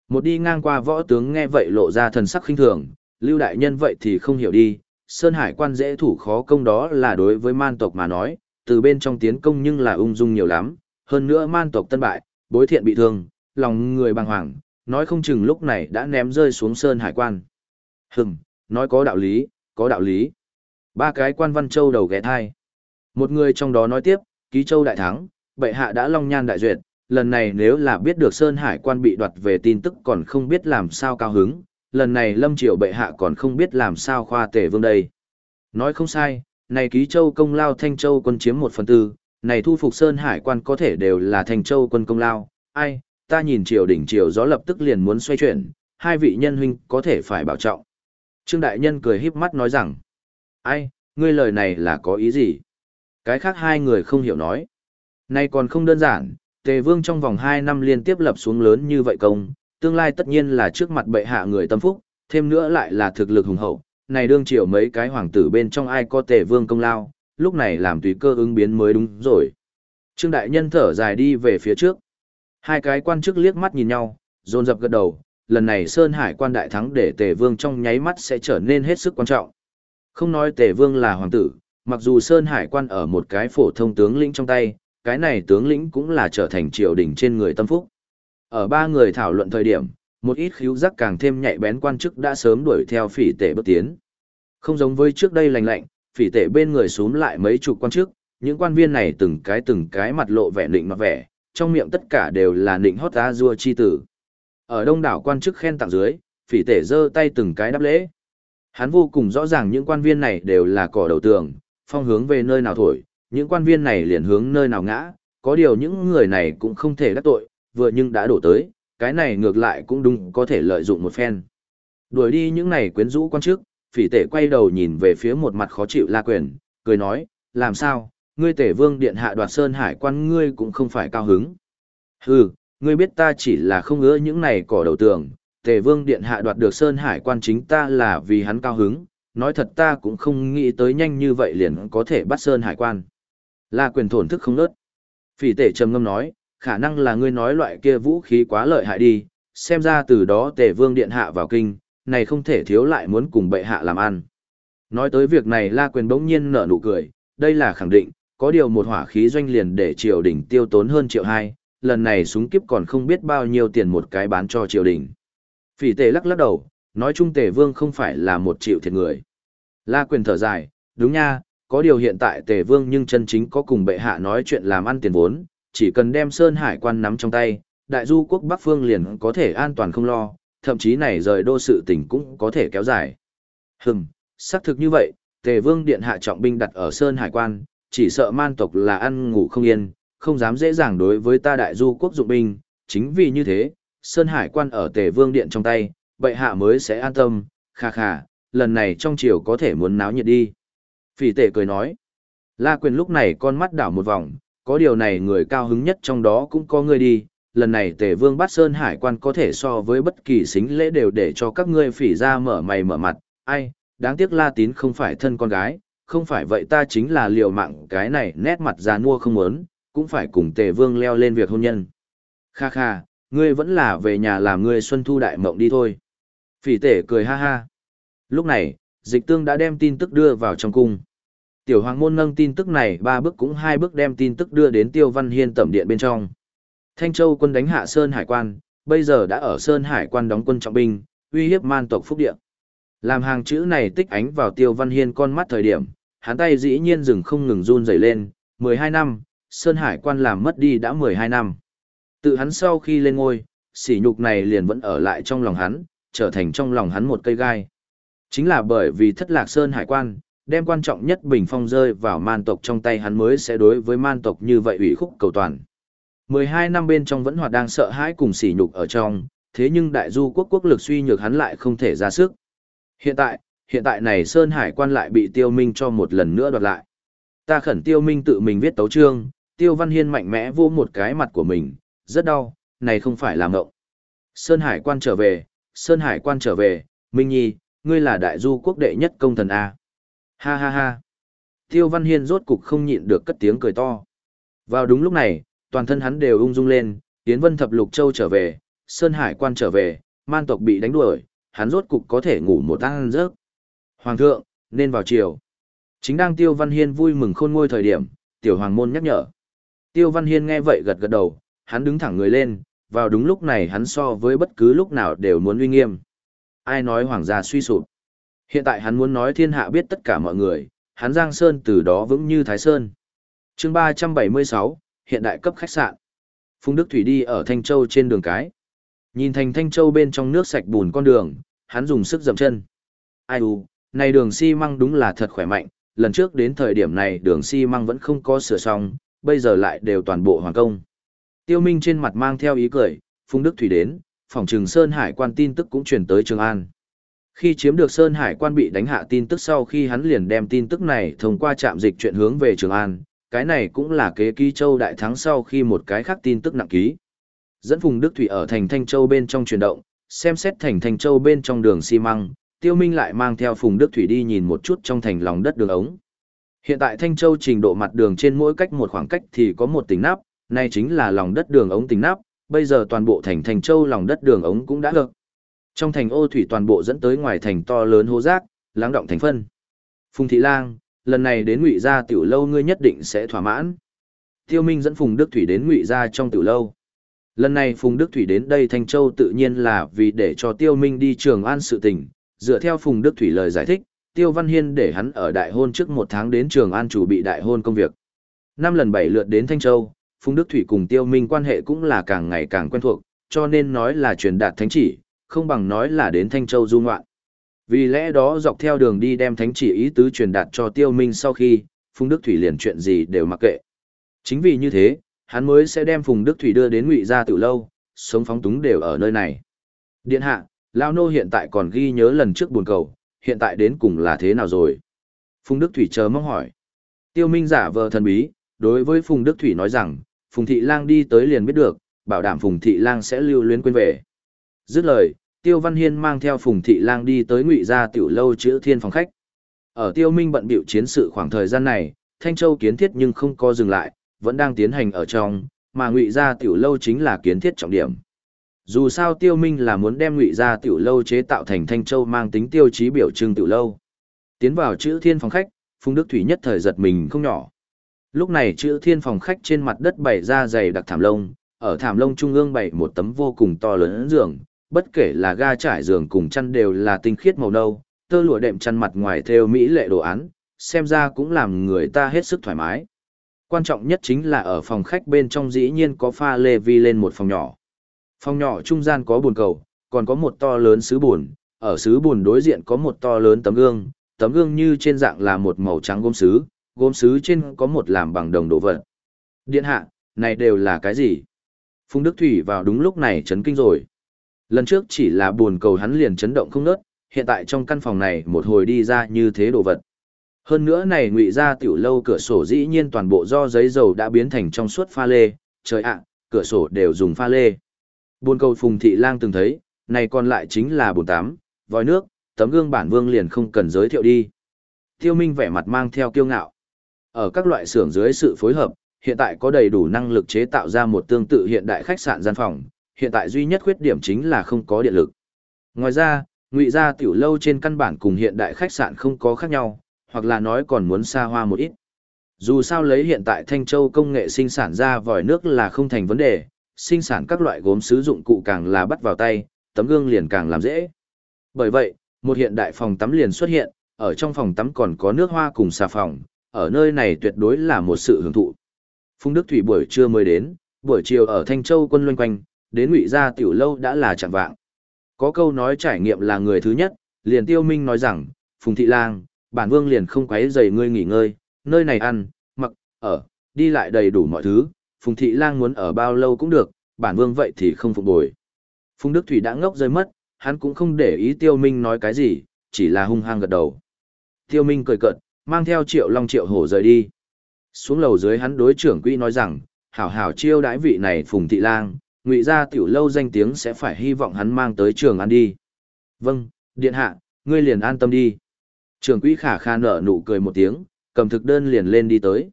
Một đi ngang qua võ tướng nghe vậy lộ ra thần sắc khinh thường, lưu đại nhân vậy thì không hiểu đi, Sơn Hải quan dễ thủ khó công đó là đối với man tộc mà nói, từ bên trong tiến công nhưng là ung dung nhiều lắm, hơn nữa man tộc tân bại, bối thiện bị thương, lòng người bàng hoàng, nói không chừng lúc này đã ném rơi xuống Sơn Hải quan. Hừm, nói có đạo lý, có đạo lý. Ba cái quan văn châu đầu ghé thai. Một người trong đó nói tiếp, ký châu đại thắng, bệ hạ đã long nhan đại duyệt, lần này nếu là biết được Sơn Hải quan bị đoạt về tin tức còn không biết làm sao cao hứng, lần này lâm triều bệ hạ còn không biết làm sao khoa tể vương đây. Nói không sai, này ký châu công lao thanh châu quân chiếm một phần tư, này thu phục Sơn Hải quan có thể đều là thanh châu quân công lao, ai, ta nhìn triều đỉnh triều gió lập tức liền muốn xoay chuyển, hai vị nhân huynh có thể phải bảo trọng. Trương Đại Nhân cười híp mắt nói rằng, ai, ngươi lời này là có ý gì? Cái khác hai người không hiểu nói. này còn không đơn giản, Tề Vương trong vòng 2 năm liên tiếp lập xuống lớn như vậy công, tương lai tất nhiên là trước mặt bệ hạ người tâm phúc, thêm nữa lại là thực lực hùng hậu. Này đương triều mấy cái hoàng tử bên trong ai có Tề Vương công lao, lúc này làm tùy cơ ứng biến mới đúng rồi. Trương Đại Nhân thở dài đi về phía trước. Hai cái quan chức liếc mắt nhìn nhau, dồn dập gật đầu, lần này Sơn Hải quan đại thắng để Tề Vương trong nháy mắt sẽ trở nên hết sức quan trọng. Không nói Tề Vương là hoàng tử, mặc dù Sơn Hải quan ở một cái phổ thông tướng lĩnh trong tay, cái này tướng lĩnh cũng là trở thành triều đình trên người tâm phúc. Ở ba người thảo luận thời điểm, một ít khíu giác càng thêm nhạy bén quan chức đã sớm đuổi theo phỉ tệ bước tiến. Không giống với trước đây lành lạnh, phỉ tệ bên người xuống lại mấy chục quan chức, những quan viên này từng cái từng cái mặt lộ vẻ định mặt vẻ, trong miệng tất cả đều là định hót ra rua chi tử. Ở đông đảo quan chức khen tặng dưới, phỉ tể giơ tay từng cái đáp lễ. Hắn vô cùng rõ ràng những quan viên này đều là cỏ đầu tường, phong hướng về nơi nào thổi, những quan viên này liền hướng nơi nào ngã, có điều những người này cũng không thể đắc tội, vừa nhưng đã đổ tới, cái này ngược lại cũng đúng có thể lợi dụng một phen. Đuổi đi những này quyến rũ quan chức, phỉ tể quay đầu nhìn về phía một mặt khó chịu la quyền, cười nói, làm sao, ngươi tể vương điện hạ đoạt sơn hải quan ngươi cũng không phải cao hứng. Hừ, ngươi biết ta chỉ là không ngỡ những này cỏ đầu tường, tể vương điện hạ đoạt được sơn hải quan chính ta là vì hắn cao hứng, nói thật ta cũng không nghĩ tới nhanh như vậy liền có thể bắt sơn hải quan. La quyền thổn thức không nớt. Phỉ tể trầm ngâm nói, khả năng là ngươi nói loại kia vũ khí quá lợi hại đi, xem ra từ đó tể vương điện hạ vào kinh, này không thể thiếu lại muốn cùng bệ hạ làm ăn. Nói tới việc này La quyền bỗng nhiên nở nụ cười, đây là khẳng định, có điều một hỏa khí doanh liền để triều đình tiêu tốn hơn triệu hai, lần này súng kiếp còn không biết bao nhiêu tiền một cái bán cho triều đình. Phỉ tể lắc lắc đầu, nói chung tề vương không phải là một triệu thiệt người. La quyền thở dài, đúng nha, có điều hiện tại tề vương nhưng chân chính có cùng bệ hạ nói chuyện làm ăn tiền vốn, chỉ cần đem Sơn Hải quan nắm trong tay, đại du quốc Bắc Phương liền có thể an toàn không lo, thậm chí này rời đô sự tỉnh cũng có thể kéo dài. Hừm, xác thực như vậy, Tề Vương Điện hạ trọng binh đặt ở Sơn Hải Quan, chỉ sợ man tộc là ăn ngủ không yên, không dám dễ dàng đối với ta đại du quốc dụng binh, chính vì như thế, Sơn Hải Quan ở Tề Vương Điện trong tay, bệ hạ mới sẽ an tâm, kha kha, lần này trong triều có thể muốn náo nhiệt đi. Phỉ tệ cười nói, La Quyền lúc này con mắt đảo một vòng, có điều này người cao hứng nhất trong đó cũng có người đi, lần này tề vương bắt sơn hải quan có thể so với bất kỳ xính lễ đều để cho các ngươi phỉ ra mở mày mở mặt, ai, đáng tiếc la tín không phải thân con gái, không phải vậy ta chính là liều mạng cái này nét mặt già nua không muốn, cũng phải cùng tề vương leo lên việc hôn nhân. Kha kha, ngươi vẫn là về nhà làm ngươi xuân thu đại mộng đi thôi. Phỉ tể cười ha ha. Lúc này, dịch tương đã đem tin tức đưa vào trong cung. Tiểu hoàng môn nâng tin tức này ba bước cũng hai bước đem tin tức đưa đến tiêu văn hiên tẩm điện bên trong. Thanh Châu quân đánh hạ Sơn Hải quan, bây giờ đã ở Sơn Hải quan đóng quân trọng binh, uy hiếp man tộc phúc địa. Làm hàng chữ này tích ánh vào Tiêu Văn Hiên con mắt thời điểm, hắn tay dĩ nhiên dừng không ngừng run rẩy lên, 12 năm, Sơn Hải quan làm mất đi đã 12 năm. Tự hắn sau khi lên ngôi, sỉ nhục này liền vẫn ở lại trong lòng hắn, trở thành trong lòng hắn một cây gai. Chính là bởi vì thất lạc Sơn Hải quan, đem quan trọng nhất bình phong rơi vào man tộc trong tay hắn mới sẽ đối với man tộc như vậy ủy khúc cầu toàn. 12 năm bên trong vẫn hoạt đang sợ hãi cùng sỉ nhục ở trong, thế nhưng đại du quốc quốc lực suy nhược hắn lại không thể ra sức. Hiện tại, hiện tại này Sơn Hải quan lại bị tiêu minh cho một lần nữa đoạt lại. Ta khẩn tiêu minh tự mình viết tấu chương, tiêu văn hiên mạnh mẽ vô một cái mặt của mình, rất đau, này không phải là ngộng. Sơn Hải quan trở về, Sơn Hải quan trở về, Minh Nhi, ngươi là đại du quốc đệ nhất công thần A. Ha ha ha. Tiêu văn hiên rốt cục không nhịn được cất tiếng cười to. Vào đúng lúc này, toàn thân hắn đều ung dung lên, Tiến Vân Thập Lục Châu trở về, Sơn Hải quan trở về, man tộc bị đánh đuổi, hắn rốt cục có thể ngủ một tăng giấc. Hoàng thượng, nên vào chiều. Chính đang Tiêu Văn Hiên vui mừng khôn ngôi thời điểm, tiểu hoàng môn nhắc nhở. Tiêu Văn Hiên nghe vậy gật gật đầu, hắn đứng thẳng người lên, vào đúng lúc này hắn so với bất cứ lúc nào đều muốn uy nghiêm. Ai nói hoàng gia suy sụp. Hiện tại hắn muốn nói thiên hạ biết tất cả mọi người, hắn Giang Sơn từ đó vững như Thái Sơn. chương 376, hiện đại cấp khách sạn. Phùng Đức Thủy đi ở Thanh Châu trên đường cái. Nhìn thành Thanh Châu bên trong nước sạch bùn con đường, hắn dùng sức dậm chân. Ai u, này đường xi măng đúng là thật khỏe mạnh, lần trước đến thời điểm này đường xi măng vẫn không có sửa xong, bây giờ lại đều toàn bộ hoàn công. Tiêu Minh trên mặt mang theo ý cười, Phùng Đức Thủy đến, phòng trừng Sơn Hải quan tin tức cũng truyền tới Trường An. Khi chiếm được Sơn Hải quan bị đánh hạ tin tức sau khi hắn liền đem tin tức này thông qua trạm dịch chuyển hướng về Trường An, cái này cũng là kế ký châu đại thắng sau khi một cái khác tin tức nặng ký. Dẫn Phùng Đức Thủy ở thành Thanh Châu bên trong chuyển động, xem xét thành Thanh Châu bên trong đường xi măng, Tiêu Minh lại mang theo Phùng Đức Thủy đi nhìn một chút trong thành lòng đất đường ống. Hiện tại Thanh Châu trình độ mặt đường trên mỗi cách một khoảng cách thì có một tỉnh nắp, này chính là lòng đất đường ống tỉnh nắp, bây giờ toàn bộ thành thành Châu lòng đất đường ống cũng đã được. Trong thành ô thủy toàn bộ dẫn tới ngoài thành to lớn hố rác, lắng động thành phân. Phùng Thị Lang, lần này đến ngụy gia tiểu lâu ngươi nhất định sẽ thỏa mãn. Tiêu Minh dẫn Phùng Đức Thủy đến ngụy gia trong tiểu lâu. Lần này Phùng Đức Thủy đến đây Thanh Châu tự nhiên là vì để cho Tiêu Minh đi trường an sự tình, dựa theo Phùng Đức Thủy lời giải thích, Tiêu Văn Hiên để hắn ở đại hôn trước một tháng đến trường an chủ bị đại hôn công việc. Năm lần bảy lượt đến Thanh Châu, Phùng Đức Thủy cùng Tiêu Minh quan hệ cũng là càng ngày càng quen thuộc, cho nên nói là truyền đạt thánh chỉ, không bằng nói là đến Thanh Châu du ngoạn. Vì lẽ đó dọc theo đường đi đem thánh chỉ ý tứ truyền đạt cho Tiêu Minh sau khi, Phùng Đức Thủy liền chuyện gì đều mặc kệ. Chính vì như thế, hắn mới sẽ đem Phùng Đức Thủy đưa đến Ngụy gia tiểu lâu, sống phóng túng đều ở nơi này. Điện hạ, lão Nô hiện tại còn ghi nhớ lần trước buồn cầu, hiện tại đến cùng là thế nào rồi? Phùng Đức Thủy chờ mong hỏi. Tiêu Minh giả vờ thần bí, đối với Phùng Đức Thủy nói rằng, Phùng Thị Lang đi tới liền biết được, bảo đảm Phùng Thị Lang sẽ lưu luyến quên về. Dứt lời, Tiêu Văn Hiên mang theo Phùng Thị Lang đi tới ngụy gia tiểu lâu chữ thiên phòng khách. Ở Tiêu Minh bận biểu chiến sự khoảng thời gian này, Thanh Châu kiến thiết nhưng không có dừng lại, vẫn đang tiến hành ở trong, mà ngụy gia tiểu lâu chính là kiến thiết trọng điểm. Dù sao Tiêu Minh là muốn đem ngụy gia tiểu lâu chế tạo thành Thanh Châu mang tính tiêu chí biểu trưng tiểu lâu. Tiến vào chữ thiên phòng khách, Phùng Đức Thủy nhất thời giật mình không nhỏ. Lúc này chữ thiên phòng khách trên mặt đất bày ra dày đặc thảm lông, ở thảm lông trung ương bày một tấm vô cùng to lớn giường, bất kể là ga trải giường cùng chăn đều là tinh khiết màu nâu, tơ lụa đệm chăn mặt ngoài theo mỹ lệ đồ án, xem ra cũng làm người ta hết sức thoải mái. Quan trọng nhất chính là ở phòng khách bên trong dĩ nhiên có pha lê vi lên một phòng nhỏ. Phòng nhỏ trung gian có bồn cầu, còn có một to lớn sứ bồn, ở sứ bồn đối diện có một to lớn tấm gương, tấm gương như trên dạng là một màu trắng gốm sứ, gốm sứ trên có một làm bằng đồng đồ vật. Điện hạ, này đều là cái gì? Phùng Đức Thủy vào đúng lúc này chấn kinh rồi. Lần trước chỉ là buồn cầu hắn liền chấn động không nớt, hiện tại trong căn phòng này một hồi đi ra như thế đồ vật. Hơn nữa này ngụy ra tiểu lâu cửa sổ dĩ nhiên toàn bộ do giấy dầu đã biến thành trong suốt pha lê, trời ạ, cửa sổ đều dùng pha lê. Buồn cầu Phùng Thị Lang từng thấy, này còn lại chính là bồn tắm, vòi nước, tấm gương bản vương liền không cần giới thiệu đi. Tiêu Minh vẻ mặt mang theo kiêu ngạo. Ở các loại xưởng dưới sự phối hợp, hiện tại có đầy đủ năng lực chế tạo ra một tương tự hiện đại khách sạn gian phòng, hiện tại duy nhất khuyết điểm chính là không có điện lực. Ngoài ra, ngụy gia tiểu lâu trên căn bản cùng hiện đại khách sạn không có khác nhau, hoặc là nói còn muốn xa hoa một ít. Dù sao lấy hiện tại Thanh Châu công nghệ sinh sản ra vòi nước là không thành vấn đề, sinh sản các loại gốm sử dụng cụ càng là bắt vào tay, tấm gương liền càng làm dễ. Bởi vậy, một hiện đại phòng tắm liền xuất hiện, ở trong phòng tắm còn có nước hoa cùng xà phòng, ở nơi này tuyệt đối là một sự hưởng thụ. Phung Đức Thủy buổi trưa mới đến, buổi chiều ở Thanh Châu quân loanh quanh, đến ngụy gia tiểu lâu đã là chẳng vạng. Có câu nói trải nghiệm là người thứ nhất, liền tiêu minh nói rằng, Phùng Thị Lang, bản vương liền không quấy rầy ngươi nghỉ ngơi, nơi này ăn, mặc, ở, đi lại đầy đủ mọi thứ, Phùng Thị Lang muốn ở bao lâu cũng được, bản vương vậy thì không phục bồi. Phùng Đức Thủy đã ngốc rơi mất, hắn cũng không để ý Tiêu Minh nói cái gì, chỉ là hung hăng gật đầu. Tiêu Minh cười cợt, mang theo Triệu Long Triệu Hổ rời đi. Xuống lầu dưới hắn đối trưởng quỹ nói rằng, hảo hảo chiêu đãi vị này Phùng Thị Lang, ngụy gia tiểu lâu danh tiếng sẽ phải hy vọng hắn mang tới trường ăn đi. Vâng, điện hạ, ngươi liền an tâm đi. Trưởng quỹ khả kha nở nụ cười một tiếng, cầm thực đơn liền lên đi tới.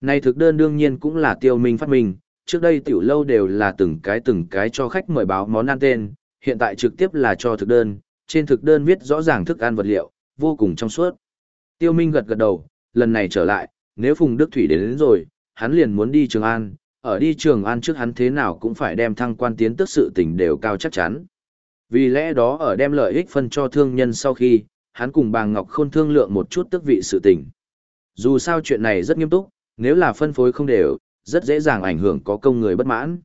Này thực đơn đương nhiên cũng là tiêu minh phát minh, trước đây tiểu lâu đều là từng cái từng cái cho khách mời báo món ăn tên, hiện tại trực tiếp là cho thực đơn, trên thực đơn viết rõ ràng thức ăn vật liệu, vô cùng trong suốt. Tiêu Minh gật gật đầu, lần này trở lại, nếu Phùng Đức Thủy đến, đến rồi, hắn liền muốn đi Trường An, ở đi Trường An trước hắn thế nào cũng phải đem thăng quan tiến tức sự tình đều cao chắc chắn. Vì lẽ đó ở đem lợi ích phân cho thương nhân sau khi, hắn cùng bà Ngọc Khôn thương lượng một chút tức vị sự tình. Dù sao chuyện này rất nghiêm túc, nếu là phân phối không đều, rất dễ dàng ảnh hưởng có công người bất mãn.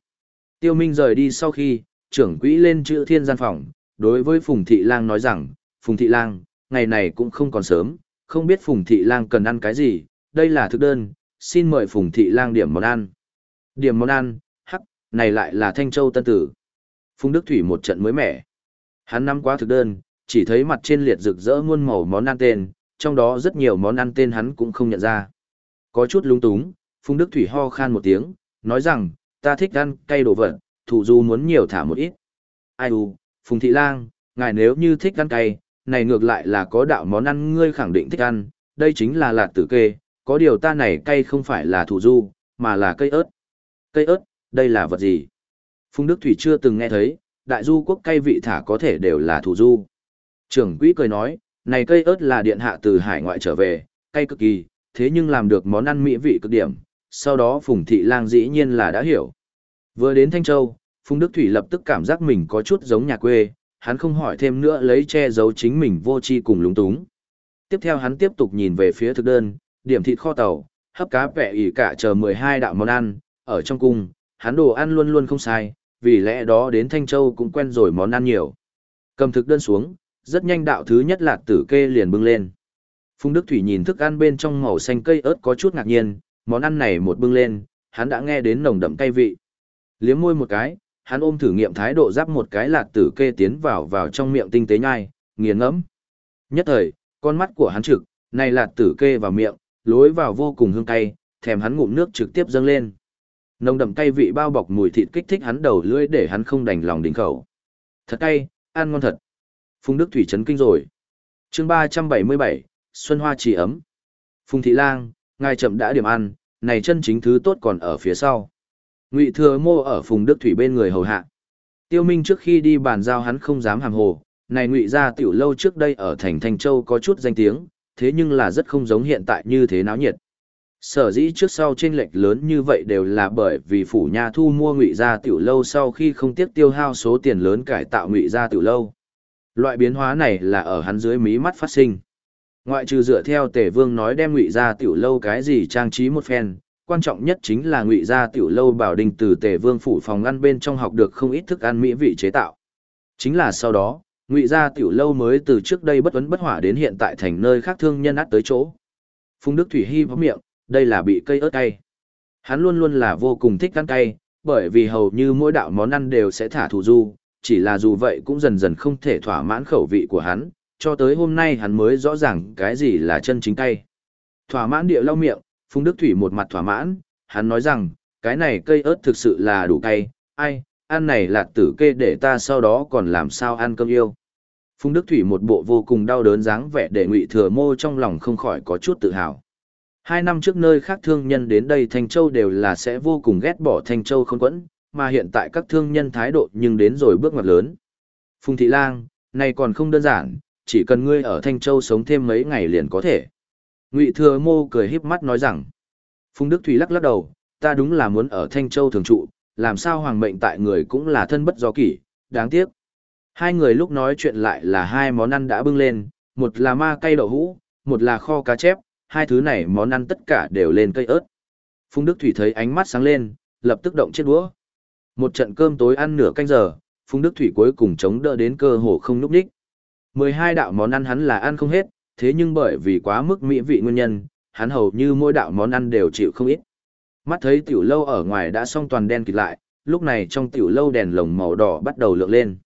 Tiêu Minh rời đi sau khi, trưởng quỹ lên chữ thiên gian phòng, đối với Phùng Thị Lang nói rằng, Phùng Thị Lang, ngày này cũng không còn sớm, không biết Phùng Thị Lang cần ăn cái gì, đây là thực đơn, xin mời Phùng Thị Lang điểm món ăn. Điểm món ăn, hắc, này lại là Thanh Châu Tân Tử. Phùng Đức Thủy một trận mới mẻ. Hắn nắm quá thực đơn, chỉ thấy mặt trên liệt rực rỡ muôn màu món ăn tên, trong đó rất nhiều món ăn tên hắn cũng không nhận ra. Có chút lung túng, Phùng Đức Thủy ho khan một tiếng, nói rằng, ta thích ăn cay đồ vật, thủ du muốn nhiều thả một ít. Ai u, Phùng Thị Lang, ngài nếu như thích ăn cay, này ngược lại là có đạo món ăn ngươi khẳng định thích ăn, đây chính là lạt tử kê, có điều ta này cay không phải là thủ du, mà là cây ớt. Cây ớt, đây là vật gì? Phùng Đức Thủy chưa từng nghe thấy, đại du quốc cay vị thả có thể đều là thủ du. Trưởng quỹ cười nói, này cây ớt là điện hạ từ hải ngoại trở về, cay cực kỳ, thế nhưng làm được món ăn mỹ vị cực điểm, sau đó Phùng Thị Lang dĩ nhiên là đã hiểu. Vừa đến Thanh Châu, Phùng Đức Thủy lập tức cảm giác mình có chút giống nhà quê, hắn không hỏi thêm nữa lấy che giấu chính mình vô chi cùng lúng túng. Tiếp theo hắn tiếp tục nhìn về phía thực đơn, điểm thịt kho tàu, hấp cá vẹ ỉ cả chờ 12 đạo món ăn, ở trong cung, hắn đồ ăn luôn luôn không sai, vì lẽ đó đến Thanh Châu cũng quen rồi món ăn nhiều. Cầm thực đơn xuống, rất nhanh đạo thứ nhất là tử kê liền bưng lên. Phùng Đức Thủy nhìn thức ăn bên trong màu xanh cây ớt có chút ngạc nhiên, món ăn này một bưng lên, hắn đã nghe đến nồng đậm cay vị. Liếm môi một cái, hắn ôm thử nghiệm thái độ giáp một cái lạc tử kê tiến vào vào trong miệng tinh tế nhai, nghiền ngẫm. Nhất thời, con mắt của hắn trực, này lạc tử kê vào miệng, lối vào vô cùng hương cay, thèm hắn ngụm nước trực tiếp dâng lên. Nồng đậm cay vị bao bọc mùi thịt kích thích hắn đầu lưỡi để hắn không đành lòng đỉnh khẩu. Thật cay, ăn ngon thật. Phùng Đức Thủy chấn kinh rồi. Chương 377, Xuân Hoa chỉ ấm. Phùng Thị Lang, ngài chậm đã điểm ăn, này chân chính thứ tốt còn ở phía sau. Ngụy Thừa Mô ở Phùng Đức Thủy bên người hầu hạ. Tiêu Minh trước khi đi bàn giao hắn không dám hàm hồ, này Ngụy gia tiểu lâu trước đây ở thành Thanh Châu có chút danh tiếng, thế nhưng là rất không giống hiện tại như thế náo nhiệt. Sở dĩ trước sau trên lệch lớn như vậy đều là bởi vì phủ nhà thu mua Ngụy gia tiểu lâu sau khi không tiếc tiêu hao số tiền lớn cải tạo Ngụy gia tiểu lâu. Loại biến hóa này là ở hắn dưới mí mắt phát sinh. Ngoại trừ dựa theo Tề Vương nói đem Ngụy gia tiểu lâu cái gì trang trí một phen, quan trọng nhất chính là ngụy gia tiểu lâu bảo đình từ tề vương phủ phòng ăn bên trong học được không ít thức ăn mỹ vị chế tạo. Chính là sau đó, ngụy gia tiểu lâu mới từ trước đây bất vấn bất hỏa đến hiện tại thành nơi khác thương nhân át tới chỗ. Phùng Đức Thủy Hy vấp miệng, đây là bị cây ớt cay. Hắn luôn luôn là vô cùng thích ăn cay, bởi vì hầu như mỗi đạo món ăn đều sẽ thả thủ du, chỉ là dù vậy cũng dần dần không thể thỏa mãn khẩu vị của hắn, cho tới hôm nay hắn mới rõ ràng cái gì là chân chính cay. Thỏa mãn địa lau miệng, Phùng Đức Thủy một mặt thỏa mãn, hắn nói rằng, cái này cây ớt thực sự là đủ cay, ai, ăn này là tử kê để ta sau đó còn làm sao ăn cơm yêu. Phùng Đức Thủy một bộ vô cùng đau đớn dáng vẻ để ngụy thừa mô trong lòng không khỏi có chút tự hào. Hai năm trước nơi khác thương nhân đến đây Thanh Châu đều là sẽ vô cùng ghét bỏ Thanh Châu không quẫn, mà hiện tại các thương nhân thái độ nhưng đến rồi bước ngoặt lớn. Phùng Thị Lang, này còn không đơn giản, chỉ cần ngươi ở Thanh Châu sống thêm mấy ngày liền có thể. Ngụy Thừa Mô cười híp mắt nói rằng, Phùng Đức Thủy lắc lắc đầu, ta đúng là muốn ở Thanh Châu thường trụ, làm sao hoàng mệnh tại người cũng là thân bất do kỷ, đáng tiếc. Hai người lúc nói chuyện lại là hai món ăn đã bưng lên, một là ma cây đậu hũ, một là kho cá chép, hai thứ này món ăn tất cả đều lên cây ớt. Phùng Đức Thủy thấy ánh mắt sáng lên, lập tức động chiếc đũa. Một trận cơm tối ăn nửa canh giờ, Phùng Đức Thủy cuối cùng chống đỡ đến cơ hồ không núp đích. 12 đạo món ăn hắn là ăn không hết, thế nhưng bởi vì quá mức mỹ vị nguyên nhân, hắn hầu như mỗi đạo món ăn đều chịu không ít. Mắt thấy tiểu lâu ở ngoài đã xong toàn đen kịt lại, lúc này trong tiểu lâu đèn lồng màu đỏ bắt đầu lượng lên.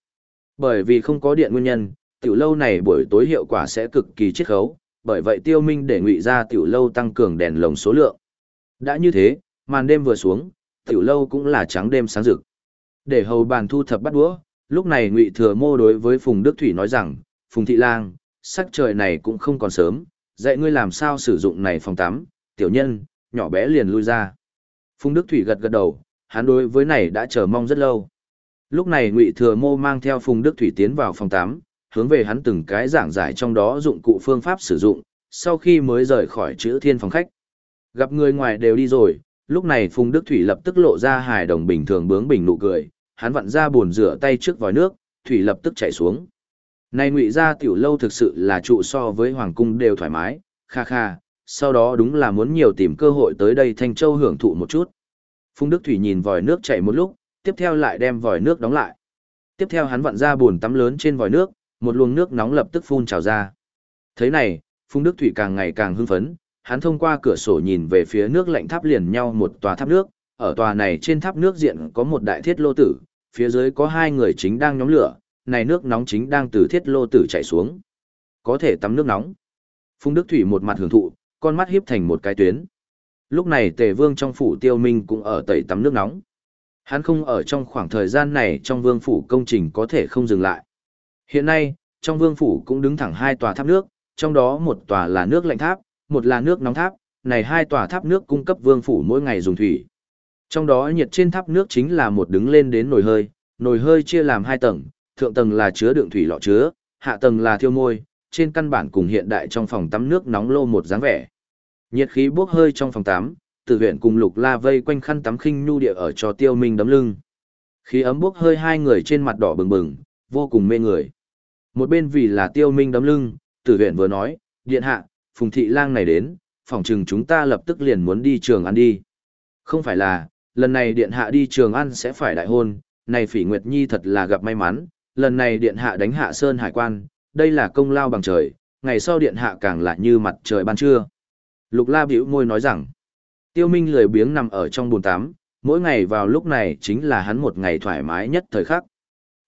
Bởi vì không có điện nguyên nhân, tiểu lâu này buổi tối hiệu quả sẽ cực kỳ chiết khấu, bởi vậy tiêu minh để ngụy ra tiểu lâu tăng cường đèn lồng số lượng. Đã như thế, màn đêm vừa xuống, tiểu lâu cũng là trắng đêm sáng rực. Để hầu bàn thu thập bắt đũa, lúc này ngụy thừa mô đối với Phùng Đức Thủy nói rằng, Phùng Thị Lang, sắc trời này cũng không còn sớm, dạy ngươi làm sao sử dụng này phòng tắm, tiểu nhân, nhỏ bé liền lui ra. Phùng Đức Thủy gật gật đầu, hắn đối với này đã chờ mong rất lâu. Lúc này Ngụy Thừa Mô mang theo Phùng Đức Thủy tiến vào phòng tắm, hướng về hắn từng cái giảng giải trong đó dụng cụ phương pháp sử dụng, sau khi mới rời khỏi chữ thiên phòng khách. Gặp người ngoài đều đi rồi, lúc này Phùng Đức Thủy lập tức lộ ra hài đồng bình thường bướng bình nụ cười, hắn vặn ra buồn rửa tay trước vòi nước, Thủy lập tức chảy xuống. Này ngụy gia tiểu lâu thực sự là trụ so với hoàng cung đều thoải mái, kha kha, sau đó đúng là muốn nhiều tìm cơ hội tới đây Thanh Châu hưởng thụ một chút. Phung Đức Thủy nhìn vòi nước chảy một lúc, tiếp theo lại đem vòi nước đóng lại. Tiếp theo hắn vặn ra bồn tắm lớn trên vòi nước, một luồng nước nóng lập tức phun trào ra. Thế này, Phung Đức Thủy càng ngày càng hưng phấn, hắn thông qua cửa sổ nhìn về phía nước lạnh tháp liền nhau một tòa tháp nước, ở tòa này trên tháp nước diện có một đại thiết lô tử, phía dưới có hai người chính đang nhóm lửa, này nước nóng chính đang từ thiết lô tử chảy xuống. Có thể tắm nước nóng. Phùng Đức Thủy một mặt hưởng thụ, con mắt hiếp thành một cái tuyến. Lúc này Tề Vương trong phủ Tiêu Minh cũng ở tẩy tắm nước nóng. Hắn không ở trong khoảng thời gian này trong vương phủ công trình có thể không dừng lại. Hiện nay, trong vương phủ cũng đứng thẳng hai tòa tháp nước, trong đó một tòa là nước lạnh tháp, một là nước nóng tháp, này hai tòa tháp nước cung cấp vương phủ mỗi ngày dùng thủy. Trong đó nhiệt trên tháp nước chính là một đứng lên đến nồi hơi, nồi hơi chia làm hai tầng, thượng tầng là chứa đựng thủy lọ chứa, hạ tầng là thiêu môi, trên căn bản cùng hiện đại trong phòng tắm nước nóng lô một dáng vẻ. Nhiệt khí bốc hơi trong phòng tắm, từ huyện cùng lục la vây quanh khăn tắm khinh nhu địa ở cho tiêu minh đấm lưng. Khí ấm bốc hơi hai người trên mặt đỏ bừng bừng, vô cùng mê người. Một bên vì là tiêu minh đấm lưng, tử huyện vừa nói, điện hạ, phùng thị lang này đến, phòng chừng chúng ta lập tức liền muốn đi trường ăn đi. Không phải là, lần này điện hạ đi trường ăn sẽ phải đại hôn, này phỉ nguyệt nhi thật là gặp may mắn, lần này điện hạ đánh hạ sơn hải quan, đây là công lao bằng trời, ngày sau điện hạ càng lại như mặt trời ban trưa. Lục la biểu môi nói rằng, tiêu minh lười biếng nằm ở trong bồn tắm, mỗi ngày vào lúc này chính là hắn một ngày thoải mái nhất thời khắc.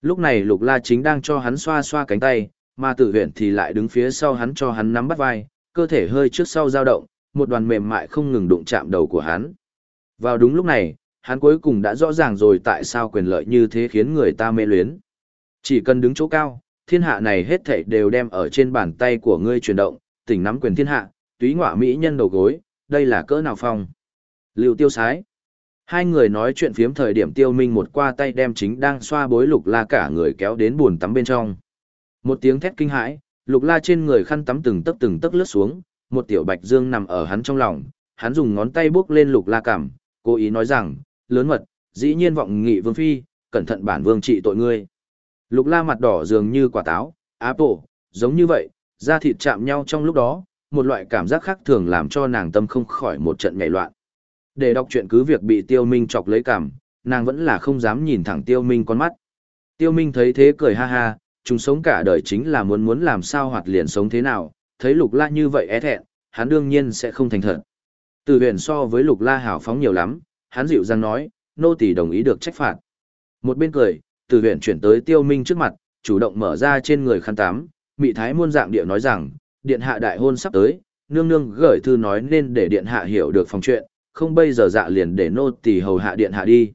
Lúc này lục la chính đang cho hắn xoa xoa cánh tay, mà tử huyện thì lại đứng phía sau hắn cho hắn nắm bắt vai, cơ thể hơi trước sau dao động, một đoàn mềm mại không ngừng đụng chạm đầu của hắn. Vào đúng lúc này, hắn cuối cùng đã rõ ràng rồi tại sao quyền lợi như thế khiến người ta mê luyến. Chỉ cần đứng chỗ cao, thiên hạ này hết thảy đều đem ở trên bàn tay của ngươi chuyển động, tỉnh nắm quyền thiên hạ, túy ngọa mỹ nhân đầu gối, đây là cỡ nào phong. Lưu tiêu sái. Hai người nói chuyện phiếm thời điểm tiêu minh một qua tay đem chính đang xoa bối lục la cả người kéo đến buồn tắm bên trong. Một tiếng thét kinh hãi, lục la trên người khăn tắm từng tấc từng tấc lướt xuống, một tiểu bạch dương nằm ở hắn trong lòng, hắn dùng ngón tay bước lên lục la cảm, cố ý nói rằng, lớn mật, dĩ nhiên vọng nghị vương phi, cẩn thận bản vương trị tội ngươi. Lục la mặt đỏ dường như quả táo, apple, giống như vậy, da thịt chạm nhau trong lúc đó, một loại cảm giác khác thường làm cho nàng tâm không khỏi một trận nhảy loạn. Để đọc chuyện cứ việc bị Tiêu Minh chọc lấy cảm, nàng vẫn là không dám nhìn thẳng Tiêu Minh con mắt. Tiêu Minh thấy thế cười ha ha, chúng sống cả đời chính là muốn muốn làm sao hoạt liền sống thế nào, thấy Lục La như vậy é thẹn, hắn đương nhiên sẽ không thành thật. Từ huyền so với Lục La hảo phóng nhiều lắm, hắn dịu dàng nói, nô tỳ đồng ý được trách phạt. Một bên cười, từ huyện chuyển tới Tiêu Minh trước mặt, chủ động mở ra trên người khăn tắm, mị thái muôn dạng điệu nói rằng, điện hạ đại hôn sắp tới, nương nương gửi thư nói nên để điện hạ hiểu được phòng chuyện, không bây giờ dạ liền để nô tỳ hầu hạ điện hạ đi.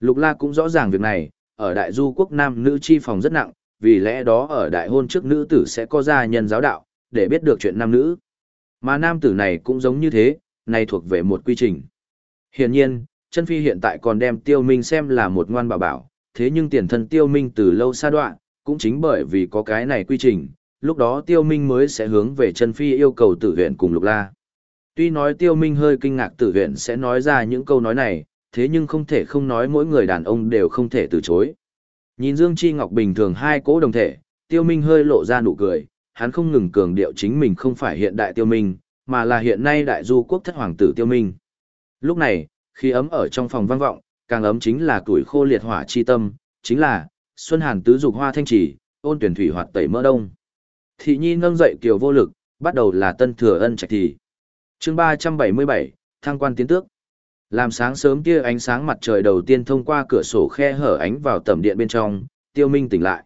Lục La cũng rõ ràng việc này, ở đại du quốc nam nữ chi phòng rất nặng, vì lẽ đó ở đại hôn trước nữ tử sẽ có gia nhân giáo đạo, để biết được chuyện nam nữ. Mà nam tử này cũng giống như thế, này thuộc về một quy trình. Hiển nhiên, chân phi hiện tại còn đem tiêu minh xem là một ngoan bảo bảo, thế nhưng tiền thân tiêu minh từ lâu xa đoạn, cũng chính bởi vì có cái này quy trình, lúc đó tiêu minh mới sẽ hướng về chân phi yêu cầu tử huyện cùng lục la. Tuy nói tiêu minh hơi kinh ngạc tử huyện sẽ nói ra những câu nói này, thế nhưng không thể không nói mỗi người đàn ông đều không thể từ chối. Nhìn Dương Chi Ngọc bình thường hai cỗ đồng thể, tiêu minh hơi lộ ra nụ cười, hắn không ngừng cường điệu chính mình không phải hiện đại tiêu minh, mà là hiện nay đại du quốc thất hoàng tử tiêu minh. Lúc này, khi ấm ở trong phòng vang vọng, càng ấm chính là tuổi khô liệt hỏa chi tâm, chính là xuân hàn tứ dục hoa thanh trì, ôn tuyển thủy hoạt tẩy mỡ đông. Thị nhi nâng dậy kiều vô lực, bắt đầu là tân thừa ân trạch thì. chương 377, thăng quan tiến tước. Làm sáng sớm kia ánh sáng mặt trời đầu tiên thông qua cửa sổ khe hở ánh vào tầm điện bên trong, tiêu minh tỉnh lại.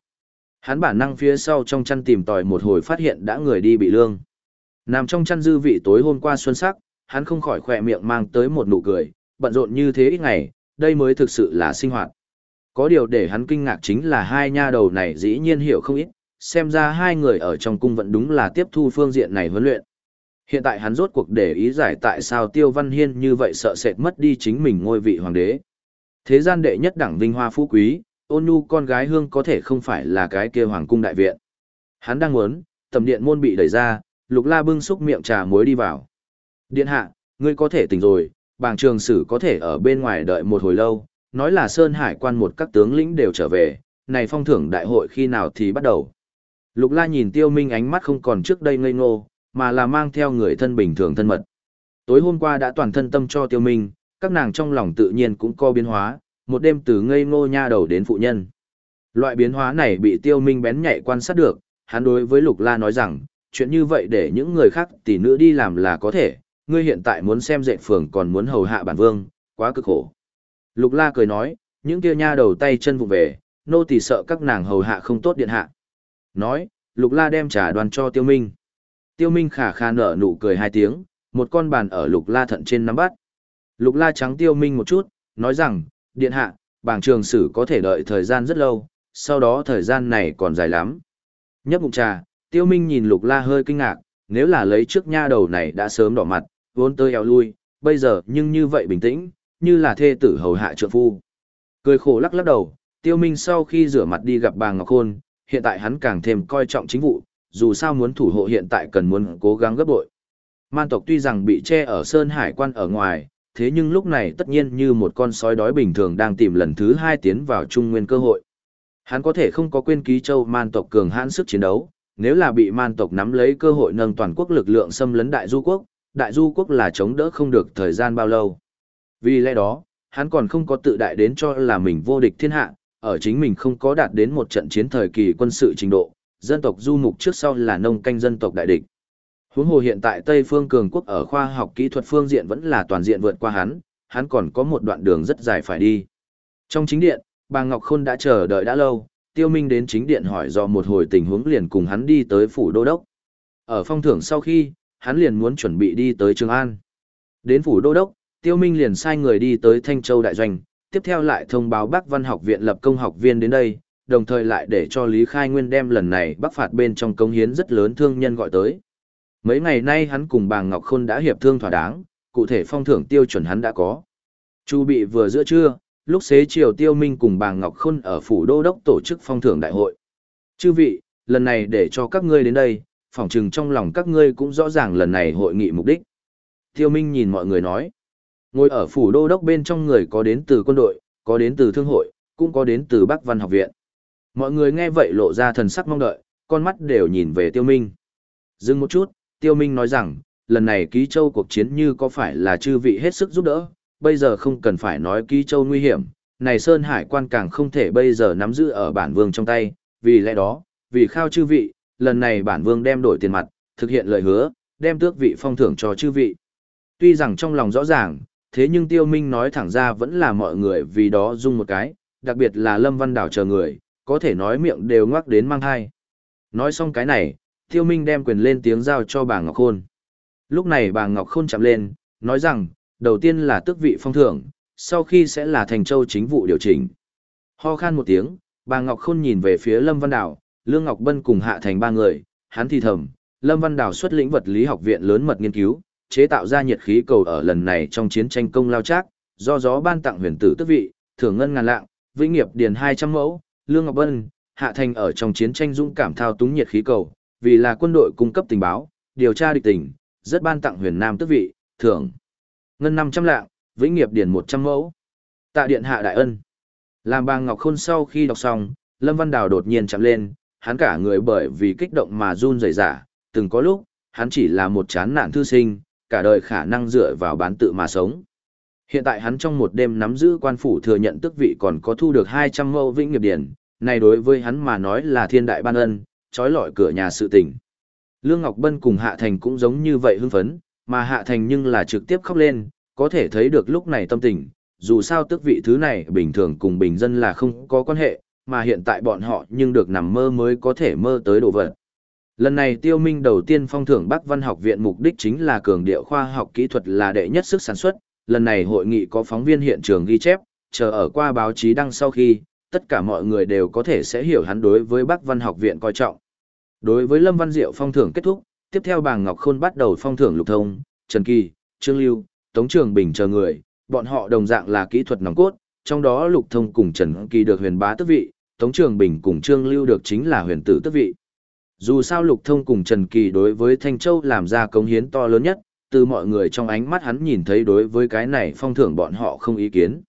Hắn bản năng phía sau trong chăn tìm tòi một hồi phát hiện đã người đi bị lương. Nằm trong chăn dư vị tối hôm qua xuân sắc, hắn không khỏi khỏe miệng mang tới một nụ cười, bận rộn như thế ít ngày, đây mới thực sự là sinh hoạt. Có điều để hắn kinh ngạc chính là hai nha đầu này dĩ nhiên hiểu không ít, xem ra hai người ở trong cung vẫn đúng là tiếp thu phương diện này huấn luyện. Hiện tại hắn rốt cuộc để ý giải tại sao Tiêu Văn Hiên như vậy sợ sệt mất đi chính mình ngôi vị hoàng đế. Thế gian đệ nhất đẳng vinh hoa phú quý, ôn nhu con gái hương có thể không phải là cái kia hoàng cung đại viện. Hắn đang muốn, tầm điện môn bị đẩy ra, lục la bưng xúc miệng trà muối đi vào. Điện hạ, ngươi có thể tỉnh rồi, bàng trường sử có thể ở bên ngoài đợi một hồi lâu, nói là Sơn Hải quan một các tướng lĩnh đều trở về, này phong thưởng đại hội khi nào thì bắt đầu. Lục la nhìn tiêu minh ánh mắt không còn trước đây ngây ngô, mà là mang theo người thân bình thường thân mật. Tối hôm qua đã toàn thân tâm cho tiêu minh, các nàng trong lòng tự nhiên cũng có biến hóa, một đêm từ ngây ngô nha đầu đến phụ nhân. Loại biến hóa này bị tiêu minh bén nhạy quan sát được, hắn đối với Lục La nói rằng, chuyện như vậy để những người khác tỷ nữ đi làm là có thể, ngươi hiện tại muốn xem dệ phường còn muốn hầu hạ bản vương, quá cực khổ. Lục La cười nói, những kia nha đầu tay chân vụ về, nô tỳ sợ các nàng hầu hạ không tốt điện hạ. Nói, Lục La đem trà đoàn cho Tiêu Minh. Tiêu Minh khả khả nở nụ cười hai tiếng, một con bàn ở Lục La thận trên nắm bắt. Lục La trắng Tiêu Minh một chút, nói rằng, điện hạ, bảng trường sử có thể đợi thời gian rất lâu, sau đó thời gian này còn dài lắm. Nhấp ngụm trà, Tiêu Minh nhìn Lục La hơi kinh ngạc, nếu là lấy trước nha đầu này đã sớm đỏ mặt, vốn tơi eo lui, bây giờ nhưng như vậy bình tĩnh, như là thê tử hầu hạ trượng phu. Cười khổ lắc lắc đầu, Tiêu Minh sau khi rửa mặt đi gặp bà Ngọc Khôn, hiện tại hắn càng thêm coi trọng chính vụ, dù sao muốn thủ hộ hiện tại cần muốn cố gắng gấp bội. Man tộc tuy rằng bị che ở Sơn Hải quan ở ngoài, thế nhưng lúc này tất nhiên như một con sói đói bình thường đang tìm lần thứ hai tiến vào trung nguyên cơ hội. Hắn có thể không có quên ký châu man tộc cường hãn sức chiến đấu, nếu là bị man tộc nắm lấy cơ hội nâng toàn quốc lực lượng xâm lấn đại du quốc, đại du quốc là chống đỡ không được thời gian bao lâu. Vì lẽ đó, hắn còn không có tự đại đến cho là mình vô địch thiên hạ, ở chính mình không có đạt đến một trận chiến thời kỳ quân sự trình độ, dân tộc du mục trước sau là nông canh dân tộc đại địch. Huống hồ hiện tại Tây Phương Cường Quốc ở khoa học kỹ thuật phương diện vẫn là toàn diện vượt qua hắn, hắn còn có một đoạn đường rất dài phải đi. Trong chính điện, bà Ngọc Khôn đã chờ đợi đã lâu, Tiêu Minh đến chính điện hỏi do một hồi tình huống liền cùng hắn đi tới phủ đô đốc. Ở phong thưởng sau khi, hắn liền muốn chuẩn bị đi tới Trường An. Đến phủ đô đốc, Tiêu Minh liền sai người đi tới Thanh Châu Đại Doanh, tiếp theo lại thông báo Bắc Văn học viện lập công học viên đến đây, đồng thời lại để cho Lý Khai Nguyên đem lần này bắc phạt bên trong công hiến rất lớn thương nhân gọi tới. Mấy ngày nay hắn cùng bà Ngọc Khôn đã hiệp thương thỏa đáng, cụ thể phong thưởng tiêu chuẩn hắn đã có. Chu bị vừa giữa trưa, lúc xế chiều tiêu minh cùng bà Ngọc Khôn ở phủ đô đốc tổ chức phong thưởng đại hội. Chư vị, lần này để cho các ngươi đến đây, phỏng chừng trong lòng các ngươi cũng rõ ràng lần này hội nghị mục đích. Tiêu Minh nhìn mọi người nói, ngồi ở phủ đô đốc bên trong người có đến từ quân đội, có đến từ thương hội, cũng có đến từ Bắc Văn học viện. Mọi người nghe vậy lộ ra thần sắc mong đợi, con mắt đều nhìn về Tiêu Minh. Dừng một chút, Tiêu Minh nói rằng, lần này ký châu cuộc chiến như có phải là chư vị hết sức giúp đỡ, bây giờ không cần phải nói ký châu nguy hiểm, này Sơn Hải quan càng không thể bây giờ nắm giữ ở bản vương trong tay, vì lẽ đó, vì khao chư vị, lần này bản vương đem đổi tiền mặt, thực hiện lời hứa, đem tước vị phong thưởng cho chư vị. Tuy rằng trong lòng rõ ràng, thế nhưng Tiêu Minh nói thẳng ra vẫn là mọi người vì đó dung một cái, đặc biệt là Lâm Văn Đảo chờ người, có thể nói miệng đều ngoác đến mang hai. Nói xong cái này, Tiêu Minh đem quyền lên tiếng giao cho bà Ngọc Khôn. Lúc này bà Ngọc Khôn chạm lên, nói rằng, đầu tiên là tước vị phong thưởng, sau khi sẽ là thành châu chính vụ điều chỉnh. Ho khan một tiếng, bà Ngọc Khôn nhìn về phía Lâm Văn Đảo, Lương Ngọc Bân cùng hạ thành ba người, hắn thì thầm, Lâm Văn Đảo xuất lĩnh vật lý học viện lớn mật nghiên cứu, chế tạo ra nhiệt khí cầu ở lần này trong chiến tranh công lao trác, do gió ban tặng huyền tử tước vị, thưởng ngân ngàn lạng, vĩnh nghiệp điền 200 mẫu, Lương Ngọc Bân, Hạ Thành ở trong chiến tranh dũng cảm thao túng nhiệt khí cầu, vì là quân đội cung cấp tình báo, điều tra địch tình, rất ban tặng huyền nam tước vị, thưởng ngân 500 lạng, vĩnh nghiệp điền 100 mẫu. Tạ điện hạ đại ân. Làm bà Ngọc Khôn sau khi đọc xong, Lâm Văn Đào đột nhiên chạm lên, hắn cả người bởi vì kích động mà run rẩy rả, từng có lúc, hắn chỉ là một chán nản thư sinh, cả đời khả năng dựa vào bán tự mà sống. Hiện tại hắn trong một đêm nắm giữ quan phủ thừa nhận tước vị còn có thu được 200 mẫu vĩnh nghiệp điển, này đối với hắn mà nói là thiên đại ban ân, trói lọi cửa nhà sự tình. Lương Ngọc Bân cùng Hạ Thành cũng giống như vậy hưng phấn, mà Hạ Thành nhưng là trực tiếp khóc lên, có thể thấy được lúc này tâm tình, dù sao tước vị thứ này bình thường cùng bình dân là không có quan hệ, mà hiện tại bọn họ nhưng được nằm mơ mới có thể mơ tới đồ vật. Lần này tiêu minh đầu tiên phong thưởng Bắc Văn học viện mục đích chính là cường điệu khoa học kỹ thuật là đệ nhất sức sản xuất. Lần này hội nghị có phóng viên hiện trường ghi chép, chờ ở qua báo chí đăng sau khi, tất cả mọi người đều có thể sẽ hiểu hắn đối với Bắc Văn học viện coi trọng. Đối với Lâm Văn Diệu phong thưởng kết thúc, tiếp theo bàng Ngọc Khôn bắt đầu phong thưởng Lục Thông, Trần Kỳ, Trương Lưu, Tống Trường Bình chờ người, bọn họ đồng dạng là kỹ thuật nòng cốt, trong đó Lục Thông cùng Trần Kỳ được huyền bá tước vị, Tống Trường Bình cùng Trương Lưu được chính là huyền tử tước vị. Dù sao Lục Thông cùng Trần Kỳ đối với Thanh Châu làm ra công hiến to lớn nhất, từ mọi người trong ánh mắt hắn nhìn thấy đối với cái này phong thưởng bọn họ không ý kiến.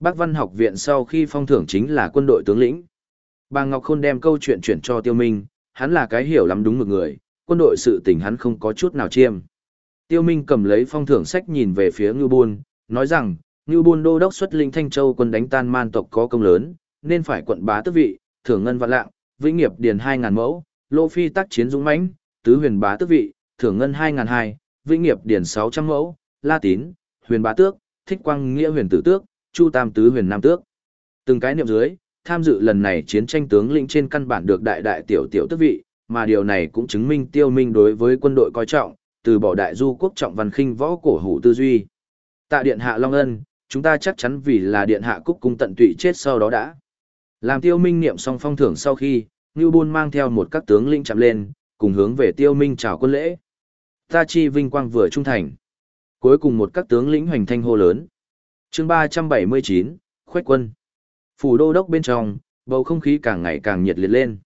Bác Văn học viện sau khi phong thưởng chính là quân đội tướng lĩnh. Bà Ngọc Khôn đem câu chuyện chuyển cho Tiêu Minh, hắn là cái hiểu lắm đúng một người, quân đội sự tình hắn không có chút nào chiêm. Tiêu Minh cầm lấy phong thưởng sách nhìn về phía Ngưu Bôn, nói rằng, Ngưu Bôn đô đốc xuất linh Thanh Châu quân đánh tan man tộc có công lớn, nên phải quận bá tước vị, thưởng ngân vạn lạng, vĩnh nghiệp điền 2.000 mẫu, Lô Phi tác chiến dũng mãnh, tứ huyền bá tước vị, thưởng ngân 2002, vĩnh nghiệp điển 600 mẫu, La Tín, huyền bá tước, thích quang nghĩa huyền tử tước, Chu Tam tứ huyền nam tước. Từng cái niệm dưới, tham dự lần này chiến tranh tướng lĩnh trên căn bản được đại đại tiểu tiểu tước vị, mà điều này cũng chứng minh tiêu minh đối với quân đội coi trọng, từ bỏ đại du quốc trọng văn khinh võ cổ hủ tư duy. Tạ điện hạ Long Ân, chúng ta chắc chắn vì là điện hạ cúc cung tận tụy chết sau đó đã. Làm tiêu minh niệm xong phong thưởng sau khi, Ngưu Bôn mang theo một các tướng lĩnh chạm lên, cùng hướng về Tiêu Minh chào quân lễ. Ta chi vinh quang vừa trung thành. Cuối cùng một các tướng lĩnh hoành thanh hô lớn. Chương 379, Khuếch quân. Phủ đô đốc bên trong, bầu không khí càng ngày càng nhiệt liệt lên.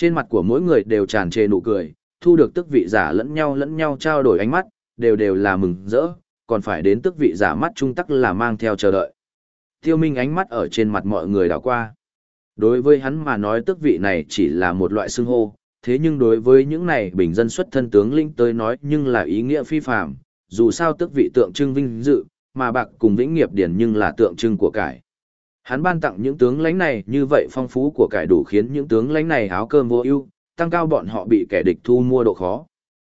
Trên mặt của mỗi người đều tràn trề nụ cười, thu được tức vị giả lẫn nhau lẫn nhau trao đổi ánh mắt, đều đều là mừng rỡ, còn phải đến tức vị giả mắt trung tắc là mang theo chờ đợi. Tiêu Minh ánh mắt ở trên mặt mọi người đảo qua. Đối với hắn mà nói tước vị này chỉ là một loại xưng hô, thế nhưng đối với những này bình dân xuất thân tướng lĩnh tới nói nhưng là ý nghĩa phi phàm. dù sao tước vị tượng trưng vinh dự, mà bạc cùng vĩnh nghiệp điển nhưng là tượng trưng của cải. Hắn ban tặng những tướng lãnh này như vậy phong phú của cải đủ khiến những tướng lãnh này áo cơm vô ưu, tăng cao bọn họ bị kẻ địch thu mua độ khó.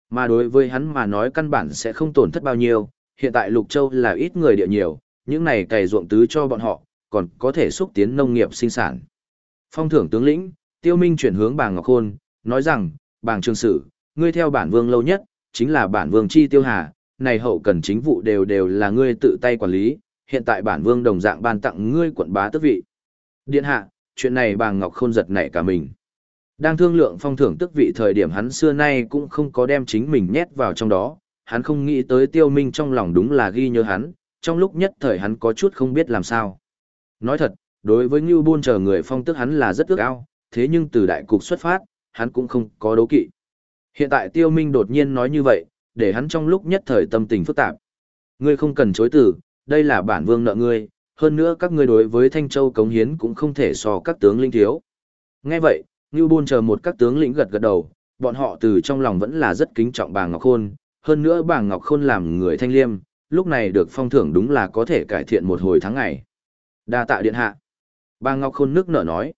Mà đối với hắn mà nói căn bản sẽ không tổn thất bao nhiêu, hiện tại Lục Châu là ít người địa nhiều, những này cày ruộng tứ cho bọn họ, còn có thể xúc tiến nông nghiệp sinh sản. Phong thưởng tướng lĩnh, tiêu minh chuyển hướng bà Ngọc Khôn, nói rằng, bàng trương sử, ngươi theo bản vương lâu nhất, chính là bản vương chi tiêu hà, này hậu cần chính vụ đều đều là ngươi tự tay quản lý, hiện tại bản vương đồng dạng ban tặng ngươi quận bá tước vị. Điện hạ, chuyện này bàng Ngọc Khôn giật nảy cả mình. Đang thương lượng phong thưởng tước vị thời điểm hắn xưa nay cũng không có đem chính mình nhét vào trong đó, hắn không nghĩ tới tiêu minh trong lòng đúng là ghi nhớ hắn, trong lúc nhất thời hắn có chút không biết làm sao. Nói thật, Đối với Ngưu Bôn chờ người phong tước hắn là rất ước ao, thế nhưng từ đại cục xuất phát, hắn cũng không có đấu kỵ. Hiện tại Tiêu Minh đột nhiên nói như vậy, để hắn trong lúc nhất thời tâm tình phức tạp. Ngươi không cần chối từ, đây là bản vương nợ ngươi, hơn nữa các ngươi đối với Thanh Châu cống hiến cũng không thể so các tướng linh thiếu. Nghe vậy, Ngưu Bôn chờ một các tướng lĩnh gật gật đầu, bọn họ từ trong lòng vẫn là rất kính trọng bà Ngọc Khôn, hơn nữa bà Ngọc Khôn làm người thanh liêm, lúc này được phong thưởng đúng là có thể cải thiện một hồi tháng ngày. Đa tạ điện hạ. Bà Ngọc Khôn nước nở nói.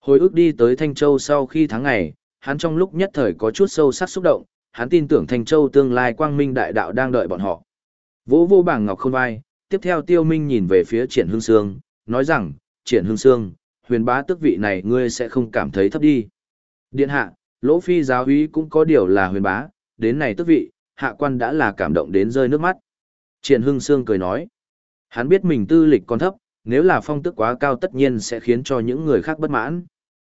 Hồi ức đi tới Thanh Châu sau khi tháng ngày, hắn trong lúc nhất thời có chút sâu sắc xúc động, hắn tin tưởng Thanh Châu tương lai quang minh đại đạo đang đợi bọn họ. Vỗ vô bảng Ngọc Khôn vai, tiếp theo Tiêu Minh nhìn về phía Triển Hương Sương, nói rằng, Triển Hương Sương, huyền bá tước vị này ngươi sẽ không cảm thấy thấp đi. Điện hạ, Lỗ Phi giáo úy cũng có điều là huyền bá, đến này tước vị, hạ quan đã là cảm động đến rơi nước mắt. Triển Hưng Sương cười nói, hắn biết mình tư lịch còn thấp, nếu là phong tước quá cao tất nhiên sẽ khiến cho những người khác bất mãn.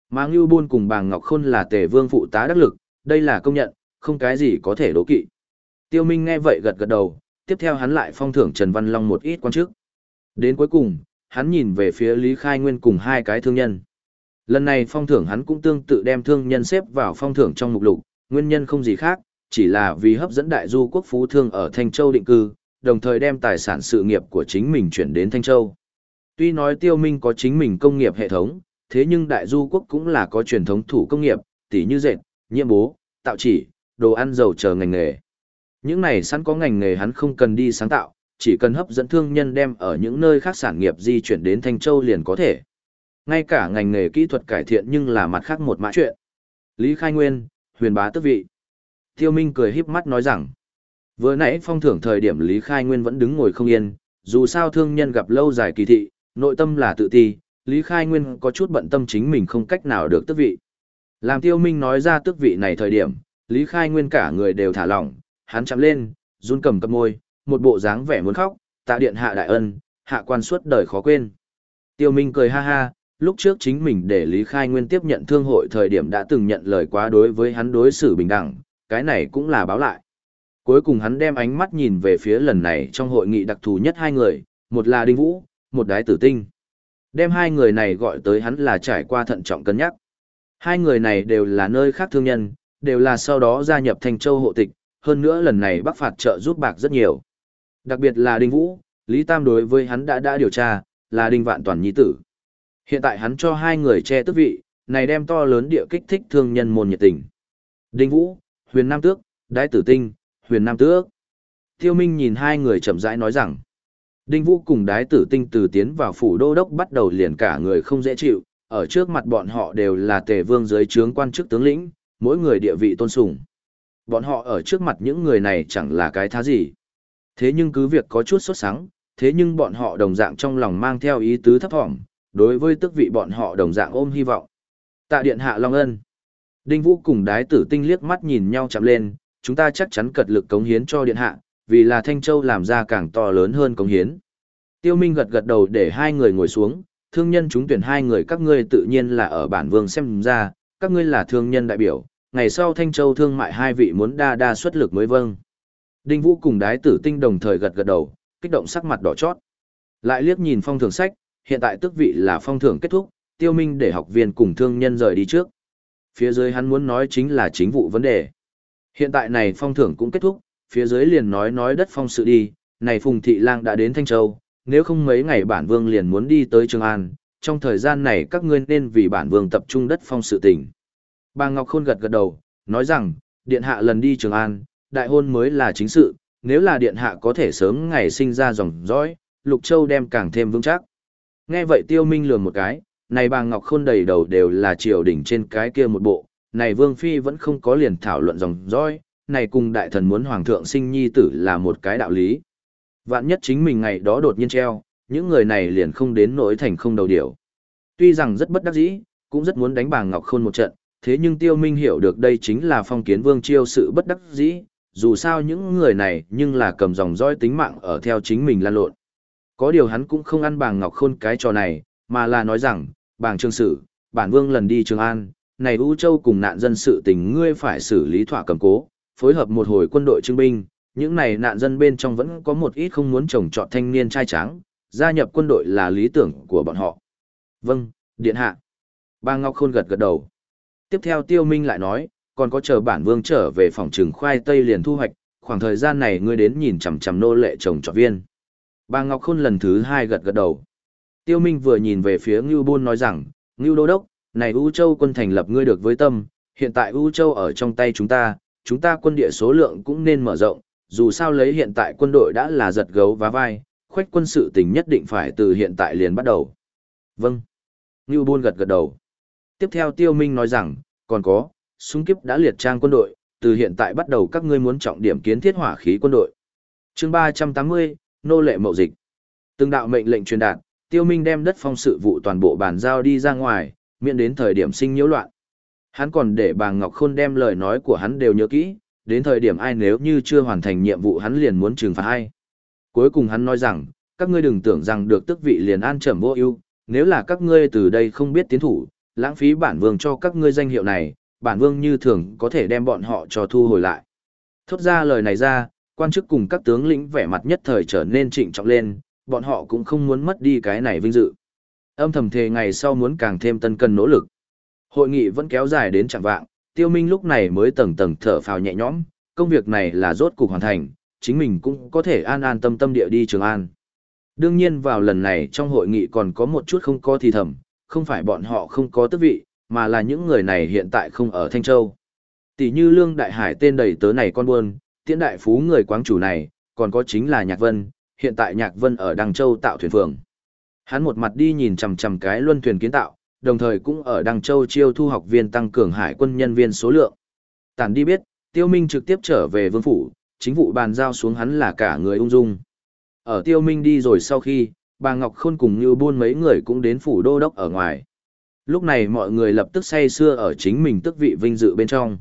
Mà Ngưu Bôn cùng bàng Ngọc Khôn là tề vương phụ tá đắc lực, đây là công nhận, không cái gì có thể đố kỵ. Tiêu Minh nghe vậy gật gật đầu, tiếp theo hắn lại phong thưởng Trần Văn Long một ít quan chức. Đến cuối cùng, hắn nhìn về phía Lý Khai Nguyên cùng hai cái thương nhân. Lần này phong thưởng hắn cũng tương tự đem thương nhân xếp vào phong thưởng trong mục lục, nguyên nhân không gì khác, chỉ là vì hấp dẫn đại du quốc phú thương ở Thanh Châu định cư, đồng thời đem tài sản sự nghiệp của chính mình chuyển đến Thanh Châu. Tuy nói tiêu minh có chính mình công nghiệp hệ thống, thế nhưng đại du quốc cũng là có truyền thống thủ công nghiệp, tỉ như dệt, nhiễm bố, tạo chỉ, đồ ăn dầu chờ ngành nghề. Những này sẵn có ngành nghề hắn không cần đi sáng tạo, chỉ cần hấp dẫn thương nhân đem ở những nơi khác sản nghiệp di chuyển đến Thanh Châu liền có thể. Ngay cả ngành nghề kỹ thuật cải thiện nhưng là mặt khác một mã chuyện. Lý Khai Nguyên, huyền bá tước vị. Tiêu Minh cười híp mắt nói rằng, vừa nãy phong thưởng thời điểm Lý Khai Nguyên vẫn đứng ngồi không yên, dù sao thương nhân gặp lâu dài kỳ thị, nội tâm là tự ti, Lý Khai Nguyên có chút bận tâm chính mình không cách nào được tước vị. Làm Tiêu Minh nói ra tước vị này thời điểm, Lý Khai Nguyên cả người đều thả lỏng, hắn chạm lên, run cầm cập môi, một bộ dáng vẻ muốn khóc, tạ điện hạ đại ân, hạ quan suốt đời khó quên. Tiêu Minh cười ha ha, lúc trước chính mình để Lý Khai Nguyên tiếp nhận thương hội thời điểm đã từng nhận lời quá đối với hắn đối xử bình đẳng, cái này cũng là báo lại. Cuối cùng hắn đem ánh mắt nhìn về phía lần này trong hội nghị đặc thù nhất hai người, một là Đinh Vũ, một đái tử tinh. Đem hai người này gọi tới hắn là trải qua thận trọng cân nhắc. Hai người này đều là nơi khác thương nhân, đều là sau đó gia nhập thành Châu hộ tịch, hơn nữa lần này Bắc phạt trợ giúp bạc rất nhiều. Đặc biệt là Đinh Vũ, Lý Tam đối với hắn đã đã điều tra, là Đinh Vạn Toàn Nhi Tử. Hiện tại hắn cho hai người che tước vị, này đem to lớn địa kích thích thương nhân môn nhiệt tình. Đinh Vũ, Huyền Nam Tước, Đái Tử Tinh, Huyền Nam Tước. Tiêu Minh nhìn hai người chậm rãi nói rằng, Đinh Vũ cùng Đái Tử Tinh từ tiến vào phủ đô đốc bắt đầu liền cả người không dễ chịu, ở trước mặt bọn họ đều là tề vương dưới trướng quan chức tướng lĩnh, mỗi người địa vị tôn sùng. Bọn họ ở trước mặt những người này chẳng là cái thá gì. Thế nhưng cứ việc có chút sốt sắng, thế nhưng bọn họ đồng dạng trong lòng mang theo ý tứ thấp thỏm, đối với tức vị bọn họ đồng dạng ôm hy vọng. Tạ điện hạ Long Ân. Đinh Vũ cùng đái tử tinh liếc mắt nhìn nhau chạm lên, chúng ta chắc chắn cật lực cống hiến cho điện hạ, vì là Thanh Châu làm ra càng to lớn hơn cống hiến. Tiêu Minh gật gật đầu để hai người ngồi xuống, thương nhân chúng tuyển hai người các ngươi tự nhiên là ở bản vương xem ra, các ngươi là thương nhân đại biểu, ngày sau Thanh Châu thương mại hai vị muốn đa đa xuất lực mới vâng. Đinh Vũ cùng đái tử tinh đồng thời gật gật đầu, kích động sắc mặt đỏ chót. Lại liếc nhìn phong thường sách, hiện tại tước vị là phong thưởng kết thúc, tiêu minh để học viên cùng thương nhân rời đi trước. Phía dưới hắn muốn nói chính là chính vụ vấn đề. Hiện tại này phong thưởng cũng kết thúc, phía dưới liền nói nói đất phong sự đi, này Phùng Thị Lang đã đến Thanh Châu, nếu không mấy ngày bản vương liền muốn đi tới Trường An, trong thời gian này các ngươi nên vì bản vương tập trung đất phong sự tình. Bà Ngọc Khôn gật gật đầu, nói rằng, điện hạ lần đi Trường An, đại hôn mới là chính sự, nếu là điện hạ có thể sớm ngày sinh ra dòng dõi, Lục Châu đem càng thêm vững chắc. Nghe vậy tiêu minh lườm một cái, này bà Ngọc Khôn đầy đầu đều là triều đỉnh trên cái kia một bộ, này Vương Phi vẫn không có liền thảo luận dòng dõi, này cùng đại thần muốn hoàng thượng sinh nhi tử là một cái đạo lý. Vạn nhất chính mình ngày đó đột nhiên treo, những người này liền không đến nỗi thành không đầu điểu. Tuy rằng rất bất đắc dĩ, cũng rất muốn đánh bà Ngọc Khôn một trận, thế nhưng Tiêu Minh hiểu được đây chính là phong kiến vương chiêu sự bất đắc dĩ, dù sao những người này nhưng là cầm dòng dõi tính mạng ở theo chính mình lan lộn. Có điều hắn cũng không ăn bàng ngọc khôn cái trò này, mà là nói rằng, bàng trương sử, bản vương lần đi Trường An, này U Châu cùng nạn dân sự tình ngươi phải xử lý thỏa cầm cố, phối hợp một hồi quân đội trưng binh, những này nạn dân bên trong vẫn có một ít không muốn trồng trọt thanh niên trai tráng, gia nhập quân đội là lý tưởng của bọn họ. Vâng, điện hạ. Bàng Ngọc Khôn gật gật đầu. Tiếp theo Tiêu Minh lại nói, còn có chờ bản vương trở về phòng trừng khoai tây liền thu hoạch, khoảng thời gian này ngươi đến nhìn chằm chằm nô lệ trồng trọt viên. Bà Ngọc Khôn lần thứ hai gật gật đầu. Tiêu Minh vừa nhìn về phía Ngưu Bôn nói rằng, Ngưu Đô Đốc, này U Châu quân thành lập ngươi được với tâm, hiện tại U Châu ở trong tay chúng ta, chúng ta quân địa số lượng cũng nên mở rộng, dù sao lấy hiện tại quân đội đã là giật gấu vá vai, khoách quân sự tình nhất định phải từ hiện tại liền bắt đầu. Vâng. Ngưu Bôn gật gật đầu. Tiếp theo Tiêu Minh nói rằng, còn có, súng kiếp đã liệt trang quân đội, từ hiện tại bắt đầu các ngươi muốn trọng điểm kiến thiết hỏa khí quân đội. Chương 380, nô lệ mậu dịch. Từng đạo mệnh lệnh truyền đạt, Tiêu Minh đem đất phong sự vụ toàn bộ bàn giao đi ra ngoài, miễn đến thời điểm sinh nhiễu loạn. Hắn còn để bà Ngọc Khôn đem lời nói của hắn đều nhớ kỹ, đến thời điểm ai nếu như chưa hoàn thành nhiệm vụ hắn liền muốn trừng phạt ai. Cuối cùng hắn nói rằng, các ngươi đừng tưởng rằng được tước vị liền an trầm vô ưu, nếu là các ngươi từ đây không biết tiến thủ, lãng phí bản vương cho các ngươi danh hiệu này, bản vương như thường có thể đem bọn họ cho thu hồi lại. Thốt ra lời này ra, quan chức cùng các tướng lĩnh vẻ mặt nhất thời trở nên trịnh trọng lên, bọn họ cũng không muốn mất đi cái này vinh dự. Âm thầm thề ngày sau muốn càng thêm tân cần nỗ lực. Hội nghị vẫn kéo dài đến chẳng vạng, tiêu minh lúc này mới tầng tầng thở phào nhẹ nhõm, công việc này là rốt cục hoàn thành, chính mình cũng có thể an an tâm tâm địa đi Trường An. Đương nhiên vào lần này trong hội nghị còn có một chút không có thì thầm, không phải bọn họ không có tước vị, mà là những người này hiện tại không ở Thanh Châu. Tỷ như Lương Đại Hải tên đầy tớ này con buôn, tiễn đại phú người quáng chủ này, còn có chính là Nhạc Vân, hiện tại Nhạc Vân ở Đăng Châu tạo thuyền phường. Hắn một mặt đi nhìn chằm chằm cái luân thuyền kiến tạo, đồng thời cũng ở Đăng Châu chiêu thu học viên tăng cường hải quân nhân viên số lượng. Tản đi biết, Tiêu Minh trực tiếp trở về vương phủ, chính vụ bàn giao xuống hắn là cả người ung dung. Ở Tiêu Minh đi rồi sau khi, bà Ngọc Khôn cùng như buôn mấy người cũng đến phủ đô đốc ở ngoài. Lúc này mọi người lập tức say xưa ở chính mình tức vị vinh dự bên trong.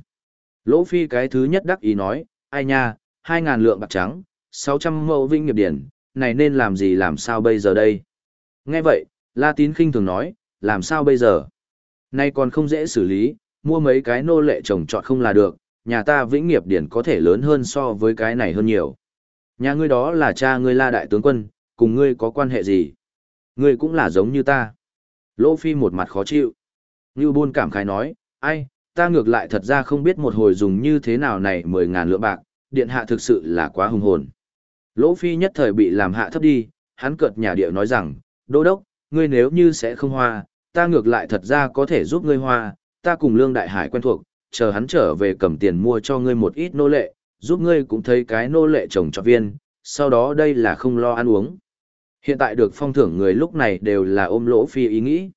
Lỗ Phi cái thứ nhất đắc ý nói, ai nha, hai ngàn lượng bạc trắng, sáu trăm mẫu vinh nghiệp điển, này nên làm gì làm sao bây giờ đây? Nghe vậy, La Tín khinh thường nói, làm sao bây giờ? Nay còn không dễ xử lý, mua mấy cái nô lệ trồng trọt không là được, nhà ta vĩnh nghiệp điển có thể lớn hơn so với cái này hơn nhiều. Nhà ngươi đó là cha ngươi la đại tướng quân, cùng ngươi có quan hệ gì? Ngươi cũng là giống như ta. Lỗ Phi một mặt khó chịu. Ngưu Bôn cảm khái nói, ai, ta ngược lại thật ra không biết một hồi dùng như thế nào này mười ngàn lượng bạc, điện hạ thực sự là quá hùng hồn. Lỗ Phi nhất thời bị làm hạ thấp đi, hắn cợt nhà địa nói rằng, đô đốc, ngươi nếu như sẽ không hoa, ta ngược lại thật ra có thể giúp ngươi hoa, ta cùng Lương Đại Hải quen thuộc, chờ hắn trở về cầm tiền mua cho ngươi một ít nô lệ, giúp ngươi cũng thấy cái nô lệ chồng cho viên, sau đó đây là không lo ăn uống. Hiện tại được phong thưởng người lúc này đều là ôm lỗ phi ý nghĩ.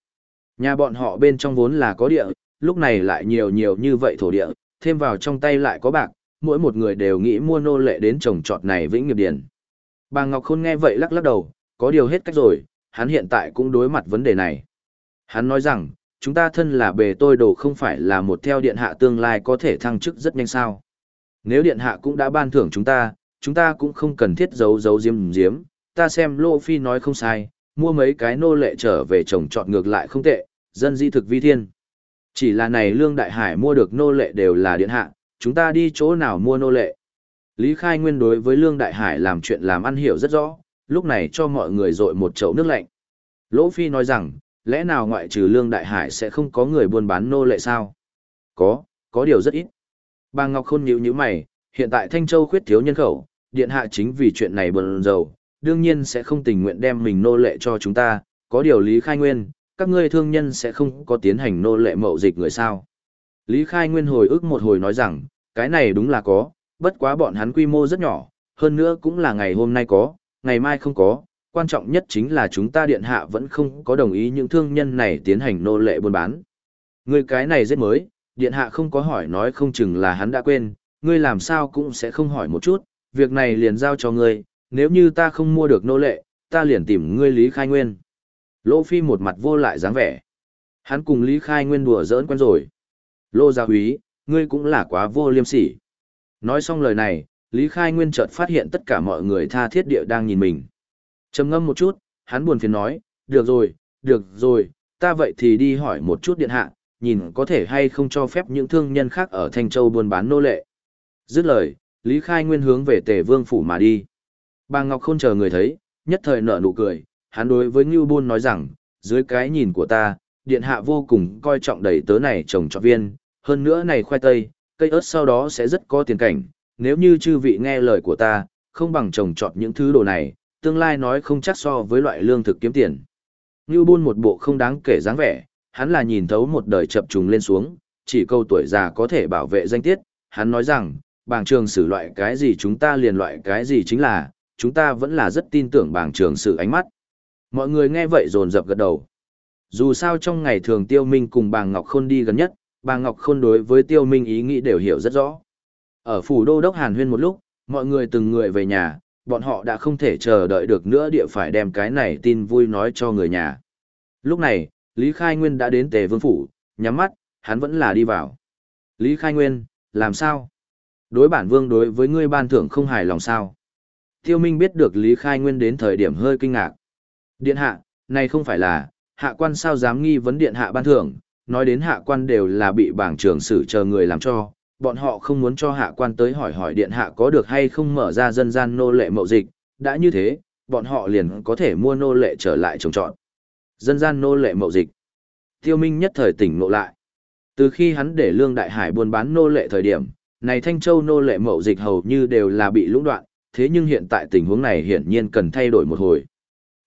Nhà bọn họ bên trong vốn là có địa, lúc này lại nhiều nhiều như vậy thổ địa, thêm vào trong tay lại có bạc, mỗi một người đều nghĩ mua nô lệ đến trồng trọt này vĩnh nghiệp điển. Bà Ngọc Khôn nghe vậy lắc lắc đầu, có điều hết cách rồi, hắn hiện tại cũng đối mặt vấn đề này. Hắn nói rằng, chúng ta thân là bề tôi đồ không phải là một theo điện hạ tương lai có thể thăng chức rất nhanh sao. Nếu điện hạ cũng đã ban thưởng chúng ta, chúng ta cũng không cần thiết giấu giấu diếm diếm, ta xem Lô Phi nói không sai, mua mấy cái nô lệ trở về trồng trọt ngược lại không tệ, dân di thực vi thiên. Chỉ là này Lương Đại Hải mua được nô lệ đều là điện hạ, chúng ta đi chỗ nào mua nô lệ. Lý Khai Nguyên đối với Lương Đại Hải làm chuyện làm ăn hiểu rất rõ, lúc này cho mọi người dội một chậu nước lạnh. Lỗ Phi nói rằng, lẽ nào ngoại trừ Lương Đại Hải sẽ không có người buôn bán nô lệ sao? Có, có điều rất ít. Bà Ngọc Khôn nhíu nhíu mày, hiện tại Thanh Châu khuyết thiếu nhân khẩu, điện hạ chính vì chuyện này bần dầu, đương nhiên sẽ không tình nguyện đem mình nô lệ cho chúng ta, có điều Lý Khai Nguyên, các ngươi thương nhân sẽ không có tiến hành nô lệ mậu dịch người sao. Lý Khai Nguyên hồi ức một hồi nói rằng, cái này đúng là có, bất quá bọn hắn quy mô rất nhỏ, hơn nữa cũng là ngày hôm nay có, ngày mai không có, quan trọng nhất chính là chúng ta điện hạ vẫn không có đồng ý những thương nhân này tiến hành nô lệ buôn bán. Người cái này rất mới, điện hạ không có hỏi nói không chừng là hắn đã quên, ngươi làm sao cũng sẽ không hỏi một chút, việc này liền giao cho ngươi, nếu như ta không mua được nô lệ, ta liền tìm ngươi Lý Khai Nguyên. Lô Phi một mặt vô lại dáng vẻ. Hắn cùng Lý Khai Nguyên đùa giỡn quen rồi. Lô gia húy, ngươi cũng là quá vô liêm sỉ. Nói xong lời này, Lý Khai Nguyên chợt phát hiện tất cả mọi người tha thiết địa đang nhìn mình. trầm ngâm một chút, hắn buồn phiền nói, được rồi, được rồi, ta vậy thì đi hỏi một chút điện hạ, nhìn có thể hay không cho phép những thương nhân khác ở Thanh Châu buôn bán nô lệ. Dứt lời, Lý Khai Nguyên hướng về Tề Vương phủ mà đi. Bà Ngọc Khôn chờ người thấy, nhất thời nở nụ cười, hắn đối với Ngưu Bôn nói rằng, dưới cái nhìn của ta, điện hạ vô cùng coi trọng đầy tớ này trồng cho viên, hơn nữa này khoai tây, cây ớt sau đó sẽ rất có tiền cảnh, nếu như chư vị nghe lời của ta, không bằng trồng trọt những thứ đồ này, tương lai nói không chắc so với loại lương thực kiếm tiền. Ngưu Bôn một bộ không đáng kể dáng vẻ, hắn là nhìn thấu một đời chập trùng lên xuống, chỉ câu tuổi già có thể bảo vệ danh tiết, hắn nói rằng, bảng trường sử loại cái gì chúng ta liền loại cái gì chính là, chúng ta vẫn là rất tin tưởng bảng trường sử ánh mắt. Mọi người nghe vậy dồn dập gật đầu. Dù sao trong ngày thường Tiêu Minh cùng bà Ngọc Khôn đi gần nhất, bà Ngọc Khôn đối với Tiêu Minh ý nghĩ đều hiểu rất rõ. Ở phủ đô đốc Hàn Huyên một lúc, mọi người từng người về nhà, bọn họ đã không thể chờ đợi được nữa địa phải đem cái này tin vui nói cho người nhà. Lúc này, Lý Khai Nguyên đã đến Tề Vương Phủ, nhắm mắt, hắn vẫn là đi vào. Lý Khai Nguyên, làm sao? Đối bản Vương đối với ngươi ban thưởng không hài lòng sao? Tiêu Minh biết được Lý Khai Nguyên đến thời điểm hơi kinh ngạc. Điện hạ, này không phải là, hạ quan sao dám nghi vấn điện hạ ban thưởng, nói đến hạ quan đều là bị bảng trưởng xử chờ người làm cho, bọn họ không muốn cho hạ quan tới hỏi hỏi điện hạ có được hay không mở ra dân gian nô lệ mậu dịch, đã như thế, bọn họ liền có thể mua nô lệ trở lại trồng trọt. Dân gian nô lệ mậu dịch. Tiêu Minh nhất thời tỉnh ngộ lại. Từ khi hắn để Lương Đại Hải buôn bán nô lệ thời điểm, này Thanh Châu nô lệ mậu dịch hầu như đều là bị lũng đoạn, thế nhưng hiện tại tình huống này hiển nhiên cần thay đổi một hồi.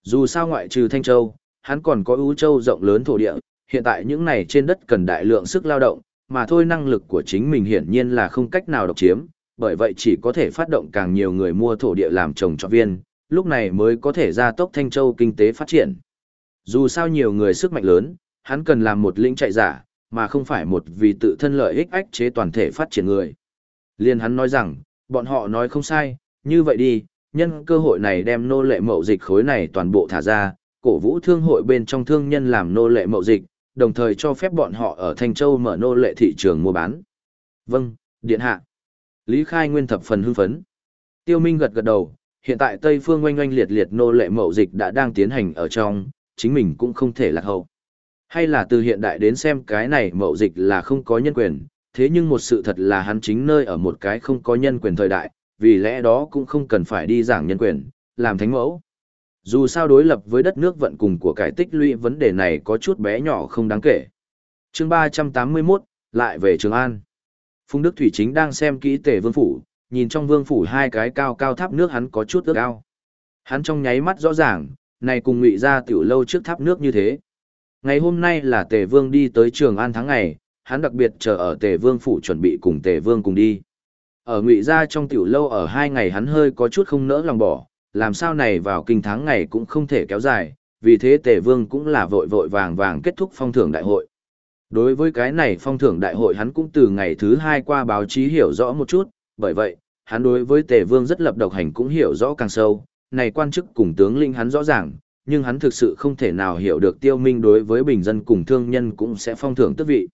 Dù sao ngoại trừ Thanh Châu, hắn còn có ưu châu rộng lớn thổ địa, hiện tại những này trên đất cần đại lượng sức lao động, mà thôi năng lực của chính mình hiển nhiên là không cách nào độc chiếm, bởi vậy chỉ có thể phát động càng nhiều người mua thổ địa làm trồng trọt viên, lúc này mới có thể gia tốc Thanh Châu kinh tế phát triển. Dù sao nhiều người sức mạnh lớn, hắn cần làm một lĩnh chạy giả, mà không phải một vì tự thân lợi ích ách chế toàn thể phát triển người. Liên hắn nói rằng, bọn họ nói không sai, như vậy đi, nhân cơ hội này đem nô lệ mậu dịch khối này toàn bộ thả ra, cổ vũ thương hội bên trong thương nhân làm nô lệ mậu dịch, đồng thời cho phép bọn họ ở Thanh Châu mở nô lệ thị trường mua bán. Vâng, điện hạ. Lý Khai Nguyên thập phần hưng phấn. Tiêu Minh gật gật đầu, hiện tại Tây Phương oanh oanh liệt liệt nô lệ mậu dịch đã đang tiến hành ở trong, chính mình cũng không thể lạc hậu. Hay là từ hiện đại đến xem cái này mậu dịch là không có nhân quyền, thế nhưng một sự thật là hắn chính nơi ở một cái không có nhân quyền thời đại, vì lẽ đó cũng không cần phải đi giảng nhân quyền, làm thánh mẫu. Dù sao đối lập với đất nước vận cùng của cải tích lũy vấn đề này có chút bé nhỏ không đáng kể. chương 381, lại về Trường An. Phùng Đức Thủy chính đang xem kỹ tề vương phủ, nhìn trong vương phủ hai cái cao cao tháp nước hắn có chút ước ao. Hắn trong nháy mắt rõ ràng, này cùng ngụy ra tiểu lâu trước tháp nước như thế. Ngày hôm nay là tề vương đi tới Trường An tháng ngày, hắn đặc biệt chờ ở tề vương phủ chuẩn bị cùng tề vương cùng đi. Ở ngụy gia trong tiểu lâu ở hai ngày hắn hơi có chút không nỡ lòng bỏ, làm sao này vào kinh tháng ngày cũng không thể kéo dài, vì thế tề vương cũng là vội vội vàng vàng kết thúc phong thưởng đại hội. Đối với cái này phong thưởng đại hội hắn cũng từ ngày thứ hai qua báo chí hiểu rõ một chút, bởi vậy, hắn đối với tề vương rất lập độc hành cũng hiểu rõ càng sâu, này quan chức cùng tướng linh hắn rõ ràng, nhưng hắn thực sự không thể nào hiểu được tiêu minh đối với bình dân cùng thương nhân cũng sẽ phong thưởng tước vị.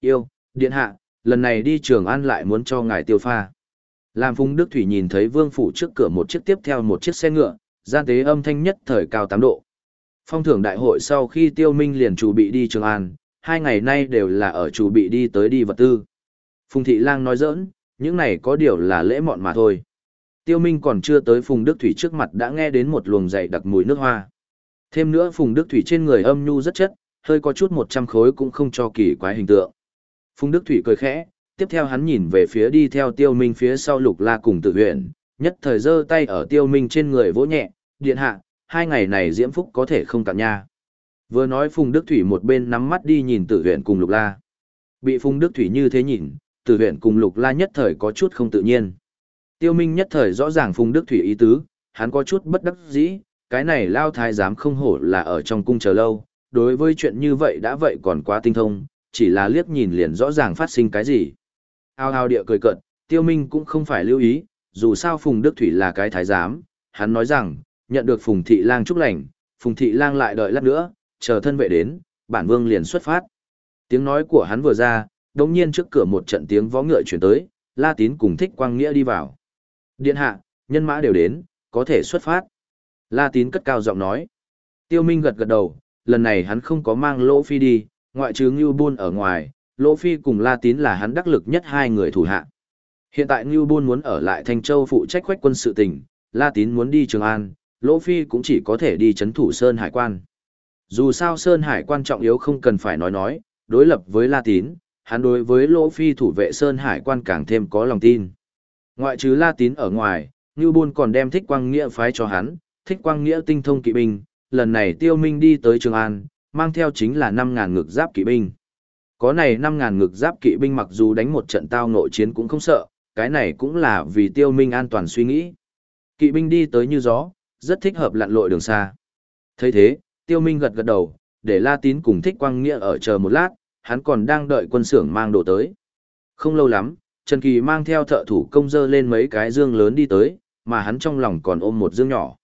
Yêu, điện hạ, lần này đi trường an lại muốn cho ngài tiêu pha. Làm Phùng Đức Thủy nhìn thấy vương phủ trước cửa một chiếc tiếp theo một chiếc xe ngựa, gian tế âm thanh nhất thời cao tám độ. Phong thưởng đại hội sau khi tiêu minh liền chủ bị đi Trường An, hai ngày nay đều là ở chủ bị đi tới đi vật tư. Phùng Thị Lang nói giỡn, những này có điều là lễ mọn mà thôi. Tiêu Minh còn chưa tới Phùng Đức Thủy trước mặt đã nghe đến một luồng dày đặc mùi nước hoa. Thêm nữa Phùng Đức Thủy trên người âm nhu rất chất, hơi có chút 100 khối cũng không cho kỳ quái hình tượng. Phùng Đức Thủy cười khẽ, tiếp theo hắn nhìn về phía đi theo tiêu minh phía sau lục la cùng tự huyện, nhất thời giơ tay ở tiêu minh trên người vỗ nhẹ, điện hạ, hai ngày này diễm phúc có thể không cạn nha. Vừa nói Phùng Đức Thủy một bên nắm mắt đi nhìn tử huyện cùng lục la. Bị Phùng Đức Thủy như thế nhìn, tử huyện cùng lục la nhất thời có chút không tự nhiên. Tiêu minh nhất thời rõ ràng Phùng Đức Thủy ý tứ, hắn có chút bất đắc dĩ, cái này lao thái giám không hổ là ở trong cung chờ lâu, đối với chuyện như vậy đã vậy còn quá tinh thông, chỉ là liếc nhìn liền rõ ràng phát sinh cái gì. Ao ao địa cười cợt tiêu minh cũng không phải lưu ý, dù sao Phùng Đức Thủy là cái thái giám, hắn nói rằng, nhận được Phùng Thị Lang chúc lành, Phùng Thị Lang lại đợi lát nữa, chờ thân vệ đến, bản vương liền xuất phát. Tiếng nói của hắn vừa ra, đột nhiên trước cửa một trận tiếng võ ngựa truyền tới, La Tín cùng Thích Quang Nghĩa đi vào. Điện hạ, nhân mã đều đến, có thể xuất phát. La Tín cất cao giọng nói. Tiêu Minh gật gật đầu, lần này hắn không có mang lỗ phi đi, ngoại trừ Ngưu Bôn ở ngoài, Lỗ Phi cùng La Tín là hắn đắc lực nhất hai người thủ hạ. Hiện tại Ngưu Bôn muốn ở lại Thanh Châu phụ trách khoách quân sự tình, La Tín muốn đi Trường An, Lỗ Phi cũng chỉ có thể đi chấn thủ Sơn Hải quan. Dù sao Sơn Hải quan trọng yếu không cần phải nói nói, đối lập với La Tín, hắn đối với Lỗ Phi thủ vệ Sơn Hải quan càng thêm có lòng tin. Ngoại trừ La Tín ở ngoài, Ngưu Bôn còn đem Thích Quang Nghĩa phái cho hắn, Thích Quang Nghĩa tinh thông kỵ binh, lần này Tiêu Minh đi tới Trường An, mang theo chính là 5.000 ngực giáp kỵ binh. Có này 5.000 ngực giáp kỵ binh mặc dù đánh một trận tao nội chiến cũng không sợ, cái này cũng là vì tiêu minh an toàn suy nghĩ. Kỵ binh đi tới như gió, rất thích hợp lặn lội đường xa. thấy thế, tiêu minh gật gật đầu, để La Tín cùng thích quang nghĩa ở chờ một lát, hắn còn đang đợi quân sưởng mang đồ tới. Không lâu lắm, Trần Kỳ mang theo thợ thủ công dơ lên mấy cái dương lớn đi tới, mà hắn trong lòng còn ôm một dương nhỏ.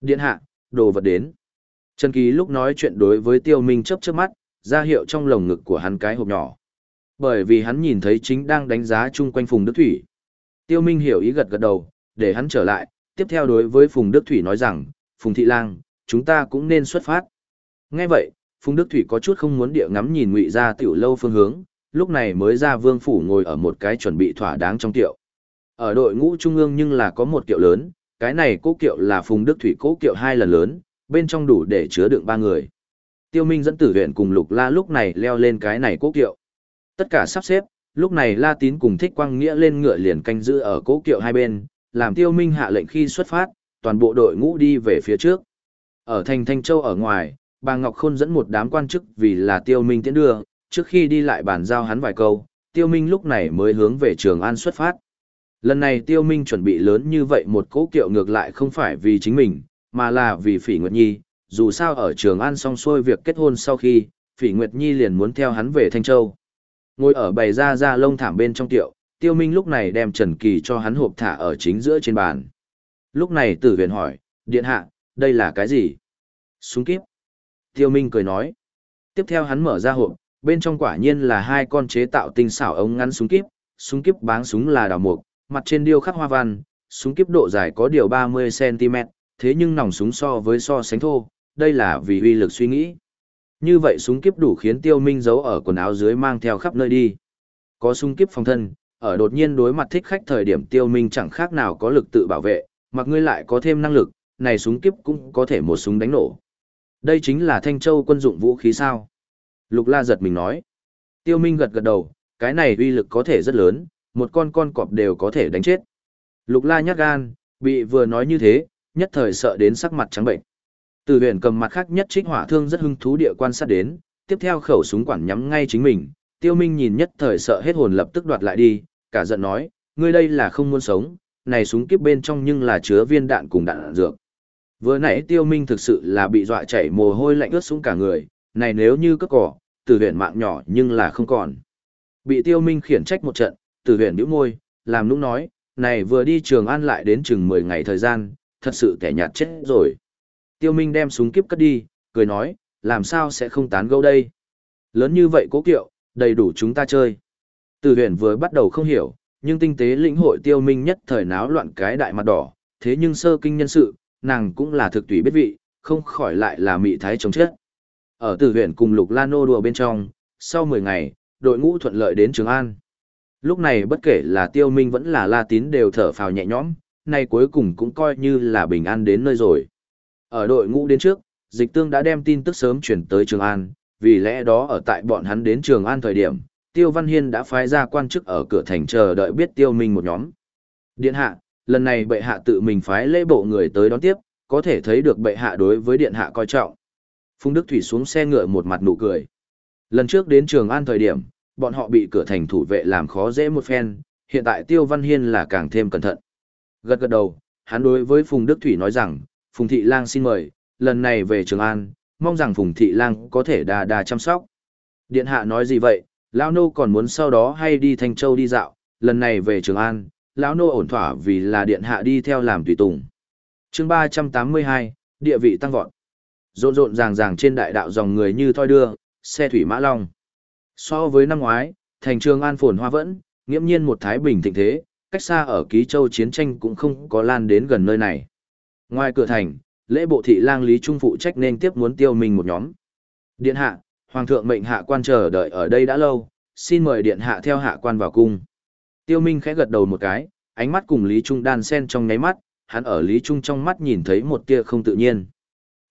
Điện hạ, đồ vật đến. Trần Kỳ lúc nói chuyện đối với Tiêu Minh chớp chớp mắt, ra hiệu trong lồng ngực của hắn cái hộp nhỏ. Bởi vì hắn nhìn thấy chính đang đánh giá chung quanh Phùng Đức Thủy. Tiêu Minh hiểu ý gật gật đầu, để hắn trở lại, tiếp theo đối với Phùng Đức Thủy nói rằng, Phùng Thị Lang, chúng ta cũng nên xuất phát. Nghe vậy, Phùng Đức Thủy có chút không muốn địa ngắm nhìn ngụy ra tiểu lâu phương hướng, lúc này mới ra vương phủ ngồi ở một cái chuẩn bị thỏa đáng trong tiệu. Ở đội ngũ trung ương nhưng là có một kiệu lớn, cái này cố kiệu là Phùng Đức Thủy cố kiệu hai lần lớn, bên trong đủ để chứa đựng ba người. Tiêu Minh dẫn tử huyện cùng Lục La lúc này leo lên cái này cố kiệu. Tất cả sắp xếp, lúc này La Tín cùng Thích Quang Nghĩa lên ngựa liền canh giữ ở cố kiệu hai bên, làm Tiêu Minh hạ lệnh khi xuất phát, toàn bộ đội ngũ đi về phía trước. Ở thành Thanh Châu ở ngoài, bà Ngọc Khôn dẫn một đám quan chức vì là Tiêu Minh tiễn đưa, trước khi đi lại bàn giao hắn vài câu, Tiêu Minh lúc này mới hướng về Trường An xuất phát. Lần này Tiêu Minh chuẩn bị lớn như vậy một cố kiệu ngược lại không phải vì chính mình, mà là vì Phỉ Nguyệt Nhi, dù sao ở Trường An xong xuôi việc kết hôn sau khi, Phỉ Nguyệt Nhi liền muốn theo hắn về Thanh Châu. Ngồi ở bày ra ra lông thảm bên trong tiệu, Tiêu Minh lúc này đem Trần Kỳ cho hắn hộp thả ở chính giữa trên bàn. Lúc này Tử Huyền hỏi, Điện Hạ, đây là cái gì? Súng kiếp, Tiêu Minh cười nói. Tiếp theo hắn mở ra hộp, bên trong quả nhiên là hai con chế tạo tinh xảo ống ngắn súng kiếp, súng kiếp báng súng là đào mục, mặt trên điêu khắc hoa văn, súng kiếp độ dài có điều 30cm, thế nhưng nòng súng so với so sánh thô, đây là vì uy lực suy nghĩ. Như vậy súng kiếp đủ khiến tiêu minh giấu ở quần áo dưới mang theo khắp nơi đi. Có súng kiếp phòng thân, ở đột nhiên đối mặt thích khách thời điểm tiêu minh chẳng khác nào có lực tự bảo vệ, mặc ngươi lại có thêm năng lực, này súng kiếp cũng có thể một súng đánh nổ. Đây chính là Thanh Châu quân dụng vũ khí sao? Lục La giật mình nói. Tiêu Minh gật gật đầu, cái này uy lực có thể rất lớn, một con con cọp đều có thể đánh chết. Lục La nhát gan, bị vừa nói như thế, nhất thời sợ đến sắc mặt trắng bệnh. Từ huyền cầm mặt khác nhất trích hỏa thương rất hưng thú địa quan sát đến, tiếp theo khẩu súng quản nhắm ngay chính mình, tiêu minh nhìn nhất thời sợ hết hồn lập tức đoạt lại đi, cả giận nói, ngươi đây là không muốn sống, này súng kiếp bên trong nhưng là chứa viên đạn cùng đạn dược. Vừa nãy tiêu minh thực sự là bị dọa chảy mồ hôi lạnh ướt xuống cả người, này nếu như cất cỏ, từ huyền mạng nhỏ nhưng là không còn. Bị tiêu minh khiển trách một trận, từ huyền bĩu môi, làm nũng nói, này vừa đi trường an lại đến chừng 10 ngày thời gian, thật sự kẻ nhạt chết rồi. Tiêu minh đem súng kiếp cất đi, cười nói, làm sao sẽ không tán gẫu đây. Lớn như vậy cố kiệu, đầy đủ chúng ta chơi. Từ huyền vừa bắt đầu không hiểu, nhưng tinh tế lĩnh hội tiêu minh nhất thời náo loạn cái đại mặt đỏ, thế nhưng sơ kinh nhân sự, nàng cũng là thực tùy biết vị, không khỏi lại là mị thái chống chết. Ở từ huyền cùng Lục Lan Nô đùa bên trong, sau 10 ngày, đội ngũ thuận lợi đến Trường An. Lúc này bất kể là tiêu minh vẫn là la tín đều thở phào nhẹ nhõm, nay cuối cùng cũng coi như là bình an đến nơi rồi. Ở đội ngũ đến trước, dịch tương đã đem tin tức sớm chuyển tới Trường An, vì lẽ đó ở tại bọn hắn đến Trường An thời điểm, Tiêu Văn Hiên đã phái ra quan chức ở cửa thành chờ đợi biết Tiêu Minh một nhóm. Điện hạ, lần này bệ hạ tự mình phái lễ bộ người tới đón tiếp, có thể thấy được bệ hạ đối với điện hạ coi trọng. Phùng Đức Thủy xuống xe ngựa một mặt nụ cười. Lần trước đến Trường An thời điểm, bọn họ bị cửa thành thủ vệ làm khó dễ một phen, hiện tại Tiêu Văn Hiên là càng thêm cẩn thận. Gật gật đầu, hắn đối với Phùng Đức Thủy nói rằng, Phùng Thị Lang xin mời, lần này về Trường An, mong rằng Phùng Thị Lang có thể đà đà chăm sóc. Điện hạ nói gì vậy, Lão Nô còn muốn sau đó hay đi Thanh Châu đi dạo, lần này về Trường An, Lão Nô ổn thỏa vì là Điện hạ đi theo làm tùy tùng. chương 382, địa vị tăng vọt. Rộn rộn ràng ràng trên đại đạo dòng người như thoi đưa, xe thủy mã long. So với năm ngoái, thành trường An phồn hoa vẫn, nghiễm nhiên một thái bình thịnh thế, cách xa ở ký châu chiến tranh cũng không có lan đến gần nơi này. Ngoài cửa thành, lễ bộ thị lang Lý Trung phụ trách nên tiếp muốn tiêu mình một nhóm. Điện hạ, Hoàng thượng mệnh hạ quan chờ đợi ở đây đã lâu, xin mời điện hạ theo hạ quan vào cung. Tiêu Minh khẽ gật đầu một cái, ánh mắt cùng Lý Trung đan sen trong nháy mắt, hắn ở Lý Trung trong mắt nhìn thấy một tia không tự nhiên.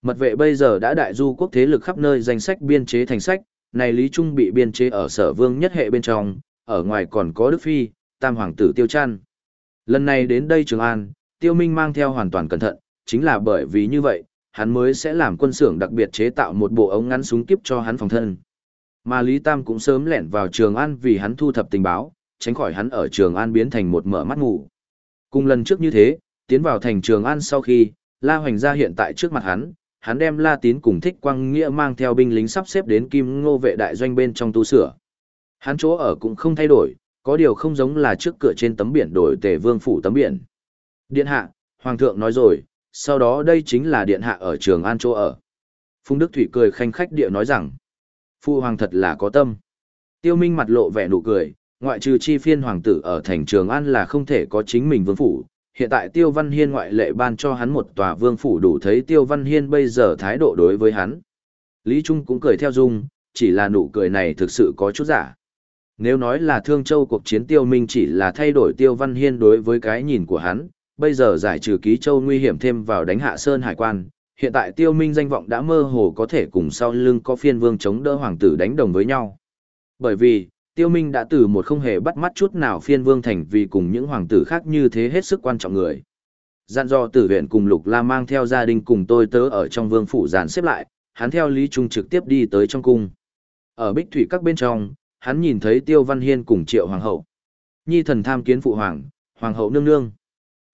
Mật vệ bây giờ đã đại du quốc thế lực khắp nơi danh sách biên chế thành sách, này Lý Trung bị biên chế ở sở vương nhất hệ bên trong, ở ngoài còn có Đức Phi, Tam Hoàng tử Tiêu chăn. Lần này đến đây Trường An, Tiêu Minh mang theo hoàn toàn cẩn thận, chính là bởi vì như vậy, hắn mới sẽ làm quân xưởng đặc biệt chế tạo một bộ ống ngắn súng kiếp cho hắn phòng thân. Mà Lý Tam cũng sớm lẻn vào Trường An vì hắn thu thập tình báo, tránh khỏi hắn ở Trường An biến thành một mở mắt ngủ. Cùng lần trước như thế, tiến vào thành Trường An sau khi, La Hoành ra hiện tại trước mặt hắn, hắn đem La Tín cùng Thích Quang Nghĩa mang theo binh lính sắp xếp đến Kim Ngô vệ đại doanh bên trong tu sửa. Hắn chỗ ở cũng không thay đổi, có điều không giống là trước cửa trên tấm biển đổi tề vương phủ tấm biển. Điện hạ, Hoàng thượng nói rồi, sau đó đây chính là điện hạ ở Trường An chỗ ở. Phùng Đức Thủy cười khanh khách địa nói rằng, Phu Hoàng thật là có tâm. Tiêu Minh mặt lộ vẻ nụ cười, ngoại trừ chi phiên hoàng tử ở thành Trường An là không thể có chính mình vương phủ. Hiện tại Tiêu Văn Hiên ngoại lệ ban cho hắn một tòa vương phủ đủ thấy Tiêu Văn Hiên bây giờ thái độ đối với hắn. Lý Trung cũng cười theo dung, chỉ là nụ cười này thực sự có chút giả. Nếu nói là Thương Châu cuộc chiến Tiêu Minh chỉ là thay đổi Tiêu Văn Hiên đối với cái nhìn của hắn, bây giờ giải trừ ký châu nguy hiểm thêm vào đánh hạ Sơn Hải quan, hiện tại Tiêu Minh danh vọng đã mơ hồ có thể cùng sau lưng có phiên vương chống đỡ hoàng tử đánh đồng với nhau. Bởi vì, Tiêu Minh đã từ một không hề bắt mắt chút nào phiên vương thành vì cùng những hoàng tử khác như thế hết sức quan trọng người. Dặn dò tử viện cùng Lục La mang theo gia đình cùng tôi tớ ở trong vương phủ dàn xếp lại, hắn theo Lý Trung trực tiếp đi tới trong cung. Ở bích thủy các bên trong, hắn nhìn thấy Tiêu Văn Hiên cùng Triệu Hoàng hậu. Nhi thần tham kiến phụ hoàng, hoàng hậu nương nương.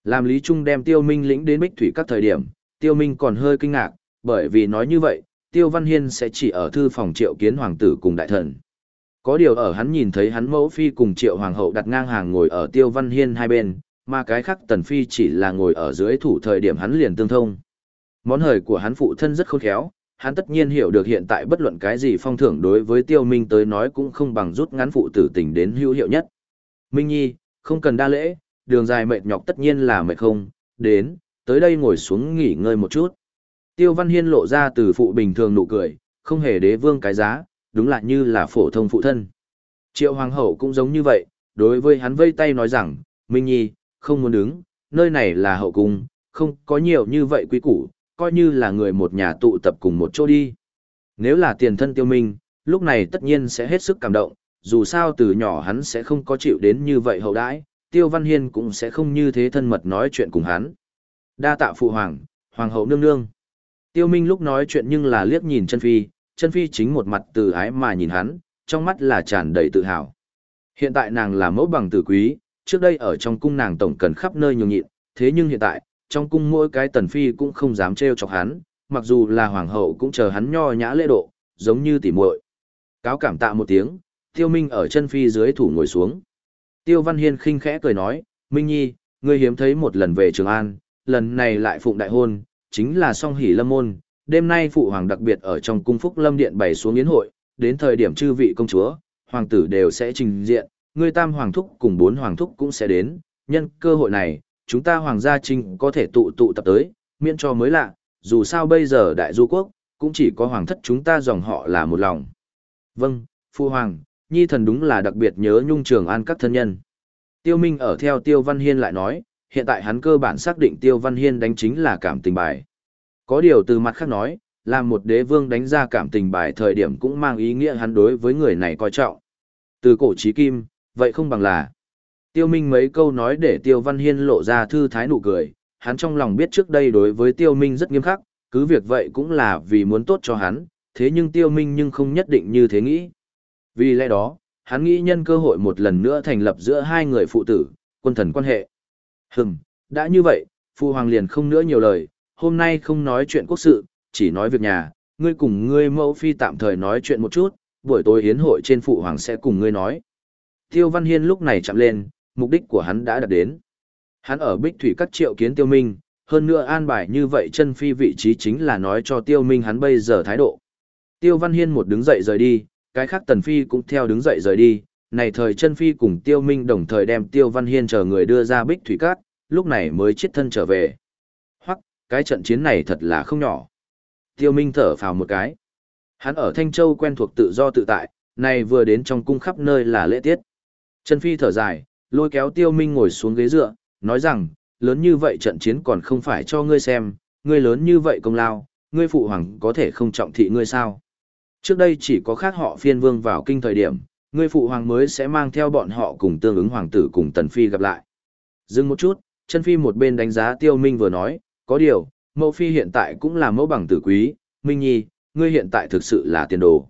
Làm Lý Trung đem Tiêu Minh lĩnh đến bích thủy các thời điểm, Tiêu Minh còn hơi kinh ngạc, bởi vì nói như vậy, Tiêu Văn Hiên sẽ chỉ ở thư phòng Triệu Kiến Hoàng tử cùng đại thần. Có điều ở hắn nhìn thấy hắn mẫu phi cùng Triệu Hoàng hậu đặt ngang hàng ngồi ở Tiêu Văn Hiên hai bên, mà cái khác Tần Phi chỉ là ngồi ở dưới thủ thời điểm hắn liền tương thông. Món hời của hắn phụ thân rất khôn khéo, hắn tất nhiên hiểu được hiện tại bất luận cái gì phong thưởng đối với Tiêu Minh tới nói cũng không bằng rút ngắn phụ tử tình đến hữu hiệu nhất. Minh Nhi, không cần đa lễ, đường dài mệt nhọc tất nhiên là mệt không, đến, tới đây ngồi xuống nghỉ ngơi một chút. Tiêu Văn Hiên lộ ra từ phụ bình thường nụ cười, không hề đế vương cái giá, đúng là như là phổ thông phụ thân. Triệu Hoàng hậu cũng giống như vậy, đối với hắn vây tay nói rằng, Minh Nhi, không muốn đứng, nơi này là hậu cung, không có nhiều như vậy quý củ, coi như là người một nhà tụ tập cùng một chỗ đi. Nếu là tiền thân tiêu minh, lúc này tất nhiên sẽ hết sức cảm động, dù sao từ nhỏ hắn sẽ không có chịu đến như vậy hậu đãi, Tiêu Văn Hiên cũng sẽ không như thế thân mật nói chuyện cùng hắn. Đa tạ phụ hoàng, hoàng hậu nương nương. Tiêu Minh lúc nói chuyện nhưng là liếc nhìn chân phi, chân phi chính một mặt từ ái mà nhìn hắn, trong mắt là tràn đầy tự hào. Hiện tại nàng là mẫu bằng tử quý, trước đây ở trong cung nàng tổng cần khắp nơi nhường nhịn, thế nhưng hiện tại, trong cung mỗi cái tần phi cũng không dám trêu chọc hắn, mặc dù là hoàng hậu cũng chờ hắn nho nhã lễ độ, giống như tỉ muội. Cáo cảm tạ một tiếng, Tiêu Minh ở chân phi dưới thủ ngồi xuống. Tiêu Văn Hiên khinh khẽ cười nói, Minh Nhi, ngươi hiếm thấy một lần về Trường An, lần này lại phụng đại hôn, chính là song hỷ lâm môn. Đêm nay phụ hoàng đặc biệt ở trong cung phúc lâm điện bày xuống yến hội, đến thời điểm chư vị công chúa, hoàng tử đều sẽ trình diện, ngươi tam hoàng thúc cùng bốn hoàng thúc cũng sẽ đến. Nhân cơ hội này, chúng ta hoàng gia trinh có thể tụ tụ tập tới, miễn cho mới lạ, dù sao bây giờ đại du quốc, cũng chỉ có hoàng thất chúng ta dòng họ là một lòng. Vâng, phu hoàng, nhi thần đúng là đặc biệt nhớ nhung trường an các thân nhân. Tiêu Minh ở theo Tiêu Văn Hiên lại nói, hiện tại hắn cơ bản xác định Tiêu Văn Hiên đánh chính là cảm tình bài. Có điều từ mặt khác nói, làm một đế vương đánh ra cảm tình bài thời điểm cũng mang ý nghĩa hắn đối với người này coi trọng. Từ cổ chí kim, vậy không bằng là. Tiêu Minh mấy câu nói để Tiêu Văn Hiên lộ ra thư thái nụ cười, hắn trong lòng biết trước đây đối với Tiêu Minh rất nghiêm khắc, cứ việc vậy cũng là vì muốn tốt cho hắn, thế nhưng Tiêu Minh nhưng không nhất định như thế nghĩ. Vì lẽ đó, hắn nghĩ nhân cơ hội một lần nữa thành lập giữa hai người phụ tử, quân thần quan hệ. Hừm, đã như vậy, Phu Hoàng liền không nữa nhiều lời, hôm nay không nói chuyện quốc sự, chỉ nói việc nhà, ngươi cùng ngươi mẫu phi tạm thời nói chuyện một chút, buổi tối hiến hội trên Phụ Hoàng sẽ cùng ngươi nói. Tiêu Văn Hiên lúc này chạm lên, mục đích của hắn đã đạt đến. Hắn ở Bích Thủy các triệu kiến Tiêu Minh, hơn nữa an bài như vậy chân phi vị trí chính là nói cho Tiêu Minh hắn bây giờ thái độ. Tiêu Văn Hiên một đứng dậy rời đi, cái khác Tần Phi cũng theo đứng dậy rời đi, này thời chân Phi cùng Tiêu Minh đồng thời đem Tiêu Văn Hiên chờ người đưa ra bích thủy cát, lúc này mới chết thân trở về. Hoặc, cái trận chiến này thật là không nhỏ. Tiêu Minh thở phào một cái. Hắn ở Thanh Châu quen thuộc tự do tự tại, này vừa đến trong cung khắp nơi là lễ tiết. Chân Phi thở dài, lôi kéo Tiêu Minh ngồi xuống ghế dựa, nói rằng, lớn như vậy trận chiến còn không phải cho ngươi xem, ngươi lớn như vậy công lao, ngươi phụ hoàng có thể không trọng thị ngươi sao? Trước đây chỉ có khác họ phiên vương vào kinh thời điểm, ngươi phụ hoàng mới sẽ mang theo bọn họ cùng tương ứng hoàng tử cùng tần phi gặp lại. Dừng một chút, chân phi một bên đánh giá tiêu minh vừa nói, có điều, mẫu phi hiện tại cũng là mẫu bằng tử quý, minh nhi, ngươi hiện tại thực sự là tiền đồ.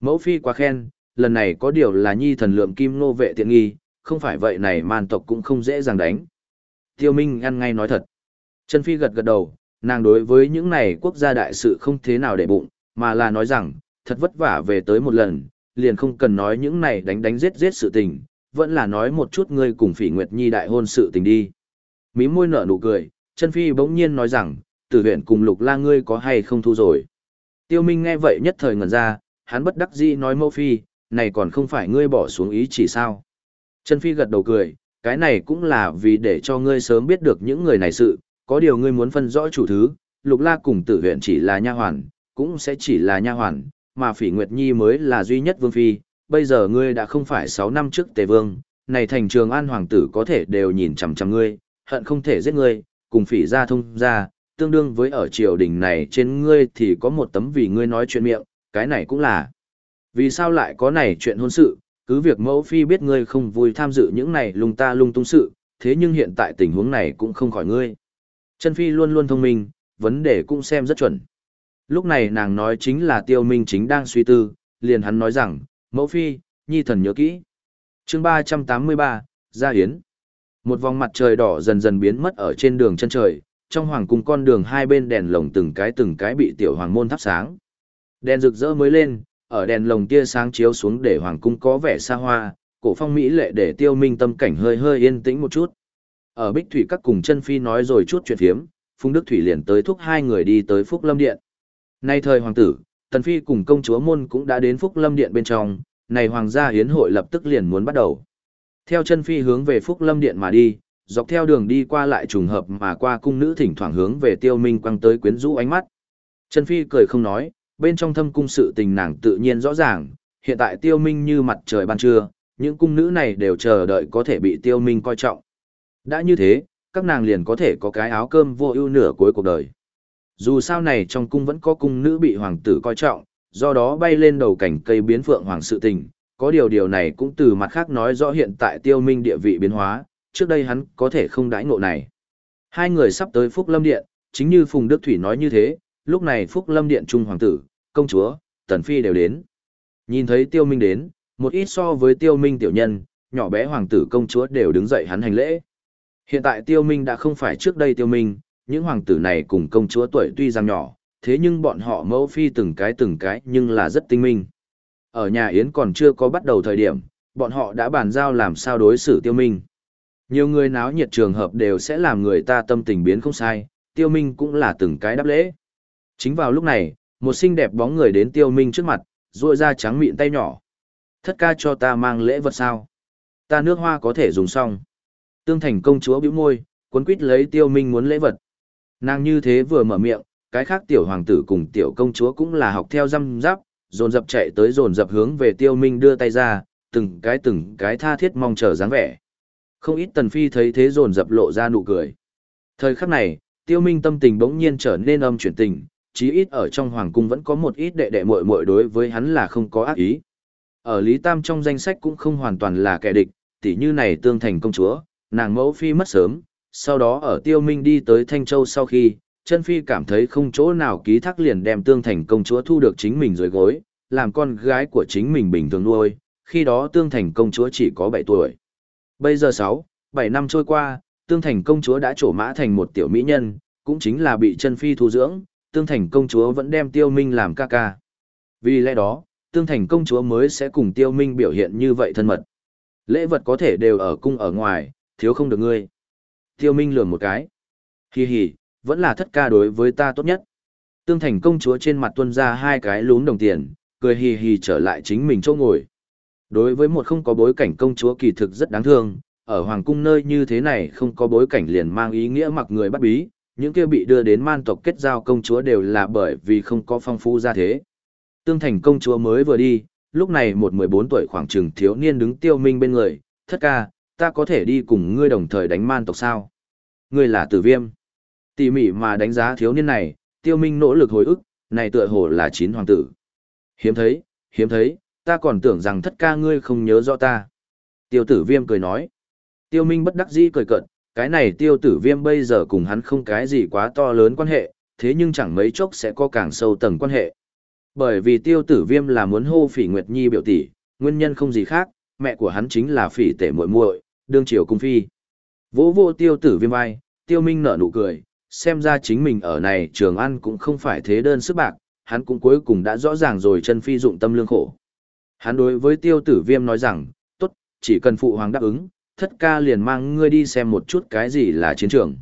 Mẫu phi quá khen, lần này có điều là nhi thần lượng kim nô vệ tiện nghi, không phải vậy này man tộc cũng không dễ dàng đánh. Tiêu Minh ăn ngay nói thật. Trần Phi gật gật đầu, nàng đối với những này quốc gia đại sự không thế nào để bụng, mà là nói rằng, thật vất vả về tới một lần, liền không cần nói những này đánh đánh giết giết sự tình, vẫn là nói một chút ngươi cùng Phỉ Nguyệt Nhi đại hôn sự tình đi. Mí môi nở nụ cười, Trần Phi bỗng nhiên nói rằng, tử huyện cùng lục la ngươi có hay không thu rồi. Tiêu Minh nghe vậy nhất thời ngẩn ra, hắn bất đắc dĩ nói mẫu phi, này còn không phải ngươi bỏ xuống ý chỉ sao. Trần Phi gật đầu cười, cái này cũng là vì để cho ngươi sớm biết được những người này sự, có điều ngươi muốn phân rõ chủ thứ, lục la cùng tử huyện chỉ là nha hoàn, cũng sẽ chỉ là nha hoàn, mà phỉ Nguyệt Nhi mới là duy nhất vương phi, bây giờ ngươi đã không phải 6 năm trước tề vương, này thành trường an hoàng tử có thể đều nhìn chằm chằm ngươi, hận không thể giết ngươi, cùng phỉ Gia thông gia, tương đương với ở triều đình này trên ngươi thì có một tấm vì ngươi nói chuyện miệng, cái này cũng là. Vì sao lại có này chuyện hôn sự, cứ việc mẫu phi biết ngươi không vui tham dự những này lung ta lung tung sự, thế nhưng hiện tại tình huống này cũng không khỏi ngươi. Chân phi luôn luôn thông minh, vấn đề cũng xem rất chuẩn. Lúc này nàng nói chính là tiêu minh chính đang suy tư, liền hắn nói rằng, mẫu phi, nhi thần nhớ kỹ. chương 383, Gia Hiến. Một vòng mặt trời đỏ dần dần biến mất ở trên đường chân trời, trong hoàng cung con đường hai bên đèn lồng từng cái từng cái bị tiểu hoàng môn thắp sáng. Đèn rực rỡ mới lên, ở đèn lồng tia sáng chiếu xuống để hoàng cung có vẻ xa hoa, cổ phong mỹ lệ để tiêu minh tâm cảnh hơi hơi yên tĩnh một chút. Ở Bích Thủy các cùng chân phi nói rồi chút chuyện phiếm, Phùng Đức Thủy liền tới thúc hai người đi tới Phúc Lâm Điện. Nay thời hoàng tử, Tần Phi cùng công chúa môn cũng đã đến Phúc Lâm Điện bên trong, này hoàng gia hiến hội lập tức liền muốn bắt đầu. Theo chân phi hướng về Phúc Lâm Điện mà đi, dọc theo đường đi qua lại trùng hợp mà qua cung nữ thỉnh thoảng hướng về tiêu minh quăng tới quyến rũ ánh mắt. Chân phi cười không nói, bên trong thâm cung sự tình nàng tự nhiên rõ ràng, hiện tại tiêu minh như mặt trời ban trưa, những cung nữ này đều chờ đợi có thể bị tiêu minh coi trọng. Đã như thế, các nàng liền có thể có cái áo cơm vô ưu nửa cuối cuộc đời. Dù sao này trong cung vẫn có cung nữ bị hoàng tử coi trọng, do đó bay lên đầu cảnh cây biến phượng hoàng sự tình, có điều điều này cũng từ mặt khác nói rõ hiện tại tiêu minh địa vị biến hóa, trước đây hắn có thể không đãi ngộ này. Hai người sắp tới Phúc Lâm Điện, chính như Phùng Đức Thủy nói như thế, lúc này Phúc Lâm Điện Trung Hoàng tử, công chúa, Tần Phi đều đến. Nhìn thấy tiêu minh đến, một ít so với tiêu minh tiểu nhân, nhỏ bé hoàng tử công chúa đều đứng dậy hắn hành lễ. Hiện tại tiêu minh đã không phải trước đây tiêu minh, những hoàng tử này cùng công chúa tuổi tuy rằng nhỏ, thế nhưng bọn họ mẫu phi từng cái từng cái nhưng là rất tinh minh. Ở nhà Yến còn chưa có bắt đầu thời điểm, bọn họ đã bàn giao làm sao đối xử tiêu minh. Nhiều người náo nhiệt trường hợp đều sẽ làm người ta tâm tình biến không sai, tiêu minh cũng là từng cái đáp lễ. Chính vào lúc này, một xinh đẹp bóng người đến tiêu minh trước mặt, ruội ra trắng mịn tay nhỏ. Thất ca cho ta mang lễ vật sao? Ta nước hoa có thể dùng xong. Tương thành công chúa bĩu môi, cuốn quýt lấy tiêu minh muốn lễ vật. Nàng như thế vừa mở miệng, cái khác tiểu hoàng tử cùng tiểu công chúa cũng là học theo răm giáp, dồn dập chạy tới dồn dập hướng về tiêu minh đưa tay ra, từng cái từng cái tha thiết mong chờ dáng vẻ. Không ít tần phi thấy thế dồn dập lộ ra nụ cười. Thời khắc này, tiêu minh tâm tình bỗng nhiên trở nên âm chuyển tình, chí ít ở trong hoàng cung vẫn có một ít đệ đệ muội muội đối với hắn là không có ác ý. Ở Lý Tam trong danh sách cũng không hoàn toàn là kẻ địch, tỉ như này tương thành công chúa, nàng mẫu phi mất sớm, sau đó ở tiêu minh đi tới Thanh Châu sau khi, chân phi cảm thấy không chỗ nào ký thác liền đem tương thành công chúa thu được chính mình dưới gối, làm con gái của chính mình bình thường nuôi, khi đó tương thành công chúa chỉ có 7 tuổi. Bây giờ 6, 7 năm trôi qua, tương thành công chúa đã trổ mã thành một tiểu mỹ nhân, cũng chính là bị chân phi thu dưỡng, tương thành công chúa vẫn đem tiêu minh làm ca ca. Vì lẽ đó, tương thành công chúa mới sẽ cùng tiêu minh biểu hiện như vậy thân mật. Lễ vật có thể đều ở cung ở ngoài, thiếu không được ngươi. Tiêu minh lườm một cái. Hi hi, vẫn là thất ca đối với ta tốt nhất. Tương thành công chúa trên mặt tuân ra hai cái lún đồng tiền, cười hì hì trở lại chính mình chỗ ngồi. Đối với một không có bối cảnh công chúa kỳ thực rất đáng thương, ở hoàng cung nơi như thế này không có bối cảnh liền mang ý nghĩa mặc người bắt bí, những kia bị đưa đến man tộc kết giao công chúa đều là bởi vì không có phong phú gia thế. Tương thành công chúa mới vừa đi, lúc này một 14 tuổi khoảng chừng thiếu niên đứng tiêu minh bên người, thất ca, ta có thể đi cùng ngươi đồng thời đánh man tộc sao? Ngươi là tử viêm. Tỉ mỉ mà đánh giá thiếu niên này, tiêu minh nỗ lực hồi ức, này tựa hồ là chín hoàng tử. Hiếm thấy, hiếm thấy, ta còn tưởng rằng thất ca ngươi không nhớ rõ ta. Tiêu tử viêm cười nói. Tiêu minh bất đắc dĩ cười cợt, cái này tiêu tử viêm bây giờ cùng hắn không cái gì quá to lớn quan hệ, thế nhưng chẳng mấy chốc sẽ có càng sâu tầng quan hệ. Bởi vì tiêu tử viêm là muốn hô phỉ Nguyệt Nhi biểu tỷ, nguyên nhân không gì khác, mẹ của hắn chính là phỉ tể muội muội, đương triều cung phi. Vỗ vô tiêu tử viêm vai, tiêu minh nở nụ cười, xem ra chính mình ở này trường ăn cũng không phải thế đơn sức bạc, hắn cũng cuối cùng đã rõ ràng rồi chân phi dụng tâm lương khổ. Hắn đối với tiêu tử viêm nói rằng, tốt, chỉ cần phụ hoàng đáp ứng, thất ca liền mang ngươi đi xem một chút cái gì là chiến trường.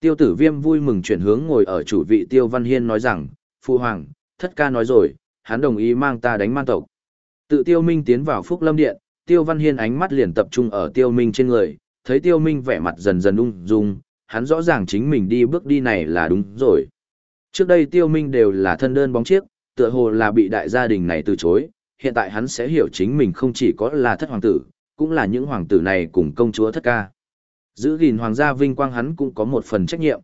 Tiêu tử viêm vui mừng chuyển hướng ngồi ở chủ vị tiêu văn hiên nói rằng, phụ hoàng, thất ca nói rồi, hắn đồng ý mang ta đánh man tộc. Tự tiêu minh tiến vào phúc lâm điện, tiêu văn hiên ánh mắt liền tập trung ở tiêu minh trên người, thấy tiêu minh vẻ mặt dần dần ung dung, hắn rõ ràng chính mình đi bước đi này là đúng rồi. Trước đây tiêu minh đều là thân đơn bóng chiếc, tựa hồ là bị đại gia đình này từ chối, hiện tại hắn sẽ hiểu chính mình không chỉ có là thất hoàng tử, cũng là những hoàng tử này cùng công chúa thất ca. Giữ gìn hoàng gia vinh quang hắn cũng có một phần trách nhiệm.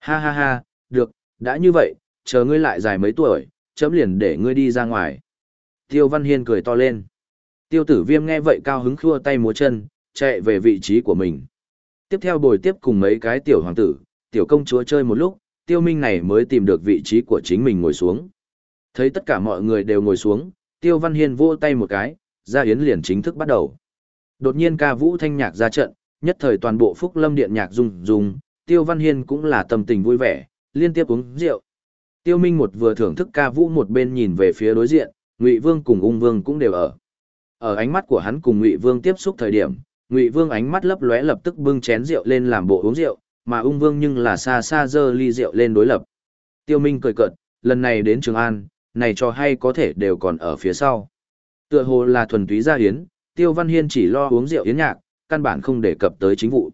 Ha ha ha, được, đã như vậy, chờ ngươi lại dài mấy tuổi, chấm liền để ngươi đi ra ngoài. Tiêu Văn Hiên cười to lên. Tiêu tử viêm nghe vậy cao hứng khua tay múa chân, chạy về vị trí của mình. Tiếp theo bồi tiếp cùng mấy cái tiểu hoàng tử, tiểu công chúa chơi một lúc, tiêu minh này mới tìm được vị trí của chính mình ngồi xuống. Thấy tất cả mọi người đều ngồi xuống, tiêu văn hiên vỗ tay một cái, gia yến liền chính thức bắt đầu. Đột nhiên ca vũ thanh nhạc ra trận, nhất thời toàn bộ phúc lâm điện nhạc rung rung, tiêu văn hiên cũng là tâm tình vui vẻ, liên tiếp uống rượu. Tiêu Minh một vừa thưởng thức ca vũ một bên nhìn về phía đối diện, Ngụy Vương cùng Ung Vương cũng đều ở. Ở ánh mắt của hắn cùng Ngụy Vương tiếp xúc thời điểm, Ngụy Vương ánh mắt lấp lóe lập tức bưng chén rượu lên làm bộ uống rượu, mà Ung Vương nhưng là xa xa giơ ly rượu lên đối lập. Tiêu Minh cười cợt, lần này đến Trường An, này cho hay có thể đều còn ở phía sau. Tựa hồ là thuần túy gia hiến, Tiêu Văn Hiên chỉ lo uống rượu yến nhạc, căn bản không đề cập tới chính vụ.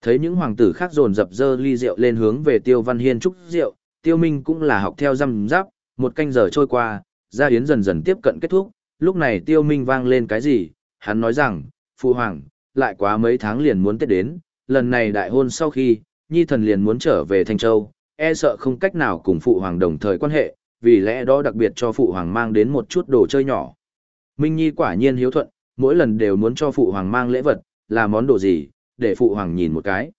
Thấy những hoàng tử khác dồn dập dơ ly rượu lên hướng về Tiêu Văn Hiên chúc rượu, Tiêu Minh cũng là học theo răm giáp, một canh giờ trôi qua, gia yến dần dần tiếp cận kết thúc, lúc này Tiêu Minh vang lên cái gì, hắn nói rằng, Phụ Hoàng, lại quá mấy tháng liền muốn Tết đến, lần này đại hôn sau khi, Nhi thần liền muốn trở về Thanh Châu, e sợ không cách nào cùng Phụ Hoàng đồng thời quan hệ, vì lẽ đó đặc biệt cho Phụ Hoàng mang đến một chút đồ chơi nhỏ. Minh Nhi quả nhiên hiếu thuận, mỗi lần đều muốn cho Phụ Hoàng mang lễ vật, là món đồ gì, để Phụ Hoàng nhìn một cái.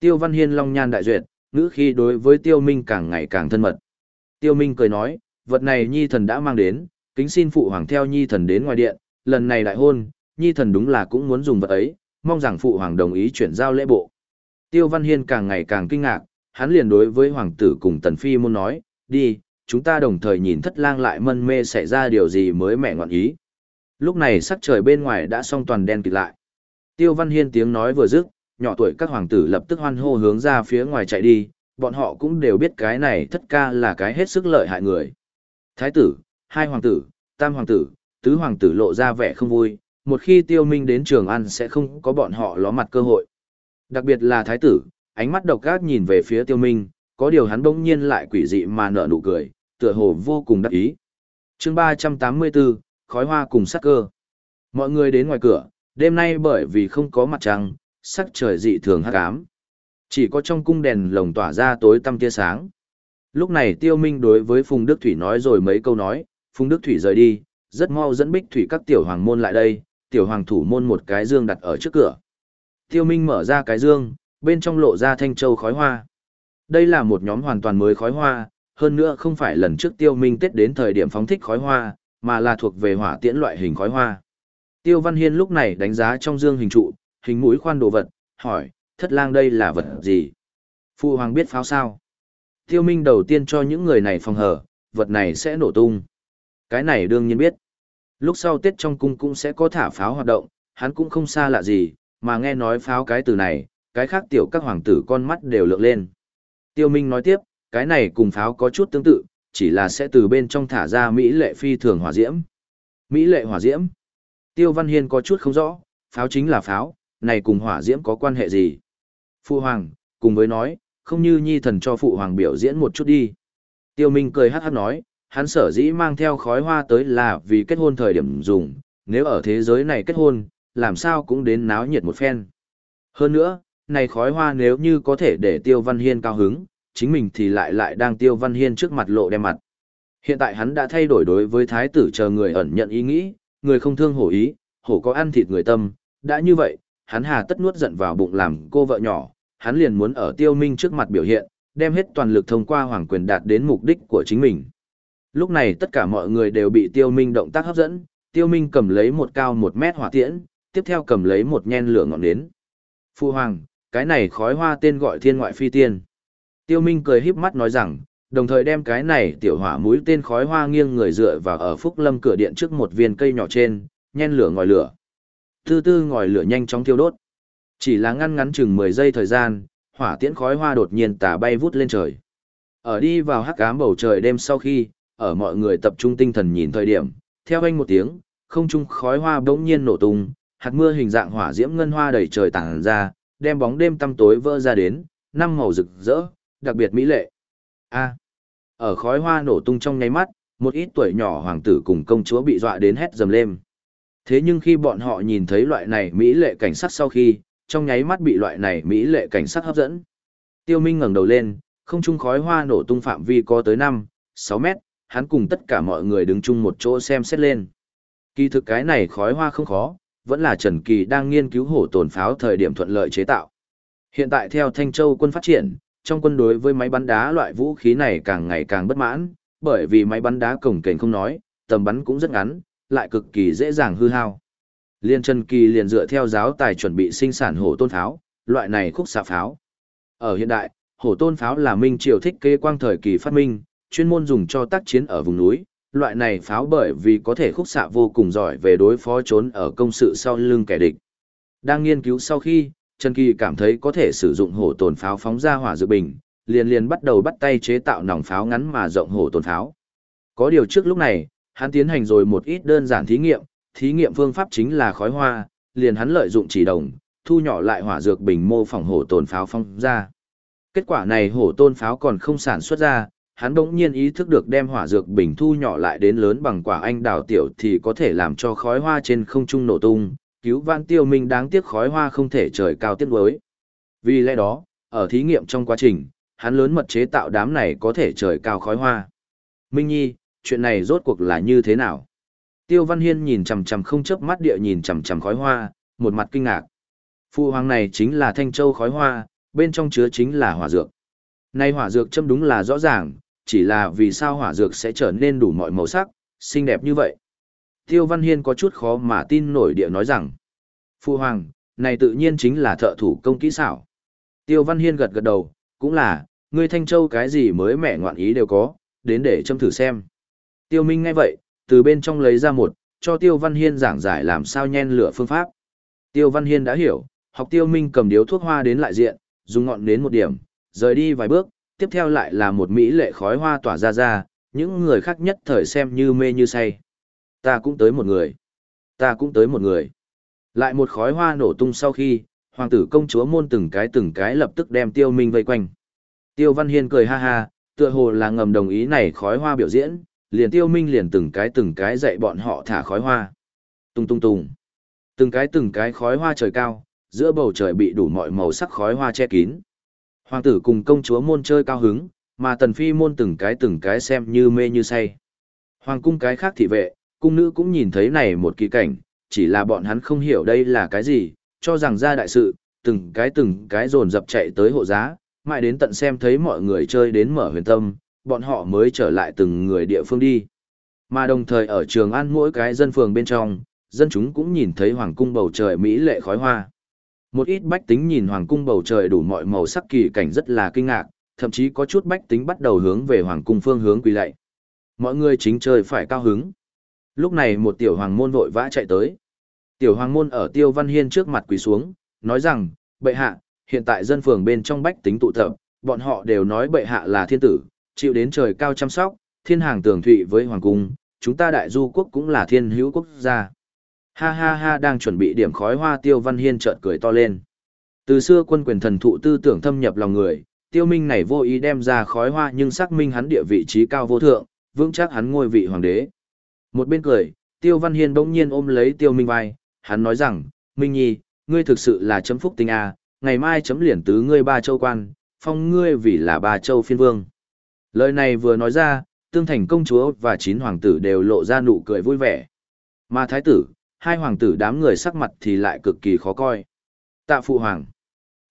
Tiêu Văn Hiên long nhan đại duyệt, ngữ khi đối với Tiêu Minh càng ngày càng thân mật. Tiêu Minh cười nói, vật này Nhi thần đã mang đến, kính xin Phụ Hoàng theo Nhi thần đến ngoài điện, lần này đại hôn, Nhi thần đúng là cũng muốn dùng vật ấy, mong rằng Phụ Hoàng đồng ý chuyển giao lễ bộ. Tiêu Văn Hiên càng ngày càng kinh ngạc, hắn liền đối với Hoàng tử cùng Tần Phi muốn nói, đi, chúng ta đồng thời nhìn thất lang lại mân mê xảy ra điều gì mới mẹ ngoạn ý. Lúc này sắc trời bên ngoài đã xong toàn đen kịt lại. Tiêu Văn Hiên tiếng nói vừa dứt, nhỏ tuổi các hoàng tử lập tức hoan hô hướng ra phía ngoài chạy đi, bọn họ cũng đều biết cái này thất ca là cái hết sức lợi hại người. Thái tử, hai hoàng tử, tam hoàng tử, tứ hoàng tử lộ ra vẻ không vui, một khi tiêu minh đến trường ăn sẽ không có bọn họ ló mặt cơ hội. Đặc biệt là thái tử, ánh mắt độc ác nhìn về phía tiêu minh, có điều hắn bỗng nhiên lại quỷ dị mà nở nụ cười, tựa hồ vô cùng đắc ý. Chương 384, khói hoa cùng sắc cơ. Mọi người đến ngoài cửa, đêm nay bởi vì không có mặt trăng, sắc trời dị thường hắc ám. Chỉ có trong cung đèn lồng tỏa ra tối tăm tia sáng. Lúc này Tiêu Minh đối với Phùng Đức Thủy nói rồi mấy câu nói, Phùng Đức Thủy rời đi, rất mau dẫn Bích Thủy các tiểu hoàng môn lại đây, tiểu hoàng thủ môn một cái dương đặt ở trước cửa. Tiêu Minh mở ra cái dương, bên trong lộ ra thanh châu khói hoa. Đây là một nhóm hoàn toàn mới khói hoa, hơn nữa không phải lần trước Tiêu Minh Tết đến thời điểm phóng thích khói hoa, mà là thuộc về hỏa tiễn loại hình khói hoa. Tiêu Văn Hiên lúc này đánh giá trong dương hình trụ, hình mũi khoan đồ vật, hỏi, thất lang đây là vật gì? Phu hoàng biết pháo sao? Tiêu Minh đầu tiên cho những người này phòng hở, vật này sẽ nổ tung. Cái này đương nhiên biết. Lúc sau Tết trong cung cũng sẽ có thả pháo hoạt động, hắn cũng không xa lạ gì, mà nghe nói pháo cái từ này, cái khác tiểu các hoàng tử con mắt đều lượng lên. Tiêu Minh nói tiếp, cái này cùng pháo có chút tương tự, chỉ là sẽ từ bên trong thả ra Mỹ lệ phi thường hỏa diễm. Mỹ lệ hỏa diễm. Tiêu Văn Hiên có chút không rõ, pháo chính là pháo, này cùng hỏa diễm có quan hệ gì? Phụ hoàng, cùng với nói, không như nhi thần cho phụ hoàng biểu diễn một chút đi. Tiêu Minh cười hát hát nói, hắn sở dĩ mang theo khói hoa tới là vì kết hôn thời điểm dùng, nếu ở thế giới này kết hôn, làm sao cũng đến náo nhiệt một phen. Hơn nữa, này khói hoa nếu như có thể để Tiêu Văn Hiên cao hứng, chính mình thì lại lại đang Tiêu Văn Hiên trước mặt lộ đem mặt. Hiện tại hắn đã thay đổi đối với thái tử chờ người ẩn nhận ý nghĩ, người không thương hổ ý, hổ có ăn thịt người tâm, đã như vậy, hắn hà tất nuốt giận vào bụng làm cô vợ nhỏ, hắn liền muốn ở tiêu minh trước mặt biểu hiện, đem hết toàn lực thông qua hoàng quyền đạt đến mục đích của chính mình. Lúc này tất cả mọi người đều bị tiêu minh động tác hấp dẫn, Tiêu Minh cầm lấy một cao một mét hỏa tiễn, tiếp theo cầm lấy một nhen lửa ngọn nến. Phu hoàng, cái này khói hoa tên gọi thiên ngoại phi tiên. Tiêu Minh cười híp mắt nói rằng, đồng thời đem cái này tiểu hỏa mũi tên khói hoa nghiêng người dựa vào ở Phúc Lâm cửa điện trước một viên cây nhỏ trên, nhen lửa ngòi lửa. Tư tư ngòi lửa nhanh chóng thiêu đốt. Chỉ là ngăn ngắn chừng 10 giây thời gian, hỏa tiễn khói hoa đột nhiên tà bay vút lên trời. Ở đi vào hắc ám bầu trời đêm sau khi, ở mọi người tập trung tinh thần nhìn thời điểm, theo anh một tiếng, không trung khói hoa bỗng nhiên nổ tung, hạt mưa hình dạng hỏa diễm ngân hoa đầy trời tàng ra, đem bóng đêm tăm tối vỡ ra đến, năm màu rực rỡ, đặc biệt mỹ lệ. A. ở khói hoa nổ tung trong nháy mắt, một ít tuổi nhỏ hoàng tử cùng công chúa bị dọa đến hét dầm lên. Thế nhưng khi bọn họ nhìn thấy loại này mỹ lệ cảnh sắc sau khi, trong nháy mắt bị loại này mỹ lệ cảnh sắc hấp dẫn. Tiêu Minh ngẩng đầu lên, không trung khói hoa nổ tung phạm vi có tới 5, 6 mét, hắn cùng tất cả mọi người đứng chung một chỗ xem xét lên. Kỳ thực cái này khói hoa không khó, vẫn là Trần Kỳ đang nghiên cứu hổ tồn pháo thời điểm thuận lợi chế tạo. Hiện tại theo Thanh Châu quân phát triển, trong quân đối với máy bắn đá loại vũ khí này càng ngày càng bất mãn, bởi vì máy bắn đá cổng kềnh không nói, tầm bắn cũng rất ngắn, lại cực kỳ dễ dàng hư hao. Liên Trần Kỳ liền dựa theo giáo tài chuẩn bị sinh sản hổ tôn pháo, loại này khúc xạ pháo. Ở hiện đại, hổ tôn pháo là minh triều thích kế quang thời kỳ phát minh, chuyên môn dùng cho tác chiến ở vùng núi. Loại này pháo bởi vì có thể khúc xạ vô cùng giỏi về đối phó trốn ở công sự sau lưng kẻ địch. Đang nghiên cứu sau khi, Trần Kỳ cảm thấy có thể sử dụng hổ tồn pháo phóng ra hỏa dự bình, liền liền bắt đầu bắt tay chế tạo nòng pháo ngắn mà rộng hổ tồn pháo. Có điều trước lúc này, hắn tiến hành rồi một ít đơn giản thí nghiệm, thí nghiệm phương pháp chính là khói hoa, liền hắn lợi dụng chỉ đồng, thu nhỏ lại hỏa dược bình mô phỏng hổ tồn pháo phong ra. Kết quả này hổ tôn pháo còn không sản xuất ra, hắn đống nhiên ý thức được đem hỏa dược bình thu nhỏ lại đến lớn bằng quả anh đào tiểu thì có thể làm cho khói hoa trên không trung nổ tung, cứu vãn tiêu minh đáng tiếc khói hoa không thể trời cao tiết đối. Vì lẽ đó, ở thí nghiệm trong quá trình, hắn lớn mật chế tạo đám này có thể trời cao khói hoa. Minh Nhi, chuyện này rốt cuộc là như thế nào? Tiêu Văn Hiên nhìn chằm chằm không chớp mắt địa nhìn chằm chằm khói hoa, một mặt kinh ngạc. Phụ hoàng này chính là Thanh Châu khói hoa, bên trong chứa chính là hỏa dược. Nay hỏa dược châm đúng là rõ ràng, chỉ là vì sao hỏa dược sẽ trở nên đủ mọi màu sắc, xinh đẹp như vậy. Tiêu Văn Hiên có chút khó mà tin nổi địa nói rằng, Phu Hoàng, này tự nhiên chính là thợ thủ công kỹ xảo. Tiêu Văn Hiên gật gật đầu, cũng là, ngươi Thanh Châu cái gì mới mẹ ngoạn ý đều có, đến để châm thử xem. Tiêu Minh ngay vậy, từ bên trong lấy ra một, cho Tiêu Văn Hiên giảng giải làm sao nhen lửa phương pháp. Tiêu Văn Hiên đã hiểu, học Tiêu Minh cầm điếu thuốc hoa đến lại diện, dùng ngọn đến một điểm, rời đi vài bước, tiếp theo lại là một mỹ lệ khói hoa tỏa ra ra, những người khác nhất thời xem như mê như say. Ta cũng tới một người. Ta cũng tới một người. Lại một khói hoa nổ tung sau khi, hoàng tử công chúa môn từng cái từng cái lập tức đem tiêu minh vây quanh. Tiêu Văn Hiên cười ha ha, tựa hồ là ngầm đồng ý này khói hoa biểu diễn, liền tiêu minh liền từng cái từng cái dạy bọn họ thả khói hoa. Tung tung tung. Từng cái từng cái khói hoa trời cao, giữa bầu trời bị đủ mọi màu sắc khói hoa che kín. Hoàng tử cùng công chúa môn chơi cao hứng, mà tần phi môn từng cái từng cái xem như mê như say. Hoàng cung cái khác thị vệ, cung nữ cũng nhìn thấy này một kỳ cảnh, chỉ là bọn hắn không hiểu đây là cái gì, cho rằng ra đại sự, từng cái từng cái dồn dập chạy tới hộ giá, mãi đến tận xem thấy mọi người chơi đến mở huyền tâm, bọn họ mới trở lại từng người địa phương đi. Mà đồng thời ở trường ăn mỗi cái dân phường bên trong, dân chúng cũng nhìn thấy hoàng cung bầu trời mỹ lệ khói hoa. Một ít bách tính nhìn hoàng cung bầu trời đủ mọi màu sắc kỳ cảnh rất là kinh ngạc, thậm chí có chút bách tính bắt đầu hướng về hoàng cung phương hướng quỳ lạy. Mọi người chính trời phải cao hứng. Lúc này một tiểu hoàng môn vội vã chạy tới. Tiểu hoàng môn ở Tiêu Văn Hiên trước mặt quỳ xuống, nói rằng, bệ hạ, hiện tại dân phường bên trong bách tính tụ tập, bọn họ đều nói bệ hạ là thiên tử, chịu đến trời cao chăm sóc, thiên hàng tường thụy với hoàng cung, chúng ta đại du quốc cũng là thiên hữu quốc gia. Ha ha ha đang chuẩn bị điểm khói hoa Tiêu Văn Hiên chợt cười to lên. Từ xưa quân quyền thần thụ tư tưởng thâm nhập lòng người, Tiêu Minh này vô ý đem ra khói hoa nhưng xác minh hắn địa vị trí cao vô thượng, vững chắc hắn ngôi vị hoàng đế. Một bên cười, Tiêu Văn Hiên bỗng nhiên ôm lấy Tiêu Minh vai, hắn nói rằng, Minh Nhi, ngươi thực sự là chấm phúc tinh à, ngày mai chấm liền tứ ngươi ba châu quan, phong ngươi vì là ba châu phiên vương. Lời này vừa nói ra, tương thành công chúa và chín hoàng tử đều lộ ra nụ cười vui vẻ. Mà thái tử, hai hoàng tử đám người sắc mặt thì lại cực kỳ khó coi. Tạ phụ hoàng.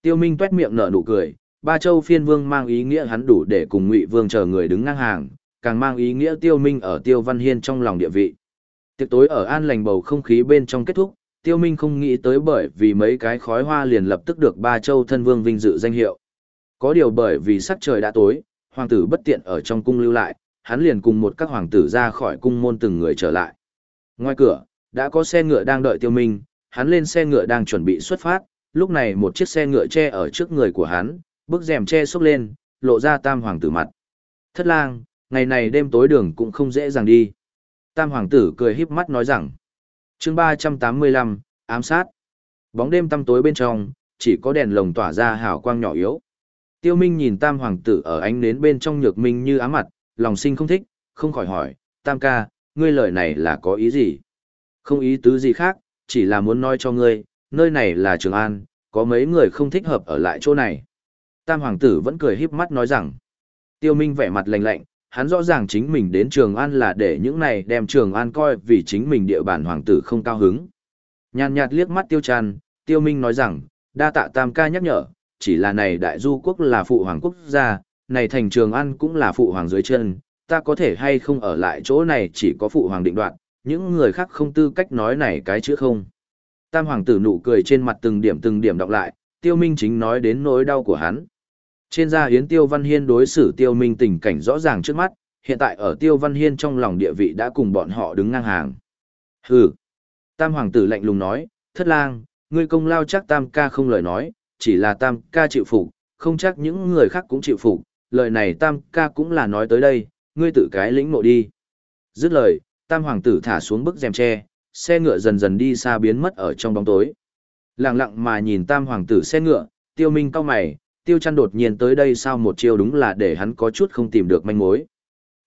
Tiêu Minh tuét miệng nở nụ cười, ba châu phiên vương mang ý nghĩa hắn đủ để cùng ngụy vương chờ người đứng ngang hàng, càng mang ý nghĩa tiêu minh ở tiêu văn hiên trong lòng địa vị. Tiệc tối ở an lành bầu không khí bên trong kết thúc, Tiêu Minh không nghĩ tới bởi vì mấy cái khói hoa liền lập tức được ba châu thân vương vinh dự danh hiệu. Có điều bởi vì sắc trời đã tối, hoàng tử bất tiện ở trong cung lưu lại, hắn liền cùng một các hoàng tử ra khỏi cung môn từng người trở lại. Ngoài cửa, đã có xe ngựa đang đợi Tiêu Minh, hắn lên xe ngựa đang chuẩn bị xuất phát, lúc này một chiếc xe ngựa che ở trước người của hắn, bức rèm che xốc lên, lộ ra tam hoàng tử mặt. Thất lang, ngày này đêm tối đường cũng không dễ dàng đi. Tam hoàng tử cười híp mắt nói rằng, chương 385, ám sát. Bóng đêm tăm tối bên trong, chỉ có đèn lồng tỏa ra hào quang nhỏ yếu. Tiêu Minh nhìn tam hoàng tử ở ánh nến bên trong nhược minh như ám mặt, lòng sinh không thích, không khỏi hỏi, tam ca, ngươi lời này là có ý gì? Không ý tứ gì khác, chỉ là muốn nói cho ngươi, nơi này là Trường An, có mấy người không thích hợp ở lại chỗ này. Tam hoàng tử vẫn cười híp mắt nói rằng, Tiêu Minh vẻ mặt lạnh lạnh, hắn rõ ràng chính mình đến Trường An là để những này đem Trường An coi vì chính mình địa bàn hoàng tử không cao hứng. Nhàn nhạt liếc mắt Tiêu Tràn, Tiêu Minh nói rằng, đa tạ Tam ca nhắc nhở, chỉ là này đại du quốc là phụ hoàng quốc gia, này thành Trường An cũng là phụ hoàng dưới chân, ta có thể hay không ở lại chỗ này chỉ có phụ hoàng định đoạt, những người khác không tư cách nói này cái chữ không. Tam hoàng tử nụ cười trên mặt từng điểm từng điểm đọc lại, Tiêu Minh chính nói đến nỗi đau của hắn. Trên da yến Tiêu Văn Hiên đối xử Tiêu Minh tình cảnh rõ ràng trước mắt, hiện tại ở Tiêu Văn Hiên trong lòng địa vị đã cùng bọn họ đứng ngang hàng. Hừ. Tam hoàng tử lạnh lùng nói, thất lang, ngươi công lao chắc tam ca không lời nói, chỉ là tam ca chịu phục, không chắc những người khác cũng chịu phục, lời này tam ca cũng là nói tới đây, ngươi tự cái lĩnh nộ đi. Dứt lời, tam hoàng tử thả xuống bức rèm tre, xe ngựa dần dần đi xa biến mất ở trong bóng tối. Lặng lặng mà nhìn tam hoàng tử xe ngựa, tiêu minh cao mày, tiêu chăn đột nhiên tới đây sao một chiêu đúng là để hắn có chút không tìm được manh mối.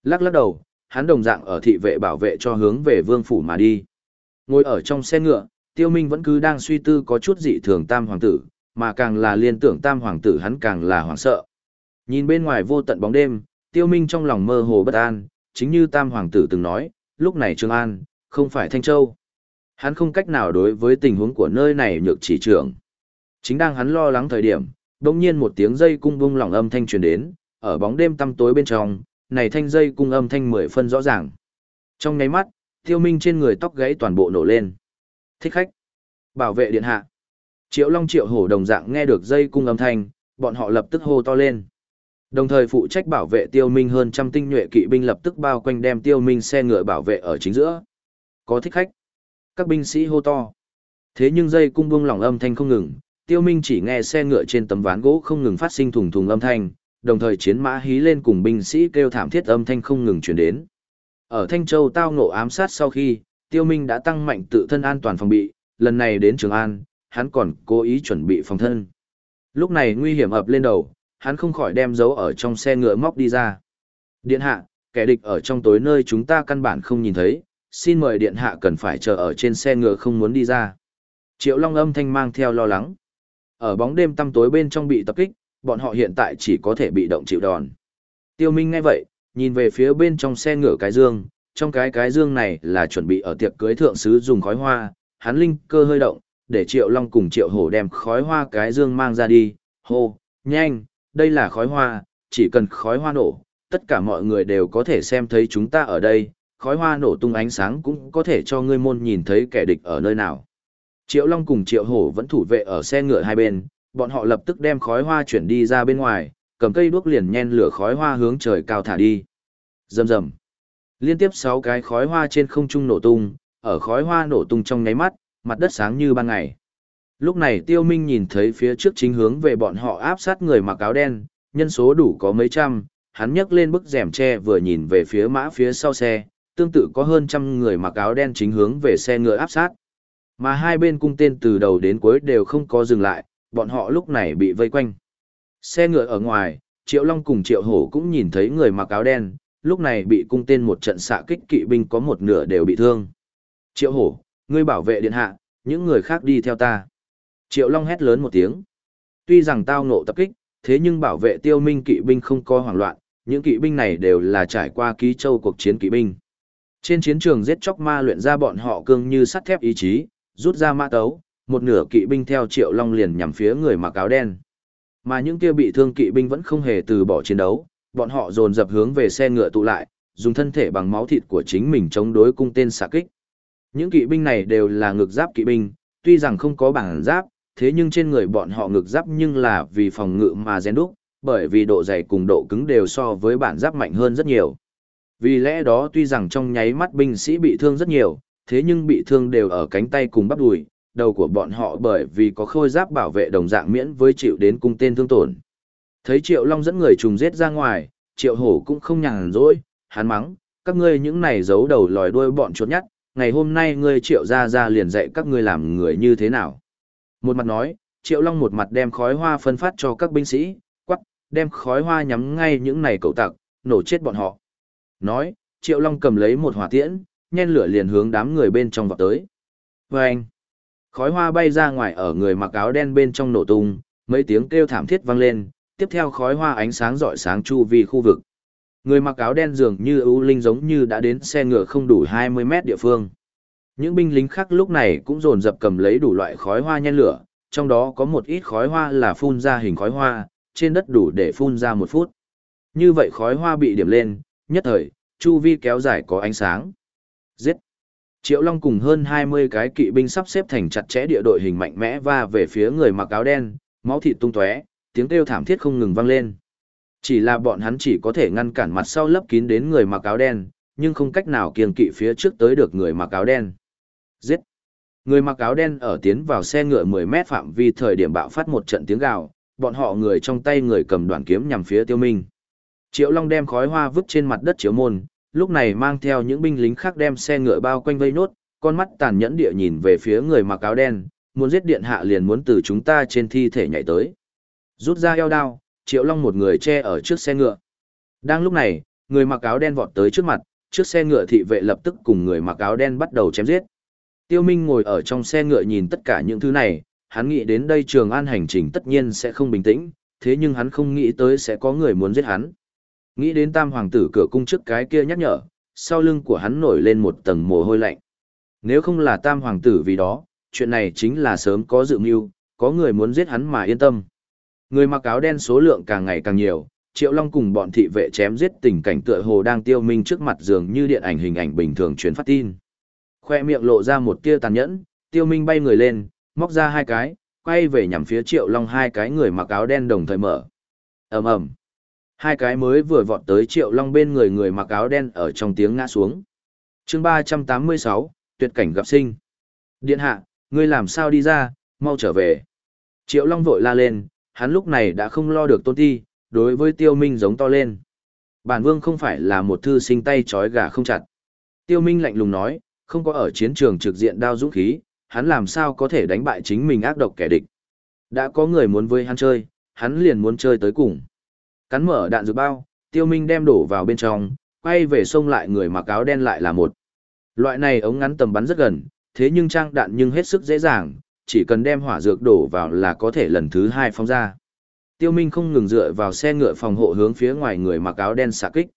Lắc lắc đầu, hắn đồng dạng ở thị vệ bảo vệ cho hướng về vương phủ mà đi. Ngồi ở trong xe ngựa, tiêu minh vẫn cứ đang suy tư có chút dị thường tam hoàng tử, mà càng là liên tưởng tam hoàng tử hắn càng là hoảng sợ. Nhìn bên ngoài vô tận bóng đêm, tiêu minh trong lòng mơ hồ bất an, chính như tam hoàng tử từng nói, lúc này Trường An, không phải Thanh Châu. Hắn không cách nào đối với tình huống của nơi này nhược chỉ trưởng. Chính đang hắn lo lắng thời điểm, đồng nhiên một tiếng dây cung bung lỏng âm thanh truyền đến, ở bóng đêm tăm tối bên trong, này thanh dây cung âm thanh mười phân rõ ràng. Trong nháy mắt, tiêu minh trên người tóc gãy toàn bộ nổ lên. Thích khách. Bảo vệ điện hạ. Triệu Long Triệu Hổ đồng dạng nghe được dây cung âm thanh, bọn họ lập tức hô to lên. Đồng thời phụ trách bảo vệ tiêu minh hơn trăm tinh nhuệ kỵ binh lập tức bao quanh đem tiêu minh xe ngựa bảo vệ ở chính giữa. Có thích khách. Các binh sĩ hô to. Thế nhưng dây cung buông lỏng âm thanh không ngừng, tiêu minh chỉ nghe xe ngựa trên tấm ván gỗ không ngừng phát sinh thùng thùng âm thanh, đồng thời chiến mã hí lên cùng binh sĩ kêu thảm thiết âm thanh không ngừng truyền đến. Ở Thanh Châu tao ngộ ám sát sau khi, tiêu minh đã tăng mạnh tự thân an toàn phòng bị, lần này đến Trường An, hắn còn cố ý chuẩn bị phòng thân. Lúc này nguy hiểm ập lên đầu, hắn không khỏi đem dấu ở trong xe ngựa móc đi ra. Điện hạ, kẻ địch ở trong tối nơi chúng ta căn bản không nhìn thấy, xin mời điện hạ cần phải chờ ở trên xe ngựa không muốn đi ra. Triệu Long âm thanh mang theo lo lắng. Ở bóng đêm tăm tối bên trong bị tập kích, bọn họ hiện tại chỉ có thể bị động chịu đòn. Tiêu Minh nghe vậy, nhìn về phía bên trong xe ngựa cái dương, trong cái cái dương này là chuẩn bị ở tiệc cưới thượng sứ dùng khói hoa, hắn linh cơ hơi động, để Triệu Long cùng Triệu Hổ đem khói hoa cái dương mang ra đi, hô, nhanh, đây là khói hoa, chỉ cần khói hoa nổ, tất cả mọi người đều có thể xem thấy chúng ta ở đây, khói hoa nổ tung ánh sáng cũng có thể cho ngươi môn nhìn thấy kẻ địch ở nơi nào. Triệu Long cùng Triệu Hổ vẫn thủ vệ ở xe ngựa hai bên, bọn họ lập tức đem khói hoa chuyển đi ra bên ngoài, cầm cây đuốc liền nhen lửa khói hoa hướng trời cao thả đi. Rầm rầm. Liên tiếp 6 cái khói hoa trên không trung nổ tung, ở khói hoa nổ tung trong nháy mắt, mặt đất sáng như ban ngày. Lúc này Tiêu Minh nhìn thấy phía trước chính hướng về bọn họ áp sát người mặc áo đen, nhân số đủ có mấy trăm, hắn nhấc lên bức rèm tre vừa nhìn về phía mã phía sau xe, tương tự có hơn trăm người mặc áo đen chính hướng về xe ngựa áp sát. Mà hai bên cung tên từ đầu đến cuối đều không có dừng lại, bọn họ lúc này bị vây quanh. Xe ngựa ở ngoài, Triệu Long cùng Triệu Hổ cũng nhìn thấy người mặc áo đen, lúc này bị cung tên một trận xạ kích kỵ binh có một nửa đều bị thương. Triệu Hổ, ngươi bảo vệ điện hạ, những người khác đi theo ta. Triệu Long hét lớn một tiếng. Tuy rằng tao ngộ tập kích, thế nhưng bảo vệ tiêu minh kỵ binh không có hoảng loạn, những kỵ binh này đều là trải qua ký châu cuộc chiến kỵ binh. Trên chiến trường giết chóc ma luyện ra bọn họ cương như sắt thép ý chí, rút ra mã tấu, một nửa kỵ binh theo Triệu Long liền nhằm phía người mặc áo đen. Mà những kia bị thương kỵ binh vẫn không hề từ bỏ chiến đấu, bọn họ dồn dập hướng về xe ngựa tụ lại, dùng thân thể bằng máu thịt của chính mình chống đối cung tên xạ kích. Những kỵ binh này đều là ngực giáp kỵ binh, tuy rằng không có bảng giáp, thế nhưng trên người bọn họ ngực giáp nhưng là vì phòng ngự mà rèn đúc, bởi vì độ dày cùng độ cứng đều so với bản giáp mạnh hơn rất nhiều. Vì lẽ đó tuy rằng trong nháy mắt binh sĩ bị thương rất nhiều, thế nhưng bị thương đều ở cánh tay cùng bắp đùi, đầu của bọn họ bởi vì có khôi giáp bảo vệ đồng dạng miễn với chịu đến cung tên thương tổn. Thấy Triệu Long dẫn người trùng giết ra ngoài, Triệu Hổ cũng không nhàn rỗi, hắn mắng, các ngươi những này giấu đầu lòi đuôi bọn chuột nhắt, ngày hôm nay ngươi Triệu ra ra liền dạy các ngươi làm người như thế nào. Một mặt nói, Triệu Long một mặt đem khói hoa phân phát cho các binh sĩ, quắc, đem khói hoa nhắm ngay những này cậu tặc, nổ chết bọn họ. Nói, Triệu Long cầm lấy một hỏa tiễn, nhen lửa liền hướng đám người bên trong vọt tới. Vâng! Khói hoa bay ra ngoài ở người mặc áo đen bên trong nổ tung, mấy tiếng kêu thảm thiết vang lên, tiếp theo khói hoa ánh sáng rọi sáng chu vi khu vực. Người mặc áo đen dường như ưu linh giống như đã đến xe ngựa không đủ 20 mét địa phương. Những binh lính khác lúc này cũng dồn dập cầm lấy đủ loại khói hoa nhen lửa, trong đó có một ít khói hoa là phun ra hình khói hoa, trên đất đủ để phun ra một phút. Như vậy khói hoa bị điểm lên, nhất thời, chu vi kéo dài có ánh sáng. Giết! Triệu Long cùng hơn 20 cái kỵ binh sắp xếp thành chặt chẽ địa đội hình mạnh mẽ và về phía người mặc áo đen, máu thịt tung tóe, tiếng kêu thảm thiết không ngừng vang lên. Chỉ là bọn hắn chỉ có thể ngăn cản mặt sau lấp kín đến người mặc áo đen, nhưng không cách nào kiêng kỵ phía trước tới được người mặc áo đen. Giết! Người mặc áo đen ở tiến vào xe ngựa 10 mét phạm vi thời điểm bạo phát một trận tiếng gào, bọn họ người trong tay người cầm đoạn kiếm nhằm phía tiêu minh. Triệu Long đem khói hoa vứt trên mặt đất chiếu môn, lúc này mang theo những binh lính khác đem xe ngựa bao quanh vây nốt, con mắt tàn nhẫn địa nhìn về phía người mặc áo đen, muốn giết điện hạ liền muốn từ chúng ta trên thi thể nhảy tới. Rút ra eo đao, Triệu Long một người che ở trước xe ngựa. Đang lúc này, người mặc áo đen vọt tới trước mặt, trước xe ngựa thị vệ lập tức cùng người mặc áo đen bắt đầu chém giết. Tiêu Minh ngồi ở trong xe ngựa nhìn tất cả những thứ này, hắn nghĩ đến đây Trường An hành trình tất nhiên sẽ không bình tĩnh, thế nhưng hắn không nghĩ tới sẽ có người muốn giết hắn. Nghĩ đến tam hoàng tử cửa cung trước cái kia nhắc nhở, sau lưng của hắn nổi lên một tầng mồ hôi lạnh. Nếu không là tam hoàng tử vì đó, chuyện này chính là sớm có dự mưu, có người muốn giết hắn mà yên tâm. Người mặc áo đen số lượng càng ngày càng nhiều, Triệu Long cùng bọn thị vệ chém giết tình cảnh tựa hồ đang tiêu minh trước mặt giường như điện ảnh hình ảnh bình thường truyền phát tin. Khoe miệng lộ ra một tia tàn nhẫn, tiêu minh bay người lên, móc ra hai cái, quay về nhằm phía Triệu Long hai cái người mặc áo đen đồng thời mở. ầm ầm Hai cái mới vừa vọt tới Triệu Long bên người người mặc áo đen ở trong tiếng ngã xuống. chương 386, tuyệt cảnh gặp sinh. Điện hạ, ngươi làm sao đi ra, mau trở về. Triệu Long vội la lên, hắn lúc này đã không lo được tôn ti, đối với tiêu minh giống to lên. Bản vương không phải là một thư sinh tay trói gà không chặt. Tiêu minh lạnh lùng nói, không có ở chiến trường trực diện đao dũng khí, hắn làm sao có thể đánh bại chính mình ác độc kẻ địch. Đã có người muốn với hắn chơi, hắn liền muốn chơi tới cùng. Cắn mở đạn dược bao, tiêu minh đem đổ vào bên trong, quay về sông lại người mặc áo đen lại là một. Loại này ống ngắn tầm bắn rất gần, thế nhưng trang đạn nhưng hết sức dễ dàng, chỉ cần đem hỏa dược đổ vào là có thể lần thứ hai phóng ra. Tiêu Minh không ngừng dựa vào xe ngựa phòng hộ hướng phía ngoài người mặc áo đen xạ kích.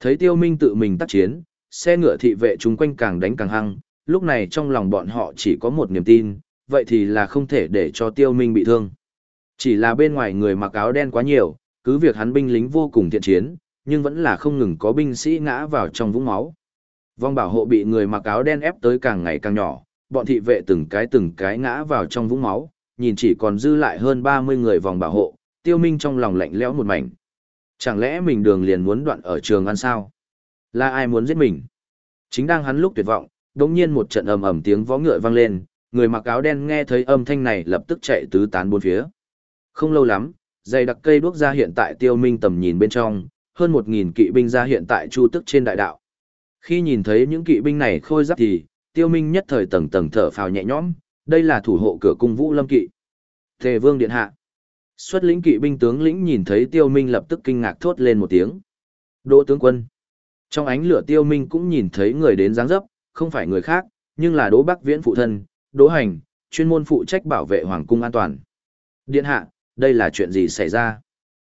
Thấy Tiêu Minh tự mình tác chiến, xe ngựa thị vệ chúng quanh càng đánh càng hăng, lúc này trong lòng bọn họ chỉ có một niềm tin, vậy thì là không thể để cho Tiêu Minh bị thương. Chỉ là bên ngoài người mặc áo đen quá nhiều, cứ việc hắn binh lính vô cùng thiện chiến, nhưng vẫn là không ngừng có binh sĩ ngã vào trong vũng máu. Vong bảo hộ bị người mặc áo đen ép tới càng ngày càng nhỏ, bọn thị vệ từng cái từng cái ngã vào trong vũng máu, nhìn chỉ còn dư lại hơn 30 người vòng bảo hộ, tiêu minh trong lòng lạnh lẽo một mảnh. Chẳng lẽ mình đường liền muốn đoạn ở trường ăn sao? Là ai muốn giết mình? Chính đang hắn lúc tuyệt vọng, đột nhiên một trận ầm ầm tiếng vó ngựa vang lên, người mặc áo đen nghe thấy âm thanh này lập tức chạy tứ tán bốn phía. Không lâu lắm, dày đặc cây đuốc ra hiện tại tiêu minh tầm nhìn bên trong, hơn 1.000 kỵ binh ra hiện tại chu tức trên đại đạo. Khi nhìn thấy những kỵ binh này khôi giáp thì, tiêu minh nhất thời tầng tầng thở phào nhẹ nhõm, đây là thủ hộ cửa cung vũ lâm kỵ. Thề vương điện hạ. Xuất lĩnh kỵ binh tướng lĩnh nhìn thấy tiêu minh lập tức kinh ngạc thốt lên một tiếng. Đỗ tướng quân. Trong ánh lửa tiêu minh cũng nhìn thấy người đến dáng dấp, không phải người khác, nhưng là Đỗ Bắc Viễn phụ thân, Đỗ Hành, chuyên môn phụ trách bảo vệ hoàng cung an toàn. Điện hạ, đây là chuyện gì xảy ra?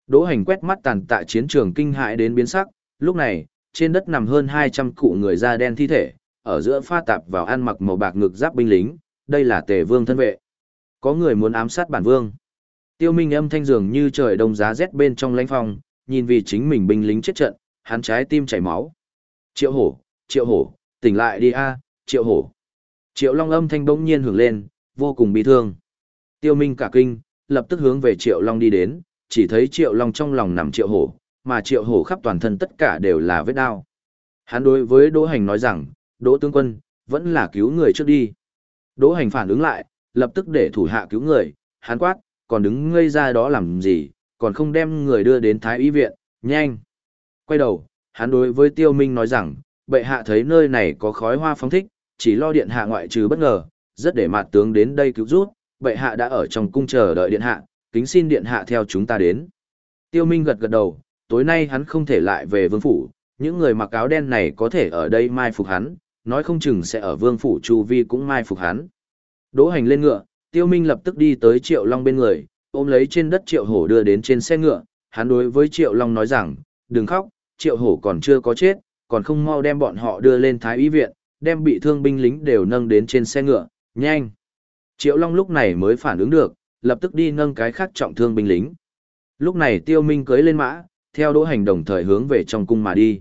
Đỗ Hành quét mắt tàn tạ chiến trường kinh hại đến biến sắc, lúc này, trên đất nằm hơn 200 cụ người da đen thi thể, ở giữa pha tạp vào ăn mặc màu bạc ngực giáp binh lính, đây là tề vương thân vệ. Có người muốn ám sát bản vương. Tiêu Minh âm thanh dường như trời đông giá rét bên trong lãnh phòng, nhìn vì chính mình binh lính chết trận, hắn trái tim chảy máu. Triệu hổ, triệu hổ, tỉnh lại đi a, triệu hổ. Triệu Long âm thanh bỗng nhiên hưởng lên, vô cùng bi thương. Tiêu Minh cả kinh, lập tức hướng về Triệu Long đi đến, chỉ thấy Triệu Long trong lòng nằm Triệu Hổ, mà Triệu Hổ khắp toàn thân tất cả đều là vết đau. Hắn đối với Đỗ Hành nói rằng, Đỗ tướng quân, vẫn là cứu người trước đi. Đỗ Hành phản ứng lại, lập tức để thủ hạ cứu người, hắn quát, còn đứng ngây ra đó làm gì, còn không đem người đưa đến Thái Y viện, nhanh. Quay đầu, hắn đối với Tiêu Minh nói rằng, bệ hạ thấy nơi này có khói hoa phóng thích, chỉ lo điện hạ ngoại trừ bất ngờ, rất để mặt tướng đến đây cứu rút, bệ hạ đã ở trong cung chờ đợi điện hạ, kính xin điện hạ theo chúng ta đến. Tiêu Minh gật gật đầu, tối nay hắn không thể lại về vương phủ, những người mặc áo đen này có thể ở đây mai phục hắn, nói không chừng sẽ ở vương phủ chu vi cũng mai phục hắn. Đỗ hành lên ngựa, Tiêu Minh lập tức đi tới Triệu Long bên người, ôm lấy trên đất Triệu Hổ đưa đến trên xe ngựa, hắn đối với Triệu Long nói rằng, đừng khóc, Triệu Hổ còn chưa có chết, còn không mau đem bọn họ đưa lên Thái Y viện, đem bị thương binh lính đều nâng đến trên xe ngựa, nhanh. Triệu Long lúc này mới phản ứng được, lập tức đi nâng cái khác trọng thương binh lính. Lúc này Tiêu Minh cưỡi lên mã, theo đỗ hành đồng thời hướng về trong cung mà đi.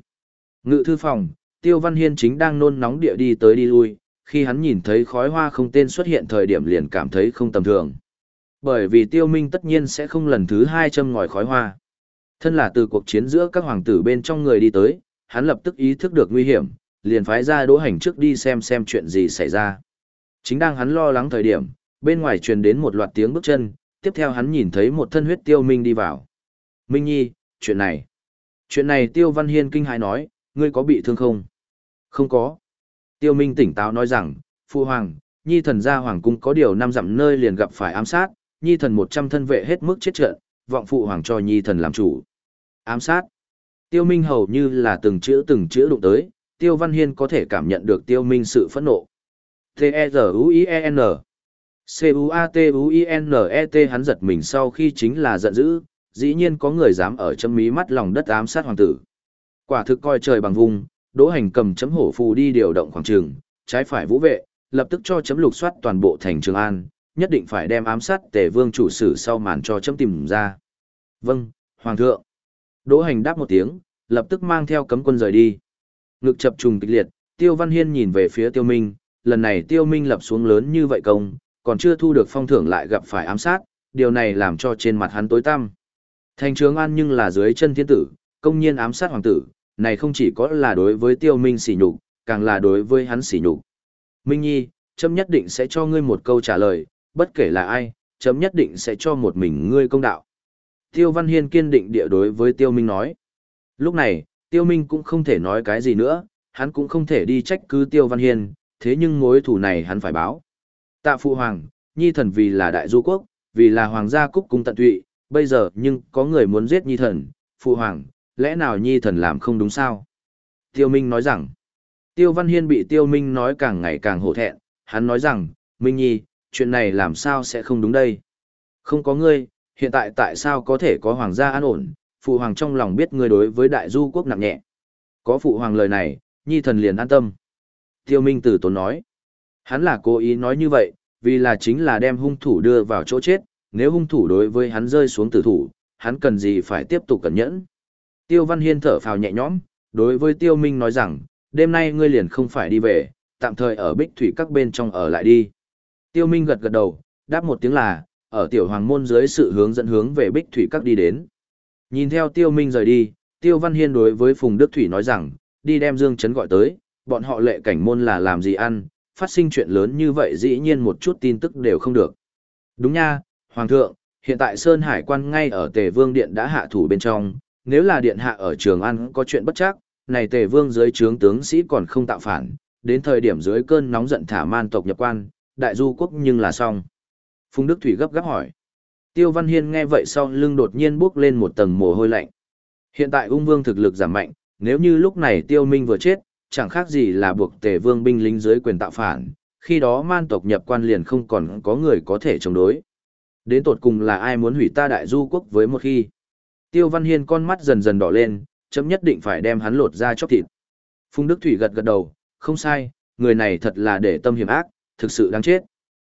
Ngự thư phòng, Tiêu Văn Hiên chính đang nôn nóng địa đi tới đi lui, khi hắn nhìn thấy khói hoa không tên xuất hiện thời điểm liền cảm thấy không tầm thường. Bởi vì Tiêu Minh tất nhiên sẽ không lần thứ hai châm ngòi khói hoa. Thân là từ cuộc chiến giữa các hoàng tử bên trong người đi tới, hắn lập tức ý thức được nguy hiểm, liền phái ra đỗ hành trước đi xem xem chuyện gì xảy ra. Chính đang hắn lo lắng thời điểm, bên ngoài truyền đến một loạt tiếng bước chân, tiếp theo hắn nhìn thấy một thân huyết tiêu minh đi vào. Minh Nhi, chuyện này. Chuyện này Tiêu Văn Hiên kinh hãi nói, ngươi có bị thương không? Không có. Tiêu Minh tỉnh táo nói rằng, Phu Hoàng, Nhi thần gia Hoàng cung có điều năm dặm nơi liền gặp phải ám sát, Nhi thần một trăm thân vệ hết mức chết trận, vọng Phụ Hoàng cho Nhi thần làm chủ. Ám sát. Tiêu Minh hầu như là từng chữ từng chữ đụng tới, Tiêu Văn Hiên có thể cảm nhận được Tiêu Minh sự phẫn nộ. T-E-Z-U-I-E-N C-U-A-T-U-I-N-E-T hắn giật mình sau khi chính là giận dữ, dĩ nhiên có người dám ở chấm mí mắt lòng đất ám sát hoàng tử. Quả thực coi trời bằng vùng, đỗ hành cầm chấm hổ phù đi điều động khoảng trường, trái phải vũ vệ, lập tức cho chấm lục soát toàn bộ thành Trường An, nhất định phải đem ám sát tề vương chủ sử sau màn cho chấm tìm ra. Vâng, Hoàng thượng. Đỗ hành đáp một tiếng, lập tức mang theo cấm quân rời đi. Ngực chập trùng kịch liệt, Tiêu Văn Hiên nhìn về phía Tiêu Minh, lần này Tiêu Minh lập xuống lớn như vậy công, còn chưa thu được phong thưởng lại gặp phải ám sát, điều này làm cho trên mặt hắn tối tăm. Thành Trường An nhưng là dưới chân thiên tử, công nhiên ám sát hoàng tử, này không chỉ có là đối với Tiêu Minh sỉ nhục, càng là đối với hắn sỉ nhục. Minh Nhi, chấm nhất định sẽ cho ngươi một câu trả lời, bất kể là ai, chấm nhất định sẽ cho một mình ngươi công đạo. Tiêu Văn Hiên kiên định địa đối với Tiêu Minh nói. Lúc này, Tiêu Minh cũng không thể nói cái gì nữa, hắn cũng không thể đi trách cứ Tiêu Văn Hiên, thế nhưng mối thù này hắn phải báo. Tạ Phụ Hoàng, Nhi Thần vì là đại du quốc, vì là Hoàng gia cúc cung tận tụy, bây giờ nhưng có người muốn giết Nhi Thần, Phụ Hoàng, lẽ nào Nhi Thần làm không đúng sao? Tiêu Minh nói rằng, Tiêu Văn Hiên bị Tiêu Minh nói càng ngày càng hổ thẹn, hắn nói rằng, Minh Nhi, chuyện này làm sao sẽ không đúng đây? Không có ngươi, hiện tại tại sao có thể có hoàng gia an ổn, phụ hoàng trong lòng biết ngươi đối với đại du quốc nặng nhẹ. Có phụ hoàng lời này, nhi thần liền an tâm. Tiêu Minh Tử tốn nói, hắn là cố ý nói như vậy, vì là chính là đem hung thủ đưa vào chỗ chết, nếu hung thủ đối với hắn rơi xuống tử thủ, hắn cần gì phải tiếp tục cẩn nhẫn. Tiêu Văn Hiên thở phào nhẹ nhõm, đối với Tiêu Minh nói rằng, đêm nay ngươi liền không phải đi về, tạm thời ở bích thủy các bên trong ở lại đi. Tiêu Minh gật gật đầu, đáp một tiếng là, ở tiểu hoàng môn dưới sự hướng dẫn hướng về bích thủy các đi đến. Nhìn theo Tiêu Minh rời đi, Tiêu Văn Hiên đối với Phùng Đức Thủy nói rằng, đi đem Dương Trấn gọi tới, bọn họ lệ cảnh môn là làm gì ăn, phát sinh chuyện lớn như vậy dĩ nhiên một chút tin tức đều không được. Đúng nha, Hoàng thượng, hiện tại Sơn Hải quan ngay ở Tề Vương Điện đã hạ thủ bên trong, nếu là Điện hạ ở Trường An có chuyện bất chắc, này Tề Vương dưới trướng tướng sĩ còn không tạo phản, đến thời điểm dưới cơn nóng giận thả man tộc nhập quan, đại du quốc nhưng là xong. Phùng Đức Thủy gấp gáp hỏi. Tiêu Văn Hiên nghe vậy sau lưng đột nhiên bước lên một tầng mồ hôi lạnh. Hiện tại ung vương thực lực giảm mạnh, nếu như lúc này Tiêu Minh vừa chết, chẳng khác gì là buộc tề vương binh lính dưới quyền tạo phản, khi đó man tộc nhập quan liền không còn có người có thể chống đối. Đến tột cùng là ai muốn hủy ta đại du quốc với một khi. Tiêu Văn Hiên con mắt dần dần đỏ lên, chấm nhất định phải đem hắn lột ra chóc thịt. Phùng Đức Thủy gật gật đầu, không sai, người này thật là để tâm hiểm ác, thực sự đáng chết.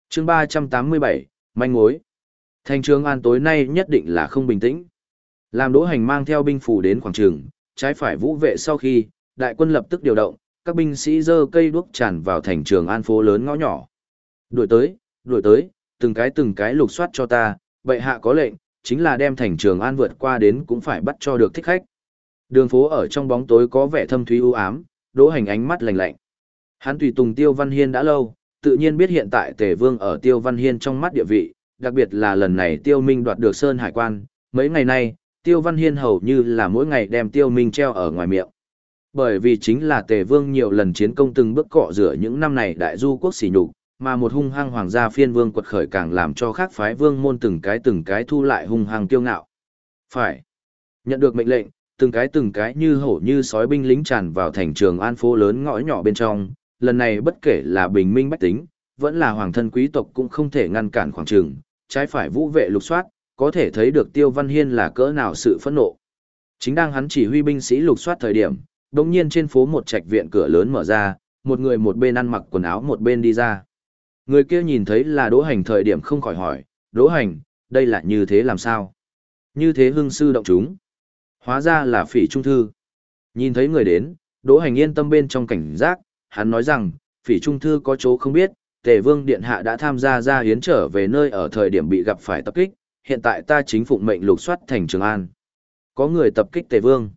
chương 387, manh mối. Thành trường an tối nay nhất định là không bình tĩnh. Làm đỗ hành mang theo binh phủ đến quảng trường, trái phải vũ vệ sau khi, đại quân lập tức điều động, các binh sĩ dơ cây đuốc tràn vào thành trường an phố lớn ngõ nhỏ. Đuổi tới, đuổi tới, từng cái từng cái lục soát cho ta, bệ hạ có lệnh, chính là đem thành trường an vượt qua đến cũng phải bắt cho được thích khách. Đường phố ở trong bóng tối có vẻ thâm thúy u ám, đỗ hành ánh mắt lạnh lạnh. Hắn tùy tùng Tiêu Văn Hiên đã lâu, tự nhiên biết hiện tại Tề Vương ở Tiêu Văn Hiên trong mắt địa vị, đặc biệt là lần này Tiêu Minh đoạt được Sơn Hải Quan, mấy ngày nay, Tiêu Văn Hiên hầu như là mỗi ngày đem Tiêu Minh treo ở ngoài miệng. Bởi vì chính là Tề Vương nhiều lần chiến công từng bước cọ rửa những năm này đại du quốc sỉ nhục, mà một hung hăng hoàng gia phiên vương quật khởi càng làm cho khác phái vương môn từng cái từng cái thu lại hung hăng kiêu ngạo. Phải. Nhận được mệnh lệnh, từng cái từng cái như hổ như sói binh lính tràn vào thành trường an phố lớn ngõ nhỏ bên trong, lần này bất kể là bình minh bách tính, vẫn là hoàng thân quý tộc cũng không thể ngăn cản khoảng trường, trái phải vũ vệ lục soát, có thể thấy được Tiêu Văn Hiên là cỡ nào sự phẫn nộ. Chính đang hắn chỉ huy binh sĩ lục soát thời điểm, đồng nhiên trên phố một trạch viện cửa lớn mở ra, một người một bên ăn mặc quần áo một bên đi ra. Người kia nhìn thấy là đỗ hành thời điểm không khỏi hỏi, đỗ hành, đây là như thế làm sao? Như thế hưng sư động chúng. Hóa ra là phỉ trung thư. Nhìn thấy người đến, đỗ hành yên tâm bên trong cảnh giác, hắn nói rằng, phỉ trung thư có chỗ không biết, tề vương điện hạ đã tham gia ra hiến trở về nơi ở thời điểm bị gặp phải tập kích, hiện tại ta chính phụng mệnh lục soát thành Trường An. Có người tập kích tề vương.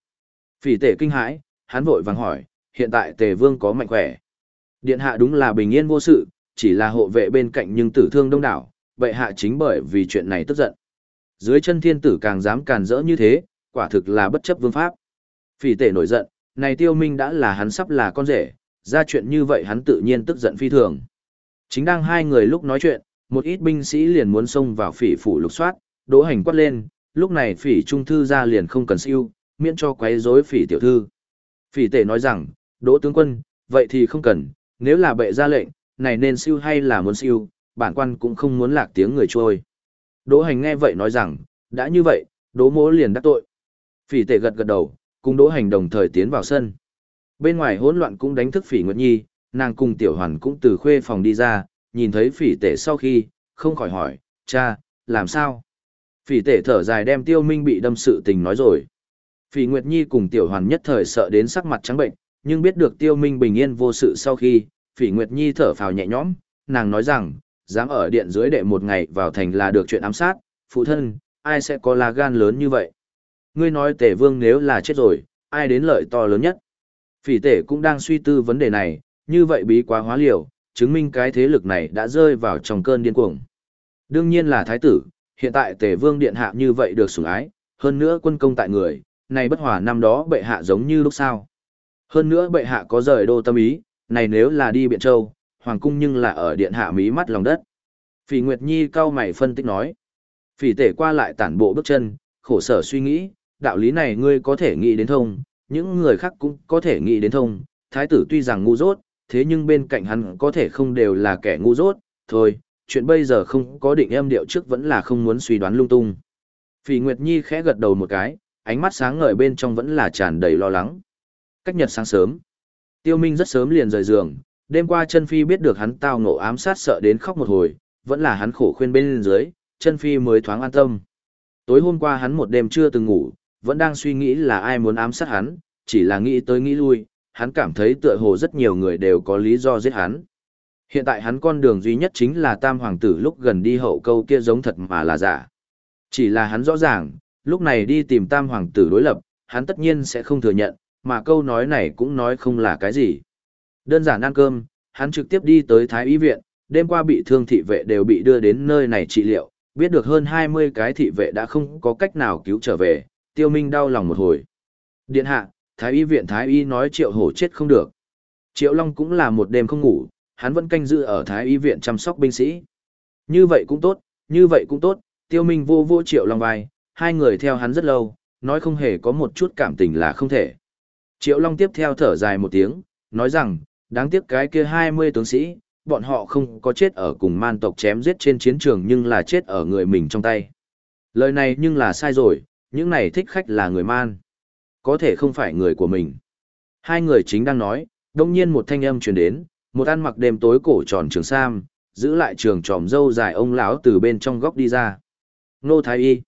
Phỉ tể kinh hãi, hắn vội vàng hỏi, hiện tại tề vương có mạnh khỏe. Điện hạ đúng là bình yên vô sự, chỉ là hộ vệ bên cạnh nhưng tử thương đông đảo, bệ hạ chính bởi vì chuyện này tức giận. Dưới chân thiên tử càng dám càn rỡ như thế, quả thực là bất chấp vương pháp. Phỉ tể nổi giận, này tiêu minh đã là hắn sắp là con rể, ra chuyện như vậy hắn tự nhiên tức giận phi thường. Chính đang hai người lúc nói chuyện, một ít binh sĩ liền muốn xông vào phỉ phủ lục soát, đỗ hành quát lên, lúc này phỉ trung thư ra liền không cần siêu, miễn cho quấy rối phỉ tiểu thư. Phỉ tể nói rằng, đỗ tướng quân, vậy thì không cần, nếu là bệ ra lệnh, này nên siêu hay là muốn siêu, bản quan cũng không muốn lạc tiếng người trôi. Đỗ hành nghe vậy nói rằng, đã như vậy, đỗ mỗ liền đắc tội. Phỉ tể gật gật đầu, cùng đỗ hành đồng thời tiến vào sân. Bên ngoài hỗn loạn cũng đánh thức phỉ Nguyệt Nhi, nàng cùng tiểu hoàn cũng từ khuê phòng đi ra, nhìn thấy phỉ tể sau khi, không khỏi hỏi, cha, làm sao? Phỉ tể thở dài đem tiêu minh bị đâm sự tình nói rồi. Phỉ Nguyệt Nhi cùng tiểu hoàn nhất thời sợ đến sắc mặt trắng bệnh, nhưng biết được tiêu minh bình yên vô sự sau khi, Phỉ Nguyệt Nhi thở phào nhẹ nhõm, nàng nói rằng, dám ở điện dưới đệ một ngày vào thành là được chuyện ám sát, phụ thân, ai sẽ có lá gan lớn như vậy? Ngươi nói Tề vương nếu là chết rồi, ai đến lợi to lớn nhất? Phỉ tể cũng đang suy tư vấn đề này, như vậy bí quá hóa liều, chứng minh cái thế lực này đã rơi vào trong cơn điên cuồng. Đương nhiên là thái tử, hiện tại Tề vương điện hạ như vậy được sủng ái, hơn nữa quân công tại người, này bất hòa năm đó bệ hạ giống như lúc sao Hơn nữa bệ hạ có rời đô tâm ý, này nếu là đi Biện Châu, Hoàng cung nhưng là ở điện hạ mí mắt lòng đất. Phỉ Nguyệt Nhi cao mày phân tích nói. Phỉ tể qua lại tản bộ bước chân, khổ sở suy nghĩ, đạo lý này ngươi có thể nghĩ đến thông, những người khác cũng có thể nghĩ đến thông. Thái tử tuy rằng ngu dốt, thế nhưng bên cạnh hắn có thể không đều là kẻ ngu dốt, thôi, chuyện bây giờ không có định em điệu trước vẫn là không muốn suy đoán lung tung. Phỉ Nguyệt Nhi khẽ gật đầu một cái, ánh mắt sáng ngời bên trong vẫn là tràn đầy lo lắng. Cách nhật sáng sớm, Tiêu Minh rất sớm liền rời giường, đêm qua chân phi biết được hắn tao ngộ ám sát sợ đến khóc một hồi, vẫn là hắn khổ khuyên bên dưới, chân phi mới thoáng an tâm. Tối hôm qua hắn một đêm chưa từng ngủ, vẫn đang suy nghĩ là ai muốn ám sát hắn, chỉ là nghĩ tới nghĩ lui, hắn cảm thấy tựa hồ rất nhiều người đều có lý do giết hắn. Hiện tại hắn con đường duy nhất chính là tam hoàng tử lúc gần đi hậu câu kia giống thật mà là giả. Chỉ là hắn rõ ràng, lúc này đi tìm tam hoàng tử đối lập, hắn tất nhiên sẽ không thừa nhận, mà câu nói này cũng nói không là cái gì. Đơn giản ăn cơm, hắn trực tiếp đi tới Thái Y viện, đêm qua bị thương thị vệ đều bị đưa đến nơi này trị liệu, biết được hơn 20 cái thị vệ đã không có cách nào cứu trở về, tiêu minh đau lòng một hồi. Điện hạ, Thái Y viện Thái Y nói triệu hổ chết không được. Triệu Long cũng là một đêm không ngủ, hắn vẫn canh giữ ở Thái Y viện chăm sóc binh sĩ. Như vậy cũng tốt, như vậy cũng tốt, tiêu minh vô vô Triệu Long vai, hai người theo hắn rất lâu, nói không hề có một chút cảm tình là không thể. Triệu Long tiếp theo thở dài một tiếng, nói rằng, đáng tiếc cái kia 20 tướng sĩ, bọn họ không có chết ở cùng man tộc chém giết trên chiến trường nhưng là chết ở người mình trong tay. Lời này nhưng là sai rồi, những này thích khách là người man. Có thể không phải người của mình. Hai người chính đang nói, đông nhiên một thanh âm truyền đến, một ăn mặc đêm tối cổ tròn trường sam, giữ lại trường tròm dâu dài ông lão từ bên trong góc đi ra. Nô Thái Y.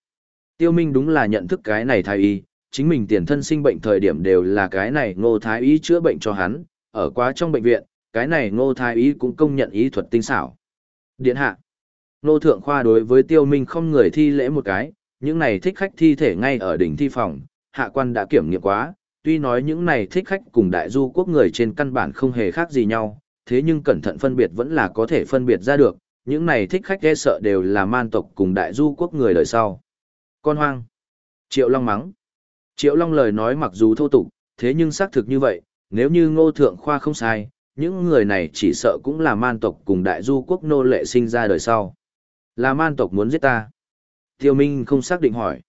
Tiêu Minh đúng là nhận thức cái này Thái Y, chính mình tiền thân sinh bệnh thời điểm đều là cái này ngô thái y chữa bệnh cho hắn, ở quá trong bệnh viện, cái này ngô thái y cũng công nhận ý thuật tinh xảo. Điện hạ. Nô thượng khoa đối với tiêu minh không người thi lễ một cái, những này thích khách thi thể ngay ở đỉnh thi phòng, hạ quan đã kiểm nghiệm quá, tuy nói những này thích khách cùng đại du quốc người trên căn bản không hề khác gì nhau, thế nhưng cẩn thận phân biệt vẫn là có thể phân biệt ra được, những này thích khách e sợ đều là man tộc cùng đại du quốc người đời sau. Con hoang. Triệu Long mắng. Triệu Long lời nói mặc dù thô tục, thế nhưng xác thực như vậy, nếu như ngô thượng khoa không sai, những người này chỉ sợ cũng là man tộc cùng đại du quốc nô lệ sinh ra đời sau. Là man tộc muốn giết ta. Tiêu Minh không xác định hỏi.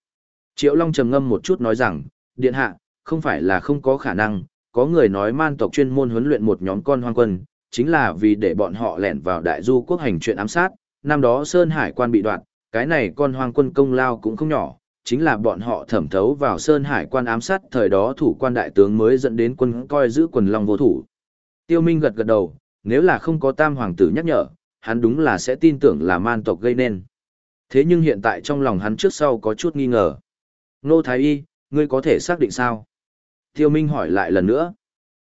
Triệu Long trầm ngâm một chút nói rằng, điện hạ, không phải là không có khả năng, có người nói man tộc chuyên môn huấn luyện một nhóm con hoang quân, chính là vì để bọn họ lẻn vào đại du quốc hành chuyện ám sát, năm đó Sơn Hải quan bị đoạn, cái này con hoang quân công lao cũng không nhỏ, chính là bọn họ thẩm thấu vào Sơn Hải quan ám sát thời đó thủ quan đại tướng mới dẫn đến quân coi giữ quần long vô thủ. Tiêu Minh gật gật đầu, nếu là không có tam hoàng tử nhắc nhở, hắn đúng là sẽ tin tưởng là man tộc gây nên. Thế nhưng hiện tại trong lòng hắn trước sau có chút nghi ngờ. Nô Thái Y, ngươi có thể xác định sao? Tiêu Minh hỏi lại lần nữa.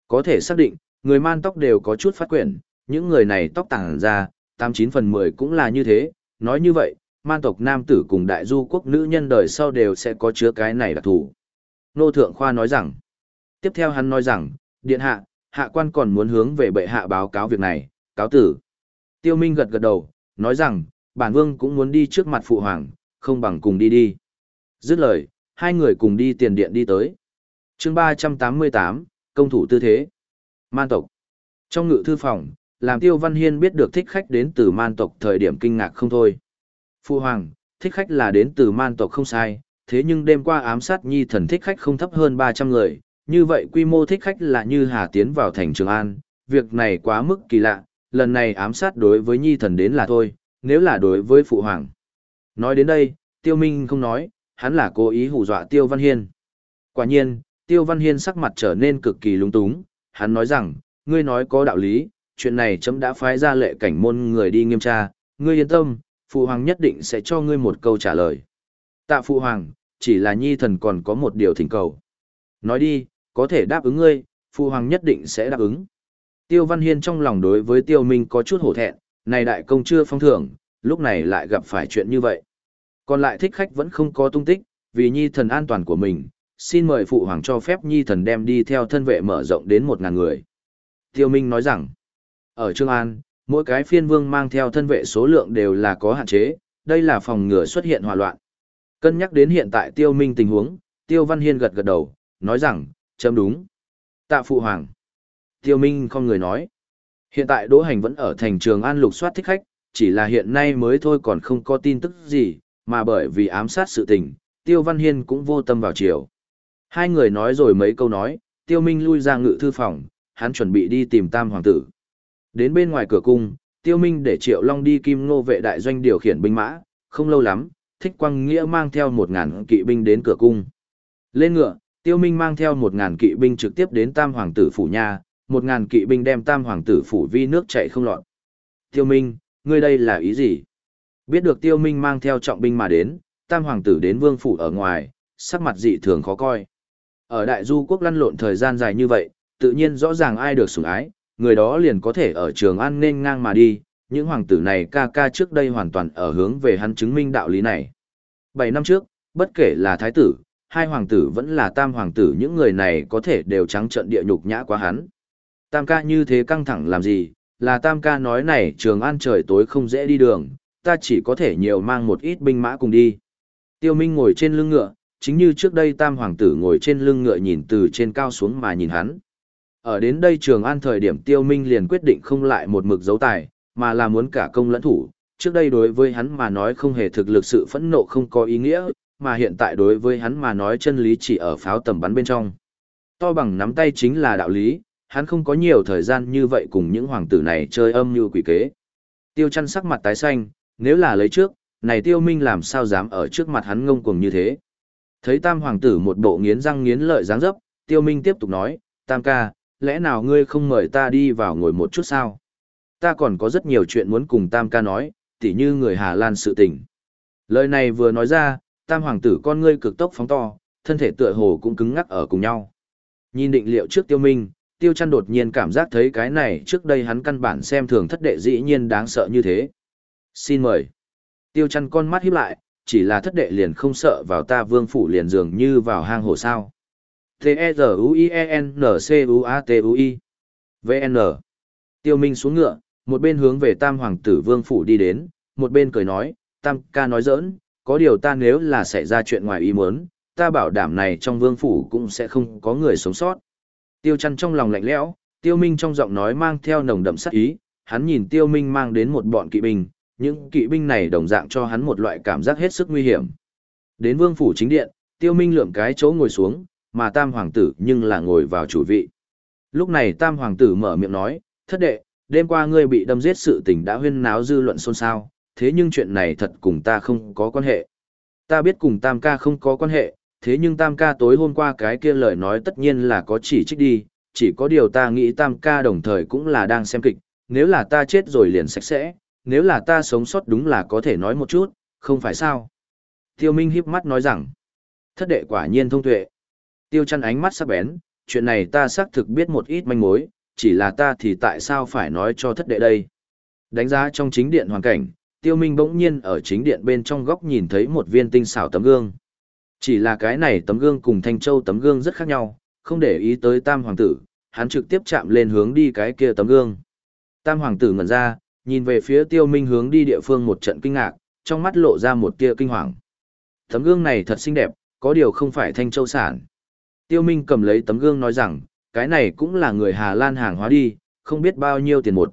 Có thể xác định, người man tóc đều có chút phát quyển, những người này tóc tàng ra, 89 phần 10 cũng là như thế. Nói như vậy, man tộc nam tử cùng đại du quốc nữ nhân đời sau đều sẽ có chứa cái này đặc thù. Nô Thượng Khoa nói rằng, tiếp theo hắn nói rằng, điện hạ, hạ quan còn muốn hướng về bệ hạ báo cáo việc này, cáo tử. Tiêu Minh gật gật đầu, nói rằng, bản vương cũng muốn đi trước mặt phụ hoàng, không bằng cùng đi đi. Dứt lời, hai người cùng đi tiền điện đi tới. chương 388, công thủ tư thế. Man tộc. Trong ngự thư phòng, làm Tiêu Văn Hiên biết được thích khách đến từ man tộc thời điểm kinh ngạc không thôi. Phụ hoàng, thích khách là đến từ man tộc không sai, thế nhưng đêm qua ám sát nhi thần thích khách không thấp hơn 300 người, như vậy quy mô thích khách là như Hà tiến vào thành Trường An, việc này quá mức kỳ lạ, lần này ám sát đối với nhi thần đến là thôi, nếu là đối với phụ hoàng. Nói đến đây, Tiêu Minh không nói, hắn là cố ý hù dọa Tiêu Văn Hiên. Quả nhiên, Tiêu Văn Hiên sắc mặt trở nên cực kỳ lúng túng, hắn nói rằng, ngươi nói có đạo lý, chuyện này chấm đã phái ra lệ cảnh môn người đi nghiêm tra, ngươi yên tâm, phụ hoàng nhất định sẽ cho ngươi một câu trả lời. Tạ phụ hoàng, chỉ là nhi thần còn có một điều thỉnh cầu. Nói đi, có thể đáp ứng ngươi, phụ hoàng nhất định sẽ đáp ứng. Tiêu Văn Hiên trong lòng đối với Tiêu Minh có chút hổ thẹn, này đại công chưa phong thưởng, lúc này lại gặp phải chuyện như vậy. Còn lại thích khách vẫn không có tung tích, vì nhi thần an toàn của mình, xin mời phụ hoàng cho phép nhi thần đem đi theo thân vệ mở rộng đến một ngàn người. Tiêu Minh nói rằng, ở Trương An, mỗi cái phiên vương mang theo thân vệ số lượng đều là có hạn chế, đây là phòng ngừa xuất hiện hòa loạn. Cân nhắc đến hiện tại Tiêu Minh tình huống, Tiêu Văn Hiên gật gật đầu, nói rằng, chấm đúng. Tạ phụ hoàng. Tiêu Minh không người nói. Hiện tại Đỗ Hành vẫn ở thành trường An lục soát thích khách, chỉ là hiện nay mới thôi còn không có tin tức gì, mà bởi vì ám sát sự tình, Tiêu Văn Hiên cũng vô tâm vào chiều. Hai người nói rồi mấy câu nói, Tiêu Minh lui ra ngự thư phòng, hắn chuẩn bị đi tìm Tam Hoàng tử. Đến bên ngoài cửa cung, Tiêu Minh để Triệu Long đi kim ngô vệ đại doanh điều khiển binh mã, không lâu lắm, Thích Quang Nghĩa mang theo một ngàn kỵ binh đến cửa cung. Lên ngựa, Tiêu Minh mang theo một ngàn kỵ binh trực tiếp đến Tam Hoàng tử phủ nhà, một ngàn kỵ binh đem tam hoàng tử phủ vi nước chạy không lọt. Tiêu Minh, ngươi đây là ý gì? Biết được Tiêu Minh mang theo trọng binh mà đến, tam hoàng tử đến vương phủ ở ngoài, sắc mặt dị thường khó coi. Ở đại du quốc lăn lộn thời gian dài như vậy, tự nhiên rõ ràng ai được sủng ái, người đó liền có thể ở trường an nên ngang mà đi, những hoàng tử này ca ca trước đây hoàn toàn ở hướng về hắn chứng minh đạo lý này. Bảy năm trước, bất kể là thái tử, hai hoàng tử vẫn là tam hoàng tử những người này có thể đều trắng trợn địa nhục nhã quá hắn. Tam ca như thế căng thẳng làm gì, là tam ca nói này trường an trời tối không dễ đi đường, ta chỉ có thể nhiều mang một ít binh mã cùng đi. Tiêu Minh ngồi trên lưng ngựa, chính như trước đây tam hoàng tử ngồi trên lưng ngựa nhìn từ trên cao xuống mà nhìn hắn. Ở đến đây trường an thời điểm Tiêu Minh liền quyết định không lại một mực giấu tài, mà là muốn cả công lẫn thủ. Trước đây đối với hắn mà nói không hề thực lực sự phẫn nộ không có ý nghĩa, mà hiện tại đối với hắn mà nói chân lý chỉ ở pháo tầm bắn bên trong. To bằng nắm tay chính là đạo lý, hắn không có nhiều thời gian như vậy cùng những hoàng tử này chơi âm như quỷ kế. Tiêu chăn sắc mặt tái xanh, nếu là lấy trước, này tiêu minh làm sao dám ở trước mặt hắn ngông cuồng như thế. Thấy tam hoàng tử một bộ nghiến răng nghiến lợi dáng dấp, tiêu minh tiếp tục nói, tam ca, lẽ nào ngươi không mời ta đi vào ngồi một chút sao? Ta còn có rất nhiều chuyện muốn cùng tam ca nói, tỉ như người Hà Lan sự tình. Lời này vừa nói ra, tam hoàng tử con ngươi cực tốc phóng to, thân thể tựa hồ cũng cứng ngắc ở cùng nhau. Nhìn định liệu trước tiêu minh, tiêu chăn đột nhiên cảm giác thấy cái này trước đây hắn căn bản xem thường thất đệ dĩ nhiên đáng sợ như thế. Xin mời. Tiêu chăn con mắt híp lại, chỉ là thất đệ liền không sợ vào ta vương phủ liền dường như vào hang hồ sao. T-E-Z-U-I-E-N-C-U-A-T-U-I VN Tiêu Minh xuống ngựa, một bên hướng về Tam Hoàng tử Vương Phủ đi đến, một bên cười nói, Tam ca nói giỡn, có điều ta nếu là xảy ra chuyện ngoài ý muốn, ta bảo đảm này trong Vương Phủ cũng sẽ không có người sống sót. Tiêu chăn trong lòng lạnh lẽo, Tiêu Minh trong giọng nói mang theo nồng đậm sát ý, hắn nhìn Tiêu Minh mang đến một bọn kỵ binh, những kỵ binh này đồng dạng cho hắn một loại cảm giác hết sức nguy hiểm. Đến Vương Phủ chính điện, Tiêu Minh lượm cái chỗ ngồi xuống, mà Tam Hoàng tử nhưng là ngồi vào chủ vị. Lúc này Tam Hoàng tử mở miệng nói, thất đệ, đêm qua ngươi bị đâm giết sự tình đã huyên náo dư luận xôn xao, thế nhưng chuyện này thật cùng ta không có quan hệ. Ta biết cùng Tam ca không có quan hệ, thế nhưng Tam ca tối hôm qua cái kia lời nói tất nhiên là có chỉ trích đi, chỉ có điều ta nghĩ Tam ca đồng thời cũng là đang xem kịch, nếu là ta chết rồi liền sạch sẽ, nếu là ta sống sót đúng là có thể nói một chút, không phải sao. Tiêu Minh híp mắt nói rằng, thất đệ quả nhiên thông tuệ. Tiêu chăn ánh mắt sắc bén, chuyện này ta xác thực biết một ít manh mối, chỉ là ta thì tại sao phải nói cho thất đệ đây. Đánh giá trong chính điện hoàn cảnh, tiêu minh bỗng nhiên ở chính điện bên trong góc nhìn thấy một viên tinh xảo tấm gương. Chỉ là cái này tấm gương cùng thanh châu tấm gương rất khác nhau, không để ý tới tam hoàng tử, hắn trực tiếp chạm lên hướng đi cái kia tấm gương. Tam hoàng tử ngẩn ra, nhìn về phía tiêu minh hướng đi địa phương một trận kinh ngạc, trong mắt lộ ra một tia kinh hoàng. Tấm gương này thật xinh đẹp, có điều không phải thanh châu sản. Tiêu Minh cầm lấy tấm gương nói rằng, cái này cũng là người Hà Lan hàng hóa đi, không biết bao nhiêu tiền một.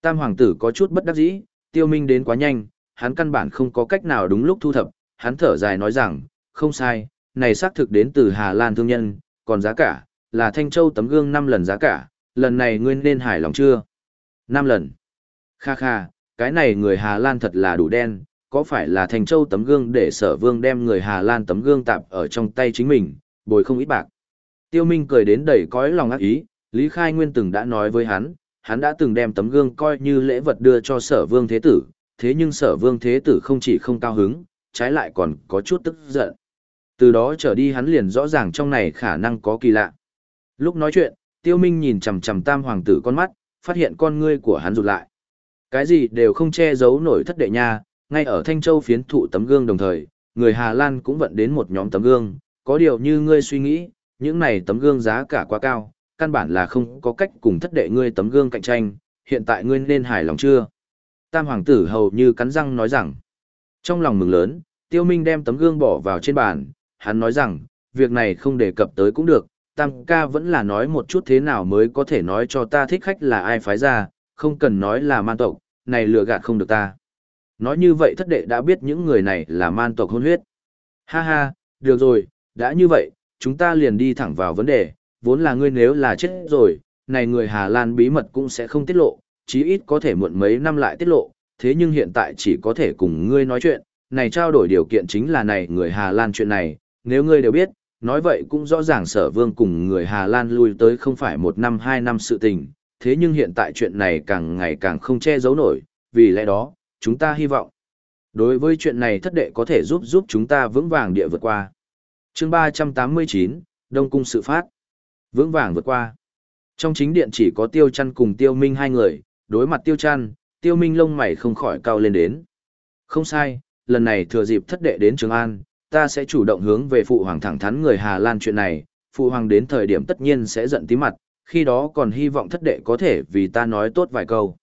Tam hoàng tử có chút bất đắc dĩ, Tiêu Minh đến quá nhanh, hắn căn bản không có cách nào đúng lúc thu thập, hắn thở dài nói rằng, không sai, này xác thực đến từ Hà Lan thương nhân, còn giá cả, là Thanh Châu tấm gương 5 lần giá cả, lần này ngươi nên hài lòng chưa? 5 lần. Kha kha, cái này người Hà Lan thật là đủ đen, có phải là Thanh Châu tấm gương để sở vương đem người Hà Lan tấm gương tạp ở trong tay chính mình, bồi không ít bạc. Tiêu Minh cười đến đầy cõi lòng ác ý, Lý Khai Nguyên từng đã nói với hắn, hắn đã từng đem tấm gương coi như lễ vật đưa cho sở vương thế tử, thế nhưng sở vương thế tử không chỉ không cao hứng, trái lại còn có chút tức giận. Từ đó trở đi hắn liền rõ ràng trong này khả năng có kỳ lạ. Lúc nói chuyện, Tiêu Minh nhìn chằm chằm tam hoàng tử con mắt, phát hiện con ngươi của hắn rụt lại. Cái gì đều không che giấu nổi thất đệ nha, ngay ở Thanh Châu phiến thụ tấm gương đồng thời, người Hà Lan cũng vận đến một nhóm tấm gương, có điều như ngươi suy nghĩ, những này tấm gương giá cả quá cao, căn bản là không có cách cùng thất đệ ngươi tấm gương cạnh tranh, hiện tại ngươi nên hài lòng chưa? Tam hoàng tử hầu như cắn răng nói rằng, trong lòng mừng lớn, tiêu minh đem tấm gương bỏ vào trên bàn, hắn nói rằng, việc này không đề cập tới cũng được, tam ca vẫn là nói một chút thế nào mới có thể nói cho ta thích khách là ai phái ra, không cần nói là man tộc, này lừa gạt không được ta. Nói như vậy thất đệ đã biết những người này là man tộc hôn huyết. Ha ha, được rồi, đã như vậy, chúng ta liền đi thẳng vào vấn đề, vốn là ngươi nếu là chết rồi, này người Hà Lan bí mật cũng sẽ không tiết lộ, chí ít có thể muộn mấy năm lại tiết lộ, thế nhưng hiện tại chỉ có thể cùng ngươi nói chuyện, này trao đổi điều kiện chính là này người Hà Lan chuyện này, nếu ngươi đều biết, nói vậy cũng rõ ràng sở vương cùng người Hà Lan lui tới không phải một năm hai năm sự tình, thế nhưng hiện tại chuyện này càng ngày càng không che giấu nổi, vì lẽ đó, chúng ta hy vọng. Đối với chuyện này thất đệ có thể giúp giúp chúng ta vững vàng địa vượt qua chương ba trăm tám mươi chín, đông cung sự phát. Vững vàng vượt qua. Trong chính điện chỉ có tiêu chăn cùng tiêu minh hai người, đối mặt tiêu chăn, tiêu minh lông mày không khỏi cao lên đến. Không sai, lần này thừa dịp thất đệ đến trường an, ta sẽ chủ động hướng về phụ hoàng thẳng thắn người hà lan chuyện này. Phụ hoàng đến thời điểm tất nhiên sẽ giận tí mặt, khi đó còn hy vọng thất đệ có thể vì ta nói tốt vài câu.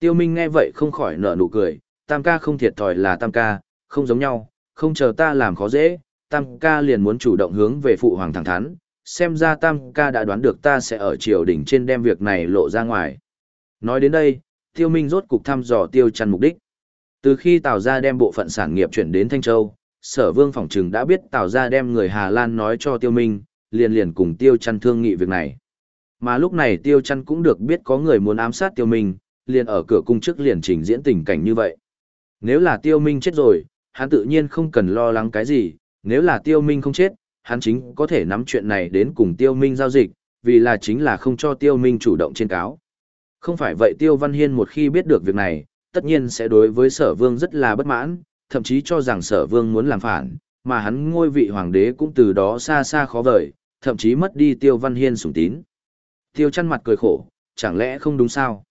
Tiêu minh nghe vậy không khỏi nở nụ cười, tam ca không thiệt thòi là tam ca, không giống nhau, không chờ ta làm khó dễ tam ca liền muốn chủ động hướng về phụ hoàng thẳng thắn, xem ra tam ca đã đoán được ta sẽ ở triều đình trên đem việc này lộ ra ngoài. Nói đến đây, tiêu minh rốt cục thăm dò tiêu chăn mục đích. Từ khi Tào Gia đem bộ phận sản nghiệp chuyển đến Thanh Châu, sở vương phỏng trừng đã biết Tào Gia đem người Hà Lan nói cho tiêu minh, liền liền cùng tiêu chăn thương nghị việc này. Mà lúc này tiêu chăn cũng được biết có người muốn ám sát tiêu minh, liền ở cửa cung trước liền trình diễn tình cảnh như vậy. Nếu là tiêu minh chết rồi, hắn tự nhiên không cần lo lắng cái gì, nếu là tiêu minh không chết, hắn chính có thể nắm chuyện này đến cùng tiêu minh giao dịch, vì là chính là không cho tiêu minh chủ động trên cáo. Không phải vậy tiêu văn hiên một khi biết được việc này, tất nhiên sẽ đối với sở vương rất là bất mãn, thậm chí cho rằng sở vương muốn làm phản, mà hắn ngôi vị hoàng đế cũng từ đó xa xa khó vời, thậm chí mất đi tiêu văn hiên sủng tín. Tiêu chăn mặt cười khổ, chẳng lẽ không đúng sao?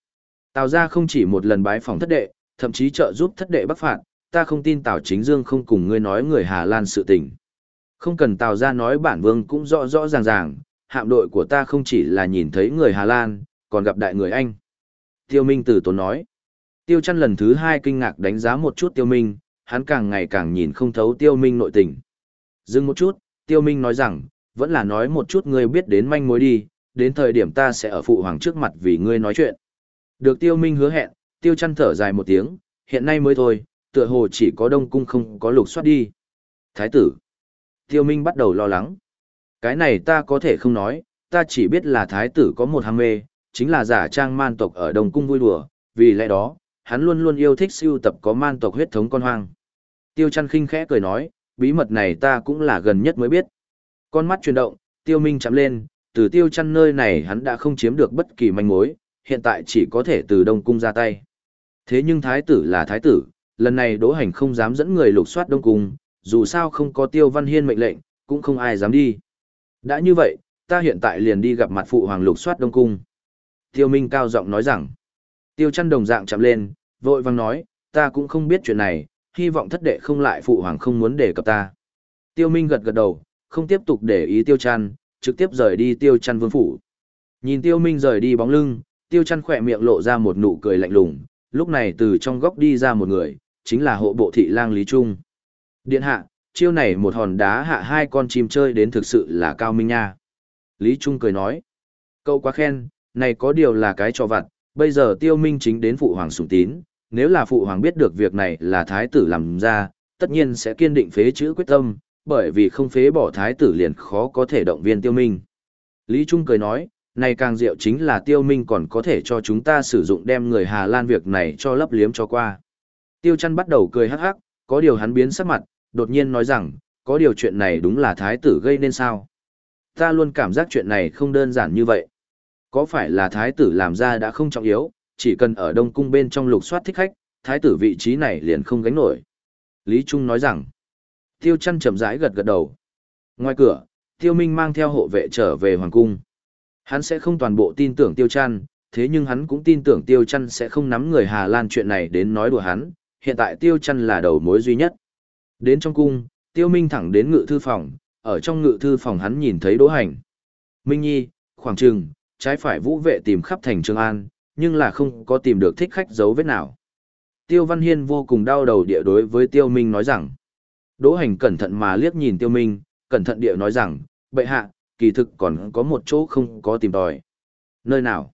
Tào gia không chỉ một lần bái phòng thất đệ, thậm chí trợ giúp thất đệ bắc phạt, ta không tin Tào Chính Dương không cùng ngươi nói người Hà Lan sự tình. Không cần Tào ra nói bản vương cũng rõ rõ ràng ràng, hạm đội của ta không chỉ là nhìn thấy người Hà Lan, còn gặp đại người Anh. Tiêu Minh từ tốn nói. Tiêu chăn lần thứ hai kinh ngạc đánh giá một chút Tiêu Minh, hắn càng ngày càng nhìn không thấu Tiêu Minh nội tình. Dừng một chút, Tiêu Minh nói rằng, vẫn là nói một chút ngươi biết đến manh mối đi, đến thời điểm ta sẽ ở phụ hoàng trước mặt vì ngươi nói chuyện. Được Tiêu Minh hứa hẹn, Tiêu chăn thở dài một tiếng, hiện nay mới thôi, tựa hồ chỉ có đông cung không có lục soát đi. Thái tử. Tiêu Minh bắt đầu lo lắng. Cái này ta có thể không nói, ta chỉ biết là thái tử có một ham mê, chính là giả trang man tộc ở đông cung vui đùa, vì lẽ đó, hắn luôn luôn yêu thích siêu tập có man tộc huyết thống con hoang. Tiêu chăn khinh khẽ cười nói, bí mật này ta cũng là gần nhất mới biết. Con mắt chuyển động, tiêu minh chạm lên, từ tiêu chăn nơi này hắn đã không chiếm được bất kỳ manh mối, hiện tại chỉ có thể từ đông cung ra tay. Thế nhưng thái tử là thái tử, lần này đỗ hành không dám dẫn người lục soát đông cung, dù sao không có tiêu văn hiên mệnh lệnh, cũng không ai dám đi. Đã như vậy, ta hiện tại liền đi gặp mặt phụ hoàng lục soát đông cung. Tiêu Minh cao giọng nói rằng, tiêu chăn đồng dạng chạm lên, vội vang nói, ta cũng không biết chuyện này, hy vọng thất đệ không lại phụ hoàng không muốn để cập ta. Tiêu Minh gật gật đầu, không tiếp tục để ý tiêu chăn, trực tiếp rời đi tiêu chăn vương phủ. Nhìn tiêu Minh rời đi bóng lưng, tiêu chăn khỏe miệng lộ ra một nụ cười lạnh lùng, lúc này từ trong góc đi ra một người, chính là hộ bộ thị lang Lý Trung. Điện hạ, chiêu này một hòn đá hạ hai con chim chơi đến thực sự là cao minh nha. Lý Trung cười nói, cậu quá khen, này có điều là cái cho vặt, bây giờ tiêu minh chính đến phụ hoàng sủng tín, nếu là phụ hoàng biết được việc này là thái tử làm ra, tất nhiên sẽ kiên định phế chữ quyết tâm, bởi vì không phế bỏ thái tử liền khó có thể động viên tiêu minh. Lý Trung cười nói, này càng diệu chính là tiêu minh còn có thể cho chúng ta sử dụng đem người Hà Lan việc này cho lấp liếm cho qua. Tiêu chăn bắt đầu cười hắc hắc, có điều hắn biến sắc mặt, đột nhiên nói rằng, có điều chuyện này đúng là thái tử gây nên sao. Ta luôn cảm giác chuyện này không đơn giản như vậy. Có phải là thái tử làm ra đã không trọng yếu, chỉ cần ở Đông Cung bên trong lục soát thích khách, thái tử vị trí này liền không gánh nổi. Lý Trung nói rằng, Tiêu chăn chậm rãi gật gật đầu. Ngoài cửa, Tiêu Minh mang theo hộ vệ trở về Hoàng Cung. Hắn sẽ không toàn bộ tin tưởng Tiêu chăn, thế nhưng hắn cũng tin tưởng Tiêu chăn sẽ không nắm người Hà Lan chuyện này đến nói đùa hắn, hiện tại Tiêu chăn là đầu mối duy nhất. Đến trong cung, Tiêu Minh thẳng đến ngự thư phòng, ở trong ngự thư phòng hắn nhìn thấy Đỗ Hành. Minh Nhi, khoảng trừng, trái phải vũ vệ tìm khắp thành Trường An, nhưng là không có tìm được thích khách dấu vết nào. Tiêu Văn Hiên vô cùng đau đầu địa đối với Tiêu Minh nói rằng. Đỗ Hành cẩn thận mà liếc nhìn Tiêu Minh, cẩn thận địa nói rằng, bệ hạ, kỳ thực còn có một chỗ không có tìm tòi. Nơi nào?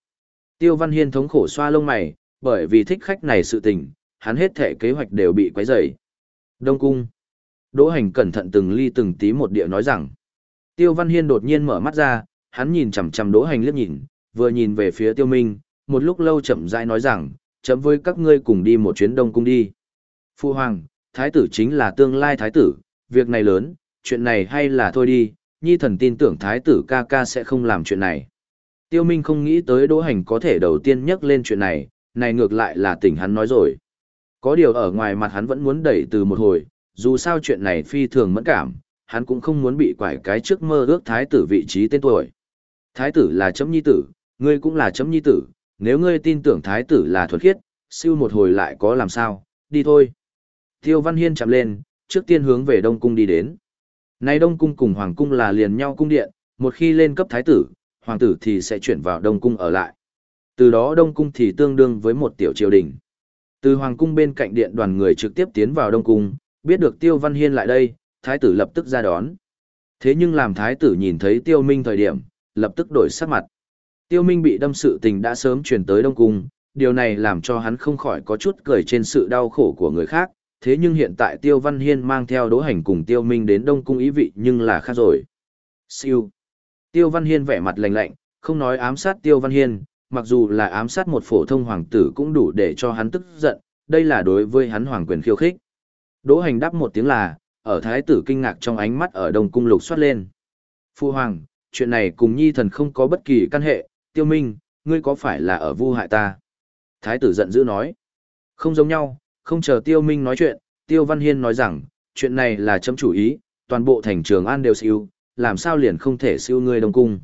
Tiêu Văn Hiên thống khổ xoa lông mày, bởi vì thích khách này sự tình, hắn hết thể kế hoạch đều bị quấy rầy. Đông Cung. Đỗ Hành cẩn thận từng ly từng tí một địa nói rằng. Tiêu Văn Hiên đột nhiên mở mắt ra, hắn nhìn chằm chằm Đỗ Hành liếc nhìn, vừa nhìn về phía Tiêu Minh, một lúc lâu chậm rãi nói rằng, chấm với các ngươi cùng đi một chuyến Đông Cung đi. Phu Hoàng, Thái tử chính là tương lai Thái tử, việc này lớn, chuyện này hay là thôi đi, Nhi thần tin tưởng Thái tử ca ca sẽ không làm chuyện này. Tiêu Minh không nghĩ tới Đỗ Hành có thể đầu tiên nhắc lên chuyện này, này ngược lại là tỉnh hắn nói rồi. Có điều ở ngoài mặt hắn vẫn muốn đẩy từ một hồi, dù sao chuyện này phi thường mẫn cảm, hắn cũng không muốn bị quải cái trước mơ ước thái tử vị trí tên tuổi. Thái tử là chấm nhi tử, ngươi cũng là chấm nhi tử, nếu ngươi tin tưởng thái tử là thuật khiết, siêu một hồi lại có làm sao, đi thôi. Tiêu Văn Hiên chạm lên, trước tiên hướng về Đông Cung đi đến. Nay Đông Cung cùng Hoàng Cung là liền nhau cung điện, một khi lên cấp thái tử, Hoàng tử thì sẽ chuyển vào Đông Cung ở lại. Từ đó Đông Cung thì tương đương với một tiểu triều đình. Từ Hoàng Cung bên cạnh điện đoàn người trực tiếp tiến vào Đông Cung, biết được Tiêu Văn Hiên lại đây, thái tử lập tức ra đón. Thế nhưng làm thái tử nhìn thấy Tiêu Minh thời điểm, lập tức đổi sắc mặt. Tiêu Minh bị đâm sự tình đã sớm truyền tới Đông Cung, điều này làm cho hắn không khỏi có chút cười trên sự đau khổ của người khác, thế nhưng hiện tại Tiêu Văn Hiên mang theo đỗ hành cùng Tiêu Minh đến Đông Cung ý vị nhưng là khác rồi. Siêu. Tiêu Văn Hiên vẻ mặt lạnh lạnh, không nói ám sát Tiêu Văn Hiên, mặc dù là ám sát một phổ thông hoàng tử cũng đủ để cho hắn tức giận, đây là đối với hắn hoàng quyền khiêu khích. Đỗ hành đáp một tiếng là, ở thái tử kinh ngạc trong ánh mắt ở đông cung lục xoát lên. Phu hoàng, chuyện này cùng nhi thần không có bất kỳ căn hệ, tiêu minh, ngươi có phải là ở vu hại ta? Thái tử giận dữ nói. Không giống nhau, không chờ tiêu minh nói chuyện, tiêu văn hiên nói rằng, chuyện này là chấm chủ ý, toàn bộ thành trường an đều siêu, làm sao liền không thể siêu ngươi đông cung.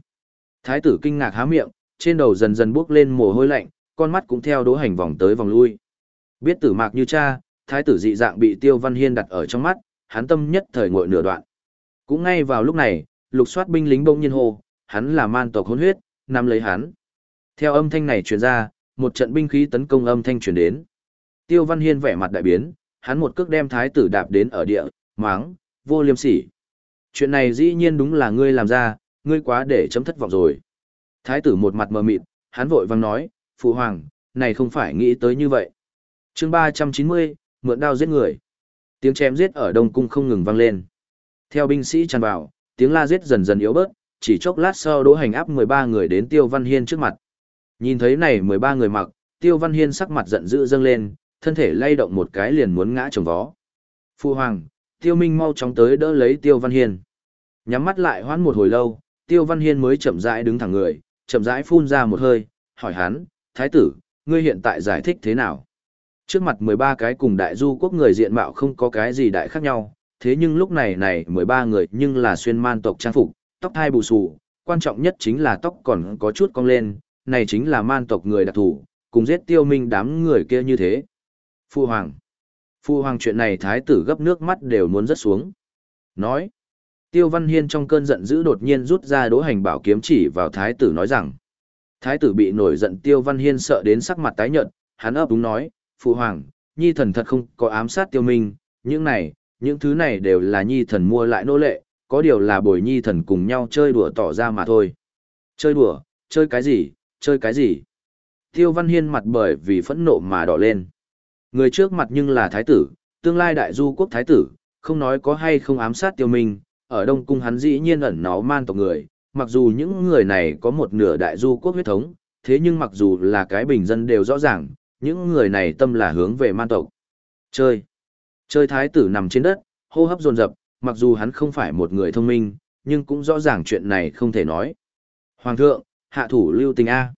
Thái tử kinh ngạc há miệng, trên đầu dần dần buốc lên mồ hôi lạnh, con mắt cũng theo đỗ hành vòng tới vòng lui. Biết tử mạc như cha, thái tử dị dạng bị Tiêu Văn Hiên đặt ở trong mắt, hắn tâm nhất thời ngội nửa đoạn. Cũng ngay vào lúc này, lục soát binh lính bỗng nhiên hô, hắn là man tộc hôn huyết, nắm lấy hắn. Theo âm thanh này truyền ra, một trận binh khí tấn công âm thanh truyền đến. Tiêu Văn Hiên vẻ mặt đại biến, hắn một cước đem thái tử đạp đến ở địa, máng, vô liêm sỉ. Chuyện này dĩ nhiên đúng là ngươi làm ra, ngươi quá để chấm thất vọng rồi. Thái tử một mặt mờ mịt, hắn vội vang nói, phụ hoàng, này không phải nghĩ tới như vậy. chương 390, mượn đao giết người. Tiếng chém giết ở Đông Cung không ngừng vang lên. Theo binh sĩ tràn vào, tiếng la giết dần dần yếu bớt, chỉ chốc lát sau đỗ hành áp 13 người đến Tiêu Văn Hiên trước mặt. Nhìn thấy này 13 người mặc, Tiêu Văn Hiên sắc mặt giận dữ dâng lên, thân thể lay động một cái liền muốn ngã trồng vó. Phu hoàng, Tiêu Minh mau chóng tới đỡ lấy Tiêu Văn Hiên. Nhắm mắt lại hoãn một hồi lâu, Tiêu Văn Hiên mới chậm rãi đứng thẳng người, chậm rãi phun ra một hơi, hỏi hắn, Thái tử, ngươi hiện tại giải thích thế nào? Trước mặt 13 cái cùng đại du quốc người diện mạo không có cái gì đại khác nhau, thế nhưng lúc này này 13 người nhưng là xuyên man tộc trang phục, tóc hai bù xù, quan trọng nhất chính là tóc còn có chút cong lên, này chính là man tộc người đặc thủ, cùng giết tiêu minh đám người kia như thế. Phu Hoàng Phu Hoàng chuyện này thái tử gấp nước mắt đều muốn rớt xuống. Nói Tiêu Văn Hiên trong cơn giận dữ đột nhiên rút ra đỗ hành bảo kiếm chỉ vào thái tử nói rằng Thái tử bị nổi giận Tiêu Văn Hiên sợ đến sắc mặt tái nhợt, hắn ấp úng nói, Phụ Hoàng, Nhi thần thật không có ám sát Tiêu Minh, những này, những thứ này đều là Nhi thần mua lại nô lệ, có điều là bồi Nhi thần cùng nhau chơi đùa tỏ ra mà thôi. Chơi đùa, chơi cái gì, chơi cái gì? Tiêu Văn Hiên mặt bởi vì phẫn nộ mà đỏ lên. Người trước mặt nhưng là thái tử, tương lai đại du quốc thái tử, không nói có hay không ám sát Tiêu Minh, ở Đông Cung hắn dĩ nhiên ẩn náu man tộc người, mặc dù những người này có một nửa đại du quốc huyết thống, thế nhưng mặc dù là cái bình dân đều rõ ràng, những người này tâm là hướng về man tộc. Chơi. Chơi thái tử nằm trên đất, hô hấp dồn dập, mặc dù hắn không phải một người thông minh, nhưng cũng rõ ràng chuyện này không thể nói. Hoàng thượng, hạ thủ lưu tình A.